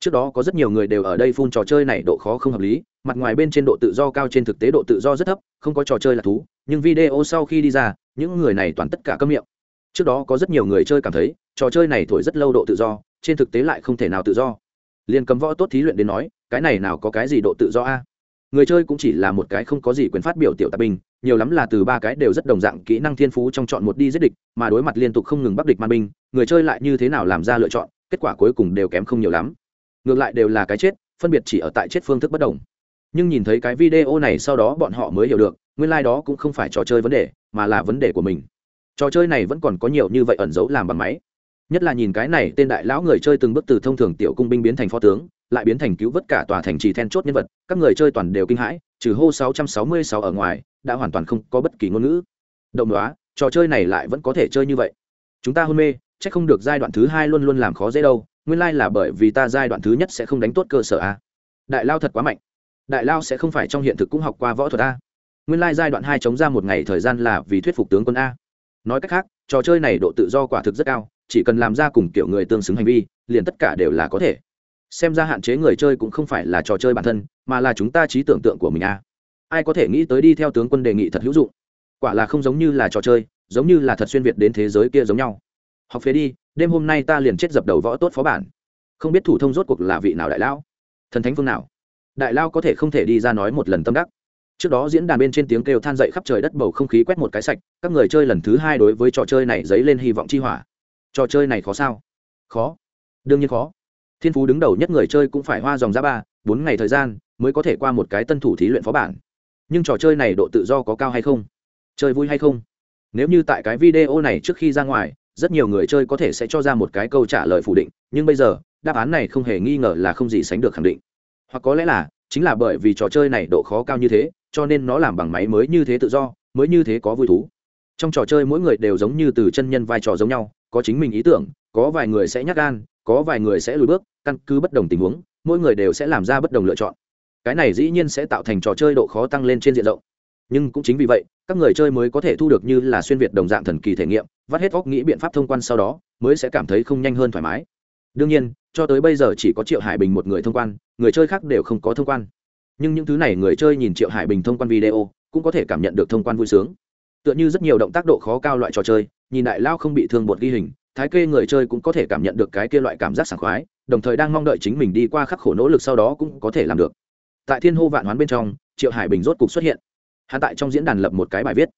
Trước đó có rất nhiều người đều ở đây phun trò chơi này độ khó không hợp lý, mặt ngoài bên trên độ tự do cao trên thực tế độ tự do rất thấp, không có trò chơi là thú, nhưng video sau khi đi ra, những người này toàn tất cả câm miệng. Trước đó có rất nhiều người chơi cảm thấy, trò chơi này thổi rất lâu độ tự do, trên thực tế lại không thể nào tự do. Liền cấm võ tốt thí luyện đến nói, cái này nào có cái gì độ tự do a? Người chơi cũng chỉ là một cái không có gì quyền phát biểu tiểu tạp binh, nhiều lắm là từ ba cái đều rất đồng dạng kỹ năng thiên phú trong chọn một đi giết địch, mà đối mặt liên tục không ngừng bắt địch man binh, người chơi lại như thế nào làm ra lựa chọn, kết quả cuối cùng đều kém không nhiều lắm. Ngược lại đều là cái chết, phân biệt chỉ ở tại chết phương thức bất đồng. Nhưng nhìn thấy cái video này sau đó bọn họ mới hiểu được, nguyên lai、like、đó cũng không phải trò chơi vấn đề, mà là vấn đề của mình. Trò chơi này vẫn còn có nhiều như vậy ẩn giấu làm bằng máy. Nhất là nhìn cái này, tên đại lão người chơi từng bước từ thông thường tiểu cung binh biến thành phó tướng lại biến thành cứu vớt cả tòa thành trì then chốt nhân vật, các người chơi toàn đều kinh hãi, trừ hô 666 ở ngoài, đã hoàn toàn không có bất kỳ ngôn ngữ. Động đoá, trò chơi này lại vẫn có thể chơi như vậy. Chúng ta hôn mê, chắc không được giai đoạn thứ hai luôn luôn làm khó dễ đâu, nguyên lai là bởi vì ta giai đoạn thứ nhất sẽ không đánh tốt cơ sở a. Đại lao thật quá mạnh. Đại lao sẽ không phải trong hiện thực cũng học qua võ thuật a. Nguyên lai giai đoạn hai chống ra một ngày thời gian là vì thuyết phục tướng quân a. Nói cách khác, trò chơi này độ tự do quả thực rất cao, chỉ cần làm ra cùng kiểu người tương xứng hành vi, liền tất cả đều là có thể xem ra hạn chế người chơi cũng không phải là trò chơi bản thân, mà là chúng ta trí tưởng tượng của mình a. Ai có thể nghĩ tới đi theo tướng quân đề nghị thật hữu dụng. Quả là không giống như là trò chơi, giống như là thật xuyên việt đến thế giới kia giống nhau. Học phế đi, đêm hôm nay ta liền chết dập đầu võ tốt phó bản. Không biết thủ thông rốt cuộc là vị nào đại lão? Thần thánh phương nào? Đại lao có thể không thể đi ra nói một lần tâm đắc. Trước đó diễn đàn bên trên tiếng kêu than dậy khắp trời đất bầu không khí quét một cái sạch, các người chơi lần thứ hai đối với trò chơi này dấy lên hy vọng chi hỏa. Trò chơi này khó sao? Khó. Đương nhiên khó thiên phú đứng đầu nhất người chơi cũng phải hoa dòng ra ba, bốn ngày thời gian mới có thể qua một cái tân thủ thí luyện phó bản. Nhưng trò chơi này độ tự do có cao hay không? Chơi vui hay không? Nếu như tại cái video này trước khi ra ngoài, rất nhiều người chơi có thể sẽ cho ra một cái câu trả lời phủ định, nhưng bây giờ, đáp án này không hề nghi ngờ là không gì sánh được khẳng định. Hoặc có lẽ là, chính là bởi vì trò chơi này độ khó cao như thế, cho nên nó làm bằng máy mới như thế tự do, mới như thế có vui thú. Trong trò chơi mỗi người đều giống như từ chân nhân vai trò giống nhau, có chính mình ý tưởng, có vài người sẽ nhắc gan có vài người sẽ lùi bước, căn cứ bất đồng tình huống, mỗi người đều sẽ làm ra bất đồng lựa chọn. Cái này dĩ nhiên sẽ tạo thành trò chơi độ khó tăng lên trên diện rộng. Nhưng cũng chính vì vậy, các người chơi mới có thể thu được như là xuyên việt đồng dạng thần kỳ thể nghiệm, vắt hết óc nghĩ biện pháp thông quan sau đó, mới sẽ cảm thấy không nhanh hơn thoải mái. Đương nhiên, cho tới bây giờ chỉ có triệu hải bình một người thông quan, người chơi khác đều không có thông quan. Nhưng những thứ này người chơi nhìn triệu hải bình thông quan video, cũng có thể cảm nhận được thông quan vui sướng. Tựa như rất nhiều động tác độ khó cao loại trò chơi, nhìn đại lao không bị thương bột ghi hình thái kê người chơi cũng có thể cảm nhận được cái kia loại cảm giác sảng khoái, đồng thời đang mong đợi chính mình đi qua khắc khổ nỗ lực sau đó cũng có thể làm được. Tại thiên hô vạn hoán bên trong, triệu hải bình rốt cục xuất hiện. Hắn tại trong diễn đàn lập một cái bài viết,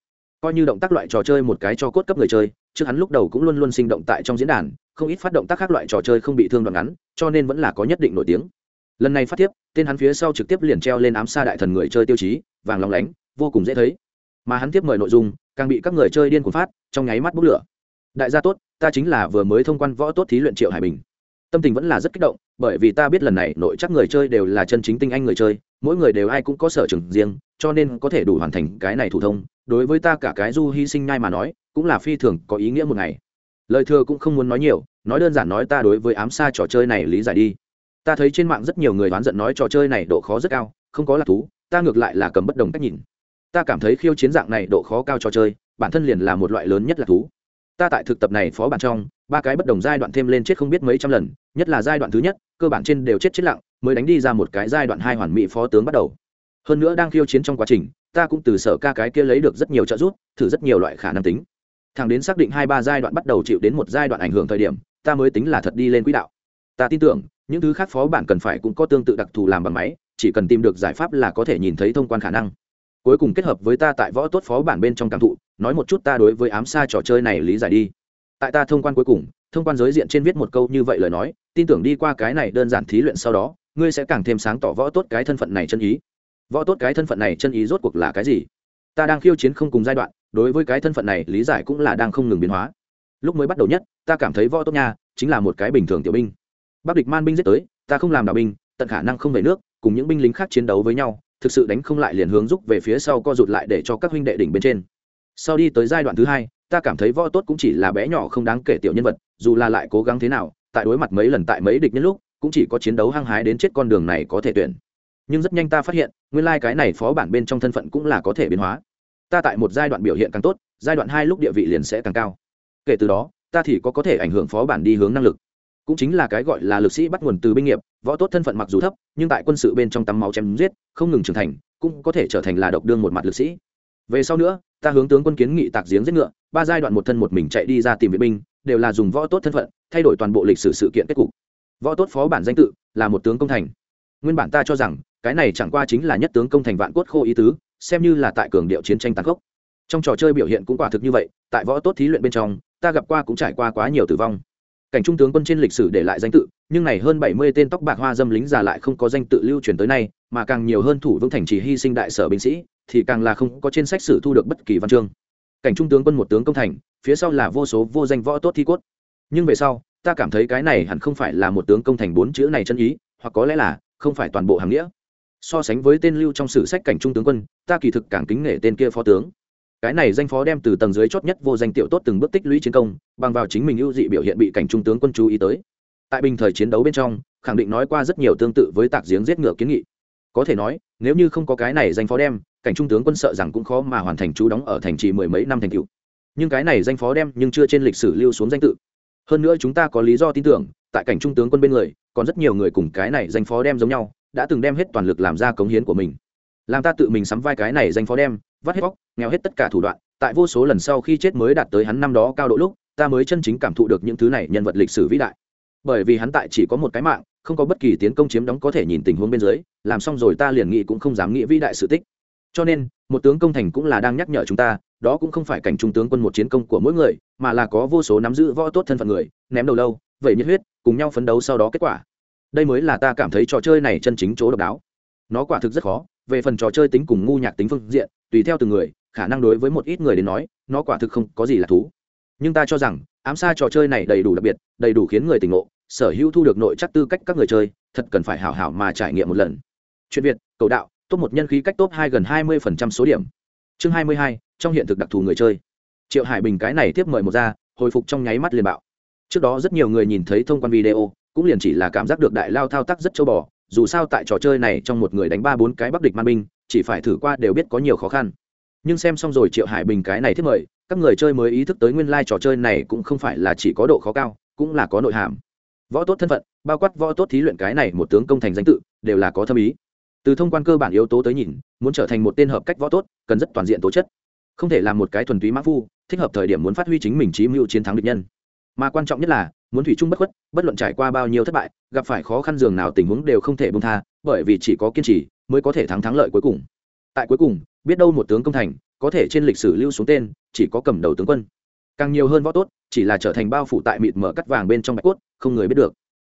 coi như động tác loại trò chơi một cái cho cốt cấp người chơi, trước hắn lúc đầu cũng luôn luôn sinh động tại trong diễn đàn, không ít phát động tác khác loại trò chơi không bị thương đoạn ngắn, cho nên vẫn là có nhất định nổi tiếng. Lần này phát tiếp, tên hắn phía sau trực tiếp liền treo lên ám xa đại thần người chơi tiêu chí, vàng lóng lánh, vô cùng dễ thấy. Mà hắn tiếp mời nội dung, càng bị các người chơi điên cuồng phát, trong nháy mắt bốc lửa. Đại gia tốt ta chính là vừa mới thông quan võ tốt thí luyện triệu hải bình. Tâm tình vẫn là rất kích động, bởi vì ta biết lần này nội chắc người chơi đều là chân chính tinh anh người chơi, mỗi người đều ai cũng có sở trường riêng, cho nên có thể đủ hoàn thành cái này thủ thông. Đối với ta cả cái du hy sinh nhai mà nói, cũng là phi thường có ý nghĩa một ngày. Lời thừa cũng không muốn nói nhiều, nói đơn giản nói ta đối với ám xa trò chơi này lý giải đi. Ta thấy trên mạng rất nhiều người đoán giận nói trò chơi này độ khó rất cao, không có lạc thú, ta ngược lại là cầm bất đồng cách nhìn. Ta cảm thấy khiêu chiến dạng này độ khó cao trò chơi, bản thân liền là một loại lớn nhất lạc thú ta tại thực tập này phó bản trong, ba cái bất đồng giai đoạn thêm lên chết không biết mấy trăm lần, nhất là giai đoạn thứ nhất, cơ bản trên đều chết chết lặng, mới đánh đi ra một cái giai đoạn hai hoàn mỹ phó tướng bắt đầu. Hơn nữa đang khiêu chiến trong quá trình, ta cũng từ sở ca cái kia lấy được rất nhiều trợ giúp, thử rất nhiều loại khả năng tính. Thẳng đến xác định hai ba giai đoạn bắt đầu chịu đến một giai đoạn ảnh hưởng thời điểm, ta mới tính là thật đi lên quỹ đạo. Ta tin tưởng, những thứ khác phó bản cần phải cũng có tương tự đặc thù làm bằng máy, chỉ cần tìm được giải pháp là có thể nhìn thấy thông quan khả năng cuối cùng kết hợp với ta tại võ tốt phó bản bên trong cảm thụ, nói một chút ta đối với ám xa trò chơi này lý giải đi. Tại ta thông quan cuối cùng, thông quan giới diện trên viết một câu như vậy lời nói, tin tưởng đi qua cái này đơn giản thí luyện sau đó, ngươi sẽ càng thêm sáng tỏ võ tốt cái thân phận này chân ý. Võ tốt cái thân phận này chân ý rốt cuộc là cái gì? Ta đang khiêu chiến không cùng giai đoạn, đối với cái thân phận này lý giải cũng là đang không ngừng biến hóa. Lúc mới bắt đầu nhất, ta cảm thấy võ tốt nha, chính là một cái bình thường tiểu binh. Bắc địch man binh giết tới, ta không làm đạo binh, tận khả năng không về nước, cùng những binh lính khác chiến đấu với nhau thực sự đánh không lại liền hướng rút về phía sau co rụt lại để cho các huynh đệ đỉnh bên trên. Sau đi tới giai đoạn thứ hai, ta cảm thấy võ tốt cũng chỉ là bé nhỏ không đáng kể tiểu nhân vật, dù là lại cố gắng thế nào, tại đối mặt mấy lần tại mấy địch nhân lúc, cũng chỉ có chiến đấu hăng hái đến chết con đường này có thể tuyển. Nhưng rất nhanh ta phát hiện, nguyên lai、like、cái này phó bản bên trong thân phận cũng là có thể biến hóa. Ta tại một giai đoạn biểu hiện càng tốt, giai đoạn hai lúc địa vị liền sẽ càng cao. Kể từ đó, ta thì có có thể ảnh hưởng phó bản đi hướng năng lực cũng chính là cái gọi là lực sĩ bắt nguồn từ binh nghiệp, võ tốt thân phận mặc dù thấp, nhưng tại quân sự bên trong tắm máu chém giết, không ngừng trưởng thành, cũng có thể trở thành là độc đương một mặt lực sĩ. Về sau nữa, ta hướng tướng quân kiến nghị tạc giếng giết ngựa, ba giai đoạn một thân một mình chạy đi ra tìm vệ binh, đều là dùng võ tốt thân phận, thay đổi toàn bộ lịch sử sự kiện kết cục. Võ tốt phó bản danh tự là một tướng công thành. Nguyên bản ta cho rằng, cái này chẳng qua chính là nhất tướng công thành vạn cốt khô ý tứ, xem như là tại cường điệu chiến tranh tàn khốc. Trong trò chơi biểu hiện cũng quả thực như vậy, tại võ tốt thí luyện bên trong, ta gặp qua cũng trải qua quá nhiều tử vong cảnh trung tướng quân trên lịch sử để lại danh tự, nhưng này hơn bảy mươi tên tóc bạc hoa dâm lính già lại không có danh tự lưu truyền tới nay, mà càng nhiều hơn thủ vững thành trì hy sinh đại sở binh sĩ, thì càng là không có trên sách sử thu được bất kỳ văn chương. Cảnh trung tướng quân một tướng công thành, phía sau là vô số vô danh võ tốt thi cốt. Nhưng về sau, ta cảm thấy cái này hẳn không phải là một tướng công thành bốn chữ này chân ý, hoặc có lẽ là, không phải toàn bộ hàng nghĩa. So sánh với tên lưu trong sử sách cảnh trung tướng quân, ta kỳ thực càng kính nể tên kia phó tướng cái này danh phó đem từ tầng dưới chót nhất vô danh tiểu tốt từng bước tích lũy chiến công, bằng vào chính mình ưu dị biểu hiện bị cảnh trung tướng quân chú ý tới. Tại bình thời chiến đấu bên trong, khẳng định nói qua rất nhiều tương tự với tạc giếng giết ngựa kiến nghị. Có thể nói, nếu như không có cái này danh phó đem, cảnh trung tướng quân sợ rằng cũng khó mà hoàn thành chú đóng ở thành trì mười mấy năm thành cựu nhưng cái này danh phó đem nhưng chưa trên lịch sử lưu xuống danh tự. Hơn nữa chúng ta có lý do tin tưởng, tại cảnh trung tướng quân bên người, còn rất nhiều người cùng cái này danh phó đem giống nhau, đã từng đem hết toàn lực làm ra cống hiến của mình. Làm ta tự mình sắm vai cái này danh phó đem vắt hết bóc, nghèo hết tất cả thủ đoạn, tại vô số lần sau khi chết mới đạt tới hắn năm đó cao độ lúc, ta mới chân chính cảm thụ được những thứ này nhân vật lịch sử vĩ đại. Bởi vì hắn tại chỉ có một cái mạng, không có bất kỳ tiến công chiếm đóng có thể nhìn tình huống bên dưới, làm xong rồi ta liền nghĩ cũng không dám nghĩ vĩ đại sự tích. Cho nên, một tướng công thành cũng là đang nhắc nhở chúng ta, đó cũng không phải cảnh trung tướng quân một chiến công của mỗi người, mà là có vô số nắm giữ võ tốt thân phận người, ném đầu lâu vậy nhiệt huyết, cùng nhau phấn đấu sau đó kết quả. Đây mới là ta cảm thấy trò chơi này chân chính chỗ độc đáo. Nó quả thực rất khó, về phần trò chơi tính cùng ngu nhạc tính phương diện tùy theo từng người, khả năng đối với một ít người đến nói, nó quả thực không có gì là thú. Nhưng ta cho rằng, ám xa trò chơi này đầy đủ đặc biệt, đầy đủ khiến người tỉnh ngộ, sở hữu thu được nội chắc tư cách các người chơi, thật cần phải hảo hảo mà trải nghiệm một lần. Chuyện việt, cầu đạo, top một nhân khí cách top hai gần hai mươi phần trăm số điểm. Chương hai mươi hai, trong hiện thực đặc thù người chơi. Triệu hải bình cái này tiếp mời một ra, hồi phục trong nháy mắt liền bạo. Trước đó rất nhiều người nhìn thấy thông quan video, cũng liền chỉ là cảm giác được đại lao thao tác rất châu bò, dù sao tại trò chơi này trong một người đánh ba bốn cái bắc địch man binh chỉ phải thử qua đều biết có nhiều khó khăn. Nhưng xem xong rồi triệu hải bình cái này thiết mời, các người chơi mới ý thức tới nguyên lai trò chơi này cũng không phải là chỉ có độ khó cao, cũng là có nội hàm. Võ tốt thân phận, bao quát võ tốt thí luyện cái này một tướng công thành danh tự, đều là có thâm ý. Từ thông quan cơ bản yếu tố tới nhìn, muốn trở thành một tên hợp cách võ tốt, cần rất toàn diện tố chất. Không thể làm một cái thuần túy mã phu, thích hợp thời điểm muốn phát huy chính mình trí mưu chiến thắng địch nhân. Mà quan trọng nhất là, muốn thủy chung bất khuất, bất luận trải qua bao nhiêu thất bại, gặp phải khó khăn dường nào tình huống đều không thể bông tha, bởi vì chỉ có kiên trì mới có thể thắng thắng lợi cuối cùng. Tại cuối cùng, biết đâu một tướng công thành, có thể trên lịch sử lưu xuống tên, chỉ có cầm đầu tướng quân. Càng nhiều hơn võ tốt, chỉ là trở thành bao phủ tại mịt mở cắt vàng bên trong bạch cốt, không người biết được.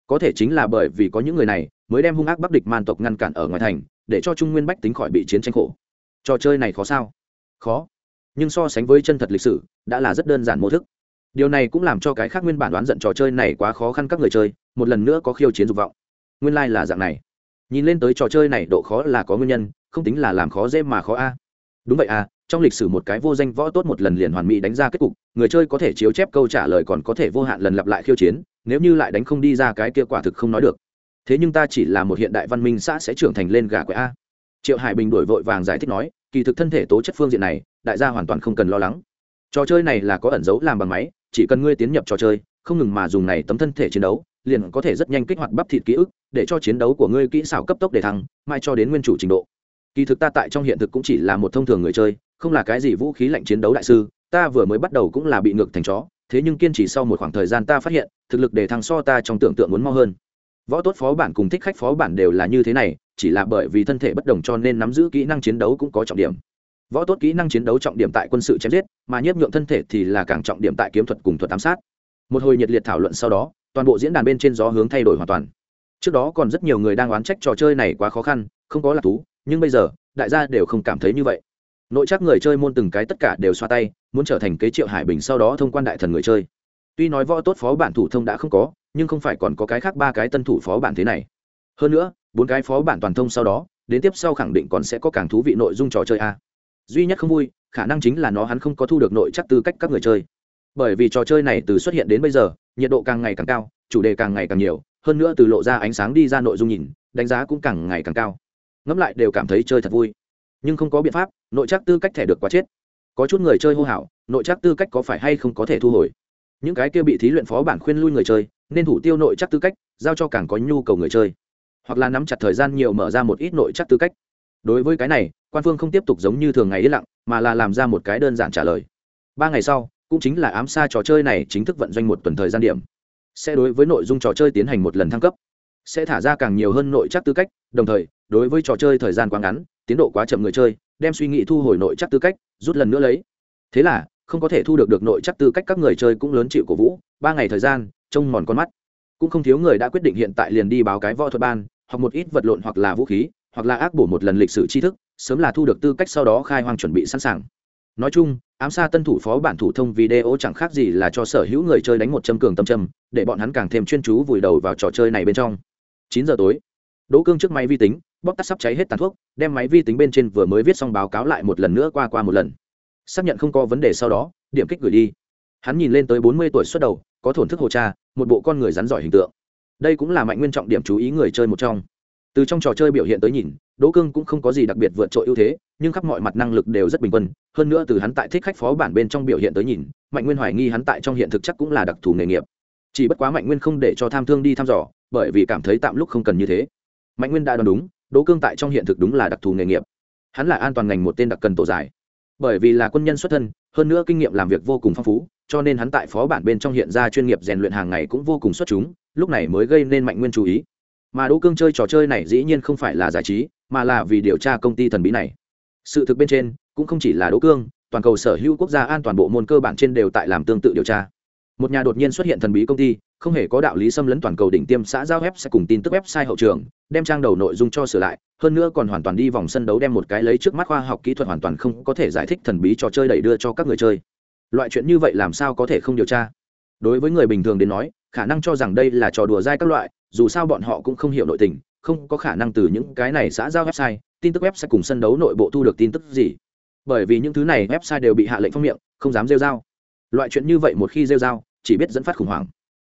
Có thể chính là bởi vì có những người này, mới đem hung ác bắc địch man tộc ngăn cản ở ngoài thành, để cho trung nguyên bách tính khỏi bị chiến tranh khổ. Trò chơi này khó sao? Khó. Nhưng so sánh với chân thật lịch sử, đã là rất đơn giản mô thức. Điều này cũng làm cho cái khác nguyên bản đoán giận trò chơi này quá khó khăn các người chơi, một lần nữa có khiêu chiến dục vọng. Nguyên lai、like、là dạng này nhìn lên tới trò chơi này độ khó là có nguyên nhân, không tính là làm khó dễ mà khó a. Đúng vậy à trong lịch sử một cái vô danh võ tốt một lần liền hoàn mỹ đánh ra kết cục, người chơi có thể chiếu chép câu trả lời còn có thể vô hạn lần lặp lại khiêu chiến, nếu như lại đánh không đi ra cái kia quả thực không nói được. Thế nhưng ta chỉ là một hiện đại văn minh xã sẽ trưởng thành lên gà quẹ a. Triệu hải bình đổi vội vàng giải thích nói, kỳ thực thân thể tố chất phương diện này, đại gia hoàn toàn không cần lo lắng. Trò chơi này là có ẩn dấu làm bằng máy, chỉ cần ngươi tiến nhập trò chơi, không ngừng mà dùng này tấm thân thể chiến đấu, liền có thể rất nhanh kích hoạt bắp thịt ký ức để cho chiến đấu của ngươi kỹ xảo cấp tốc để thăng, mai cho đến nguyên chủ trình độ. Kỳ thực ta tại trong hiện thực cũng chỉ là một thông thường người chơi, không là cái gì vũ khí lạnh chiến đấu đại sư, ta vừa mới bắt đầu cũng là bị ngược thành chó, thế nhưng kiên trì sau một khoảng thời gian ta phát hiện, thực lực để thăng so ta trong tưởng tượng muốn mau hơn. Võ tốt phó bản cùng thích khách phó bản đều là như thế này, chỉ là bởi vì thân thể bất đồng cho nên nắm giữ kỹ năng chiến đấu cũng có trọng điểm. Võ tốt kỹ năng chiến đấu trọng điểm tại quân sự chém giết, mà nhiếp nhượng thân thể thì là càng trọng điểm tại kiếm thuật cùng thuật ám sát. Một hồi nhiệt liệt thảo luận sau đó, toàn bộ diễn đàn bên trên gió hướng thay đổi hoàn toàn trước đó còn rất nhiều người đang oán trách trò chơi này quá khó khăn, không có lạc thú, nhưng bây giờ, đại gia đều không cảm thấy như vậy. Nội chắc người chơi môn từng cái tất cả đều xoa tay, muốn trở thành kế triệu hải bình sau đó thông quan đại thần người chơi. Tuy nói võ tốt phó bản thủ thông đã không có, nhưng không phải còn có cái khác ba cái tân thủ phó bản thế này. Hơn nữa, bốn cái phó bản toàn thông sau đó, đến tiếp sau khẳng định còn sẽ có càng thú vị nội dung trò chơi a. Duy nhất không vui, khả năng chính là nó hắn không có thu được nội chắc tư cách các người chơi. Bởi vì trò chơi này từ xuất hiện đến bây giờ, nhiệt độ càng ngày càng cao, chủ đề càng ngày càng nhiều hơn nữa từ lộ ra ánh sáng đi ra nội dung nhìn, đánh giá cũng càng ngày càng cao. Ngẫm lại đều cảm thấy chơi thật vui. Nhưng không có biện pháp, nội chắc tư cách thẻ được quá chết. Có chút người chơi hô hào, nội chắc tư cách có phải hay không có thể thu hồi. Những cái kia bị thí luyện phó bản khuyên lui người chơi, nên thủ tiêu nội chắc tư cách, giao cho càng có nhu cầu người chơi. Hoặc là nắm chặt thời gian nhiều mở ra một ít nội chắc tư cách. Đối với cái này, quan phương không tiếp tục giống như thường ngày yên lặng, mà là làm ra một cái đơn giản trả lời. Ba ngày sau, cũng chính là ám xa trò chơi này chính thức vận doanh một tuần thời gian điểm sẽ đối với nội dung trò chơi tiến hành một lần thăng cấp, sẽ thả ra càng nhiều hơn nội chắc tư cách, đồng thời, đối với trò chơi thời gian quá ngắn, tiến độ quá chậm người chơi, đem suy nghĩ thu hồi nội chắc tư cách, rút lần nữa lấy. Thế là, không có thể thu được được nội chắc tư cách các người chơi cũng lớn chịu cổ vũ, ba ngày thời gian, trông mòn con mắt. Cũng không thiếu người đã quyết định hiện tại liền đi báo cái võ thuật ban hoặc một ít vật lộn hoặc là vũ khí, hoặc là ác bổ một lần lịch sử tri thức, sớm là thu được tư cách sau đó khai hoang chuẩn bị sẵn sàng nói chung, ám xa tân thủ phó bản thủ thông video chẳng khác gì là cho sở hữu người chơi đánh một châm cường tâm châm, để bọn hắn càng thêm chuyên chú vùi đầu vào trò chơi này bên trong. Chín giờ tối, đỗ cương trước máy vi tính, bóc tắt sắp cháy hết tàn thuốc, đem máy vi tính bên trên vừa mới viết xong báo cáo lại một lần nữa qua qua một lần. Xác nhận không có vấn đề sau đó, điểm kích gửi đi. Hắn nhìn lên tới bốn mươi tuổi xuất đầu, có thổn thức hồ cha, một bộ con người rắn giỏi hình tượng. Đây cũng là mạnh nguyên trọng điểm chú ý người chơi một trong. Từ trong trò chơi biểu hiện tới nhìn đỗ cương cũng không có gì đặc biệt vượt trội ưu thế, nhưng khắp mọi mặt năng lực đều rất bình quân, hơn nữa từ hắn tại thích khách phó bản bên trong biểu hiện tới nhìn, mạnh nguyên hoài nghi hắn tại trong hiện thực chắc cũng là đặc thù nghề nghiệp. Chỉ bất quá mạnh nguyên không để cho tham thương đi thăm dò, bởi vì cảm thấy tạm lúc không cần như thế. Mạnh nguyên đã đoán đúng, đỗ cương tại trong hiện thực đúng là đặc thù nghề nghiệp. Hắn là an toàn ngành một tên đặc cần tổ giải. Bởi vì là quân nhân xuất thân, hơn nữa kinh nghiệm làm việc vô cùng phong phú, cho nên hắn tại phó bản bên trong hiện ra chuyên nghiệp rèn luyện hàng ngày cũng vô cùng xuất chúng, lúc này mới gây nên mạnh nguyên chú ý. Mà đỗ cương chơi trò chơi này dĩ nhiên không phải là giải trí mà là vì điều tra công ty thần bí này. Sự thực bên trên, cũng không chỉ là đỗ cương, toàn cầu sở hữu quốc gia an toàn bộ môn cơ bản trên đều tại làm tương tự điều tra. Một nhà đột nhiên xuất hiện thần bí công ty, không hề có đạo lý xâm lấn toàn cầu đỉnh tiêm xã giao web sẽ cùng tin tức website hậu trường, đem trang đầu nội dung cho sửa lại, hơn nữa còn hoàn toàn đi vòng sân đấu đem một cái lấy trước mắt khoa học kỹ thuật hoàn toàn không có thể giải thích thần bí trò chơi đẩy đưa cho các người chơi. Loại chuyện như vậy làm sao có thể không điều tra? Đối với người bình thường đến nói, khả năng cho rằng đây là trò đùa dai các loại, dù sao bọn họ cũng không hiểu nội tình không có khả năng từ những cái này xã giao website, tin tức website cùng sân đấu nội bộ thu được tin tức gì. Bởi vì những thứ này website đều bị hạ lệnh phong miệng, không dám rêu dao loại chuyện như vậy một khi rêu dao chỉ biết dẫn phát khủng hoảng.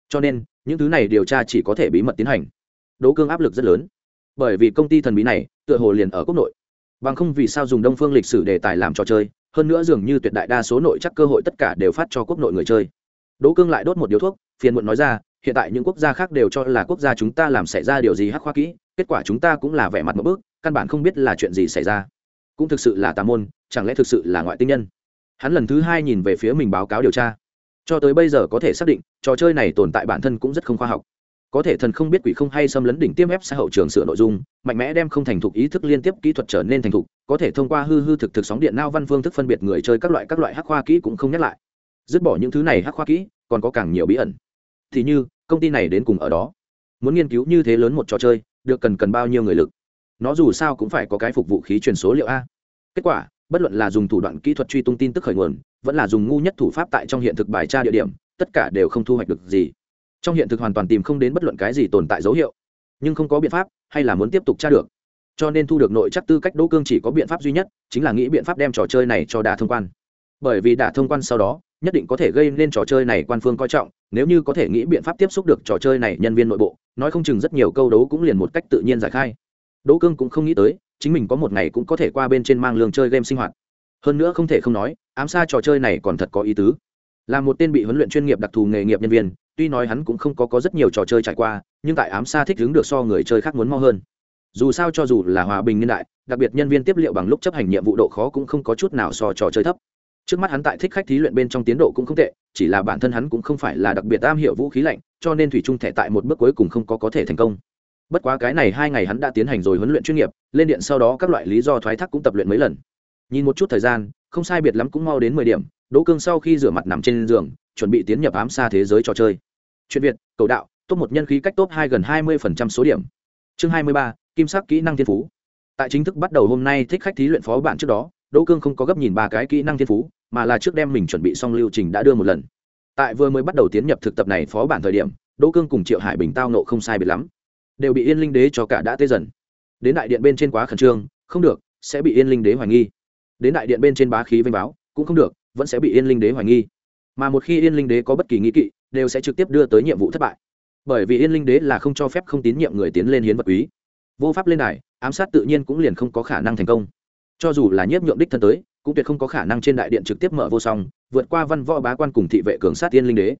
Cho nên, những thứ này điều tra chỉ có thể bí mật tiến hành. Đố cương áp lực rất lớn. Bởi vì công ty thần bí này, tựa hồ liền ở quốc nội. Bằng không vì sao dùng đông phương lịch sử đề tài làm trò chơi, hơn nữa dường như tuyệt đại đa số nội chắc cơ hội tất cả đều phát cho quốc nội người chơi. Đỗ cương lại đốt một điếu thuốc, phiền muộn nói ra, hiện tại những quốc gia khác đều cho là quốc gia chúng ta làm xảy ra điều gì hắc khoa kỹ kết quả chúng ta cũng là vẻ mặt một bước, căn bản không biết là chuyện gì xảy ra. Cũng thực sự là tà môn, chẳng lẽ thực sự là ngoại tinh nhân? Hắn lần thứ hai nhìn về phía mình báo cáo điều tra. Cho tới bây giờ có thể xác định, trò chơi này tồn tại bản thân cũng rất không khoa học. Có thể thần không biết quỷ không hay xâm lấn đỉnh tiêm ép xã hậu trường sửa nội dung, mạnh mẽ đem không thành thục ý thức liên tiếp kỹ thuật trở nên thành thục, có thể thông qua hư hư thực thực sóng điện nao văn phương thức phân biệt người chơi các loại các loại hắc khoa kỹ cũng không nhắc lại. Dứt bỏ những thứ này hắc khoa kỹ, còn có càng nhiều bí ẩn. Thì như, công ty này đến cùng ở đó. Muốn nghiên cứu như thế lớn một trò chơi được cần cần bao nhiêu người lực. Nó dù sao cũng phải có cái phục vụ khí truyền số liệu a. Kết quả, bất luận là dùng thủ đoạn kỹ thuật truy tung tin tức khởi nguồn, vẫn là dùng ngu nhất thủ pháp tại trong hiện thực bài tra địa điểm, tất cả đều không thu hoạch được gì. Trong hiện thực hoàn toàn tìm không đến bất luận cái gì tồn tại dấu hiệu, nhưng không có biện pháp hay là muốn tiếp tục tra được. Cho nên thu được nội chắc tư cách đỗ cương chỉ có biện pháp duy nhất, chính là nghĩ biện pháp đem trò chơi này cho đà thông quan. Bởi vì đà thông quan sau đó, nhất định có thể gây nên trò chơi này quan phương coi trọng nếu như có thể nghĩ biện pháp tiếp xúc được trò chơi này nhân viên nội bộ nói không chừng rất nhiều câu đấu cũng liền một cách tự nhiên giải khai. Đỗ cương cũng không nghĩ tới chính mình có một ngày cũng có thể qua bên trên mang lương chơi game sinh hoạt. Hơn nữa không thể không nói ám xa trò chơi này còn thật có ý tứ. Là một tên bị huấn luyện chuyên nghiệp đặc thù nghề nghiệp nhân viên tuy nói hắn cũng không có, có rất nhiều trò chơi trải qua nhưng tại ám xa thích hứng được so người chơi khác muốn mau hơn. Dù sao cho dù là hòa bình niên đại đặc biệt nhân viên tiếp liệu bằng lúc chấp hành nhiệm vụ độ khó cũng không có chút nào so trò chơi thấp trước mắt hắn tại thích khách thí luyện bên trong tiến độ cũng không tệ, chỉ là bản thân hắn cũng không phải là đặc biệt am hiểu vũ khí lạnh, cho nên thủy trung thể tại một bước cuối cùng không có có thể thành công. Bất quá cái này hai ngày hắn đã tiến hành rồi huấn luyện chuyên nghiệp, lên điện sau đó các loại lý do thoái thác cũng tập luyện mấy lần. Nhìn một chút thời gian, không sai biệt lắm cũng mau đến mười điểm, đỗ cương sau khi rửa mặt nằm trên giường, chuẩn bị tiến nhập ám xa thế giới trò chơi. Chuyện việt, cầu đạo, top một nhân khí cách top hai gần hai mươi phần trăm số điểm. Chương hai mươi ba, kim sắc kỹ năng thiên phú. Tại chính thức bắt đầu hôm nay, thích khách thí luyện phó bản trước đó đỗ cương không có gấp nhìn ba cái kỹ năng thiên phú, mà là trước đem mình chuẩn bị xong lưu trình đã đưa một lần. Tại vừa mới bắt đầu tiến nhập thực tập này phó bản thời điểm, đỗ cương cùng triệu hải bình tao nộ không sai biệt lắm. Đều bị yên linh đế cho cả đã tê dần. Đến đại điện bên trên quá khẩn trương, không được, sẽ bị yên linh đế hoài nghi. Đến đại điện bên trên bá khí vênh báo, cũng không được, vẫn sẽ bị yên linh đế hoài nghi. Mà một khi yên linh đế có bất kỳ nghi kỵ, đều sẽ trực tiếp đưa tới nhiệm vụ thất bại. Bởi vì yên linh đế là không cho phép không tín nhiệm người tiến lên hiến vật quý. Vô pháp lên đài, ám sát tự nhiên cũng liền không có khả năng thành công cho dù là nhiếp nhượng đích thân tới, cũng tuyệt không có khả năng trên đại điện trực tiếp mở vô song, vượt qua văn võ bá quan cùng thị vệ cường sát tiên linh đế.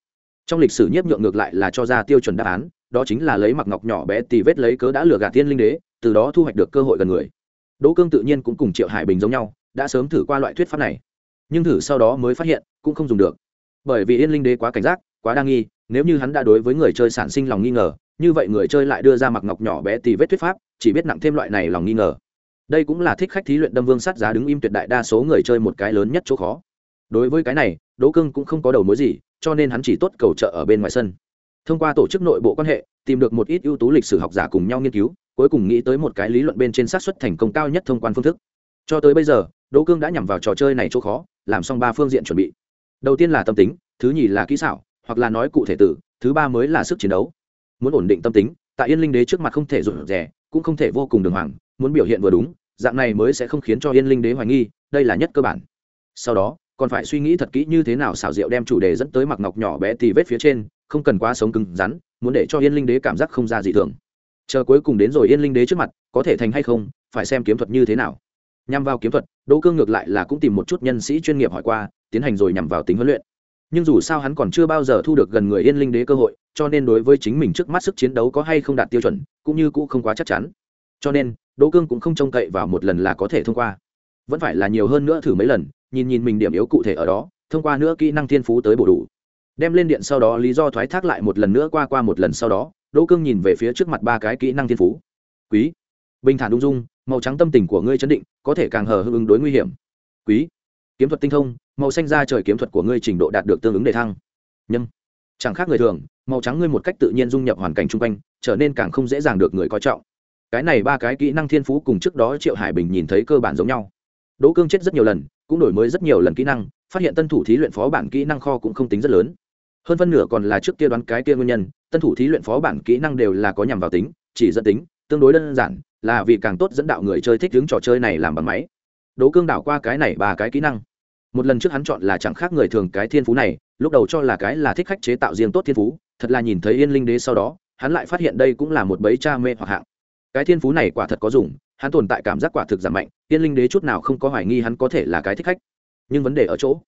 Trong lịch sử nhiếp nhượng ngược lại là cho ra tiêu chuẩn đáp án, đó chính là lấy mặc ngọc nhỏ bé tì vết lấy cớ đã lừa gạt tiên linh đế, từ đó thu hoạch được cơ hội gần người. Đỗ cương tự nhiên cũng cùng triệu hải bình giống nhau, đã sớm thử qua loại thuyết pháp này. Nhưng thử sau đó mới phát hiện, cũng không dùng được. Bởi vì yên linh đế quá cảnh giác, quá đa nghi, nếu như hắn đã đối với người chơi sản sinh lòng nghi ngờ, như vậy người chơi lại đưa ra mặc ngọc nhỏ bé tì vết thuyết pháp, chỉ biết nặng thêm loại này lòng nghi ngờ đây cũng là thích khách thí luyện đâm vương sát giá đứng im tuyệt đại đa số người chơi một cái lớn nhất chỗ khó. Đối với cái này, đỗ cương cũng không có đầu mối gì, cho nên hắn chỉ tốt cầu trợ ở bên ngoài sân. Thông qua tổ chức nội bộ quan hệ, tìm được một ít ưu tú lịch sử học giả cùng nhau nghiên cứu, cuối cùng nghĩ tới một cái lý luận bên trên xác suất thành công cao nhất thông quan phương thức. Cho tới bây giờ, đỗ cương đã nhằm vào trò chơi này chỗ khó, làm xong ba phương diện chuẩn bị. Đầu tiên là tâm tính, thứ nhì là kỹ xảo, hoặc là nói cụ thể tử, thứ ba mới là sức chiến đấu. Muốn ổn định tâm tính, tại yên linh đế trước mặt không thể rụt rè cũng không thể vô cùng đường hoàng, muốn biểu hiện vừa đúng, dạng này mới sẽ không khiến cho yên linh đế hoài nghi, đây là nhất cơ bản. Sau đó, còn phải suy nghĩ thật kỹ như thế nào xảo diệu đem chủ đề dẫn tới mặc ngọc nhỏ bé tì vết phía trên, không cần quá sống cứng rắn, muốn để cho yên linh đế cảm giác không ra gì thường. Chờ cuối cùng đến rồi yên linh đế trước mặt, có thể thành hay không, phải xem kiếm thuật như thế nào. Nhằm vào kiếm thuật, đỗ cương ngược lại là cũng tìm một chút nhân sĩ chuyên nghiệp hỏi qua, tiến hành rồi nhằm vào tính huấn luyện nhưng dù sao hắn còn chưa bao giờ thu được gần người yên linh đế cơ hội, cho nên đối với chính mình trước mắt sức chiến đấu có hay không đạt tiêu chuẩn, cũng như cũng không quá chắc chắn. Cho nên, đỗ cương cũng không trông cậy vào một lần là có thể thông qua. Vẫn phải là nhiều hơn nữa thử mấy lần, nhìn nhìn mình điểm yếu cụ thể ở đó, thông qua nữa kỹ năng thiên phú tới bổ đủ. Đem lên điện sau đó lý do thoái thác lại một lần nữa qua qua một lần sau đó, đỗ cương nhìn về phía trước mặt ba cái kỹ năng thiên phú. Quý. Bình thản ung dung, màu trắng tâm tình của ngươi chấn định, có thể càng hờ hưng ứng đối nguy hiểm. Quý kiếm thuật tinh thông, màu xanh ra trời kiếm thuật của ngươi trình độ đạt được tương ứng đề thăng. Nhưng chẳng khác người thường, màu trắng ngươi một cách tự nhiên dung nhập hoàn cảnh chung quanh, trở nên càng không dễ dàng được người coi trọng. Cái này ba cái kỹ năng thiên phú cùng trước đó triệu hải bình nhìn thấy cơ bản giống nhau. Đỗ cương chết rất nhiều lần, cũng đổi mới rất nhiều lần kỹ năng, phát hiện tân thủ thí luyện phó bản kỹ năng kho cũng không tính rất lớn. Hơn phân nửa còn là trước kia đoán cái kia nguyên nhân, tân thủ thí luyện phó bản kỹ năng đều là có nhằm vào tính, chỉ dẫn tính, tương đối đơn giản, là vì càng tốt dẫn đạo người chơi thích hướng trò chơi này làm bằng máy đỗ cương đảo qua cái này ba cái kỹ năng. Một lần trước hắn chọn là chẳng khác người thường cái thiên phú này, lúc đầu cho là cái là thích khách chế tạo riêng tốt thiên phú, thật là nhìn thấy yên linh đế sau đó, hắn lại phát hiện đây cũng là một bẫy cha mê hoặc hạng. Cái thiên phú này quả thật có dùng, hắn tồn tại cảm giác quả thực giảm mạnh, yên linh đế chút nào không có hoài nghi hắn có thể là cái thích khách. Nhưng vấn đề ở chỗ,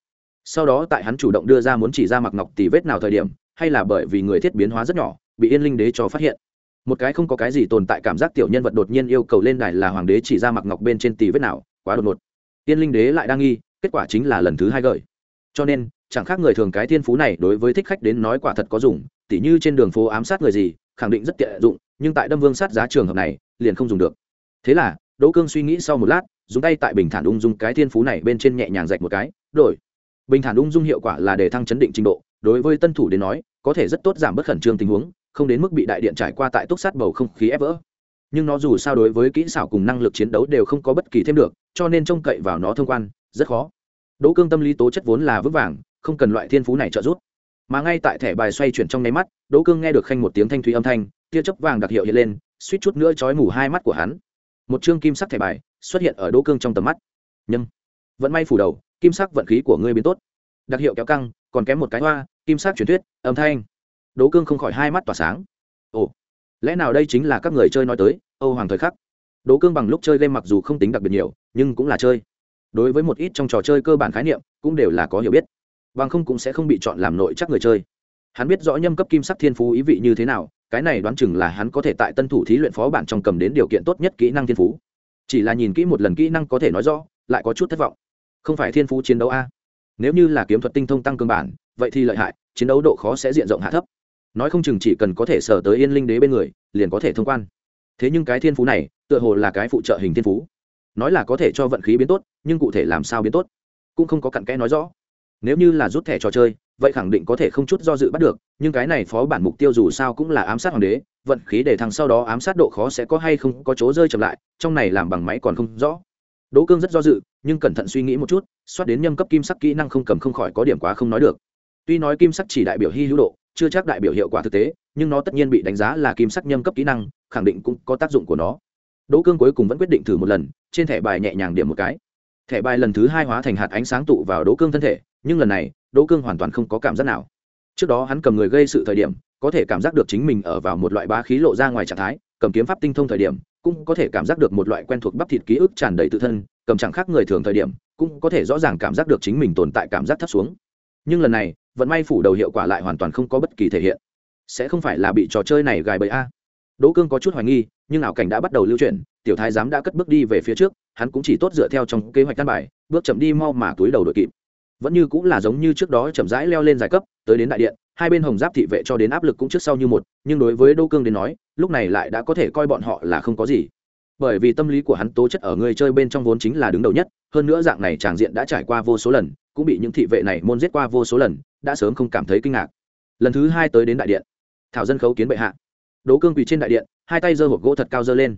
sau đó tại hắn chủ động đưa ra muốn chỉ ra mặc ngọc tỷ vết nào thời điểm, hay là bởi vì người thiết biến hóa rất nhỏ, bị yên linh đế cho phát hiện. Một cái không có cái gì tồn tại cảm giác tiểu nhân vật đột nhiên yêu cầu lên đài là hoàng đế chỉ ra mặc ngọc bên trên tỷ vết nào quá đột ngột. Tiên linh đế lại đang nghi, kết quả chính là lần thứ hai gợi. Cho nên, chẳng khác người thường cái thiên phú này đối với thích khách đến nói quả thật có dùng, tỉ như trên đường phố ám sát người gì, khẳng định rất tiện dụng, nhưng tại đâm vương sát giá trường hợp này, liền không dùng được. Thế là, đỗ cương suy nghĩ sau một lát, dùng tay tại bình thản ung dung cái thiên phú này bên trên nhẹ nhàng rạch một cái, đổi. Bình thản ung dung hiệu quả là để thăng chấn định trình độ, đối với tân thủ đến nói, có thể rất tốt giảm bớt khẩn trương tình huống, không đến mức bị đại điện trải qua tại túc sát bầu không khí ép vỡ nhưng nó dù sao đối với kỹ xảo cùng năng lực chiến đấu đều không có bất kỳ thêm được, cho nên trông cậy vào nó thông quan, rất khó. Đỗ cương tâm lý tố chất vốn là vững vàng, không cần loại thiên phú này trợ giúp. Mà ngay tại thẻ bài xoay chuyển trong nháy mắt, đỗ cương nghe được khanh một tiếng thanh thúy âm thanh, tia chớp vàng đặc hiệu hiện lên, suýt chút nữa chói mù hai mắt của hắn. Một chương kim sắc thẻ bài xuất hiện ở đỗ cương trong tầm mắt. Nhưng vẫn may phủ đầu, kim sắc vận khí của ngươi biến tốt. Đặc hiệu kéo căng, còn kém một cái hoa, kim sắc truyền thuyết, âm thanh. Đỗ cương không khỏi hai mắt tỏa sáng. Ồ, lẽ nào đây chính là các người chơi nói tới âu hoàng thời khắc Đố cương bằng lúc chơi game mặc dù không tính đặc biệt nhiều, nhưng cũng là chơi. Đối với một ít trong trò chơi cơ bản khái niệm, cũng đều là có hiểu biết. Bằng không cũng sẽ không bị chọn làm nội chắc người chơi. Hắn biết rõ nhâm cấp kim sắc thiên phú ý vị như thế nào, cái này đoán chừng là hắn có thể tại tân thủ thí luyện phó bản trong cầm đến điều kiện tốt nhất kỹ năng thiên phú. Chỉ là nhìn kỹ một lần kỹ năng có thể nói rõ, lại có chút thất vọng. Không phải thiên phú chiến đấu a. Nếu như là kiếm thuật tinh thông tăng cường bản, vậy thì lợi hại, chiến đấu độ khó sẽ diện rộng hạ thấp. Nói không chừng chỉ cần có thể sở tới yên linh đế bên người, liền có thể thông quan thế nhưng cái thiên phú này, tựa hồ là cái phụ trợ hình thiên phú. Nói là có thể cho vận khí biến tốt, nhưng cụ thể làm sao biến tốt, cũng không có cặn kẽ nói rõ. Nếu như là rút thẻ trò chơi, vậy khẳng định có thể không chút do dự bắt được, nhưng cái này phó bản mục tiêu dù sao cũng là ám sát hoàng đế, vận khí để thằng sau đó ám sát độ khó sẽ có hay không có chỗ rơi chậm lại, trong này làm bằng máy còn không rõ. Đỗ cương rất do dự, nhưng cẩn thận suy nghĩ một chút xoát đến nhâm cấp kim sắc kỹ năng không cầm không khỏi có điểm quá không nói được. Tuy nói kim sắc chỉ đại biểu hy hữu độ, chưa chắc đại biểu hiệu quả thực tế, nhưng nó tất nhiên bị đánh giá là kim sắc nhâm cấp kỹ năng khẳng định cũng có tác dụng của nó. Đỗ cương cuối cùng vẫn quyết định thử một lần, trên thẻ bài nhẹ nhàng điểm một cái. Thẻ bài lần thứ hai hóa thành hạt ánh sáng tụ vào đỗ cương thân thể, nhưng lần này, đỗ cương hoàn toàn không có cảm giác nào. Trước đó hắn cầm người gây sự thời điểm, có thể cảm giác được chính mình ở vào một loại bá khí lộ ra ngoài trạng thái, cầm kiếm pháp tinh thông thời điểm, cũng có thể cảm giác được một loại quen thuộc bắp thịt ký ức tràn đầy tự thân, cầm chẳng khác người thường thời điểm, cũng có thể rõ ràng cảm giác được chính mình tồn tại cảm giác thấp xuống. Nhưng lần này, vận may phủ đầu hiệu quả lại hoàn toàn không có bất kỳ thể hiện. Sẽ không phải là bị trò chơi này gài bẫy a đỗ cương có chút hoài nghi, nhưng ảo cảnh đã bắt đầu lưu chuyển, tiểu thái giám đã cất bước đi về phía trước, hắn cũng chỉ tốt dựa theo trong kế hoạch căn bài, bước chậm đi mau mà túi đầu đội kịp. Vẫn như cũng là giống như trước đó chậm rãi leo lên giải cấp, tới đến đại điện, hai bên hồng giáp thị vệ cho đến áp lực cũng trước sau như một, nhưng đối với đô cương đến nói, lúc này lại đã có thể coi bọn họ là không có gì. Bởi vì tâm lý của hắn tố chất ở người chơi bên trong vốn chính là đứng đầu nhất, hơn nữa dạng này tràng diện đã trải qua vô số lần, cũng bị những thị vệ này môn giết qua vô số lần, đã sớm không cảm thấy kinh ngạc. Lần thứ hai tới đến đại điện, thảo dân khấu kiến bệ hạ đỗ cương quỳ trên đại điện, hai tay giơ hộp gỗ thật cao giơ lên.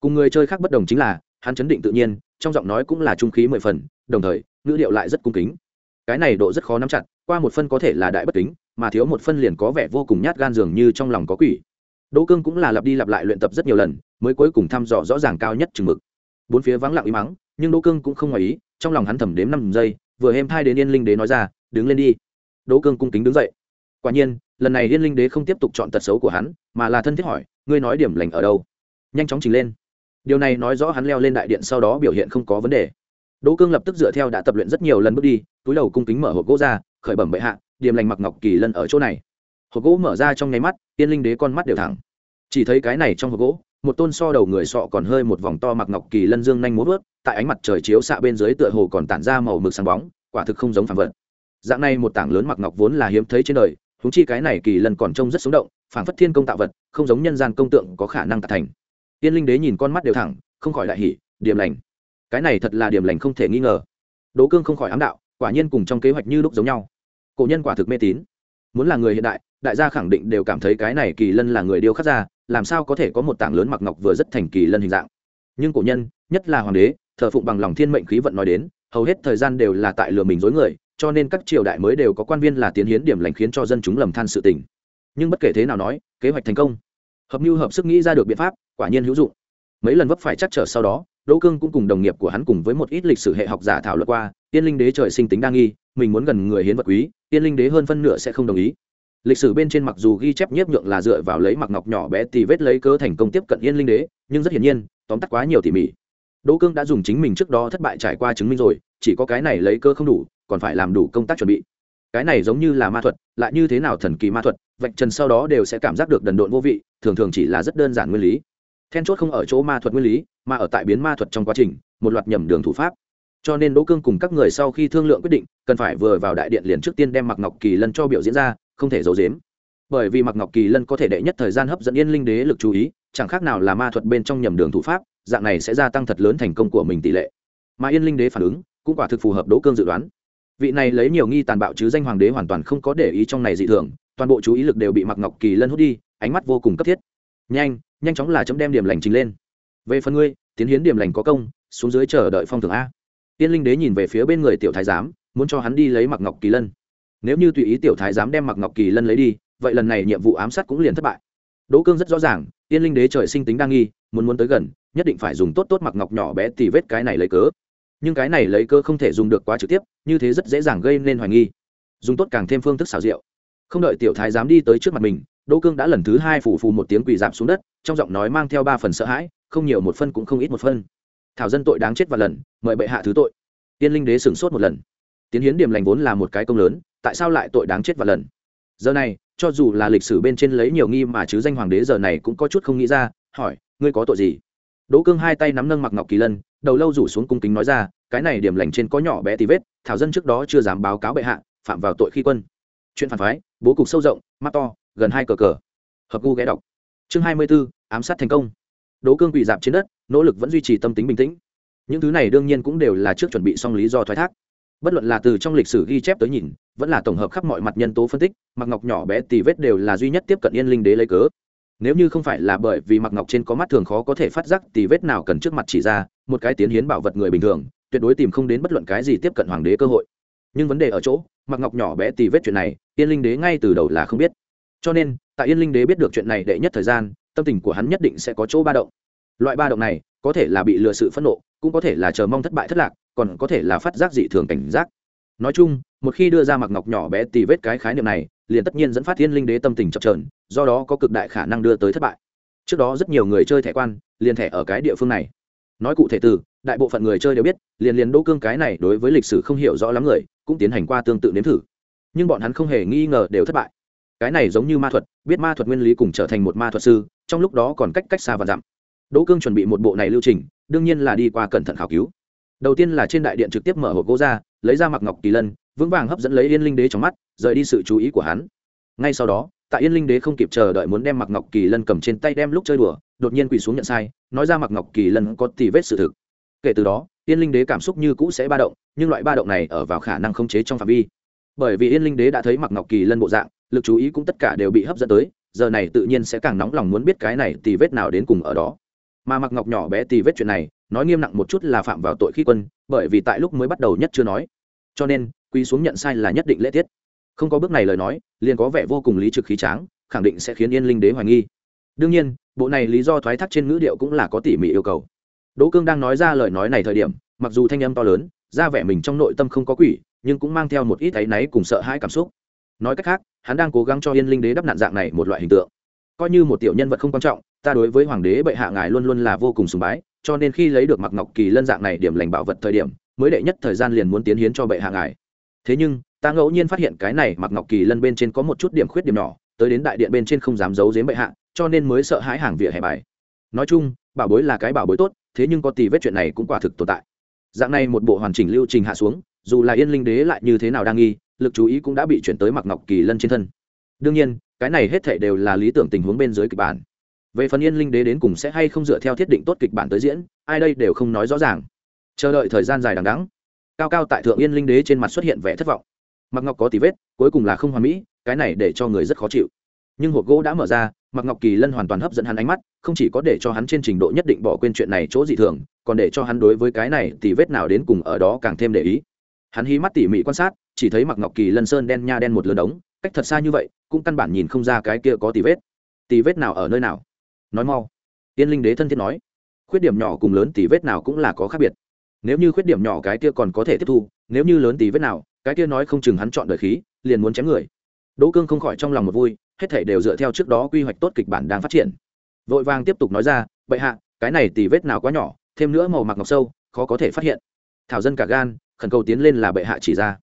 Cùng người chơi khác bất đồng chính là, hắn chấn định tự nhiên, trong giọng nói cũng là trung khí mười phần, đồng thời, ngữ điệu lại rất cung kính. Cái này độ rất khó nắm chặt, qua một phân có thể là đại bất kính, mà thiếu một phân liền có vẻ vô cùng nhát gan dường như trong lòng có quỷ. Đỗ cương cũng là lặp đi lặp lại luyện tập rất nhiều lần, mới cuối cùng thăm dò rõ ràng cao nhất chừng mực. Bốn phía vắng lặng im mắng, nhưng đỗ cương cũng không ngoài ý, trong lòng hắn thầm đếm năm giây, vừa êm thai đến yên linh đế nói ra, đứng lên đi. Đỗ cương cung kính đứng dậy. Quả nhiên lần này yên linh đế không tiếp tục chọn tật xấu của hắn, mà là thân thiết hỏi, ngươi nói điểm lành ở đâu? Nhanh chóng trình lên. Điều này nói rõ hắn leo lên đại điện sau đó biểu hiện không có vấn đề. Đỗ cương lập tức dựa theo đã tập luyện rất nhiều lần bước đi, túi đầu cung kính mở hộp gỗ ra, khởi bẩm bệ hạ, điểm lành mặc ngọc kỳ lân ở chỗ này. Hộp gỗ mở ra trong nháy mắt yên linh đế con mắt đều thẳng. Chỉ thấy cái này trong hộp gỗ, một tôn so đầu người sọ còn hơi một vòng to mặc ngọc kỳ lân dương nhanh múa vớt, tại ánh mặt trời chiếu xạ bên dưới tựa hồ còn tản ra màu mực sáng bóng, quả thực không giống phản vật. Dạng này một tảng lớn mặc ngọc vốn là hiếm thấy trên đời huống chi cái này kỳ lần còn trông rất sống động, phảng phất thiên công tạo vật, không giống nhân gian công tượng có khả năng tạo thành. Tiên linh đế nhìn con mắt đều thẳng, không khỏi đại hỉ, điểm lành. Cái này thật là điểm lành không thể nghi ngờ. Đố cương không khỏi ám đạo, quả nhiên cùng trong kế hoạch như lúc giống nhau. Cổ nhân quả thực mê tín. Muốn là người hiện đại đại gia khẳng định đều cảm thấy cái này kỳ lân là người điêu khắc ra, làm sao có thể có một tảng lớn mặc ngọc vừa rất thành kỳ lân hình dạng. Nhưng cổ nhân, nhất là hoàng đế, thờ phụng bằng lòng thiên mệnh khí vận nói đến, hầu hết thời gian đều là tại lừa mình dối người cho nên các triều đại mới đều có quan viên là tiến hiến điểm lành khiến cho dân chúng lầm than sự tình. Nhưng bất kể thế nào nói, kế hoạch thành công. Hợp mưu hợp sức nghĩ ra được biện pháp, quả nhiên hữu dụng. Mấy lần vấp phải chắc trở sau đó, đỗ cương cũng cùng đồng nghiệp của hắn cùng với một ít lịch sử hệ học giả thảo luận qua, tiên linh đế trời sinh tính đa nghi, mình muốn gần người hiến vật quý, tiên linh đế hơn phân nửa sẽ không đồng ý. Lịch sử bên trên mặc dù ghi chép nhiếp nhượng là dựa vào lấy mặc ngọc nhỏ bé thì vết lấy cớ thành công tiếp cận yên linh đế, nhưng rất hiển nhiên, tóm tắt quá nhiều tỉ mỉ đỗ cương đã dùng chính mình trước đó thất bại trải qua chứng minh rồi, chỉ có cái này lấy cơ không đủ, còn phải làm đủ công tác chuẩn bị. Cái này giống như là ma thuật, lại như thế nào thần kỳ ma thuật, vạch trần sau đó đều sẽ cảm giác được đần độn vô vị, thường thường chỉ là rất đơn giản nguyên lý. Then chốt không ở chỗ ma thuật nguyên lý, mà ở tại biến ma thuật trong quá trình, một loạt nhầm đường thủ pháp. Cho nên đỗ cương cùng các người sau khi thương lượng quyết định, cần phải vừa vào đại điện liền trước tiên đem mặc ngọc kỳ lân cho biểu diễn ra, không thể giấu giếm. Bởi vì mặc ngọc kỳ lân có thể đệ nhất thời gian hấp dẫn yên linh đế lực chú ý, chẳng khác nào là ma thuật bên trong nhầm đường thủ pháp dạng này sẽ gia tăng thật lớn thành công của mình tỷ lệ. Mà yên linh đế phản ứng, cũng quả thực phù hợp đỗ cương dự đoán. Vị này lấy nhiều nghi tàn bạo chứ danh hoàng đế hoàn toàn không có để ý trong này dị thường, toàn bộ chú ý lực đều bị mặc ngọc kỳ lân hút đi, ánh mắt vô cùng cấp thiết. Nhanh nhanh chóng là chấm đem điểm lành trình lên. Về phần ngươi, tiến hiến điểm lành có công, xuống dưới chờ đợi phong thưởng a. Tiên linh đế nhìn về phía bên người tiểu thái giám, muốn cho hắn đi lấy mặc ngọc kỳ lân. Nếu như tùy ý tiểu thái giám đem mặc ngọc kỳ lân lấy đi, vậy lần này nhiệm vụ ám sát cũng liền thất bại đỗ cương rất rõ ràng, tiên linh đế trời sinh tính đang nghi, muốn muốn tới gần, nhất định phải dùng tốt tốt mặc ngọc nhỏ bé tì vết cái này lấy cớ. Nhưng cái này lấy cơ không thể dùng được quá trực tiếp, như thế rất dễ dàng gây nên hoài nghi. Dùng tốt càng thêm phương thức xảo diệu. Không đợi tiểu thái dám đi tới trước mặt mình, đỗ cương đã lần thứ hai phủ phù một tiếng quỳ giảm xuống đất, trong giọng nói mang theo ba phần sợ hãi, không nhiều một phân cũng không ít một phân. Thảo dân tội đáng chết và lần, mời bệ hạ thứ tội. Tiên linh đế sửng sốt một lần. Tiến hiến điểm lành vốn là một cái công lớn, tại sao lại tội đáng chết và lần? Giờ này cho dù là lịch sử bên trên lấy nhiều nghi mà chứ danh hoàng đế giờ này cũng có chút không nghĩ ra, hỏi, ngươi có tội gì? Đỗ cương hai tay nắm nâng mặc ngọc kỳ lân, đầu lâu rủ xuống cung kính nói ra, cái này điểm lành trên có nhỏ bé tí vết, thảo dân trước đó chưa dám báo cáo bệ hạ, phạm vào tội khi quân. Chuyện phản phái, bố cục sâu rộng, mắt to, gần hai cờ cờ. Hợp gu ghé đọc. Chương hai mươi b ố ám sát thành công. Đỗ cương quỳ dạp trên đất, nỗ lực vẫn duy trì tâm tính bình tĩnh. Những thứ này đương nhiên cũng đều là trước chuẩn bị xong lý do thoái thác. Bất luận là từ trong lịch sử ghi chép tới nhìn vẫn là tổng hợp khắp mọi mặt nhân tố phân tích mặc ngọc nhỏ bé tì vết đều là duy nhất tiếp cận yên linh đế lấy cớ. Nếu như không phải là bởi vì mặc ngọc trên có mắt thường khó có thể phát giác tì vết nào cần trước mặt chỉ ra, một cái tiến hiến bảo vật người bình thường, tuyệt đối tìm không đến bất luận cái gì tiếp cận hoàng đế cơ hội. Nhưng vấn đề ở chỗ mặc ngọc nhỏ bé tì vết chuyện này, yên linh đế ngay từ đầu là không biết. Cho nên, tại yên linh đế biết được chuyện này đệ nhất thời gian, tâm tình của hắn nhất định sẽ có chỗ ba động. Loại ba động này, có thể là bị lừa sự phẫn nộ, cũng có thể là chờ mong thất bại thất lạc, còn có thể là phát giác dị thường cảnh giác. Nói chung một khi đưa ra mặc ngọc nhỏ bé tì vết cái khái niệm này, liền tất nhiên dẫn phát thiên linh đế tâm tình chập trờn do đó có cực đại khả năng đưa tới thất bại. Trước đó rất nhiều người chơi thẻ quan, liền thẻ ở cái địa phương này. Nói cụ thể từ, đại bộ phận người chơi đều biết, liền liền đỗ cương cái này đối với lịch sử không hiểu rõ lắm người, cũng tiến hành qua tương tự nếm thử. Nhưng bọn hắn không hề nghi ngờ đều thất bại. Cái này giống như ma thuật, biết ma thuật nguyên lý cùng trở thành một ma thuật sư, trong lúc đó còn cách cách xa và dặm. Đỗ cương chuẩn bị một bộ này lưu trình, đương nhiên là đi qua cẩn thận khảo cứu. Đầu tiên là trên đại điện trực tiếp mở hộp gỗ ra, lấy ra mặc ngọc kỳ lân vững vàng hấp dẫn lấy yên linh đế trong mắt, rời đi sự chú ý của hắn. Ngay sau đó, tại yên linh đế không kịp chờ đợi muốn đem mặc ngọc kỳ lân cầm trên tay đem lúc chơi đùa, đột nhiên quỳ xuống nhận sai, nói ra mặc ngọc kỳ lân có tì vết sự thực. Kể từ đó, yên linh đế cảm xúc như cũ sẽ ba động, nhưng loại ba động này ở vào khả năng khống chế trong phạm vi. Bởi vì yên linh đế đã thấy mặc ngọc kỳ lân bộ dạng, lực chú ý cũng tất cả đều bị hấp dẫn tới, giờ này tự nhiên sẽ càng nóng lòng muốn biết cái này tì vết nào đến cùng ở đó. Mà mặc ngọc nhỏ bé tì vết chuyện này, nói nghiêm nặng một chút là phạm vào tội khi quân, bởi vì tại lúc mới bắt đầu nhất chưa nói. Cho nên quy xuống nhận sai là nhất định lễ tiết. Không có bước này lời nói, liền có vẻ vô cùng lý trực khí tráng, khẳng định sẽ khiến yên linh đế hoài nghi. Đương nhiên, bộ này lý do thoái thác trên ngữ điệu cũng là có tỉ mỉ yêu cầu. Đỗ cương đang nói ra lời nói này thời điểm, mặc dù thanh âm to lớn, ra vẻ mình trong nội tâm không có quỷ, nhưng cũng mang theo một ít áy náy cùng sợ hãi cảm xúc. Nói cách khác, hắn đang cố gắng cho yên linh đế đắp nạn dạng này một loại hình tượng. Coi như một tiểu nhân vật không quan trọng, ta đối với hoàng đế bệ hạ ngài luôn luôn là vô cùng sùng bái, cho nên khi lấy được mặc ngọc kỳ lân dạng này điểm lành bảo vật thời điểm, mới đệ nhất thời gian liền muốn tiến hiến cho bệ hạ ngài thế nhưng, ta ngẫu nhiên phát hiện cái này mặc ngọc kỳ lân bên trên có một chút điểm khuyết điểm nhỏ, tới đến đại điện bên trên không dám giấu dếm bệ hạ, cho nên mới sợ hãi hàng vỉa hè bài. Nói chung, bảo bối là cái bảo bối tốt, thế nhưng có tì vết chuyện này cũng quả thực tồn tại. Dạng này một bộ hoàn chỉnh lưu trình hạ xuống, dù là yên linh đế lại như thế nào đang nghi, lực chú ý cũng đã bị chuyển tới mặc ngọc kỳ lân trên thân. Đương nhiên, cái này hết thể đều là lý tưởng tình huống bên dưới kịch bản. Về phần yên linh đế đến cùng sẽ hay không dựa theo thiết định tốt kịch bản tới diễn, ai đây đều không nói rõ ràng. Chờ đợi thời gian dài đằng đắng cao cao tại thượng yên linh đế trên mặt xuất hiện vẻ thất vọng. Mặc ngọc có tí vết, cuối cùng là không hoàn mỹ, cái này để cho người rất khó chịu. Nhưng hộp gỗ đã mở ra mặc ngọc kỳ lân hoàn toàn hấp dẫn hắn ánh mắt, không chỉ có để cho hắn trên trình độ nhất định bỏ quên chuyện này chỗ dị thường, còn để cho hắn đối với cái này thì vết nào đến cùng ở đó càng thêm để ý. Hắn hí mắt tỉ mỉ quan sát, chỉ thấy mặc ngọc kỳ lân sơn đen nha đen một lửa đống, cách thật xa như vậy, cũng căn bản nhìn không ra cái kia có tì vết. Tì vết nào ở nơi nào? Nói mau. Tiên linh đế thân thiết nói. Khuyết điểm nhỏ cùng lớn tì vết nào cũng là có khác biệt nếu như khuyết điểm nhỏ cái kia còn có thể tiếp thu, nếu như lớn tí vết nào, cái kia nói không chừng hắn chọn đời khí, liền muốn chém người. Đỗ cương không khỏi trong lòng một vui, hết thể đều dựa theo trước đó quy hoạch tốt kịch bản đang phát triển. Vội vàng tiếp tục nói ra, bệ hạ, cái này tì vết nào quá nhỏ, thêm nữa màu mặc ngọc sâu, khó có thể phát hiện. Thảo dân cả gan, khẩn cầu tiến lên là bệ hạ chỉ ra.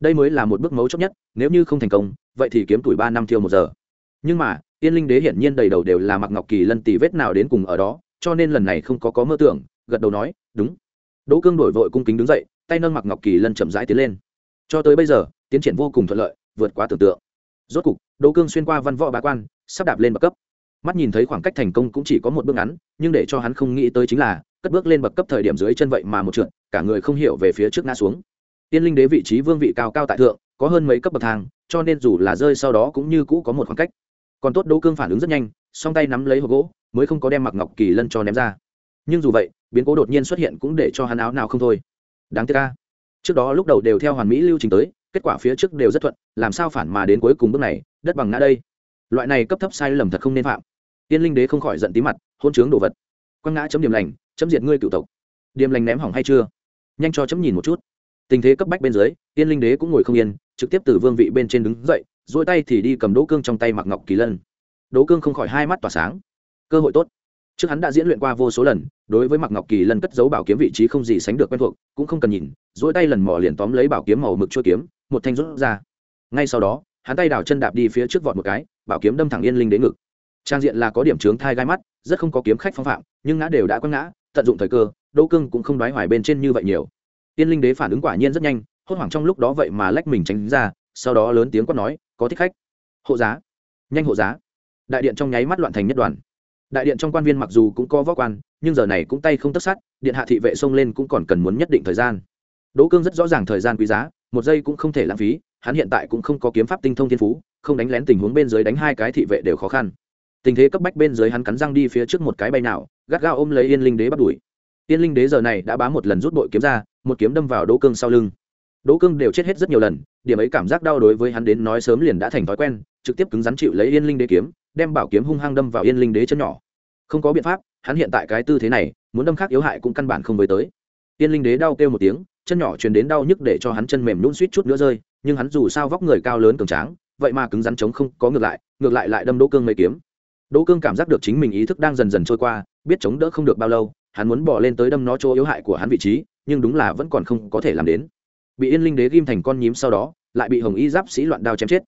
Đây mới là một bước mấu chốt nhất, nếu như không thành công, vậy thì kiếm tuổi ba năm thiêu một giờ. Nhưng mà, yên linh đế hiển nhiên đầy đầu đều là mặc ngọc kỳ lân tì vết nào đến cùng ở đó, cho nên lần này không có có mơ tưởng, gật đầu nói, đúng đỗ cương đổi vội cung kính đứng dậy, tay nâng mặc ngọc kỳ lân chậm rãi tiến lên. Cho tới bây giờ, tiến triển vô cùng thuận lợi, vượt quá tưởng tượng. Rốt cục, đỗ cương xuyên qua văn võ bá quan, sắp đạp lên bậc cấp. Mắt nhìn thấy khoảng cách thành công cũng chỉ có một bước ngắn, nhưng để cho hắn không nghĩ tới chính là, cất bước lên bậc cấp thời điểm dưới chân vậy mà một trượt, cả người không hiểu về phía trước ngã xuống. Tiên linh đế vị trí vương vị cao cao tại thượng, có hơn mấy cấp bậc thang, cho nên dù là rơi sau đó cũng như cũ có một khoảng cách. Còn tốt đỗ cương phản ứng rất nhanh, song tay nắm lấy hộp gỗ, mới không có đem mặc ngọc kỳ lân cho ném ra. Nhưng dù vậy biến cố đột nhiên xuất hiện cũng để cho hắn áo nào không thôi. Đáng tiếc ca trước đó lúc đầu đều theo hoàn mỹ lưu trình tới, kết quả phía trước đều rất thuận, làm sao phản mà đến cuối cùng bước này, đất bằng ngã đây. Loại này cấp thấp sai lầm thật không nên phạm. Tiên linh đế không khỏi giận tí mặt, hôn chướng đồ vật. Quăng ngã chấm điểm lành, chấm diệt ngươi cựu tộc. Điểm lành ném hỏng hay chưa? Nhanh cho chấm nhìn một chút. Tình thế cấp bách bên dưới, tiên linh đế cũng ngồi không yên, trực tiếp từ vương vị bên trên đứng dậy dỗi tay thì đi cầm đỗ cương trong tay mặc ngọc kỳ lân. Đỗ cương không khỏi hai mắt tỏa sáng. Cơ hội tốt trước hắn đã diễn luyện qua vô số lần, đối với mặc ngọc kỳ lần cất giấu bảo kiếm vị trí không gì sánh được quen thuộc, cũng không cần nhìn dỗi tay lần mò liền tóm lấy bảo kiếm màu mực chua kiếm, một thanh rút ra. Ngay sau đó, hắn tay đào chân đạp đi phía trước vọt một cái, bảo kiếm đâm thẳng yên linh đến ngực. Trang diện là có điểm trướng thai gai mắt, rất không có kiếm khách phong phạm, nhưng ngã đều đã quăng ngã, tận dụng thời cơ, đỗ cương cũng không đoái hoài bên trên như vậy nhiều. Tiên linh đế phản ứng quả nhiên rất nhanh, hốt hoảng trong lúc đó vậy mà lách mình tránh ra, sau đó lớn tiếng quát nói, có thích khách? Hộ giá. Nhanh hộ giá. Đại điện trong nháy mắt loạn thành nhất đoàn đại điện trong quan viên mặc dù cũng có võ quan, nhưng giờ này cũng tay không tất sát, điện hạ thị vệ xông lên cũng còn cần muốn nhất định thời gian. Đỗ cương rất rõ ràng thời gian quý giá, một giây cũng không thể lãng phí, hắn hiện tại cũng không có kiếm pháp tinh thông thiên phú, không đánh lén tình huống bên dưới đánh hai cái thị vệ đều khó khăn. Tình thế cấp bách bên dưới hắn cắn răng đi phía trước một cái bay nào, gắt gao ôm lấy yên linh đế bắt đuổi. Yên linh đế giờ này đã bám một lần rút bội kiếm ra, một kiếm đâm vào đỗ cương sau lưng. Đỗ cương đều chết hết rất nhiều lần, điểm ấy cảm giác đau đối với hắn đến nói sớm liền đã thành thói quen, trực tiếp cứng rắn chịu lấy yên linh đế kiếm đem bảo kiếm hung hăng đâm vào yên linh đế chân nhỏ. Không có biện pháp, hắn hiện tại cái tư thế này, muốn đâm khác yếu hại cũng căn bản không với tới. Yên linh đế đau kêu một tiếng, chân nhỏ truyền đến đau nhức để cho hắn chân mềm nhún suýt chút nữa rơi, nhưng hắn dù sao vóc người cao lớn cường tráng, vậy mà cứng rắn chống không, có ngược lại ngược lại lại đâm đỗ cương mấy kiếm. Đỗ cương cảm giác được chính mình ý thức đang dần dần trôi qua, biết chống đỡ không được bao lâu, hắn muốn bỏ lên tới đâm nó chỗ yếu hại của hắn vị trí, nhưng đúng là vẫn còn không có thể làm đến. Bị yên linh đế ghim thành con nhím sau đó, lại bị hồng y giáp sĩ loạn đao chém chết.